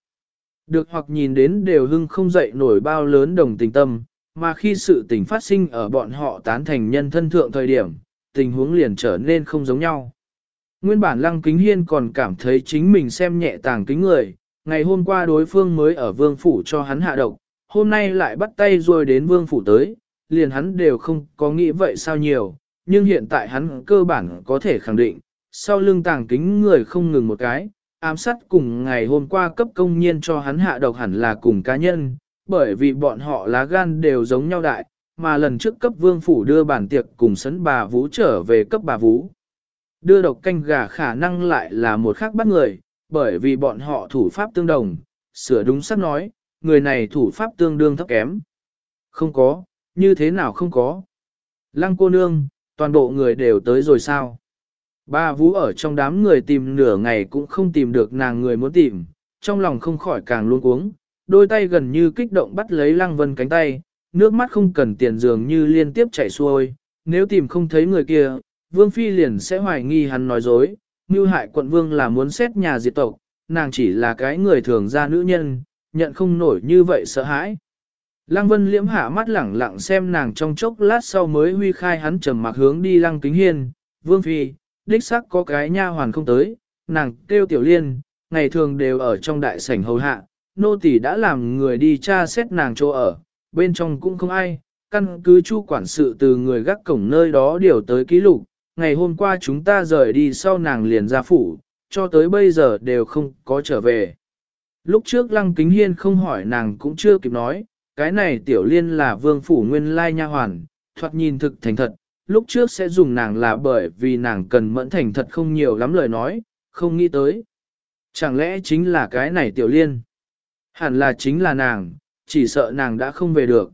Được hoặc nhìn đến đều hưng không dậy nổi bao lớn đồng tình tâm, mà khi sự tình phát sinh ở bọn họ tán thành nhân thân thượng thời điểm, tình huống liền trở nên không giống nhau. Nguyên bản Lăng Kính Hiên còn cảm thấy chính mình xem nhẹ tàng kính người, ngày hôm qua đối phương mới ở vương phủ cho hắn hạ độc, hôm nay lại bắt tay rồi đến vương phủ tới, liền hắn đều không có nghĩ vậy sao nhiều, nhưng hiện tại hắn cơ bản có thể khẳng định, sau lưng tàng kính người không ngừng một cái, ám sát cùng ngày hôm qua cấp công nhiên cho hắn hạ độc hẳn là cùng cá nhân, bởi vì bọn họ lá gan đều giống nhau đại, mà lần trước cấp vương phủ đưa bản tiệc cùng sấn bà vũ trở về cấp bà vũ. Đưa độc canh gà khả năng lại là một khác bắt người, bởi vì bọn họ thủ pháp tương đồng, sửa đúng sắp nói, người này thủ pháp tương đương thấp kém. Không có, như thế nào không có. Lăng cô nương, toàn bộ người đều tới rồi sao? Ba vũ ở trong đám người tìm nửa ngày cũng không tìm được nàng người muốn tìm, trong lòng không khỏi càng luôn cuống, đôi tay gần như kích động bắt lấy lăng vân cánh tay, nước mắt không cần tiền dường như liên tiếp chảy xuôi, nếu tìm không thấy người kia, vương phi liền sẽ hoài nghi hắn nói dối, như hại quận vương là muốn xét nhà diệt tộc, nàng chỉ là cái người thường ra nữ nhân, nhận không nổi như vậy sợ hãi. Lăng Vân liễm hạ mắt lẳng lặng xem nàng trong chốc lát sau mới huy khai hắn trầm mặc hướng đi Lăng Kính Hiên, Vương Phi, đích xác có cái nha hoàn không tới, nàng kêu Tiểu Liên, ngày thường đều ở trong đại sảnh hầu hạ, nô tỳ đã làm người đi tra xét nàng chỗ ở, bên trong cũng không ai, căn cứ chu quản sự từ người gác cổng nơi đó điều tới ký lục, ngày hôm qua chúng ta rời đi sau nàng liền ra phủ, cho tới bây giờ đều không có trở về. Lúc trước Lăng Kính Hiên không hỏi nàng cũng chưa kịp nói, cái này tiểu liên là vương phủ nguyên lai nha hoàn, thoạt nhìn thực thành thật, lúc trước sẽ dùng nàng là bởi vì nàng cần mẫn thành thật không nhiều lắm lời nói, không nghĩ tới. Chẳng lẽ chính là cái này tiểu liên? Hẳn là chính là nàng, chỉ sợ nàng đã không về được.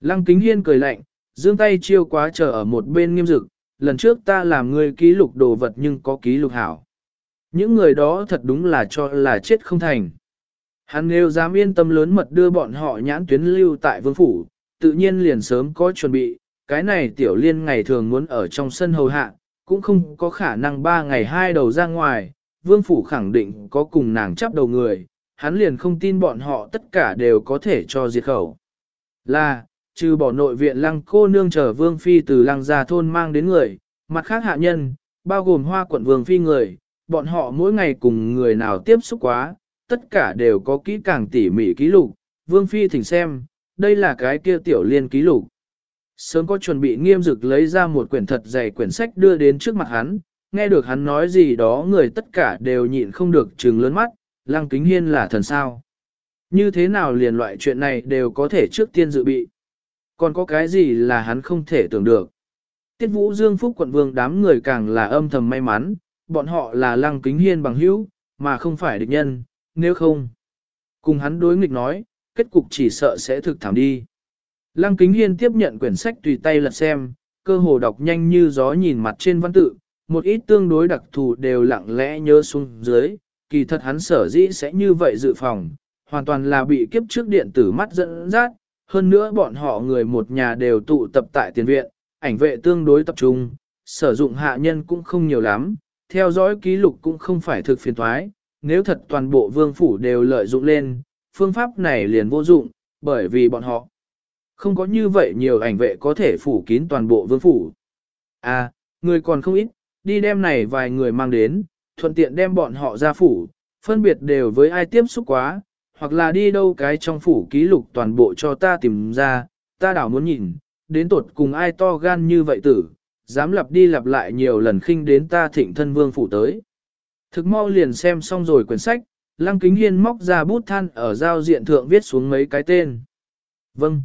Lăng kính hiên cười lạnh, dương tay chiêu quá chờ ở một bên nghiêm dực, lần trước ta làm ngươi ký lục đồ vật nhưng có ký lục hảo. Những người đó thật đúng là cho là chết không thành. Hắn nếu dám yên tâm lớn mật đưa bọn họ nhãn tuyến lưu tại vương phủ, tự nhiên liền sớm có chuẩn bị, cái này tiểu liên ngày thường muốn ở trong sân hầu hạ, cũng không có khả năng ba ngày hai đầu ra ngoài, vương phủ khẳng định có cùng nàng chấp đầu người, hắn liền không tin bọn họ tất cả đều có thể cho diệt khẩu. Là, trừ bỏ nội viện lăng cô nương chờ vương phi từ lăng gia thôn mang đến người, mặt khác hạ nhân, bao gồm hoa quận vương phi người, bọn họ mỗi ngày cùng người nào tiếp xúc quá, tất cả đều có kỹ càng tỉ mỉ ký lục, vương phi thỉnh xem, đây là cái kia tiểu liên ký lục. Sớm có chuẩn bị nghiêm dực lấy ra một quyển thật dày quyển sách đưa đến trước mặt hắn, nghe được hắn nói gì đó người tất cả đều nhịn không được trừng lớn mắt, lăng kính hiên là thần sao. Như thế nào liền loại chuyện này đều có thể trước tiên dự bị. Còn có cái gì là hắn không thể tưởng được. Tiết vũ dương phúc quận vương đám người càng là âm thầm may mắn, bọn họ là lăng kính hiên bằng hữu, mà không phải địch nhân, nếu không. Cùng hắn đối nghịch nói, kết cục chỉ sợ sẽ thực thảm đi. Lăng kính hiên tiếp nhận quyển sách tùy tay lật xem, cơ hồ đọc nhanh như gió nhìn mặt trên văn tự, một ít tương đối đặc thù đều lặng lẽ nhớ xuống dưới, kỳ thật hắn sở dĩ sẽ như vậy dự phòng, hoàn toàn là bị kiếp trước điện tử mắt dẫn dắt, hơn nữa bọn họ người một nhà đều tụ tập tại tiền viện, ảnh vệ tương đối tập trung, sử dụng hạ nhân cũng không nhiều lắm, theo dõi ký lục cũng không phải thực phiền thoái, nếu thật toàn bộ vương phủ đều lợi dụng lên, phương pháp này liền vô dụng, bởi vì bọn họ không có như vậy nhiều ảnh vệ có thể phủ kín toàn bộ vương phủ. À, người còn không ít, đi đem này vài người mang đến, thuận tiện đem bọn họ ra phủ, phân biệt đều với ai tiếp xúc quá, hoặc là đi đâu cái trong phủ ký lục toàn bộ cho ta tìm ra, ta đảo muốn nhìn, đến tột cùng ai to gan như vậy tử, dám lặp đi lặp lại nhiều lần khinh đến ta thịnh thân vương phủ tới. Thực mau liền xem xong rồi quyển sách, Lăng Kính Hiên móc ra bút than ở giao diện thượng viết xuống mấy cái tên. Vâng.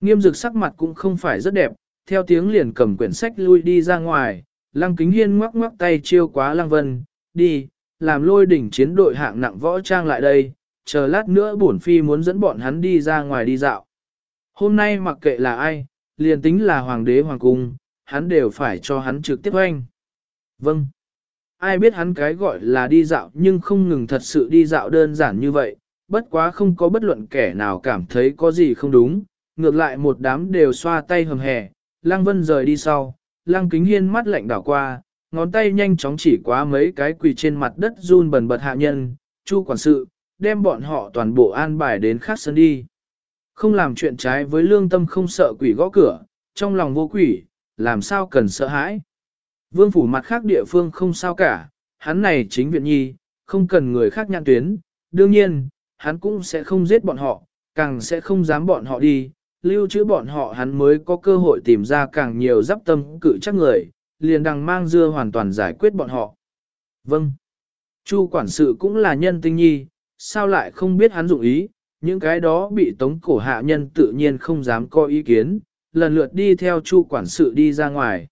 Nghiêm dực sắc mặt cũng không phải rất đẹp, theo tiếng liền cầm quyển sách lui đi ra ngoài, Lăng Kính Hiên ngoắc ngoắc tay chiêu quá Lăng Vân, đi, làm lôi đỉnh chiến đội hạng nặng võ trang lại đây, chờ lát nữa bổn phi muốn dẫn bọn hắn đi ra ngoài đi dạo. Hôm nay mặc kệ là ai, liền tính là hoàng đế hoàng cung, hắn đều phải cho hắn trực tiếp oanh. Vâng. Ai biết hắn cái gọi là đi dạo nhưng không ngừng thật sự đi dạo đơn giản như vậy, bất quá không có bất luận kẻ nào cảm thấy có gì không đúng, ngược lại một đám đều xoa tay hầm hè, Lăng Vân rời đi sau, Lăng Kính Hiên mắt lạnh đảo qua, ngón tay nhanh chóng chỉ quá mấy cái quỳ trên mặt đất run bần bật hạ nhân, chu quản sự, đem bọn họ toàn bộ an bài đến khác sân đi. Không làm chuyện trái với lương tâm không sợ quỷ gõ cửa, trong lòng vô quỷ, làm sao cần sợ hãi. Vương phủ mặt khác địa phương không sao cả, hắn này chính viện nhi, không cần người khác nhãn tuyến, đương nhiên, hắn cũng sẽ không giết bọn họ, càng sẽ không dám bọn họ đi, lưu trữ bọn họ hắn mới có cơ hội tìm ra càng nhiều giáp tâm cự chắc người, liền đằng mang dưa hoàn toàn giải quyết bọn họ. Vâng. Chu quản sự cũng là nhân tinh nhi, sao lại không biết hắn dụng ý, những cái đó bị tống cổ hạ nhân tự nhiên không dám có ý kiến, lần lượt đi theo chu quản sự đi ra ngoài.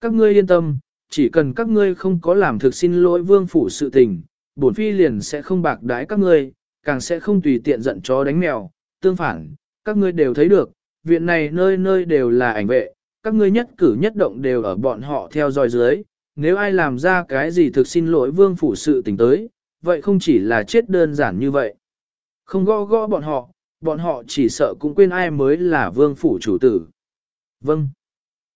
Các ngươi yên tâm, chỉ cần các ngươi không có làm thực xin lỗi vương phủ sự tình, bổn phi liền sẽ không bạc đái các ngươi, càng sẽ không tùy tiện giận chó đánh mèo, tương phản, các ngươi đều thấy được, viện này nơi nơi đều là ảnh vệ, các ngươi nhất cử nhất động đều ở bọn họ theo dõi dưới, nếu ai làm ra cái gì thực xin lỗi vương phủ sự tình tới, vậy không chỉ là chết đơn giản như vậy. Không gõ gõ bọn họ, bọn họ chỉ sợ cũng quên ai mới là vương phủ chủ tử. Vâng.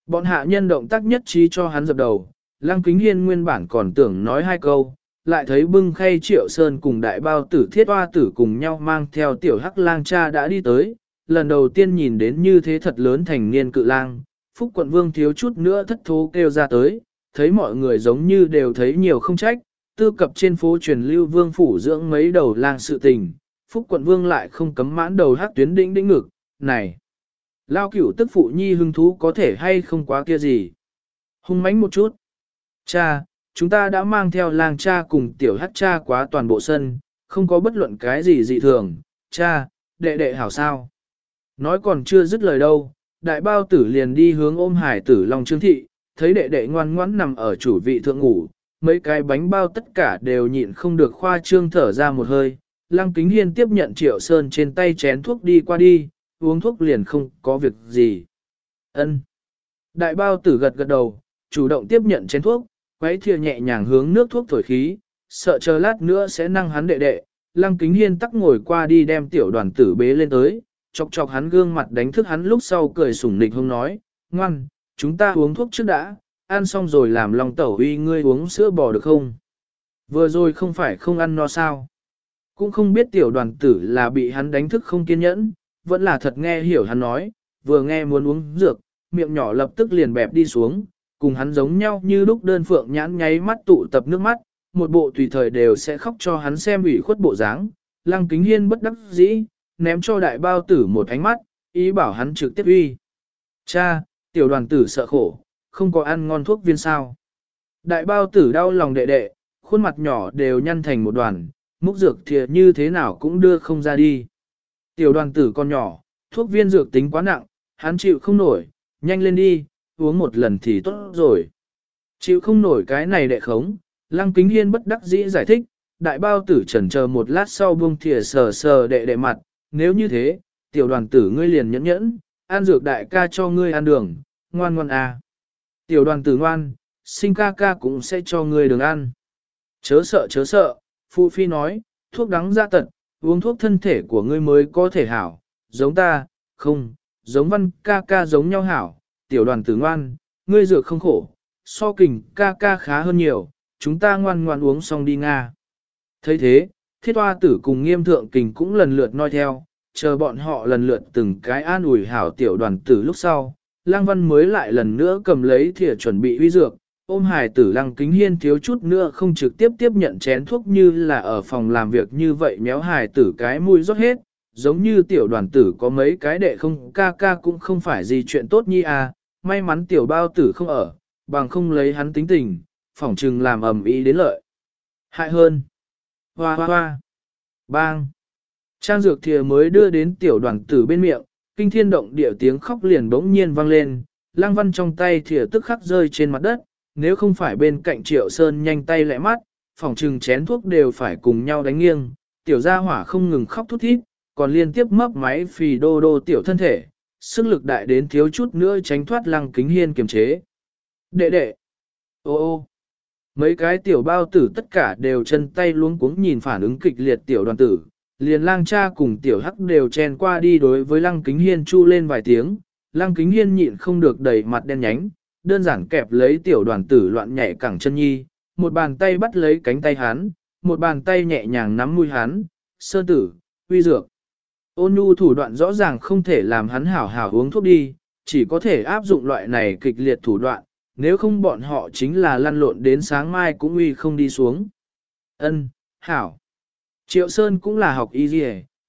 Bọn hạ nhân động tác nhất trí cho hắn dập đầu, Lăng Kính Hiên nguyên bản còn tưởng nói hai câu, lại thấy bưng khay triệu sơn cùng đại bao tử thiết hoa tử cùng nhau mang theo tiểu hắc lang cha đã đi tới, lần đầu tiên nhìn đến như thế thật lớn thành niên cự lang, Phúc quận vương thiếu chút nữa thất thố kêu ra tới, thấy mọi người giống như đều thấy nhiều không trách, tư cập trên phố truyền lưu vương phủ dưỡng mấy đầu lang sự tình, Phúc quận vương lại không cấm mãn đầu hát tuyến đĩnh đĩnh ngực, này. Lao cửu tức phụ nhi hưng thú có thể hay không quá kia gì. Hung mánh một chút. Cha, chúng ta đã mang theo lang cha cùng tiểu hát cha quá toàn bộ sân, không có bất luận cái gì dị thường. Cha, đệ đệ hảo sao. Nói còn chưa dứt lời đâu, đại bao tử liền đi hướng ôm hải tử Long Trương Thị, thấy đệ đệ ngoan ngoãn nằm ở chủ vị thượng ngủ, mấy cái bánh bao tất cả đều nhịn không được khoa trương thở ra một hơi. Lăng Kính Hiên tiếp nhận Triệu Sơn trên tay chén thuốc đi qua đi, uống thuốc liền không có việc gì. Ân. Đại bao tử gật gật đầu, chủ động tiếp nhận chén thuốc, quấy thìa nhẹ nhàng hướng nước thuốc thổi khí, sợ chờ lát nữa sẽ năng hắn đệ đệ. Lăng Kính Hiên tắc ngồi qua đi đem tiểu đoàn tử bế lên tới, chọc chọc hắn gương mặt đánh thức hắn lúc sau cười sủng nịch hông nói, ngoan, chúng ta uống thuốc trước đã, ăn xong rồi làm lòng tẩu uy ngươi uống sữa bò được không? Vừa rồi không phải không ăn no sao? Cũng không biết tiểu đoàn tử là bị hắn đánh thức không kiên nhẫn, vẫn là thật nghe hiểu hắn nói, vừa nghe muốn uống dược, miệng nhỏ lập tức liền bẹp đi xuống, cùng hắn giống nhau như lúc đơn phượng nhãn nháy mắt tụ tập nước mắt, một bộ tùy thời đều sẽ khóc cho hắn xem ủy khuất bộ dáng. Lăng kính hiên bất đắc dĩ, ném cho đại bao tử một ánh mắt, ý bảo hắn trực tiếp uy. Cha, tiểu đoàn tử sợ khổ, không có ăn ngon thuốc viên sao. Đại bao tử đau lòng đệ đệ, khuôn mặt nhỏ đều nhăn thành một đoàn, múc dược thìa như thế nào cũng đưa không ra đi. Tiểu đoàn tử con nhỏ, thuốc viên dược tính quá nặng, hắn chịu không nổi, nhanh lên đi, uống một lần thì tốt rồi. Chịu không nổi cái này đệ khống, lăng kính hiên bất đắc dĩ giải thích, đại bao tử trần chờ một lát sau buông thìa sờ sờ đệ đệ mặt, nếu như thế, tiểu đoàn tử ngươi liền nhẫn nhẫn, ăn dược đại ca cho ngươi ăn đường, ngoan ngoan à. Tiểu đoàn tử ngoan, sinh ca ca cũng sẽ cho ngươi đường ăn. Chớ sợ chớ sợ, Phụ Phi nói, thuốc đắng ra tận, uống thuốc thân thể của ngươi mới có thể hảo, giống ta, không, giống văn ca ca giống nhau hảo, tiểu đoàn tử ngoan, ngươi dược không khổ, so kình ca ca khá hơn nhiều, chúng ta ngoan ngoan uống xong đi Nga. thấy thế, thiết hoa tử cùng nghiêm thượng kình cũng lần lượt noi theo, chờ bọn họ lần lượt từng cái an ủi hảo tiểu đoàn tử lúc sau, lang văn mới lại lần nữa cầm lấy thìa chuẩn bị uy dược, ôm hài tử lăng kính hiên thiếu chút nữa không trực tiếp tiếp nhận chén thuốc như là ở phòng làm việc như vậy méo hài tử cái mũi rót hết, giống như tiểu đoàn tử có mấy cái đệ không ca ca cũng không phải gì chuyện tốt nhi à, may mắn tiểu bao tử không ở, bằng không lấy hắn tính tình, phỏng trừng làm ầm ý đến lợi. Hại hơn. Hoa hoa hoa. Bang. Trang dược thìa mới đưa đến tiểu đoàn tử bên miệng, kinh thiên động địa tiếng khóc liền bỗng nhiên vang lên, lang văn trong tay thìa tức khắc rơi trên mặt đất, nếu không phải bên cạnh triệu sơn nhanh tay lẹ mắt, phỏng trừng chén thuốc đều phải cùng nhau đánh nghiêng, tiểu gia hỏa không ngừng khóc thút thít, còn liên tiếp mấp máy phì đô đô tiểu thân thể, sức lực đại đến thiếu chút nữa tránh thoát lăng kính hiên kiềm chế. Đệ đệ! Ô ô! Mấy cái tiểu bao tử tất cả đều chân tay luống cuống nhìn phản ứng kịch liệt tiểu đoàn tử, liền lang cha cùng tiểu hắc đều chen qua đi đối với lăng kính hiên chu lên vài tiếng, lăng kính hiên nhịn không được đầy mặt đen nhánh, đơn giản kẹp lấy tiểu đoàn tử loạn nhảy cẳng chân nhi, một bàn tay bắt lấy cánh tay hắn, một bàn tay nhẹ nhàng nắm mũi hắn, sơn tử, uy dược. Ôn nhu thủ đoạn rõ ràng không thể làm hắn hảo hảo uống thuốc đi, chỉ có thể áp dụng loại này kịch liệt thủ đoạn, nếu không bọn họ chính là lăn lộn đến sáng mai cũng uy không đi xuống. Ân, hảo. Triệu Sơn cũng là học y dì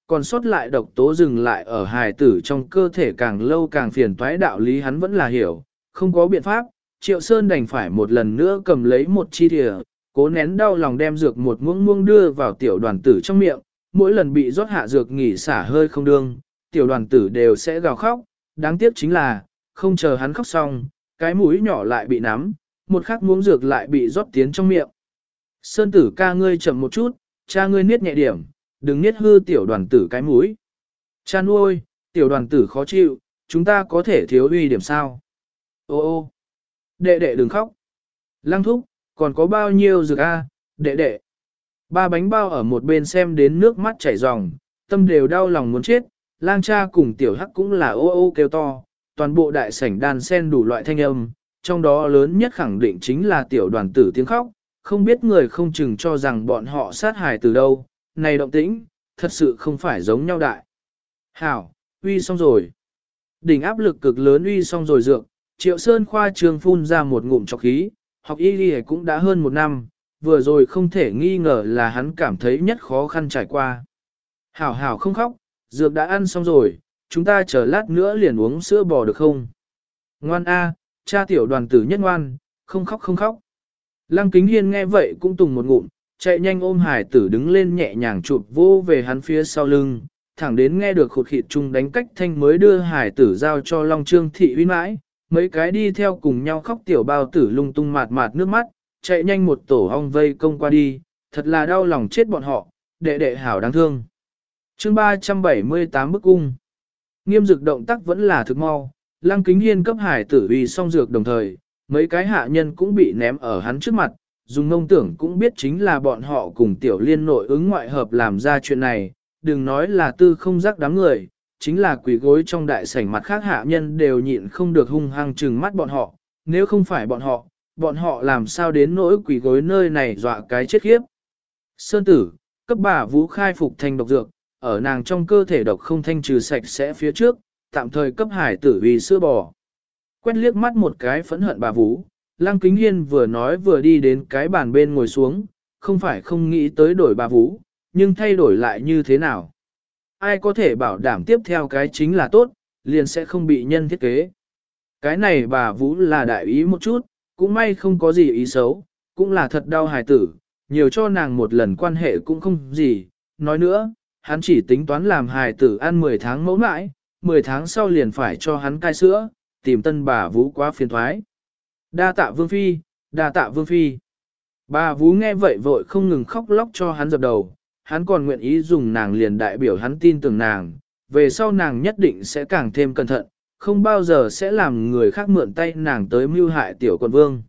còn sót lại độc tố dừng lại ở hài tử trong cơ thể càng lâu càng phiền toái đạo lý hắn vẫn là hiểu, không có biện pháp, Triệu Sơn đành phải một lần nữa cầm lấy một chi thìa, cố nén đau lòng đem dược một muỗng muỗng đưa vào tiểu đoàn tử trong miệng, mỗi lần bị rót hạ dược nghỉ xả hơi không đương, tiểu đoàn tử đều sẽ gào khóc, đáng tiếc chính là, không chờ hắn khóc xong, cái mũi nhỏ lại bị nắm, một khắc muống dược lại bị rót tiến trong miệng. Sơn tử ca ngươi chậm một chút, cha ngươi niết nhẹ điểm, đừng niết hư tiểu đoàn tử cái mũi. Cha nuôi, tiểu đoàn tử khó chịu, chúng ta có thể thiếu uy điểm sao? Ô ô, đệ đệ đừng khóc. Lăng thúc, còn có bao nhiêu dược a, đệ đệ. Ba bánh bao ở một bên xem đến nước mắt chảy ròng, tâm đều đau lòng muốn chết, lang cha cùng tiểu hắc cũng là ô ô kêu to, toàn bộ đại sảnh đàn sen đủ loại thanh âm, trong đó lớn nhất khẳng định chính là tiểu đoàn tử tiếng khóc, không biết người không chừng cho rằng bọn họ sát hại từ đâu, này động tĩnh, thật sự không phải giống nhau đại. Hảo, uy xong rồi. Đỉnh áp lực cực lớn uy xong rồi dược, Triệu Sơn khoa trường phun ra một ngụm chọc khí, học y đi cũng đã hơn một năm, vừa rồi không thể nghi ngờ là hắn cảm thấy nhất khó khăn trải qua. Hảo hảo không khóc, dược đã ăn xong rồi, chúng ta chờ lát nữa liền uống sữa bò được không? Ngoan A, cha tiểu đoàn tử nhất ngoan, không khóc không khóc. Lăng kính hiên nghe vậy cũng tùng một ngụm, chạy nhanh ôm hải tử đứng lên nhẹ nhàng chụp vô về hắn phía sau lưng, thẳng đến nghe được khụt khịt chung đánh cách thanh mới đưa hải tử giao cho Long Trương thị uy mãi, mấy cái đi theo cùng nhau khóc tiểu bao tử lung tung mạt mạt nước mắt, chạy nhanh một tổ ong vây công qua đi, thật là đau lòng chết bọn họ, đệ đệ hảo đáng thương. chương 378 bức cung. Nghiêm dực động tác vẫn là thực mau, lăng kính hiên cấp hải tử vì song dược đồng thời, mấy cái hạ nhân cũng bị ném ở hắn trước mặt, dùng ngông tưởng cũng biết chính là bọn họ cùng tiểu liên nội ứng ngoại hợp làm ra chuyện này, đừng nói là tư không giác đám người, chính là quỷ gối trong đại sảnh mặt khác hạ nhân đều nhịn không được hung hăng trừng mắt bọn họ, nếu không phải bọn họ, bọn họ làm sao đến nỗi quỷ gối nơi này dọa cái chết khiếp. Sơn tử, cấp bà vũ khai phục thành độc dược, ở nàng trong cơ thể độc không thanh trừ sạch sẽ phía trước, tạm thời cấp hải tử vì sữa bò. Quét liếc mắt một cái phẫn hận bà vũ, Lăng Kính Hiên vừa nói vừa đi đến cái bàn bên ngồi xuống, không phải không nghĩ tới đổi bà vũ, nhưng thay đổi lại như thế nào. Ai có thể bảo đảm tiếp theo cái chính là tốt, liền sẽ không bị nhân thiết kế. Cái này bà Vũ là đại ý một chút, cũng may không có gì ý xấu, cũng là thật đau hài tử, nhiều cho nàng một lần quan hệ cũng không gì. Nói nữa, hắn chỉ tính toán làm hài tử ăn 10 tháng mẫu mãi, 10 tháng sau liền phải cho hắn cai sữa, tìm tân bà Vũ quá phiền thoái. Đa tạ Vương Phi, đa tạ Vương Phi. Bà Vũ nghe vậy vội không ngừng khóc lóc cho hắn dập đầu, hắn còn nguyện ý dùng nàng liền đại biểu hắn tin tưởng nàng, về sau nàng nhất định sẽ càng thêm cẩn thận, không bao giờ sẽ làm người khác mượn tay nàng tới mưu hại tiểu quận vương.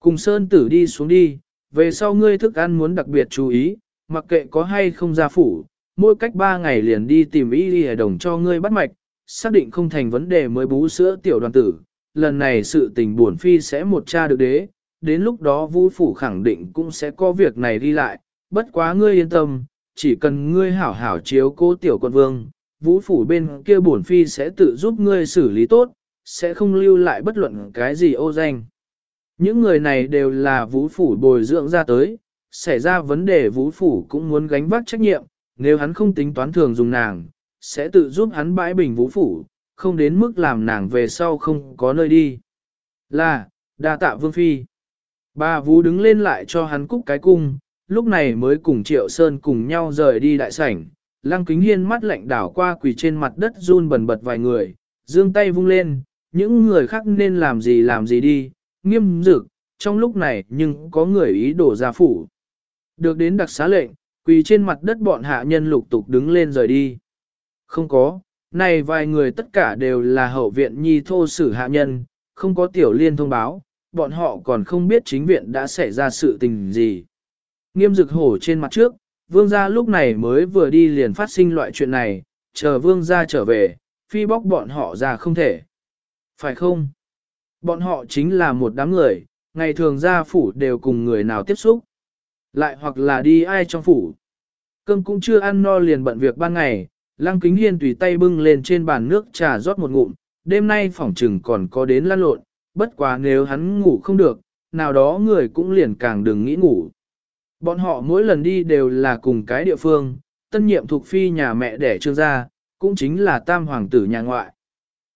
Cùng Sơn Tử đi xuống đi, về sau ngươi thức ăn muốn đặc biệt chú ý, mặc kệ có hay không ra phủ, mỗi cách ba ngày liền đi tìm y đi đồng cho ngươi bắt mạch, xác định không thành vấn đề mới bú sữa tiểu đoàn tử. Lần này sự tình buồn phi sẽ một cha được đế, đến lúc đó vũ phủ khẳng định cũng sẽ có việc này đi lại, bất quá ngươi yên tâm, chỉ cần ngươi hảo hảo chiếu cố tiểu quận vương, vũ phủ bên kia bổn phi sẽ tự giúp ngươi xử lý tốt, sẽ không lưu lại bất luận cái gì ô danh. Những người này đều là vũ phủ bồi dưỡng ra tới, xảy ra vấn đề vũ phủ cũng muốn gánh vác trách nhiệm, nếu hắn không tính toán thường dùng nàng, sẽ tự giúp hắn bãi bình vũ phủ, không đến mức làm nàng về sau không có nơi đi. Là, đa tạ vương phi. Bà Vũ đứng lên lại cho hắn cúc cái cung, lúc này mới cùng Triệu Sơn cùng nhau rời đi đại sảnh. Lăng kính hiên mắt lạnh đảo qua quỳ trên mặt đất run bần bật vài người, dương tay vung lên, những người khác nên làm gì làm gì đi, nghiêm dực, trong lúc này nhưng có người ý đổ ra phủ. Được đến đặc xá lệnh, quỳ trên mặt đất bọn hạ nhân lục tục đứng lên rời đi. Không có, này vài người tất cả đều là hậu viện nhi thô sử hạ nhân, không có tiểu liên thông báo, bọn họ còn không biết chính viện đã xảy ra sự tình gì. Nghiêm dực hổ trên mặt trước, vương gia lúc này mới vừa đi liền phát sinh loại chuyện này, chờ vương gia trở về, phi bóc bọn họ ra không thể. Phải không? Bọn họ chính là một đám người, ngày thường gia phủ đều cùng người nào tiếp xúc. Lại hoặc là đi ai trong phủ. Cơm cũng chưa ăn no liền bận việc ban ngày, lăng kính hiên tùy tay bưng lên trên bàn nước trà rót một ngụm, đêm nay phỏng trừng còn có đến lăn lộn, bất quá nếu hắn ngủ không được, nào đó người cũng liền càng đừng nghĩ ngủ. Bọn họ mỗi lần đi đều là cùng cái địa phương, tân nhiệm thuộc phi nhà mẹ đẻ trương gia, cũng chính là tam hoàng tử nhà ngoại.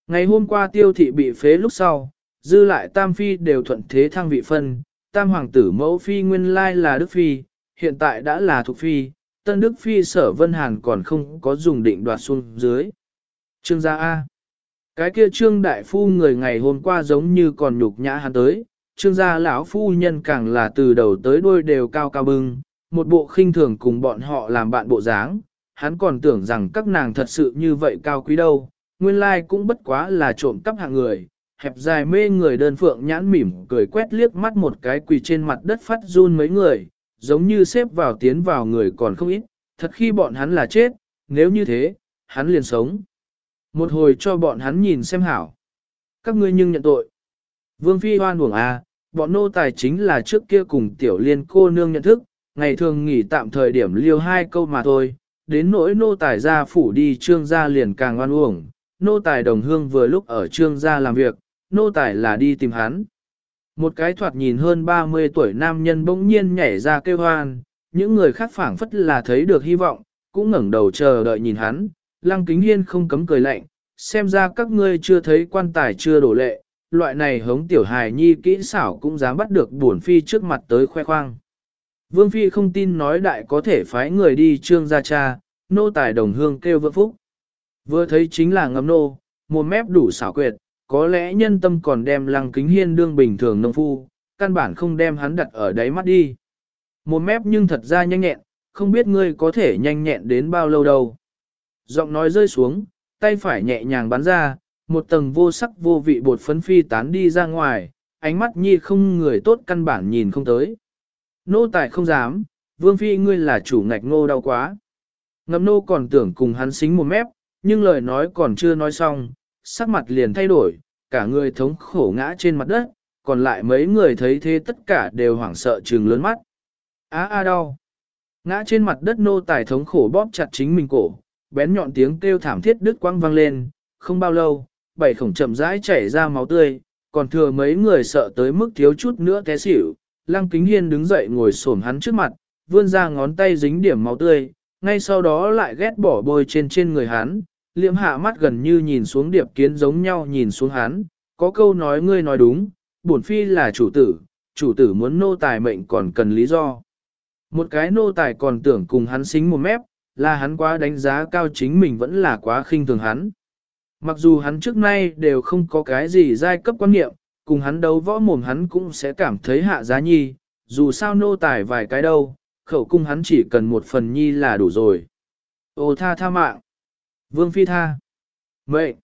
Ngày hôm qua tiêu thị bị phế lúc sau, dư lại tam phi đều thuận thế thăng vị phân, tam hoàng tử mẫu phi nguyên lai là đức phi, hiện tại đã là thuộc phi, tân đức phi sở vân hàn còn không có dùng định đoạt xuống dưới. Trương gia A. Cái kia trương đại phu người ngày hôm qua giống như còn nhục nhã hắn tới, trương gia lão phu nhân càng là từ đầu tới đuôi đều cao cao bưng, một bộ khinh thường cùng bọn họ làm bạn bộ dáng, hắn còn tưởng rằng các nàng thật sự như vậy cao quý đâu, nguyên lai cũng bất quá là trộm cắp hạng người, hẹp dài mê người đơn phượng nhãn mỉm cười quét liếc mắt một cái quỳ trên mặt đất phát run mấy người, giống như xếp vào tiến vào người còn không ít, thật khi bọn hắn là chết, nếu như thế, hắn liền sống. Một hồi cho bọn hắn nhìn xem hảo. Các ngươi nhưng nhận tội. Vương Phi hoan buồng à, bọn nô tài chính là trước kia cùng tiểu liên cô nương nhận thức, ngày thường nghỉ tạm thời điểm liêu hai câu mà thôi, đến nỗi nô tài ra phủ đi trương gia liền càng oan uổng, nô tài đồng hương vừa lúc ở trương gia làm việc, nô tài là đi tìm hắn. Một cái thoạt nhìn hơn 30 tuổi nam nhân bỗng nhiên nhảy ra kêu hoan, những người khác phảng phất là thấy được hy vọng, cũng ngẩng đầu chờ đợi nhìn hắn, lăng kính hiên không cấm cười lạnh, xem ra các ngươi chưa thấy quan tài chưa đổ lệ, loại này hống tiểu hài nhi kỹ xảo cũng dám bắt được bổn phi trước mặt tới khoe khoang. Vương phi không tin nói đại có thể phái người đi trương gia cha, nô tài đồng hương kêu vợ phúc. Vừa thấy chính là ngấm nô, một mép đủ xảo quyệt, có lẽ nhân tâm còn đem lăng kính hiên đương bình thường nông phu, căn bản không đem hắn đặt ở đáy mắt đi. Một mép nhưng thật ra nhanh nhẹn, không biết ngươi có thể nhanh nhẹn đến bao lâu đâu. Giọng nói rơi xuống, tay phải nhẹ nhàng bắn ra, một tầng vô sắc vô vị bột phấn phi tán đi ra ngoài, ánh mắt nhi không người tốt căn bản nhìn không tới. Nô tài không dám, vương phi ngươi là chủ ngạch ngô đau quá. Ngầm nô còn tưởng cùng hắn xính một mép, nhưng lời nói còn chưa nói xong, sắc mặt liền thay đổi, cả người thống khổ ngã trên mặt đất, còn lại mấy người thấy thế tất cả đều hoảng sợ trừng lớn mắt. Á a đau. Ngã trên mặt đất nô tài thống khổ bóp chặt chính mình cổ, bén nhọn tiếng kêu thảm thiết đứt quăng vang lên, không bao lâu, bảy khổng chậm rãi chảy ra máu tươi, còn thừa mấy người sợ tới mức thiếu chút nữa té xỉu. Lăng Kính Hiên đứng dậy ngồi xổm hắn trước mặt, vươn ra ngón tay dính điểm máu tươi, ngay sau đó lại ghét bỏ bôi trên trên người hắn, liệm hạ mắt gần như nhìn xuống điệp kiến giống nhau nhìn xuống hắn, có câu nói ngươi nói đúng, bổn phi là chủ tử, chủ tử muốn nô tài mệnh còn cần lý do. Một cái nô tài còn tưởng cùng hắn xính một mép, là hắn quá đánh giá cao chính mình vẫn là quá khinh thường hắn. Mặc dù hắn trước nay đều không có cái gì giai cấp quan niệm, cùng hắn đấu võ mồm hắn cũng sẽ cảm thấy hạ giá nhi, dù sao nô tài vài cái đâu, khẩu cung hắn chỉ cần một phần nhi là đủ rồi. Ô tha tha mạng. Vương phi tha. vậy.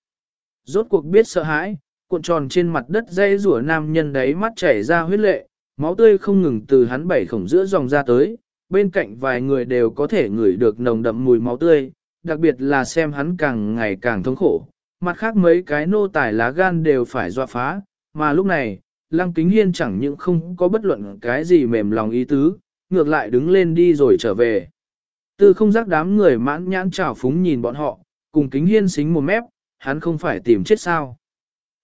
Rốt cuộc biết sợ hãi, cuộn tròn trên mặt đất dây rủa nam nhân đấy mắt chảy ra huyết lệ, máu tươi không ngừng từ hắn bảy khổng giữa dòng ra tới, bên cạnh vài người đều có thể ngửi được nồng đậm mùi máu tươi, đặc biệt là xem hắn càng ngày càng thống khổ, mặt khác mấy cái nô tài lá gan đều phải dọa phá, mà lúc này, Lăng Kính Hiên chẳng những không có bất luận cái gì mềm lòng ý tứ, ngược lại đứng lên đi rồi trở về. Tư không giác đám người mãn nhãn trào phúng nhìn bọn họ, cùng Kính Hiên xính một mép, hắn không phải tìm chết sao.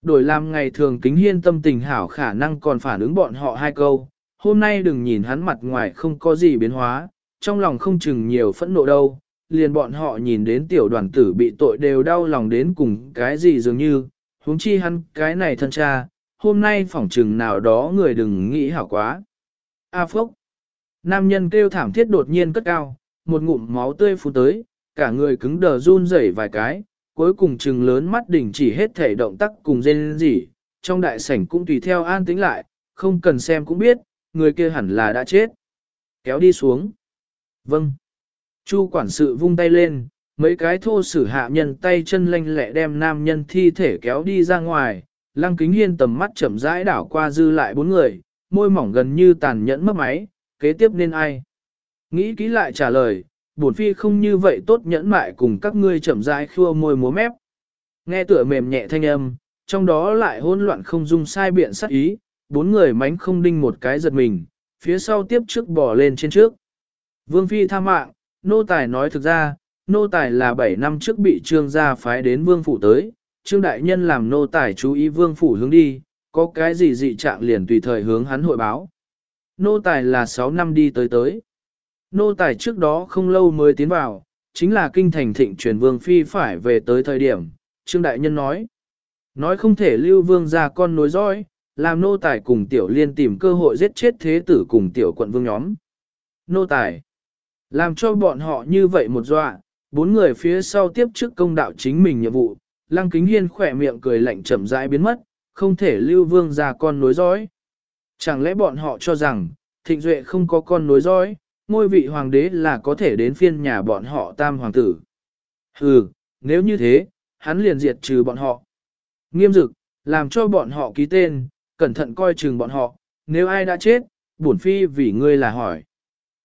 Đổi làm ngày thường Kính Hiên tâm tình hảo khả năng còn phản ứng bọn họ hai câu, hôm nay đừng nhìn hắn mặt ngoài không có gì biến hóa, trong lòng không chừng nhiều phẫn nộ đâu, liền bọn họ nhìn đến tiểu đoàn tử bị tội đều đau lòng đến cùng cái gì dường như, huống chi hắn cái này thân cha, hôm nay phỏng chừng nào đó người đừng nghĩ hảo quá. A phốc, nam nhân kêu thảm thiết đột nhiên cất cao, một ngụm máu tươi phun tới, cả người cứng đờ run rẩy vài cái, cuối cùng chừng lớn mắt đỉnh chỉ hết thể động tác cùng dên gì, trong đại sảnh cũng tùy theo an tĩnh lại, không cần xem cũng biết, người kia hẳn là đã chết. Kéo đi xuống. Vâng. Chu quản sự vung tay lên, mấy cái thô sử hạ nhân tay chân lanh lẹ đem nam nhân thi thể kéo đi ra ngoài, lăng kính hiên tầm mắt chậm rãi đảo qua dư lại bốn người, môi mỏng gần như tàn nhẫn mất máy, kế tiếp nên ai? Nghĩ kỹ lại trả lời, bổn phi không như vậy tốt nhẫn mại cùng các ngươi chậm rãi khua môi múa mép. Nghe tựa mềm nhẹ thanh âm, trong đó lại hỗn loạn không dung sai biện sát ý, bốn người mánh không đinh một cái giật mình, phía sau tiếp trước bỏ lên trên trước. Vương phi tha mạng, nô tài nói thực ra, nô tài là 7 năm trước bị trương gia phái đến vương phủ tới, trương đại nhân làm nô tài chú ý vương phủ hướng đi, có cái gì dị trạng liền tùy thời hướng hắn hội báo. Nô tài là 6 năm đi tới tới. Nô tài trước đó không lâu mới tiến vào, chính là kinh thành thịnh truyền vương phi phải về tới thời điểm, trương đại nhân nói. Nói không thể lưu vương ra con nối dõi, làm nô tài cùng tiểu liên tìm cơ hội giết chết thế tử cùng tiểu quận vương nhóm. Nô tài, làm cho bọn họ như vậy một dọa, bốn người phía sau tiếp trước công đạo chính mình nhiệm vụ, lăng kính hiên khỏe miệng cười lạnh chậm rãi biến mất, không thể lưu vương ra con nối dõi. Chẳng lẽ bọn họ cho rằng, thịnh duệ không có con nối dõi, ngôi vị hoàng đế là có thể đến phiên nhà bọn họ tam hoàng tử. Hừ, nếu như thế, hắn liền diệt trừ bọn họ. Nghiêm dực, làm cho bọn họ ký tên, cẩn thận coi chừng bọn họ, nếu ai đã chết, bổn phi vì ngươi là hỏi.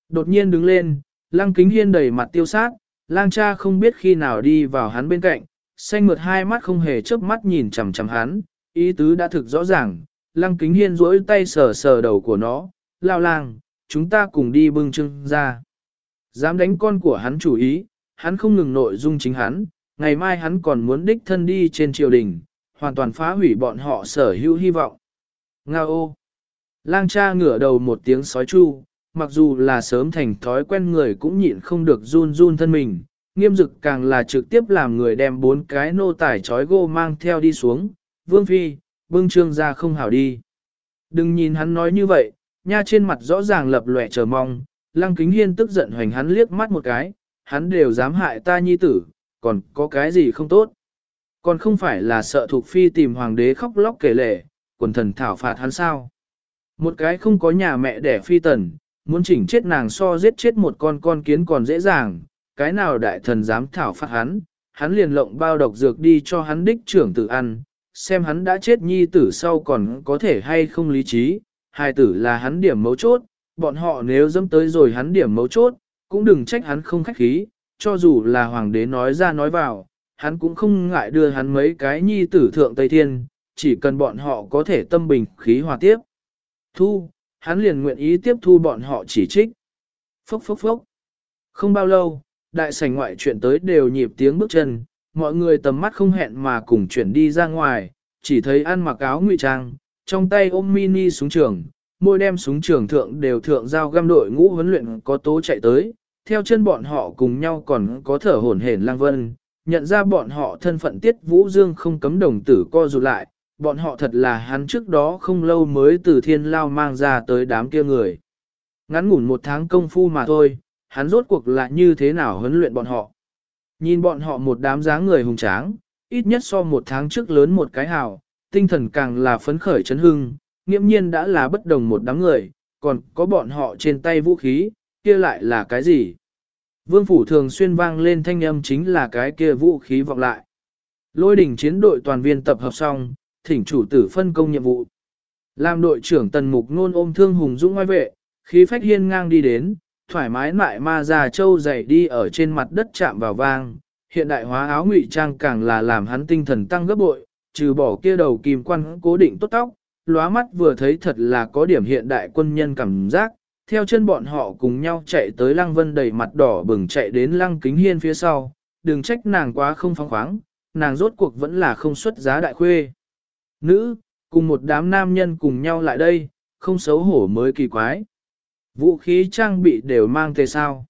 Đột nhiên đứng lên, lăng kính hiên đầy mặt tiêu sát, lang cha không biết khi nào đi vào hắn bên cạnh, xanh mượt hai mắt không hề chớp mắt nhìn chằm chằm hắn, ý tứ đã thực rõ ràng, lăng kính hiên duỗi tay sờ sờ đầu của nó, lao lang, chúng ta cùng đi bưng trưng ra. Dám đánh con của hắn chủ ý, hắn không ngừng nội dung chính hắn, ngày mai hắn còn muốn đích thân đi trên triều đình, hoàn toàn phá hủy bọn họ sở hữu hy vọng. Nga ô! Lang cha ngửa đầu một tiếng sói chu, mặc dù là sớm thành thói quen người cũng nhịn không được run run thân mình, nghiêm dực càng là trực tiếp làm người đem bốn cái nô tải trói gô mang theo đi xuống, vương phi, bưng trương ra không hảo đi. Đừng nhìn hắn nói như vậy, nha trên mặt rõ ràng lập lòe chờ mong, lăng kính hiên tức giận hoành hắn liếc mắt một cái, hắn đều dám hại ta nhi tử, còn có cái gì không tốt. Còn không phải là sợ thuộc phi tìm hoàng đế khóc lóc kể lể, quần thần thảo phạt hắn sao. Một cái không có nhà mẹ đẻ phi tần, muốn chỉnh chết nàng so giết chết một con con kiến còn dễ dàng, cái nào đại thần dám thảo phạt hắn, hắn liền lộng bao độc dược đi cho hắn đích trưởng tử ăn, xem hắn đã chết nhi tử sau còn có thể hay không lý trí, hài tử là hắn điểm mấu chốt, bọn họ nếu dâm tới rồi hắn điểm mấu chốt, cũng đừng trách hắn không khách khí, cho dù là hoàng đế nói ra nói vào, hắn cũng không ngại đưa hắn mấy cái nhi tử thượng Tây Thiên, chỉ cần bọn họ có thể tâm bình khí hòa tiếp. Thu, hắn liền nguyện ý tiếp thu bọn họ chỉ trích. Phốc phốc phốc. Không bao lâu, đại sảnh ngoại chuyện tới đều nhịp tiếng bước chân, mọi người tầm mắt không hẹn mà cùng chuyển đi ra ngoài, chỉ thấy ăn mặc áo ngụy trang, trong tay ôm mini súng trường, môi đem súng trường thượng đều thượng giao găm đội ngũ huấn luyện có tố chạy tới, theo chân bọn họ cùng nhau còn có thở hổn hển lang vân, nhận ra bọn họ thân phận tiết vũ dương không cấm đồng tử co rụt lại, bọn họ thật là hắn trước đó không lâu mới từ thiên lao mang ra tới đám kia người. Ngắn ngủn một tháng công phu mà thôi, hắn rốt cuộc là như thế nào huấn luyện bọn họ. Nhìn bọn họ một đám dáng người hùng tráng, ít nhất so một tháng trước lớn một cái hào, tinh thần càng là phấn khởi chấn hưng, nghiễm nhiên đã là bất đồng một đám người, còn có bọn họ trên tay vũ khí, kia lại là cái gì? Vương phủ thường xuyên vang lên thanh âm chính là cái kia vũ khí vọng lại. Lôi đỉnh chiến đội toàn viên tập hợp xong, thỉnh chủ tử phân công nhiệm vụ. Làm đội trưởng tần mục nôn ôm thương hùng dũng ngoài vệ, khí phách hiên ngang đi đến, thoải mái mại ma già châu dày đi ở trên mặt đất chạm vào vang. Hiện đại hóa áo ngụy trang càng là làm hắn tinh thần tăng gấp bội, trừ bỏ kia đầu kim quan cố định tốt tóc, lóa mắt vừa thấy thật là có điểm hiện đại quân nhân cảm giác, theo chân bọn họ cùng nhau chạy tới lăng vân đầy mặt đỏ bừng chạy đến lăng kính hiên phía sau, đừng trách nàng quá không phóng khoáng, nàng rốt cuộc vẫn là không xuất giá đại khuê. Nữ, cùng một đám nam nhân cùng nhau lại đây, không xấu hổ mới kỳ quái. Vũ khí trang bị đều mang tề sao.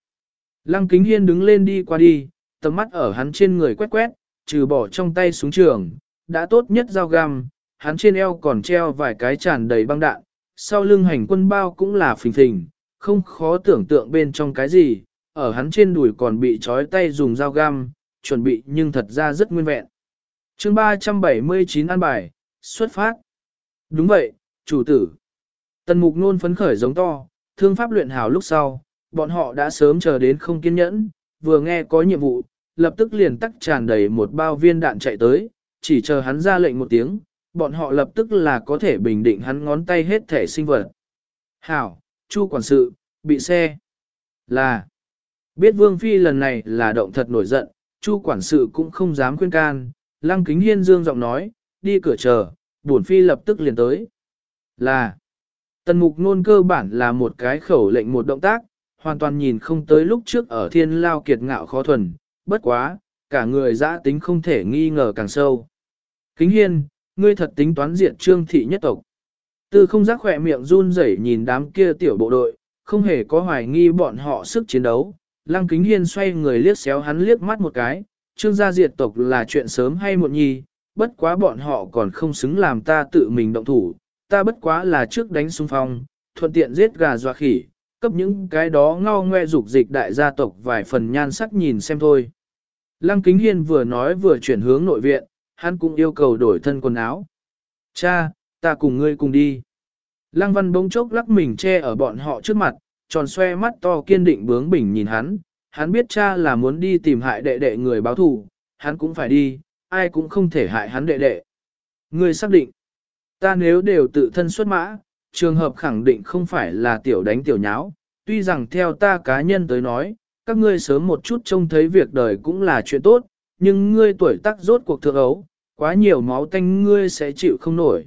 Lăng kính hiên đứng lên đi qua đi, tầm mắt ở hắn trên người quét quét, trừ bỏ trong tay súng trường, đã tốt nhất dao găm, hắn trên eo còn treo vài cái tràn đầy băng đạn, sau lưng hành quân bao cũng là phình phình, không khó tưởng tượng bên trong cái gì, ở hắn trên đùi còn bị trói tay dùng dao găm, chuẩn bị nhưng thật ra rất nguyên vẹn. chương 379 an bài, xuất phát. Đúng vậy, chủ tử. Tần mục nôn phấn khởi giống to, thương pháp luyện hào lúc sau, bọn họ đã sớm chờ đến không kiên nhẫn, vừa nghe có nhiệm vụ, lập tức liền tắc tràn đầy một bao viên đạn chạy tới, chỉ chờ hắn ra lệnh một tiếng, bọn họ lập tức là có thể bình định hắn ngón tay hết thể sinh vật. Hảo, Chu quản sự, bị xe. Là, biết Vương Phi lần này là động thật nổi giận, Chu quản sự cũng không dám khuyên can, Lăng Kính Hiên dương giọng nói, đi cửa chờ, bổn Phi lập tức liền tới. Là, tần mục nôn cơ bản là một cái khẩu lệnh một động tác, hoàn toàn nhìn không tới lúc trước ở thiên lao kiệt ngạo khó thuần, bất quá, cả người dã tính không thể nghi ngờ càng sâu. Kính Hiên, ngươi thật tính toán diệt trương thị nhất tộc. Tư không giác khỏe miệng run rẩy nhìn đám kia tiểu bộ đội, không hề có hoài nghi bọn họ sức chiến đấu. Lăng kính hiên xoay người liếc xéo hắn liếc mắt một cái, trương gia diệt tộc là chuyện sớm hay muộn nhi, bất quá bọn họ còn không xứng làm ta tự mình động thủ, ta bất quá là trước đánh xung phong, thuận tiện giết gà dọa khỉ, cấp những cái đó ngao ngoe dục dịch đại gia tộc vài phần nhan sắc nhìn xem thôi. Lăng Kính Hiên vừa nói vừa chuyển hướng nội viện, hắn cũng yêu cầu đổi thân quần áo. Cha, ta cùng ngươi cùng đi. Lăng văn bỗng chốc lắc mình che ở bọn họ trước mặt, tròn xoe mắt to kiên định bướng bỉnh nhìn hắn, hắn biết cha là muốn đi tìm hại đệ đệ người báo thù, hắn cũng phải đi, ai cũng không thể hại hắn đệ đệ. Ngươi xác định, ta nếu đều tự thân xuất mã, trường hợp khẳng định không phải là tiểu đánh tiểu nháo, tuy rằng theo ta cá nhân tới nói, các ngươi sớm một chút trông thấy việc đời cũng là chuyện tốt, nhưng ngươi tuổi tác rốt cuộc thượng ấu, quá nhiều máu tanh ngươi sẽ chịu không nổi.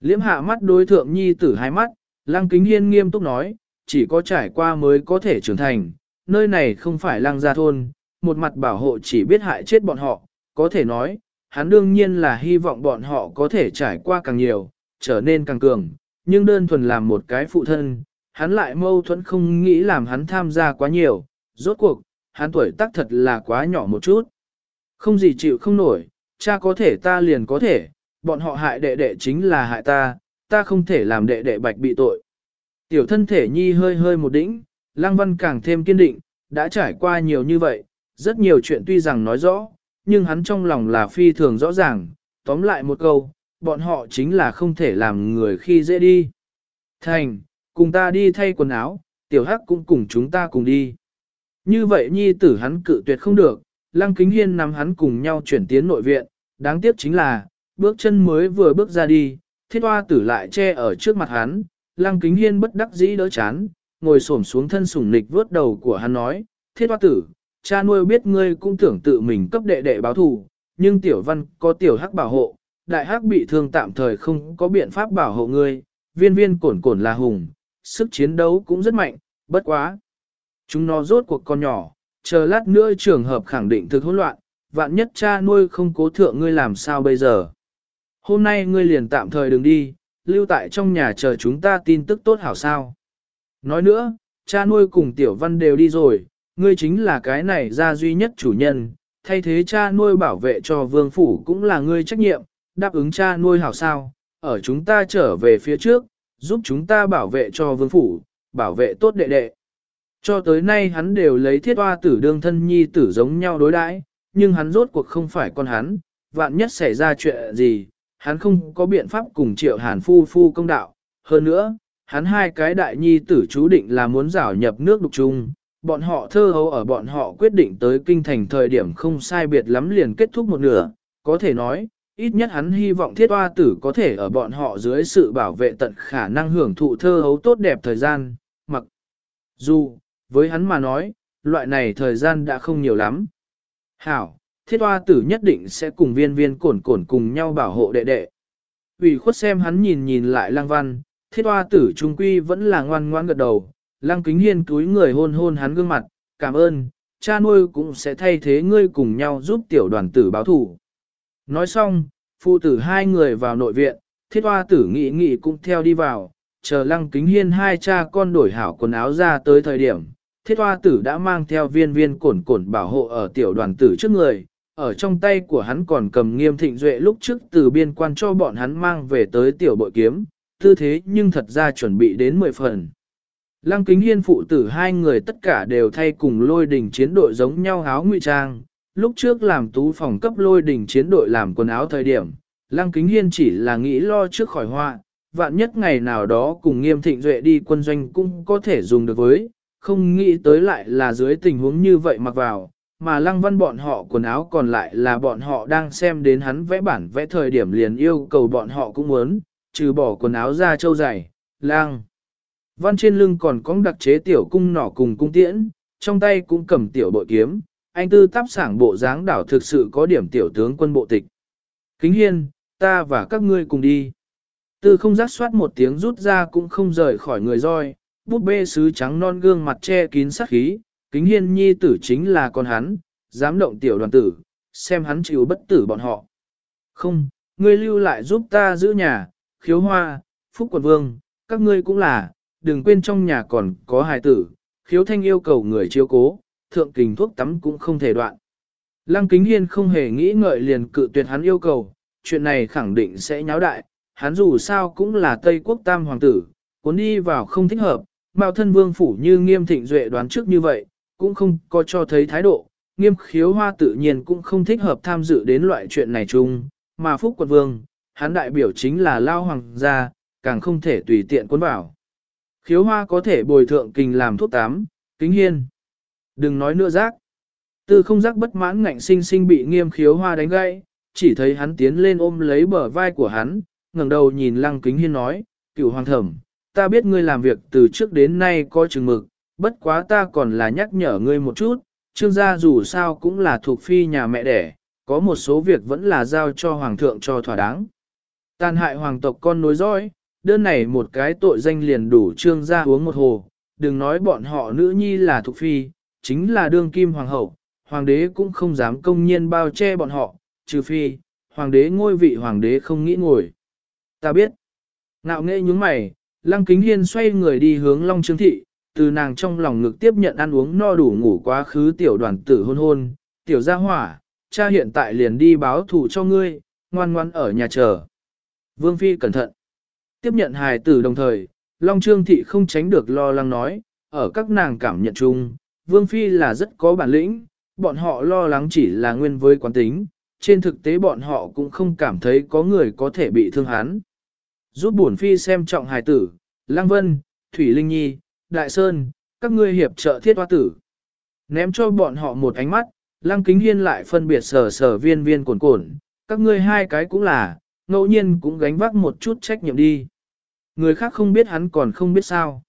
Liễm hạ mắt đối thượng nhi tử hai mắt, lăng kính hiên nghiêm túc nói, chỉ có trải qua mới có thể trưởng thành, nơi này không phải lăng gia thôn, một mặt bảo hộ chỉ biết hại chết bọn họ, có thể nói, hắn đương nhiên là hy vọng bọn họ có thể trải qua càng nhiều, trở nên càng cường, nhưng đơn thuần làm một cái phụ thân, hắn lại mâu thuẫn không nghĩ làm hắn tham gia quá nhiều, rốt cuộc, hắn tuổi tác thật là quá nhỏ một chút. Không gì chịu không nổi, cha có thể ta liền có thể, bọn họ hại đệ đệ chính là hại ta, ta không thể làm đệ đệ bạch bị tội. Tiểu thân thể nhi hơi hơi một đĩnh, Lăng Văn càng thêm kiên định, đã trải qua nhiều như vậy, rất nhiều chuyện tuy rằng nói rõ, nhưng hắn trong lòng là phi thường rõ ràng, tóm lại một câu, bọn họ chính là không thể làm người khi dễ đi. Thành, cùng ta đi thay quần áo, tiểu hắc cũng cùng chúng ta cùng đi. Như vậy nhi tử hắn cự tuyệt không được, Lăng Kính Hiên nắm hắn cùng nhau chuyển tiến nội viện, đáng tiếc chính là, bước chân mới vừa bước ra đi, thiết hoa tử lại che ở trước mặt hắn, Lăng Kính Hiên bất đắc dĩ đỡ chán, ngồi xổm xuống thân sủng nịch vớt đầu của hắn nói, thiết hoa tử, cha nuôi biết ngươi cũng tưởng tự mình cấp đệ đệ báo thù, nhưng tiểu văn có tiểu hắc bảo hộ, đại hắc bị thương tạm thời không có biện pháp bảo hộ ngươi, viên viên cổn cổn là hùng, sức chiến đấu cũng rất mạnh, bất quá. Chúng nó rốt cuộc con nhỏ, chờ lát nữa trường hợp khẳng định thực hỗn loạn, vạn nhất cha nuôi không cố thượng ngươi làm sao bây giờ. Hôm nay ngươi liền tạm thời đừng đi, lưu tại trong nhà chờ chúng ta tin tức tốt hảo sao. Nói nữa, cha nuôi cùng tiểu văn đều đi rồi, ngươi chính là cái này ra duy nhất chủ nhân, thay thế cha nuôi bảo vệ cho vương phủ cũng là ngươi trách nhiệm, đáp ứng cha nuôi hảo sao, ở chúng ta trở về phía trước, giúp chúng ta bảo vệ cho vương phủ, bảo vệ tốt đệ đệ. Cho tới nay hắn đều lấy thiết hoa tử đương thân nhi tử giống nhau đối đãi, nhưng hắn rốt cuộc không phải con hắn, vạn nhất xảy ra chuyện gì, hắn không có biện pháp cùng triệu hàn phu phu công đạo. Hơn nữa, hắn hai cái đại nhi tử chú định là muốn rảo nhập nước đục chung, bọn họ thơ hấu ở bọn họ quyết định tới kinh thành thời điểm không sai biệt lắm liền kết thúc một nửa, có thể nói, ít nhất hắn hy vọng thiết hoa tử có thể ở bọn họ dưới sự bảo vệ tận khả năng hưởng thụ thơ hấu tốt đẹp thời gian, mặc dù, với hắn mà nói, loại này thời gian đã không nhiều lắm. Hảo, thiết hoa tử nhất định sẽ cùng viên viên cổn cổn cùng nhau bảo hộ đệ đệ. Vì khuất xem hắn nhìn nhìn lại lang văn, thiết hoa tử trung quy vẫn là ngoan ngoan gật đầu, lang kính hiên túi người hôn hôn hắn gương mặt, cảm ơn, cha nuôi cũng sẽ thay thế ngươi cùng nhau giúp tiểu đoàn tử báo thủ. Nói xong, phụ tử hai người vào nội viện, thiết hoa tử nghị nghị cũng theo đi vào, chờ lăng kính hiên hai cha con đổi hảo quần áo ra tới thời điểm. Thiết hoa tử đã mang theo viên viên cổn cổn bảo hộ ở tiểu đoàn tử trước người, ở trong tay của hắn còn cầm nghiêm thịnh duệ lúc trước từ biên quan cho bọn hắn mang về tới tiểu bội kiếm, tư thế nhưng thật ra chuẩn bị đến 10 phần. Lăng kính hiên phụ tử hai người tất cả đều thay cùng lôi đình chiến đội giống nhau áo ngụy trang, lúc trước làm tú phòng cấp lôi đình chiến đội làm quần áo thời điểm, Lăng kính hiên chỉ là nghĩ lo trước khỏi họa, vạn nhất ngày nào đó cùng nghiêm thịnh duệ đi quân doanh cũng có thể dùng được với, không nghĩ tới lại là dưới tình huống như vậy mặc vào, mà lăng văn bọn họ quần áo còn lại là bọn họ đang xem đến hắn vẽ bản vẽ thời điểm liền yêu cầu bọn họ cũng muốn, trừ bỏ quần áo ra châu dày, lang. Văn trên lưng còn có đặc chế tiểu cung nỏ cùng cung tiễn, trong tay cũng cầm tiểu bội kiếm, anh tư tắp sảng bộ dáng đảo thực sự có điểm tiểu tướng quân bộ tịch. Kính hiên, ta và các ngươi cùng đi. Tư không giác soát một tiếng rút ra cũng không rời khỏi người roi, búp bê sứ trắng non gương mặt che kín sát khí, kính hiên nhi tử chính là con hắn, dám động tiểu đoàn tử, xem hắn chịu bất tử bọn họ. Không, ngươi lưu lại giúp ta giữ nhà, khiếu hoa, phúc quần vương, các ngươi cũng là, đừng quên trong nhà còn có hài tử, khiếu thanh yêu cầu người chiếu cố, thượng kình thuốc tắm cũng không thể đoạn. Lăng kính hiên không hề nghĩ ngợi liền cự tuyệt hắn yêu cầu, chuyện này khẳng định sẽ nháo đại, hắn dù sao cũng là Tây quốc tam hoàng tử, cuốn đi vào không thích hợp, Mạo thân vương phủ như nghiêm thịnh duệ đoán trước như vậy, cũng không có cho thấy thái độ, nghiêm khiếu hoa tự nhiên cũng không thích hợp tham dự đến loại chuyện này chung, mà phúc quận vương, hắn đại biểu chính là lao hoàng gia, càng không thể tùy tiện cuốn vào. Khiếu hoa có thể bồi thượng kình làm thuốc tám, kính hiên. Đừng nói nữa rác. Tư không giác bất mãn ngạnh sinh sinh bị nghiêm khiếu hoa đánh gãy, chỉ thấy hắn tiến lên ôm lấy bờ vai của hắn, ngẩng đầu nhìn lăng kính hiên nói, cựu hoàng thẩm, ta biết ngươi làm việc từ trước đến nay có chừng mực, bất quá ta còn là nhắc nhở ngươi một chút, trương gia dù sao cũng là thuộc phi nhà mẹ đẻ, có một số việc vẫn là giao cho hoàng thượng cho thỏa đáng. Tàn hại hoàng tộc con nối dõi, đơn này một cái tội danh liền đủ trương gia uống một hồ, đừng nói bọn họ nữ nhi là thuộc phi, chính là đương kim hoàng hậu, hoàng đế cũng không dám công nhiên bao che bọn họ, trừ phi, hoàng đế ngôi vị hoàng đế không nghĩ ngồi. Ta biết. Nạo nghệ nhúng mày, lăng kính hiên xoay người đi hướng Long Trương Thị, từ nàng trong lòng ngực tiếp nhận ăn uống no đủ ngủ quá khứ tiểu đoàn tử hôn hôn, tiểu gia hỏa, cha hiện tại liền đi báo thủ cho ngươi, ngoan ngoan ở nhà chờ. Vương Phi cẩn thận. Tiếp nhận hài tử đồng thời, Long Trương Thị không tránh được lo lắng nói, ở các nàng cảm nhận chung, Vương Phi là rất có bản lĩnh, bọn họ lo lắng chỉ là nguyên với quán tính, trên thực tế bọn họ cũng không cảm thấy có người có thể bị thương hắn. Giúp bổn phi xem trọng hài tử, Lăng Vân, Thủy Linh Nhi, Đại Sơn, các ngươi hiệp trợ thiết hoa tử. Ném cho bọn họ một ánh mắt, Lăng Kính Hiên lại phân biệt sở sở viên viên cồn cồn, các ngươi hai cái cũng là, ngẫu nhiên cũng gánh vác một chút trách nhiệm đi. Người khác không biết hắn còn không biết sao.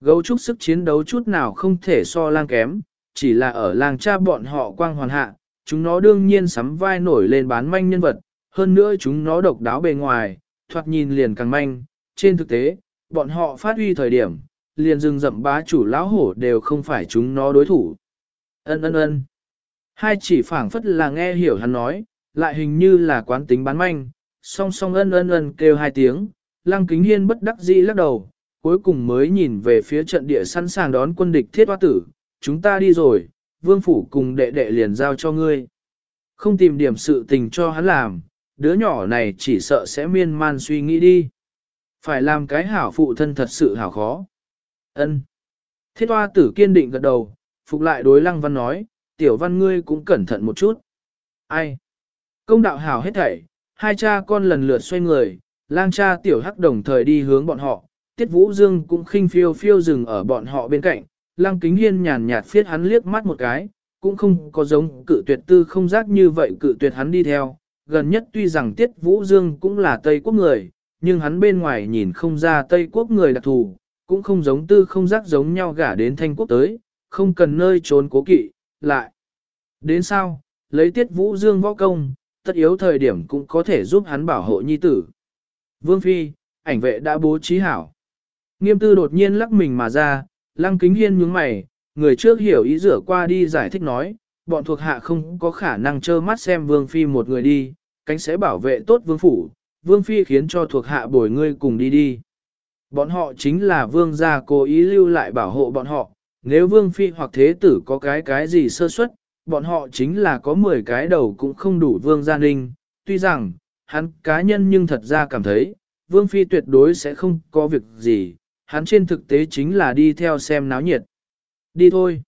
Gấu trúc sức chiến đấu chút nào không thể so lang kém, chỉ là ở làng cha bọn họ quang hoàn hạ, chúng nó đương nhiên sắm vai nổi lên bán manh nhân vật, hơn nữa chúng nó độc đáo bề ngoài, thoạt nhìn liền càng manh, trên thực tế, bọn họ phát huy thời điểm, liền rừng rậm bá chủ lão hổ đều không phải chúng nó đối thủ. Ân ân ân. Hai chỉ phảng phất là nghe hiểu hắn nói, lại hình như là quán tính bán manh, song song ân ân ân kêu hai tiếng, lăng kính hiên bất đắc dĩ lắc đầu, cuối cùng mới nhìn về phía trận địa sẵn sàng đón quân địch thiết hoa tử, chúng ta đi rồi, vương phủ cùng đệ đệ liền giao cho ngươi. Không tìm điểm sự tình cho hắn làm, đứa nhỏ này chỉ sợ sẽ miên man suy nghĩ đi. Phải làm cái hảo phụ thân thật sự hảo khó. Ân. Thiết hoa tử kiên định gật đầu, phục lại đối lăng văn nói, tiểu văn ngươi cũng cẩn thận một chút. Ai? Công đạo hảo hết thảy, hai cha con lần lượt xoay người, lang cha tiểu hắc đồng thời đi hướng bọn họ, tiết vũ dương cũng khinh phiêu phiêu dừng ở bọn họ bên cạnh, Lang kính hiên nhàn nhạt phiết hắn liếc mắt một cái, cũng không có giống cự tuyệt tư không giác như vậy cự tuyệt hắn đi theo. Gần nhất tuy rằng Tiết Vũ Dương cũng là Tây Quốc người, nhưng hắn bên ngoài nhìn không ra Tây Quốc người đặc thù, cũng không giống tư không giác giống nhau gả đến Thanh Quốc tới, không cần nơi trốn cố kỵ, lại. Đến sao, lấy Tiết Vũ Dương võ công, tất yếu thời điểm cũng có thể giúp hắn bảo hộ nhi tử. Vương Phi, ảnh vệ đã bố trí hảo. Nghiêm tư đột nhiên lắc mình mà ra, lăng kính hiên nhướng mày, người trước hiểu ý rửa qua đi giải thích nói, bọn thuộc hạ không có khả năng trơ mắt xem Vương Phi một người đi, cánh sẽ bảo vệ tốt Vương Phủ, Vương Phi khiến cho thuộc hạ bồi ngươi cùng đi đi. Bọn họ chính là Vương gia cố ý lưu lại bảo hộ bọn họ, nếu Vương Phi hoặc Thế Tử có cái cái gì sơ suất, bọn họ chính là có 10 cái đầu cũng không đủ Vương gia ninh, tuy rằng, hắn cá nhân nhưng thật ra cảm thấy, Vương Phi tuyệt đối sẽ không có việc gì, hắn trên thực tế chính là đi theo xem náo nhiệt. Đi thôi.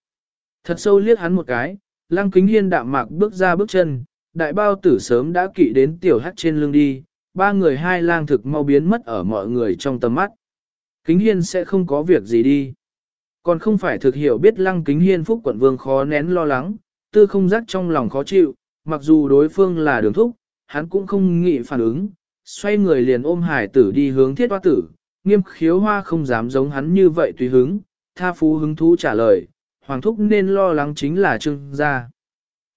Thật sâu liếc hắn một cái, lăng kính hiên đạm mạc bước ra bước chân, đại bao tử sớm đã kỵ đến tiểu hắt trên lưng đi, ba người hai lang thực mau biến mất ở mọi người trong tầm mắt. Kính hiên sẽ không có việc gì đi. Còn không phải thực hiểu biết lăng kính hiên phúc quận vương khó nén lo lắng, tư không giác trong lòng khó chịu, mặc dù đối phương là đường thúc, hắn cũng không nghĩ phản ứng, xoay người liền ôm hải tử đi hướng thiết hoa tử, nghiêm khiếu hoa không dám giống hắn như vậy tùy hứng, tha phú hứng thú trả lời, hoàng thúc nên lo lắng chính là trương gia.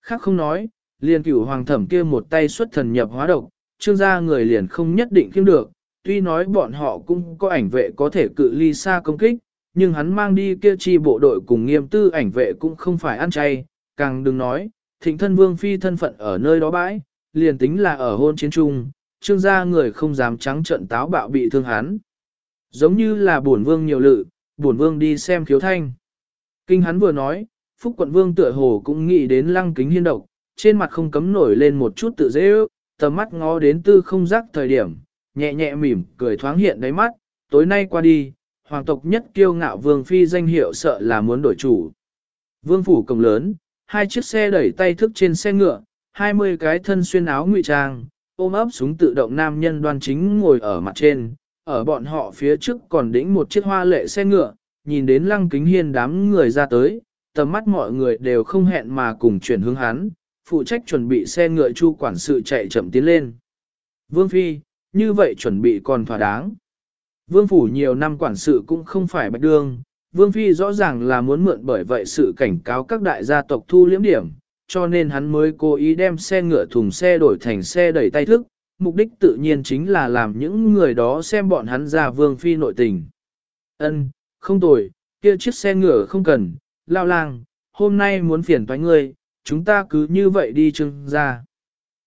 Khác không nói, liền cửu hoàng thẩm kia một tay xuất thần nhập hóa độc, trương gia người liền không nhất định kiếm được, tuy nói bọn họ cũng có ảnh vệ có thể cự ly xa công kích, nhưng hắn mang đi kia chi bộ đội cùng nghiêm tư ảnh vệ cũng không phải ăn chay, càng đừng nói, thịnh thân vương phi thân phận ở nơi đó bãi, liền tính là ở hôn chiến trung, trương gia người không dám trắng trận táo bạo bị thương hắn. Giống như là bổn vương nhiều lự, bổn vương đi xem khiếu thanh. Kinh hắn vừa nói, Phúc quận vương tựa hồ cũng nghĩ đến lăng kính hiên độc, trên mặt không cấm nổi lên một chút tự dễ ước, tầm mắt ngó đến tư không giác thời điểm, nhẹ nhẹ mỉm, cười thoáng hiện đáy mắt, tối nay qua đi, hoàng tộc nhất kiêu ngạo vương phi danh hiệu sợ là muốn đổi chủ. Vương phủ cổng lớn, hai chiếc xe đẩy tay thức trên xe ngựa, hai mươi cái thân xuyên áo ngụy trang, ôm ấp súng tự động nam nhân đoan chính ngồi ở mặt trên, ở bọn họ phía trước còn đĩnh một chiếc hoa lệ xe ngựa, nhìn đến lăng kính hiên đám người ra tới, tầm mắt mọi người đều không hẹn mà cùng chuyển hướng hắn, phụ trách chuẩn bị xe ngựa chu quản sự chạy chậm tiến lên. Vương Phi, như vậy chuẩn bị còn thỏa đáng. Vương Phủ nhiều năm quản sự cũng không phải bạch đương, Vương Phi rõ ràng là muốn mượn bởi vậy sự cảnh cáo các đại gia tộc thu liếm điểm, cho nên hắn mới cố ý đem xe ngựa thùng xe đổi thành xe đẩy tay thức, mục đích tự nhiên chính là làm những người đó xem bọn hắn ra Vương Phi nội tình. Ân, không tồi, kia chiếc xe ngựa không cần, lao lang, hôm nay muốn phiền toái ngươi, chúng ta cứ như vậy đi trưng ra.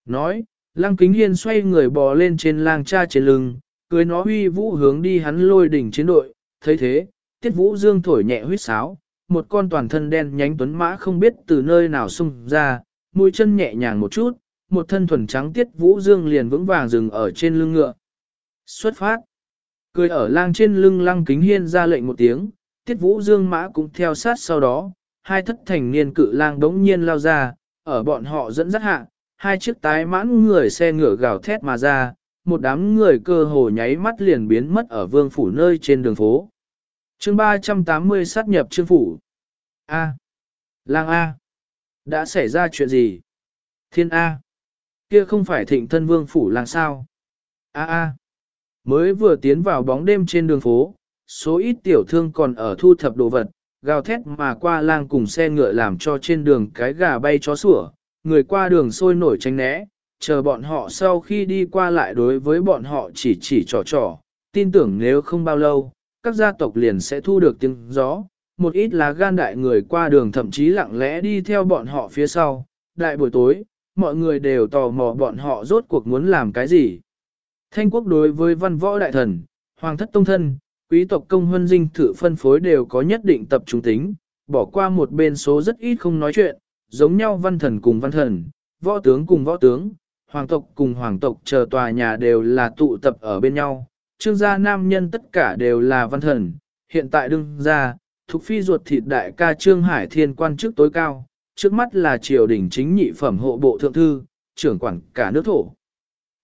Nói, lăng kính hiên xoay người bò lên trên lang cha trên lưng, cười nó huy vũ hướng đi hắn lôi đỉnh chiến đội, thấy thế, tiết vũ dương thổi nhẹ huyết sáo, một con toàn thân đen nhánh tuấn mã không biết từ nơi nào xung ra, mũi chân nhẹ nhàng một chút, một thân thuần trắng tiết vũ dương liền vững vàng dừng ở trên lưng ngựa. Xuất phát. Cười ở lang trên lưng lăng kính hiên ra lệnh một tiếng, tiết vũ dương mã cũng theo sát sau đó, hai thất thành niên cự lang đống nhiên lao ra, ở bọn họ dẫn dắt hạ, hai chiếc tái mãn người xe ngựa gào thét mà ra, một đám người cơ hồ nháy mắt liền biến mất ở vương phủ nơi trên đường phố. chương 380 sát nhập trương phủ. A. Lang A. Đã xảy ra chuyện gì? Thiên A. Kia không phải thịnh thân vương phủ làng sao? A A. Mới vừa tiến vào bóng đêm trên đường phố, số ít tiểu thương còn ở thu thập đồ vật, gào thét mà qua lang cùng xe ngựa làm cho trên đường cái gà bay chó sủa, người qua đường sôi nổi tránh né, chờ bọn họ sau khi đi qua lại đối với bọn họ chỉ chỉ trò trò, tin tưởng nếu không bao lâu, các gia tộc liền sẽ thu được tiếng gió, một ít là gan đại người qua đường thậm chí lặng lẽ đi theo bọn họ phía sau, đại buổi tối, mọi người đều tò mò bọn họ rốt cuộc muốn làm cái gì. Thanh quốc đối với văn võ đại thần, hoàng thất tông thân, quý tộc công huân dinh thử phân phối đều có nhất định tập trung tính, bỏ qua một bên số rất ít không nói chuyện, giống nhau văn thần cùng văn thần, võ tướng cùng võ tướng, hoàng tộc cùng hoàng tộc chờ tòa nhà đều là tụ tập ở bên nhau, trương gia nam nhân tất cả đều là văn thần, hiện tại đương gia, thuộc phi ruột thịt đại ca trương hải thiên quan chức tối cao, trước mắt là triều đình chính nhị phẩm hộ bộ thượng thư, trưởng quản cả nước thổ.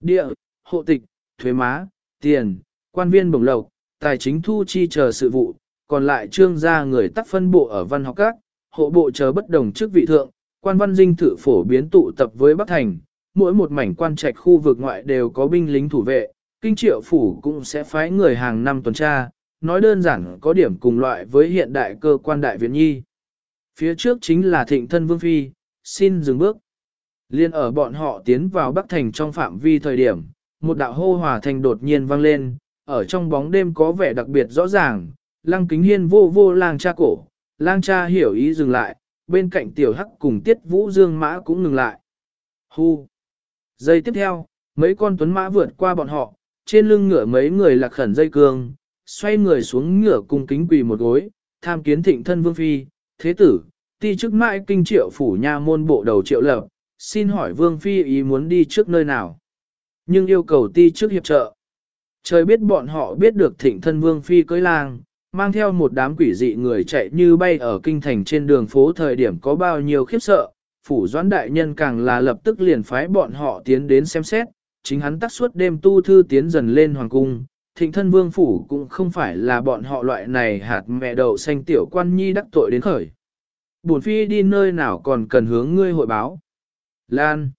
Địa, hộ tịch, thuế má, tiền, quan viên bổng lộc, tài chính thu chi chờ sự vụ, còn lại trương gia người tắc phân bộ ở văn học các, hộ bộ chờ bất đồng chức vị thượng, quan văn dinh thử phổ biến tụ tập với Bắc Thành, mỗi một mảnh quan trạch khu vực ngoại đều có binh lính thủ vệ, kinh triệu phủ cũng sẽ phái người hàng năm tuần tra, nói đơn giản có điểm cùng loại với hiện đại cơ quan đại viện nhi. Phía trước chính là thịnh thân vương phi, xin dừng bước. Liên ở bọn họ tiến vào Bắc Thành trong phạm vi thời điểm, một đạo hô hòa thành đột nhiên vang lên, ở trong bóng đêm có vẻ đặc biệt rõ ràng, lăng kính hiên vô vô lang cha cổ, lang cha hiểu ý dừng lại, bên cạnh tiểu hắc cùng tiết vũ dương mã cũng ngừng lại. Hu! Giây tiếp theo, mấy con tuấn mã vượt qua bọn họ, trên lưng ngựa mấy người lạc khẩn dây cương, xoay người xuống ngựa cùng kính quỳ một gối, tham kiến thịnh thân vương phi, thế tử, ti chức mãi kinh triệu phủ nha môn bộ đầu triệu lập, xin hỏi vương phi ý muốn đi trước nơi nào. Nhưng yêu cầu ti trước hiệp trợ. Trời biết bọn họ biết được thịnh thân vương phi cưới lang, mang theo một đám quỷ dị người chạy như bay ở kinh thành trên đường phố thời điểm có bao nhiêu khiếp sợ, phủ doãn đại nhân càng là lập tức liền phái bọn họ tiến đến xem xét, chính hắn tắt suốt đêm tu thư tiến dần lên hoàng cung, thịnh thân vương phủ cũng không phải là bọn họ loại này hạt mẹ đậu xanh tiểu quan nhi đắc tội đến khởi. Bổn phi đi nơi nào còn cần hướng ngươi hội báo. Lan.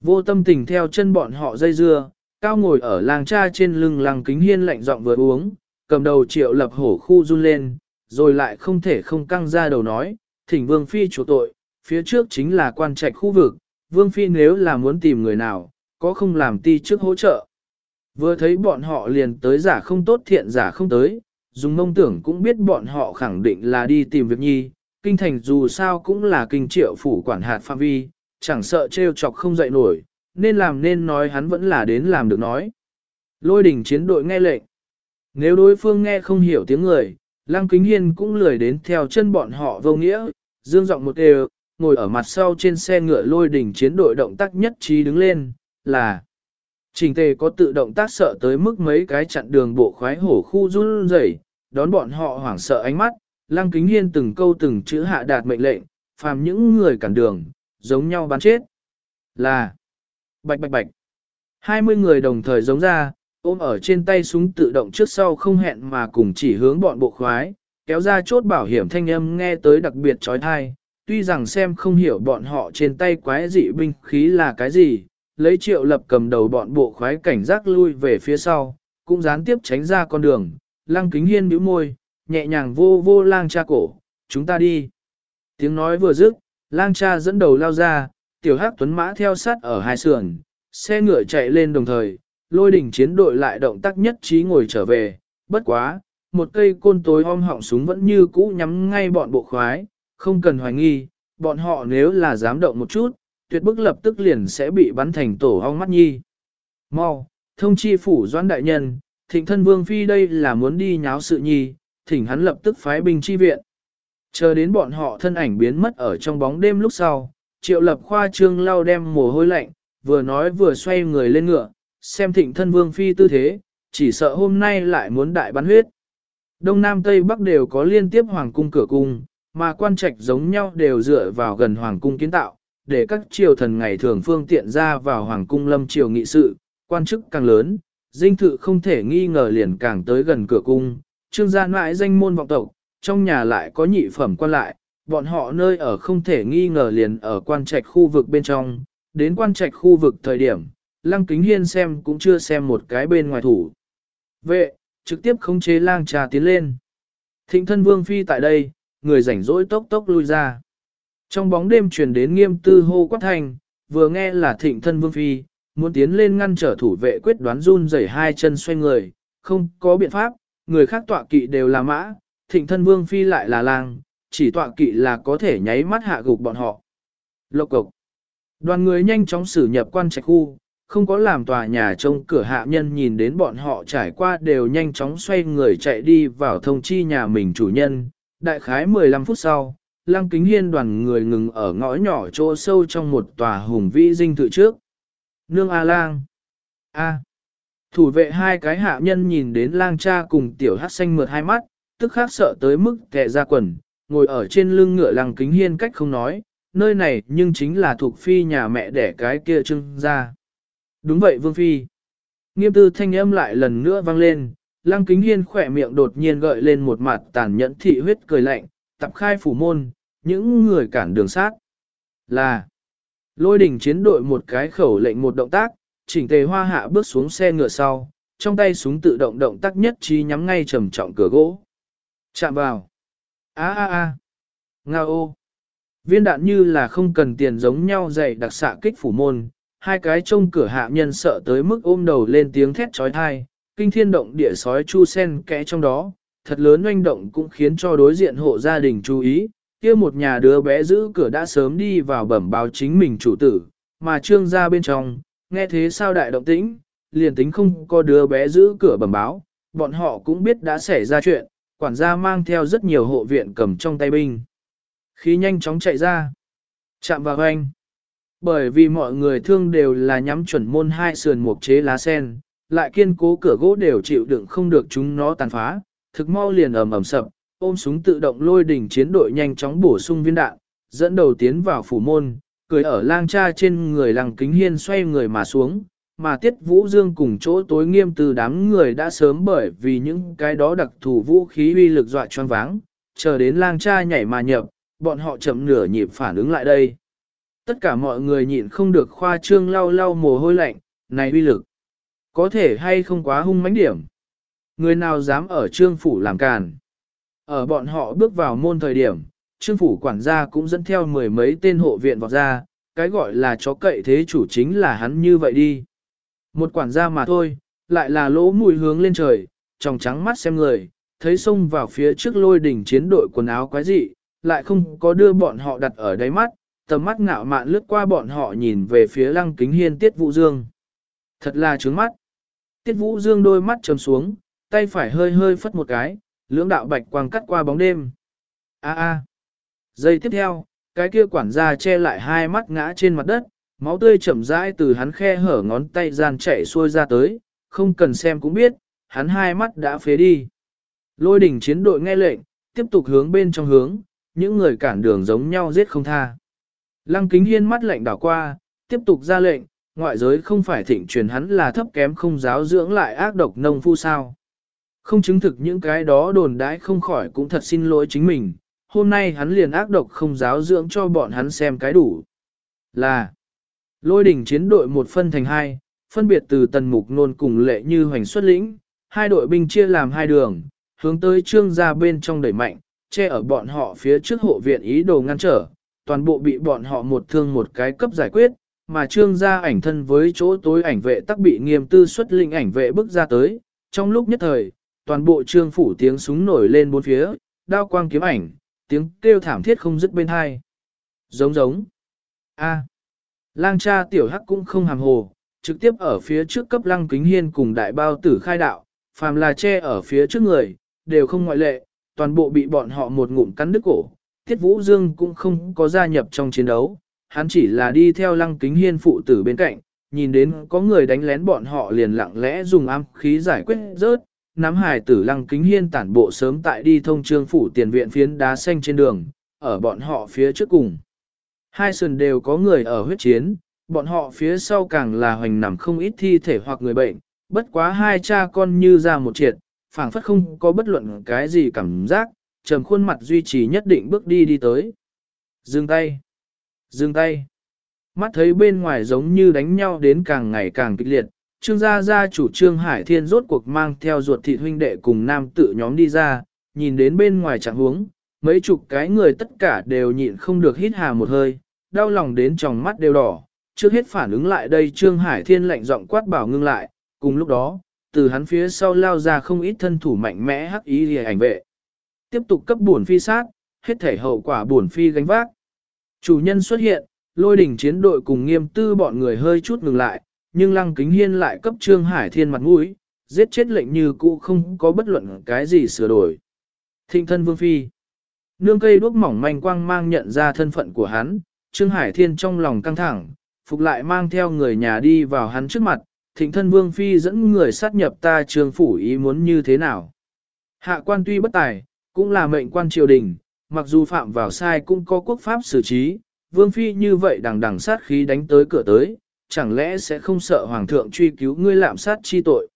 Vô tâm tình theo chân bọn họ dây dưa, cao ngồi ở làng cha trên lưng làng kính hiên lạnh giọng vừa uống, cầm đầu triệu lập hổ khu run lên, rồi lại không thể không căng ra đầu nói, thỉnh vương phi chủ tội, phía trước chính là quan trạch khu vực, vương phi nếu là muốn tìm người nào, có không làm ti trước hỗ trợ. Vừa thấy bọn họ liền tới giả không tốt thiện giả không tới, dùng mông tưởng cũng biết bọn họ khẳng định là đi tìm việc nhi, kinh thành dù sao cũng là kinh triệu phủ quản hạt phạm vi, chẳng sợ trêu chọc không dậy nổi, nên làm nên nói hắn vẫn là đến làm được nói. Lôi đỉnh chiến đội nghe lệnh. Nếu đối phương nghe không hiểu tiếng người, Lăng Kính Hiên cũng lười đến theo chân bọn họ vô nghĩa, dương giọng một đều, ngồi ở mặt sau trên xe ngựa lôi đỉnh chiến đội động tác nhất trí đứng lên, là Trình tề có tự động tác sợ tới mức mấy cái chặn đường bộ khoái hổ khu run rẩy, đón bọn họ hoảng sợ ánh mắt, Lăng Kính Hiên từng câu từng chữ hạ đạt mệnh lệnh, phàm những người cản đường, giống nhau bắn chết. Là bạch bạch bạch. 20 người đồng thời giống ra, ôm ở trên tay súng tự động trước sau không hẹn mà cùng chỉ hướng bọn bộ khoái, kéo ra chốt bảo hiểm thanh âm nghe tới đặc biệt trói thai, tuy rằng xem không hiểu bọn họ trên tay quái dị binh khí là cái gì, lấy triệu lập cầm đầu bọn bộ khoái cảnh giác lui về phía sau, cũng gián tiếp tránh ra con đường, lăng kính hiên bĩu môi, nhẹ nhàng vô vô lang cha cổ, chúng ta đi. Tiếng nói vừa dứt, lang cha dẫn đầu lao ra, tiểu hắc tuấn mã theo sát ở hai sườn, xe ngựa chạy lên đồng thời, lôi đỉnh chiến đội lại động tác nhất trí ngồi trở về, bất quá, một cây côn tối om họng súng vẫn như cũ nhắm ngay bọn bộ khoái, không cần hoài nghi, bọn họ nếu là dám động một chút, tuyệt bức lập tức liền sẽ bị bắn thành tổ ong mắt nhi. Mau, thông chi phủ doãn đại nhân, thịnh thân vương phi đây là muốn đi nháo sự nhi, thỉnh hắn lập tức phái binh chi viện. Chờ đến bọn họ thân ảnh biến mất ở trong bóng đêm lúc sau, triệu lập khoa trương lau đem mồ hôi lạnh, vừa nói vừa xoay người lên ngựa, xem thịnh thân vương phi tư thế, chỉ sợ hôm nay lại muốn đại bắn huyết. Đông Nam Tây Bắc đều có liên tiếp hoàng cung cửa cung, mà quan trạch giống nhau đều dựa vào gần hoàng cung kiến tạo, để các triều thần ngày thường phương tiện ra vào hoàng cung lâm triều nghị sự, quan chức càng lớn, dinh thự không thể nghi ngờ liền càng tới gần cửa cung, trương gia mãi danh môn vọng tộc, trong nhà lại có nhị phẩm quan lại, bọn họ nơi ở không thể nghi ngờ liền ở quan trạch khu vực bên trong, đến quan trạch khu vực thời điểm, lăng kính hiên xem cũng chưa xem một cái bên ngoài thủ. Vệ, trực tiếp khống chế lang trà tiến lên. Thịnh thân vương phi tại đây, người rảnh rỗi tốc tốc lui ra. Trong bóng đêm truyền đến nghiêm tư hô quát thành, vừa nghe là thịnh thân vương phi, muốn tiến lên ngăn trở thủ vệ quyết đoán run rẩy hai chân xoay người, không có biện pháp, người khác tọa kỵ đều là mã, thịnh thân vương phi lại là lang, chỉ tọa kỵ là có thể nháy mắt hạ gục bọn họ. Lộc cục. Đoàn người nhanh chóng xử nhập quan trạch khu, không có làm tòa nhà trông cửa hạ nhân nhìn đến bọn họ trải qua đều nhanh chóng xoay người chạy đi vào thông chi nhà mình chủ nhân. Đại khái 15 phút sau, Lăng Kính Hiên đoàn người ngừng ở ngõ nhỏ chỗ sâu trong một tòa hùng vĩ dinh thự trước. Nương A lang. A. Thủ vệ hai cái hạ nhân nhìn đến lang cha cùng tiểu hát xanh mượt hai mắt, tức khác sợ tới mức kẹ ra quần, ngồi ở trên lưng ngựa lăng kính hiên cách không nói, nơi này nhưng chính là thuộc phi nhà mẹ đẻ cái kia trưng ra. Đúng vậy vương phi. Nghiêm tư thanh âm lại lần nữa vang lên, lăng kính hiên khỏe miệng đột nhiên gợi lên một mặt tàn nhẫn thị huyết cười lạnh, tập khai phủ môn, những người cản đường sát. Là, lôi đỉnh chiến đội một cái khẩu lệnh một động tác, chỉnh tề hoa hạ bước xuống xe ngựa sau, trong tay súng tự động động tác nhất trí nhắm ngay trầm trọng cửa gỗ. Chạm vào a a a Nga ô. Viên đạn như là không cần tiền giống nhau dày đặc xạ kích phủ môn, hai cái trông cửa hạ nhân sợ tới mức ôm đầu lên tiếng thét trói thai, kinh thiên động địa sói chu sen kẽ trong đó, thật lớn oanh động cũng khiến cho đối diện hộ gia đình chú ý, kia một nhà đứa bé giữ cửa đã sớm đi vào bẩm báo chính mình chủ tử, mà trương ra bên trong, nghe thế sao đại động tĩnh, liền tính không có đứa bé giữ cửa bẩm báo, bọn họ cũng biết đã xảy ra chuyện, quản gia mang theo rất nhiều hộ viện cầm trong tay binh. Khi nhanh chóng chạy ra, chạm vào anh. Bởi vì mọi người thương đều là nhắm chuẩn môn hai sườn mục chế lá sen, lại kiên cố cửa gỗ đều chịu đựng không được chúng nó tàn phá, thực mau liền ầm ầm sập, ôm súng tự động lôi đỉnh chiến đội nhanh chóng bổ sung viên đạn, dẫn đầu tiến vào phủ môn, cười ở lang cha trên người lăng kính hiên xoay người mà xuống, mà tiết vũ dương cùng chỗ tối nghiêm từ đám người đã sớm bởi vì những cái đó đặc thù vũ khí uy lực dọa choáng váng, chờ đến lang cha nhảy mà nhập, bọn họ chậm nửa nhịp phản ứng lại đây. Tất cả mọi người nhịn không được khoa trương lau lau mồ hôi lạnh, này uy lực. Có thể hay không quá hung mãnh điểm. Người nào dám ở trương phủ làm càn. Ở bọn họ bước vào môn thời điểm, trương phủ quản gia cũng dẫn theo mười mấy tên hộ viện vọt ra, cái gọi là chó cậy thế chủ chính là hắn như vậy đi. Một quản gia mà thôi, lại là lỗ mùi hướng lên trời, tròng trắng mắt xem người, thấy xông vào phía trước lôi đỉnh chiến đội quần áo quái dị, lại không có đưa bọn họ đặt ở đáy mắt, tầm mắt ngạo mạn lướt qua bọn họ nhìn về phía lăng kính hiên tiết vũ dương. Thật là trướng mắt. Tiết vũ dương đôi mắt trầm xuống, tay phải hơi hơi phất một cái, lưỡng đạo bạch quang cắt qua bóng đêm. A a. Giây tiếp theo, cái kia quản gia che lại hai mắt ngã trên mặt đất, máu tươi chậm rãi từ hắn khe hở ngón tay gian chảy xuôi ra tới, không cần xem cũng biết, hắn hai mắt đã phế đi. Lôi đỉnh chiến đội nghe lệnh, tiếp tục hướng bên trong hướng, những người cản đường giống nhau giết không tha. Lăng kính hiên mắt lạnh đảo qua, tiếp tục ra lệnh, ngoại giới không phải thịnh truyền hắn là thấp kém không giáo dưỡng lại ác độc nông phu sao. Không chứng thực những cái đó đồn đãi không khỏi cũng thật xin lỗi chính mình, hôm nay hắn liền ác độc không giáo dưỡng cho bọn hắn xem cái đủ. Là, lôi đỉnh chiến đội một phân thành hai, phân biệt từ tần mục nôn cùng lệ như hoành xuất lĩnh, hai đội binh chia làm hai đường, hướng tới trương gia bên trong đẩy mạnh, che ở bọn họ phía trước hộ viện ý đồ ngăn trở, toàn bộ bị bọn họ một thương một cái cấp giải quyết, mà trương gia ảnh thân với chỗ tối ảnh vệ tắc bị nghiêm tư xuất linh ảnh vệ bước ra tới, trong lúc nhất thời, toàn bộ trương phủ tiếng súng nổi lên bốn phía, đao quang kiếm ảnh, tiếng kêu thảm thiết không dứt bên hai. Giống giống. A. Lang cha tiểu hắc cũng không hàm hồ, trực tiếp ở phía trước cấp lăng kính hiên cùng đại bao tử khai đạo, phàm là che ở phía trước người, đều không ngoại lệ, toàn bộ bị bọn họ một ngụm cắn đứt cổ. Tiết Vũ Dương cũng không có gia nhập trong chiến đấu, hắn chỉ là đi theo lăng kính hiên phụ tử bên cạnh, nhìn đến có người đánh lén bọn họ liền lặng lẽ dùng ám khí giải quyết rớt, nắm hài tử lăng kính hiên tản bộ sớm tại đi thông trương phủ tiền viện phiến đá xanh trên đường, ở bọn họ phía trước cùng. Hai sườn đều có người ở huyết chiến, bọn họ phía sau càng là hoành nằm không ít thi thể hoặc người bệnh, bất quá hai cha con như ra một triệt, phảng phất không có bất luận cái gì cảm giác, trầm khuôn mặt duy trì nhất định bước đi đi tới. Dừng tay. Dừng tay. Mắt thấy bên ngoài giống như đánh nhau đến càng ngày càng kịch liệt, Trương gia gia chủ Trương Hải Thiên rốt cuộc mang theo ruột thịt huynh đệ cùng nam tự nhóm đi ra, nhìn đến bên ngoài trạng huống, mấy chục cái người tất cả đều nhịn không được hít hà một hơi, đau lòng đến tròng mắt đều đỏ. Trước hết phản ứng lại đây Trương Hải Thiên lạnh giọng quát bảo ngưng lại, cùng lúc đó, từ hắn phía sau lao ra không ít thân thủ mạnh mẽ hắc ý lìa ảnh vệ. Tiếp tục cấp buồn phi sát, hết thể hậu quả buồn phi gánh vác. Chủ nhân xuất hiện, lôi đỉnh chiến đội cùng nghiêm tư bọn người hơi chút ngừng lại, nhưng lăng kính hiên lại cấp trương hải thiên mặt mũi, giết chết lệnh như cũ không có bất luận cái gì sửa đổi. Thịnh thân vương phi. Nương cây đuốc mỏng manh quang mang nhận ra thân phận của hắn, trương hải thiên trong lòng căng thẳng, phục lại mang theo người nhà đi vào hắn trước mặt, thịnh thân vương phi dẫn người sát nhập ta trường phủ ý muốn như thế nào. Hạ quan tuy bất tài, cũng là mệnh quan triều đình, mặc dù phạm vào sai cũng có quốc pháp xử trí, vương phi như vậy đằng đằng sát khí đánh tới cửa tới, chẳng lẽ sẽ không sợ hoàng thượng truy cứu ngươi lạm sát chi tội.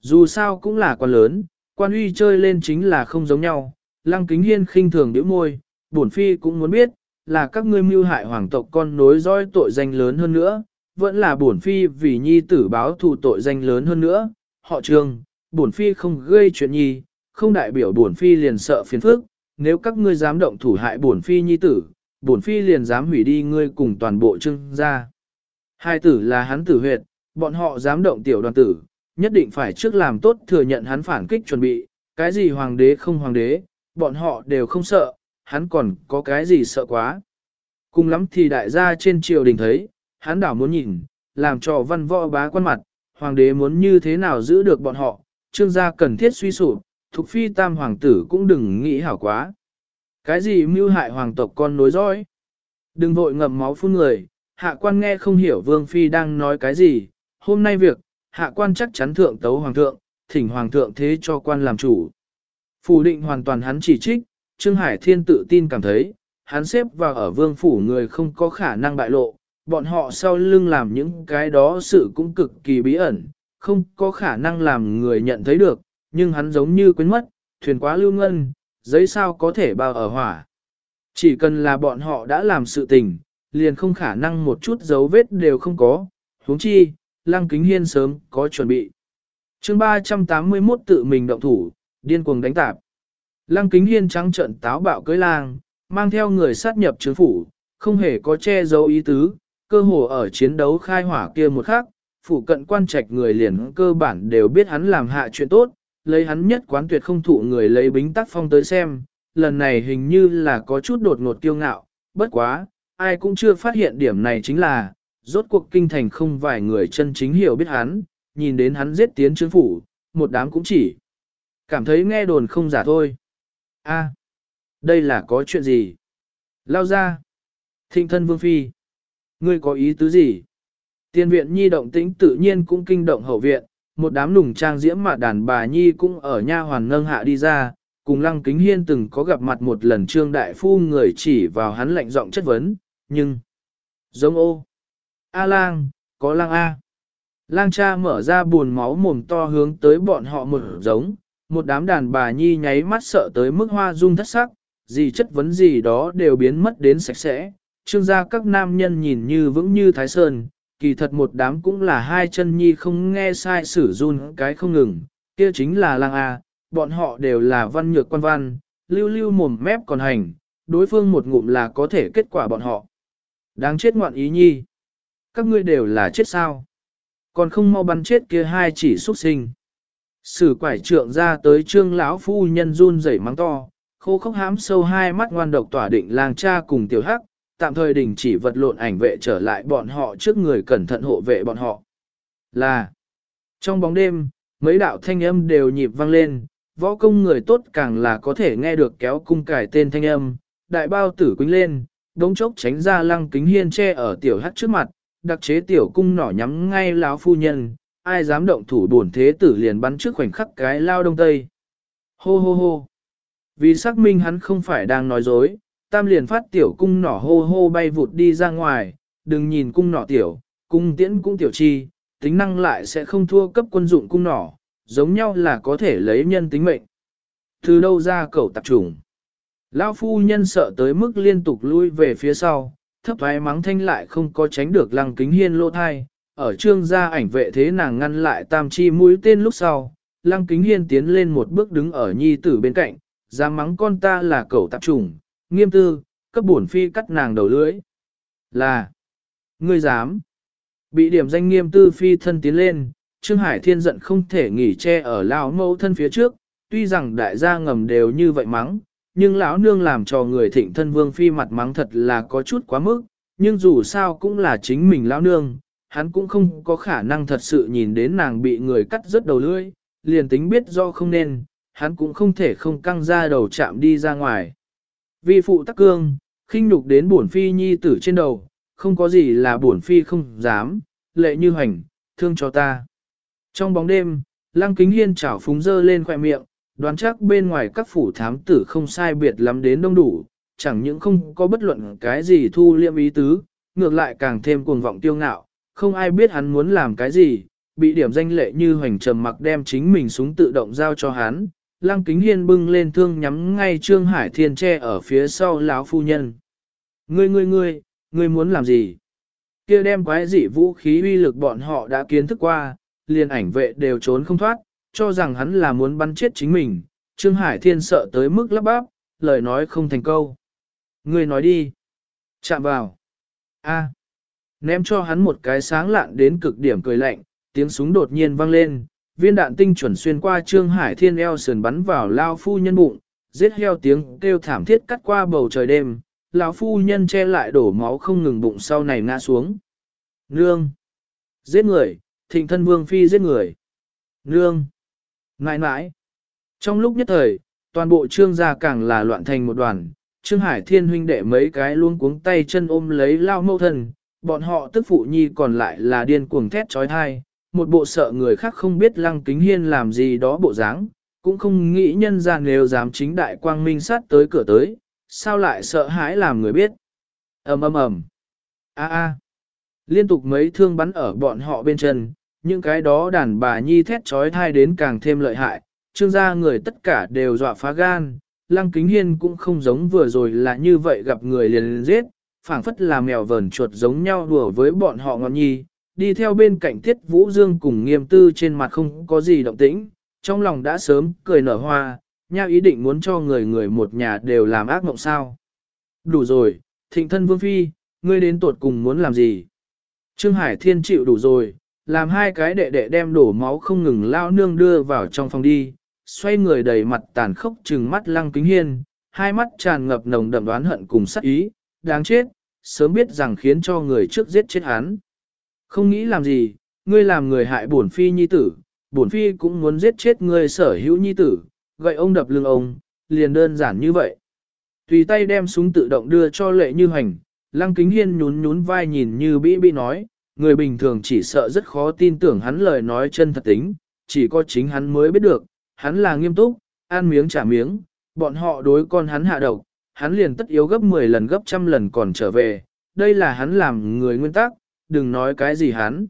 Dù sao cũng là quan lớn, quan uy chơi lên chính là không giống nhau, lăng kính hiên khinh thường điểm môi, bổn phi cũng muốn biết, là các ngươi mưu hại hoàng tộc con nối dõi tội danh lớn hơn nữa, vẫn là bổn phi vì nhi tử báo thù tội danh lớn hơn nữa, họ trương, bổn phi không gây chuyện nhi, không đại biểu bổn phi liền sợ phiền phức, nếu các ngươi dám động thủ hại bổn phi nhi tử, bổn phi liền dám hủy đi ngươi cùng toàn bộ trương gia. Hai tử là hắn tử huyệt, bọn họ dám động tiểu đoàn tử, nhất định phải trước làm tốt thừa nhận hắn phản kích chuẩn bị, cái gì hoàng đế không hoàng đế, bọn họ đều không sợ, hắn còn có cái gì sợ quá. Cùng lắm thì đại gia trên triều đình thấy, hắn đảo muốn nhìn, làm cho văn võ bá quan mặt, hoàng đế muốn như thế nào giữ được bọn họ, trương gia cần thiết suy sụp, thuộc phi tam hoàng tử cũng đừng nghĩ hảo quá. Cái gì mưu hại hoàng tộc con nối dõi? Đừng vội ngậm máu phun người, hạ quan nghe không hiểu vương phi đang nói cái gì, hôm nay việc, hạ quan chắc chắn thượng tấu hoàng thượng, thỉnh hoàng thượng thế cho quan làm chủ. Phủ định hoàn toàn hắn chỉ trích, Trương Hải Thiên tự tin cảm thấy, hắn xếp vào ở vương phủ người không có khả năng bại lộ, bọn họ sau lưng làm những cái đó sự cũng cực kỳ bí ẩn, không có khả năng làm người nhận thấy được, nhưng hắn giống như quên mất, thuyền quá lưu ngân, giấy sao có thể bao ở hỏa. Chỉ cần là bọn họ đã làm sự tình, liền không khả năng một chút dấu vết đều không có, huống chi, Lăng Kính Hiên sớm có chuẩn bị. chương 381 tự mình động thủ, điên cuồng đánh tạp. Lăng Kính Hiên trắng trận táo bạo cưới lang, mang theo người sát nhập chứng phủ, không hề có che giấu ý tứ, cơ hồ ở chiến đấu khai hỏa kia một khắc, phủ cận quan trạch người liền cơ bản đều biết hắn làm hạ chuyện tốt, lấy hắn nhất quán tuyệt không thụ người lấy bính tác phong tới xem, lần này hình như là có chút đột ngột kiêu ngạo, bất quá, ai cũng chưa phát hiện điểm này chính là, rốt cuộc kinh thành không vài người chân chính hiểu biết hắn, nhìn đến hắn giết tiến trướng phủ, một đám cũng chỉ cảm thấy nghe đồn không giả thôi. A, đây là có chuyện gì? Lao ra. Thịnh thân vương phi. Ngươi có ý tứ gì? Tiên viện nhi động tĩnh tự nhiên cũng kinh động hậu viện, một đám nùng trang diễm mà đàn bà nhi cũng ở nha hoàn nâng hạ đi ra, cùng lăng kính hiên từng có gặp mặt một lần trương đại phu người chỉ vào hắn lạnh giọng chất vấn, nhưng... Giống ô! A lang, có lang A. Lang cha mở ra buồn máu mồm to hướng tới bọn họ một giống, một đám đàn bà nhi nháy mắt sợ tới mức hoa dung thất sắc, gì chất vấn gì đó đều biến mất đến sạch sẽ. Trương gia các nam nhân nhìn như vững như thái sơn, kỳ thật một đám cũng là hai chân nhi không nghe sai sử run cái không ngừng, kia chính là lang A, bọn họ đều là văn nhược quan văn, lưu lưu mồm mép còn hành, đối phương một ngụm là có thể kết quả bọn họ. Đáng chết ngoạn ý nhi. Các ngươi đều là chết sao. Còn không mau bắn chết kia hai chỉ xuất sinh. Sử quải trượng ra tới trương lão phu nhân run rẩy mắng to, khô khốc hám sâu hai mắt ngoan độc tỏa định làng cha cùng tiểu hắc, tạm thời đình chỉ vật lộn ảnh vệ trở lại bọn họ trước người cẩn thận hộ vệ bọn họ. Là, trong bóng đêm, mấy đạo thanh âm đều nhịp vang lên, võ công người tốt càng là có thể nghe được kéo cung cải tên thanh âm, đại bao tử quính lên, đống chốc tránh ra lăng kính hiên che ở tiểu hắc trước mặt, đặc chế tiểu cung nỏ nhắm ngay lão phu nhân, ai dám động thủ buồn thế tử liền bắn trước khoảnh khắc cái lao đông tây. Hô hô hô. Vì xác minh hắn không phải đang nói dối, tam liền phát tiểu cung nỏ hô hô bay vụt đi ra ngoài, đừng nhìn cung nỏ tiểu, cung tiễn cũng tiểu chi, tính năng lại sẽ không thua cấp quân dụng cung nỏ, giống nhau là có thể lấy nhân tính mệnh. Từ đâu ra cẩu tạp trùng? Lão phu nhân sợ tới mức liên tục lui về phía sau, thấp thoái mắng thanh lại không có tránh được lăng kính hiên lô thai, ở trương gia ảnh vệ thế nàng ngăn lại tam chi mũi tên lúc sau, lăng kính hiên tiến lên một bước đứng ở nhi tử bên cạnh, dám mắng con ta là cẩu tạp trùng, nghiêm tư, cấp bổn phi cắt nàng đầu lưỡi. Là, ngươi dám, bị điểm danh nghiêm tư phi thân tiến lên, Trương Hải Thiên giận không thể nghỉ che ở lão mẫu thân phía trước, tuy rằng đại gia ngầm đều như vậy mắng, nhưng lão nương làm cho người thịnh thân vương phi mặt mắng thật là có chút quá mức, nhưng dù sao cũng là chính mình lão nương, hắn cũng không có khả năng thật sự nhìn đến nàng bị người cắt rớt đầu lưỡi, liền tính biết do không nên, hắn cũng không thể không căng ra đầu chạm đi ra ngoài. Vì phụ tắc cương, khinh nhục đến bổn phi nhi tử trên đầu, không có gì là bổn phi không dám, lệ như hành thương cho ta. Trong bóng đêm, lăng kính hiên chảo phúng dơ lên khỏe miệng, đoán chắc bên ngoài các phủ thám tử không sai biệt lắm đến đông đủ, chẳng những không có bất luận cái gì thu liệm ý tứ, ngược lại càng thêm cuồng vọng tiêu ngạo, không ai biết hắn muốn làm cái gì, bị điểm danh lệ như hoành trầm mặc đem chính mình súng tự động giao cho hắn. Lăng kính hiên bưng lên thương nhắm ngay Trương Hải Thiên tre ở phía sau lão phu nhân. Ngươi ngươi ngươi, ngươi muốn làm gì? kia đem quái dị vũ khí uy lực bọn họ đã kiến thức qua, liền ảnh vệ đều trốn không thoát, cho rằng hắn là muốn bắn chết chính mình. Trương Hải Thiên sợ tới mức lắp bắp, lời nói không thành câu. Ngươi nói đi. Chạm vào. A. Ném cho hắn một cái sáng lạn đến cực điểm cười lạnh, tiếng súng đột nhiên vang lên, viên đạn tinh chuẩn xuyên qua Trương Hải Thiên eo sườn bắn vào lao phu nhân bụng, giết heo tiếng kêu thảm thiết cắt qua bầu trời đêm, lão phu nhân che lại đổ máu không ngừng bụng sau này ngã xuống. Nương! Giết người! Thịnh thân vương phi giết người! Nương! Ngại nãi! Trong lúc nhất thời, toàn bộ trương gia càng là loạn thành một đoàn, trương hải thiên huynh đệ mấy cái luôn cuống tay chân ôm lấy lao mâu thân, bọn họ tức phụ nhi còn lại là điên cuồng thét trói thai, một bộ sợ người khác không biết lăng kính hiên làm gì đó bộ dáng, cũng không nghĩ nhân ra nếu dám chính đại quang minh sát tới cửa tới, sao lại sợ hãi làm người biết. ầm ầm ầm, a a, liên tục mấy thương bắn ở bọn họ bên chân, những cái đó đàn bà nhi thét trói thai đến càng thêm lợi hại, trương gia người tất cả đều dọa phá gan, lăng kính hiên cũng không giống vừa rồi là như vậy gặp người liền, liền giết, phảng phất là mèo vờn chuột giống nhau đùa với bọn họ ngọn nhi, đi theo bên cạnh Tiết Vũ Dương cùng nghiêm tư trên mặt không có gì động tĩnh, trong lòng đã sớm cười nở hoa, nha ý định muốn cho người người một nhà đều làm ác mộng sao. Đủ rồi, thịnh thân vương phi, ngươi đến tuột cùng muốn làm gì? Trương Hải Thiên chịu đủ rồi, làm hai cái đệ đệ đem đổ máu không ngừng lao nương đưa vào trong phòng đi, xoay người đầy mặt tàn khốc trừng mắt lăng kính hiên, hai mắt tràn ngập nồng đậm đoán hận cùng sát ý, đáng chết, sớm biết rằng khiến cho người trước giết chết hắn. Không nghĩ làm gì, ngươi làm người hại bổn phi nhi tử, bổn phi cũng muốn giết chết ngươi sở hữu nhi tử, gậy ông đập lưng ông, liền đơn giản như vậy. Tùy tay đem súng tự động đưa cho lệ như hành, lăng kính hiên nhún nhún vai nhìn như bĩ bĩ nói, người bình thường chỉ sợ rất khó tin tưởng hắn lời nói chân thật tính, chỉ có chính hắn mới biết được, hắn là nghiêm túc, ăn miếng trả miếng, bọn họ đối con hắn hạ độc, hắn liền tất yếu gấp 10 lần gấp trăm lần còn trở về, đây là hắn làm người nguyên tắc, đừng nói cái gì hắn.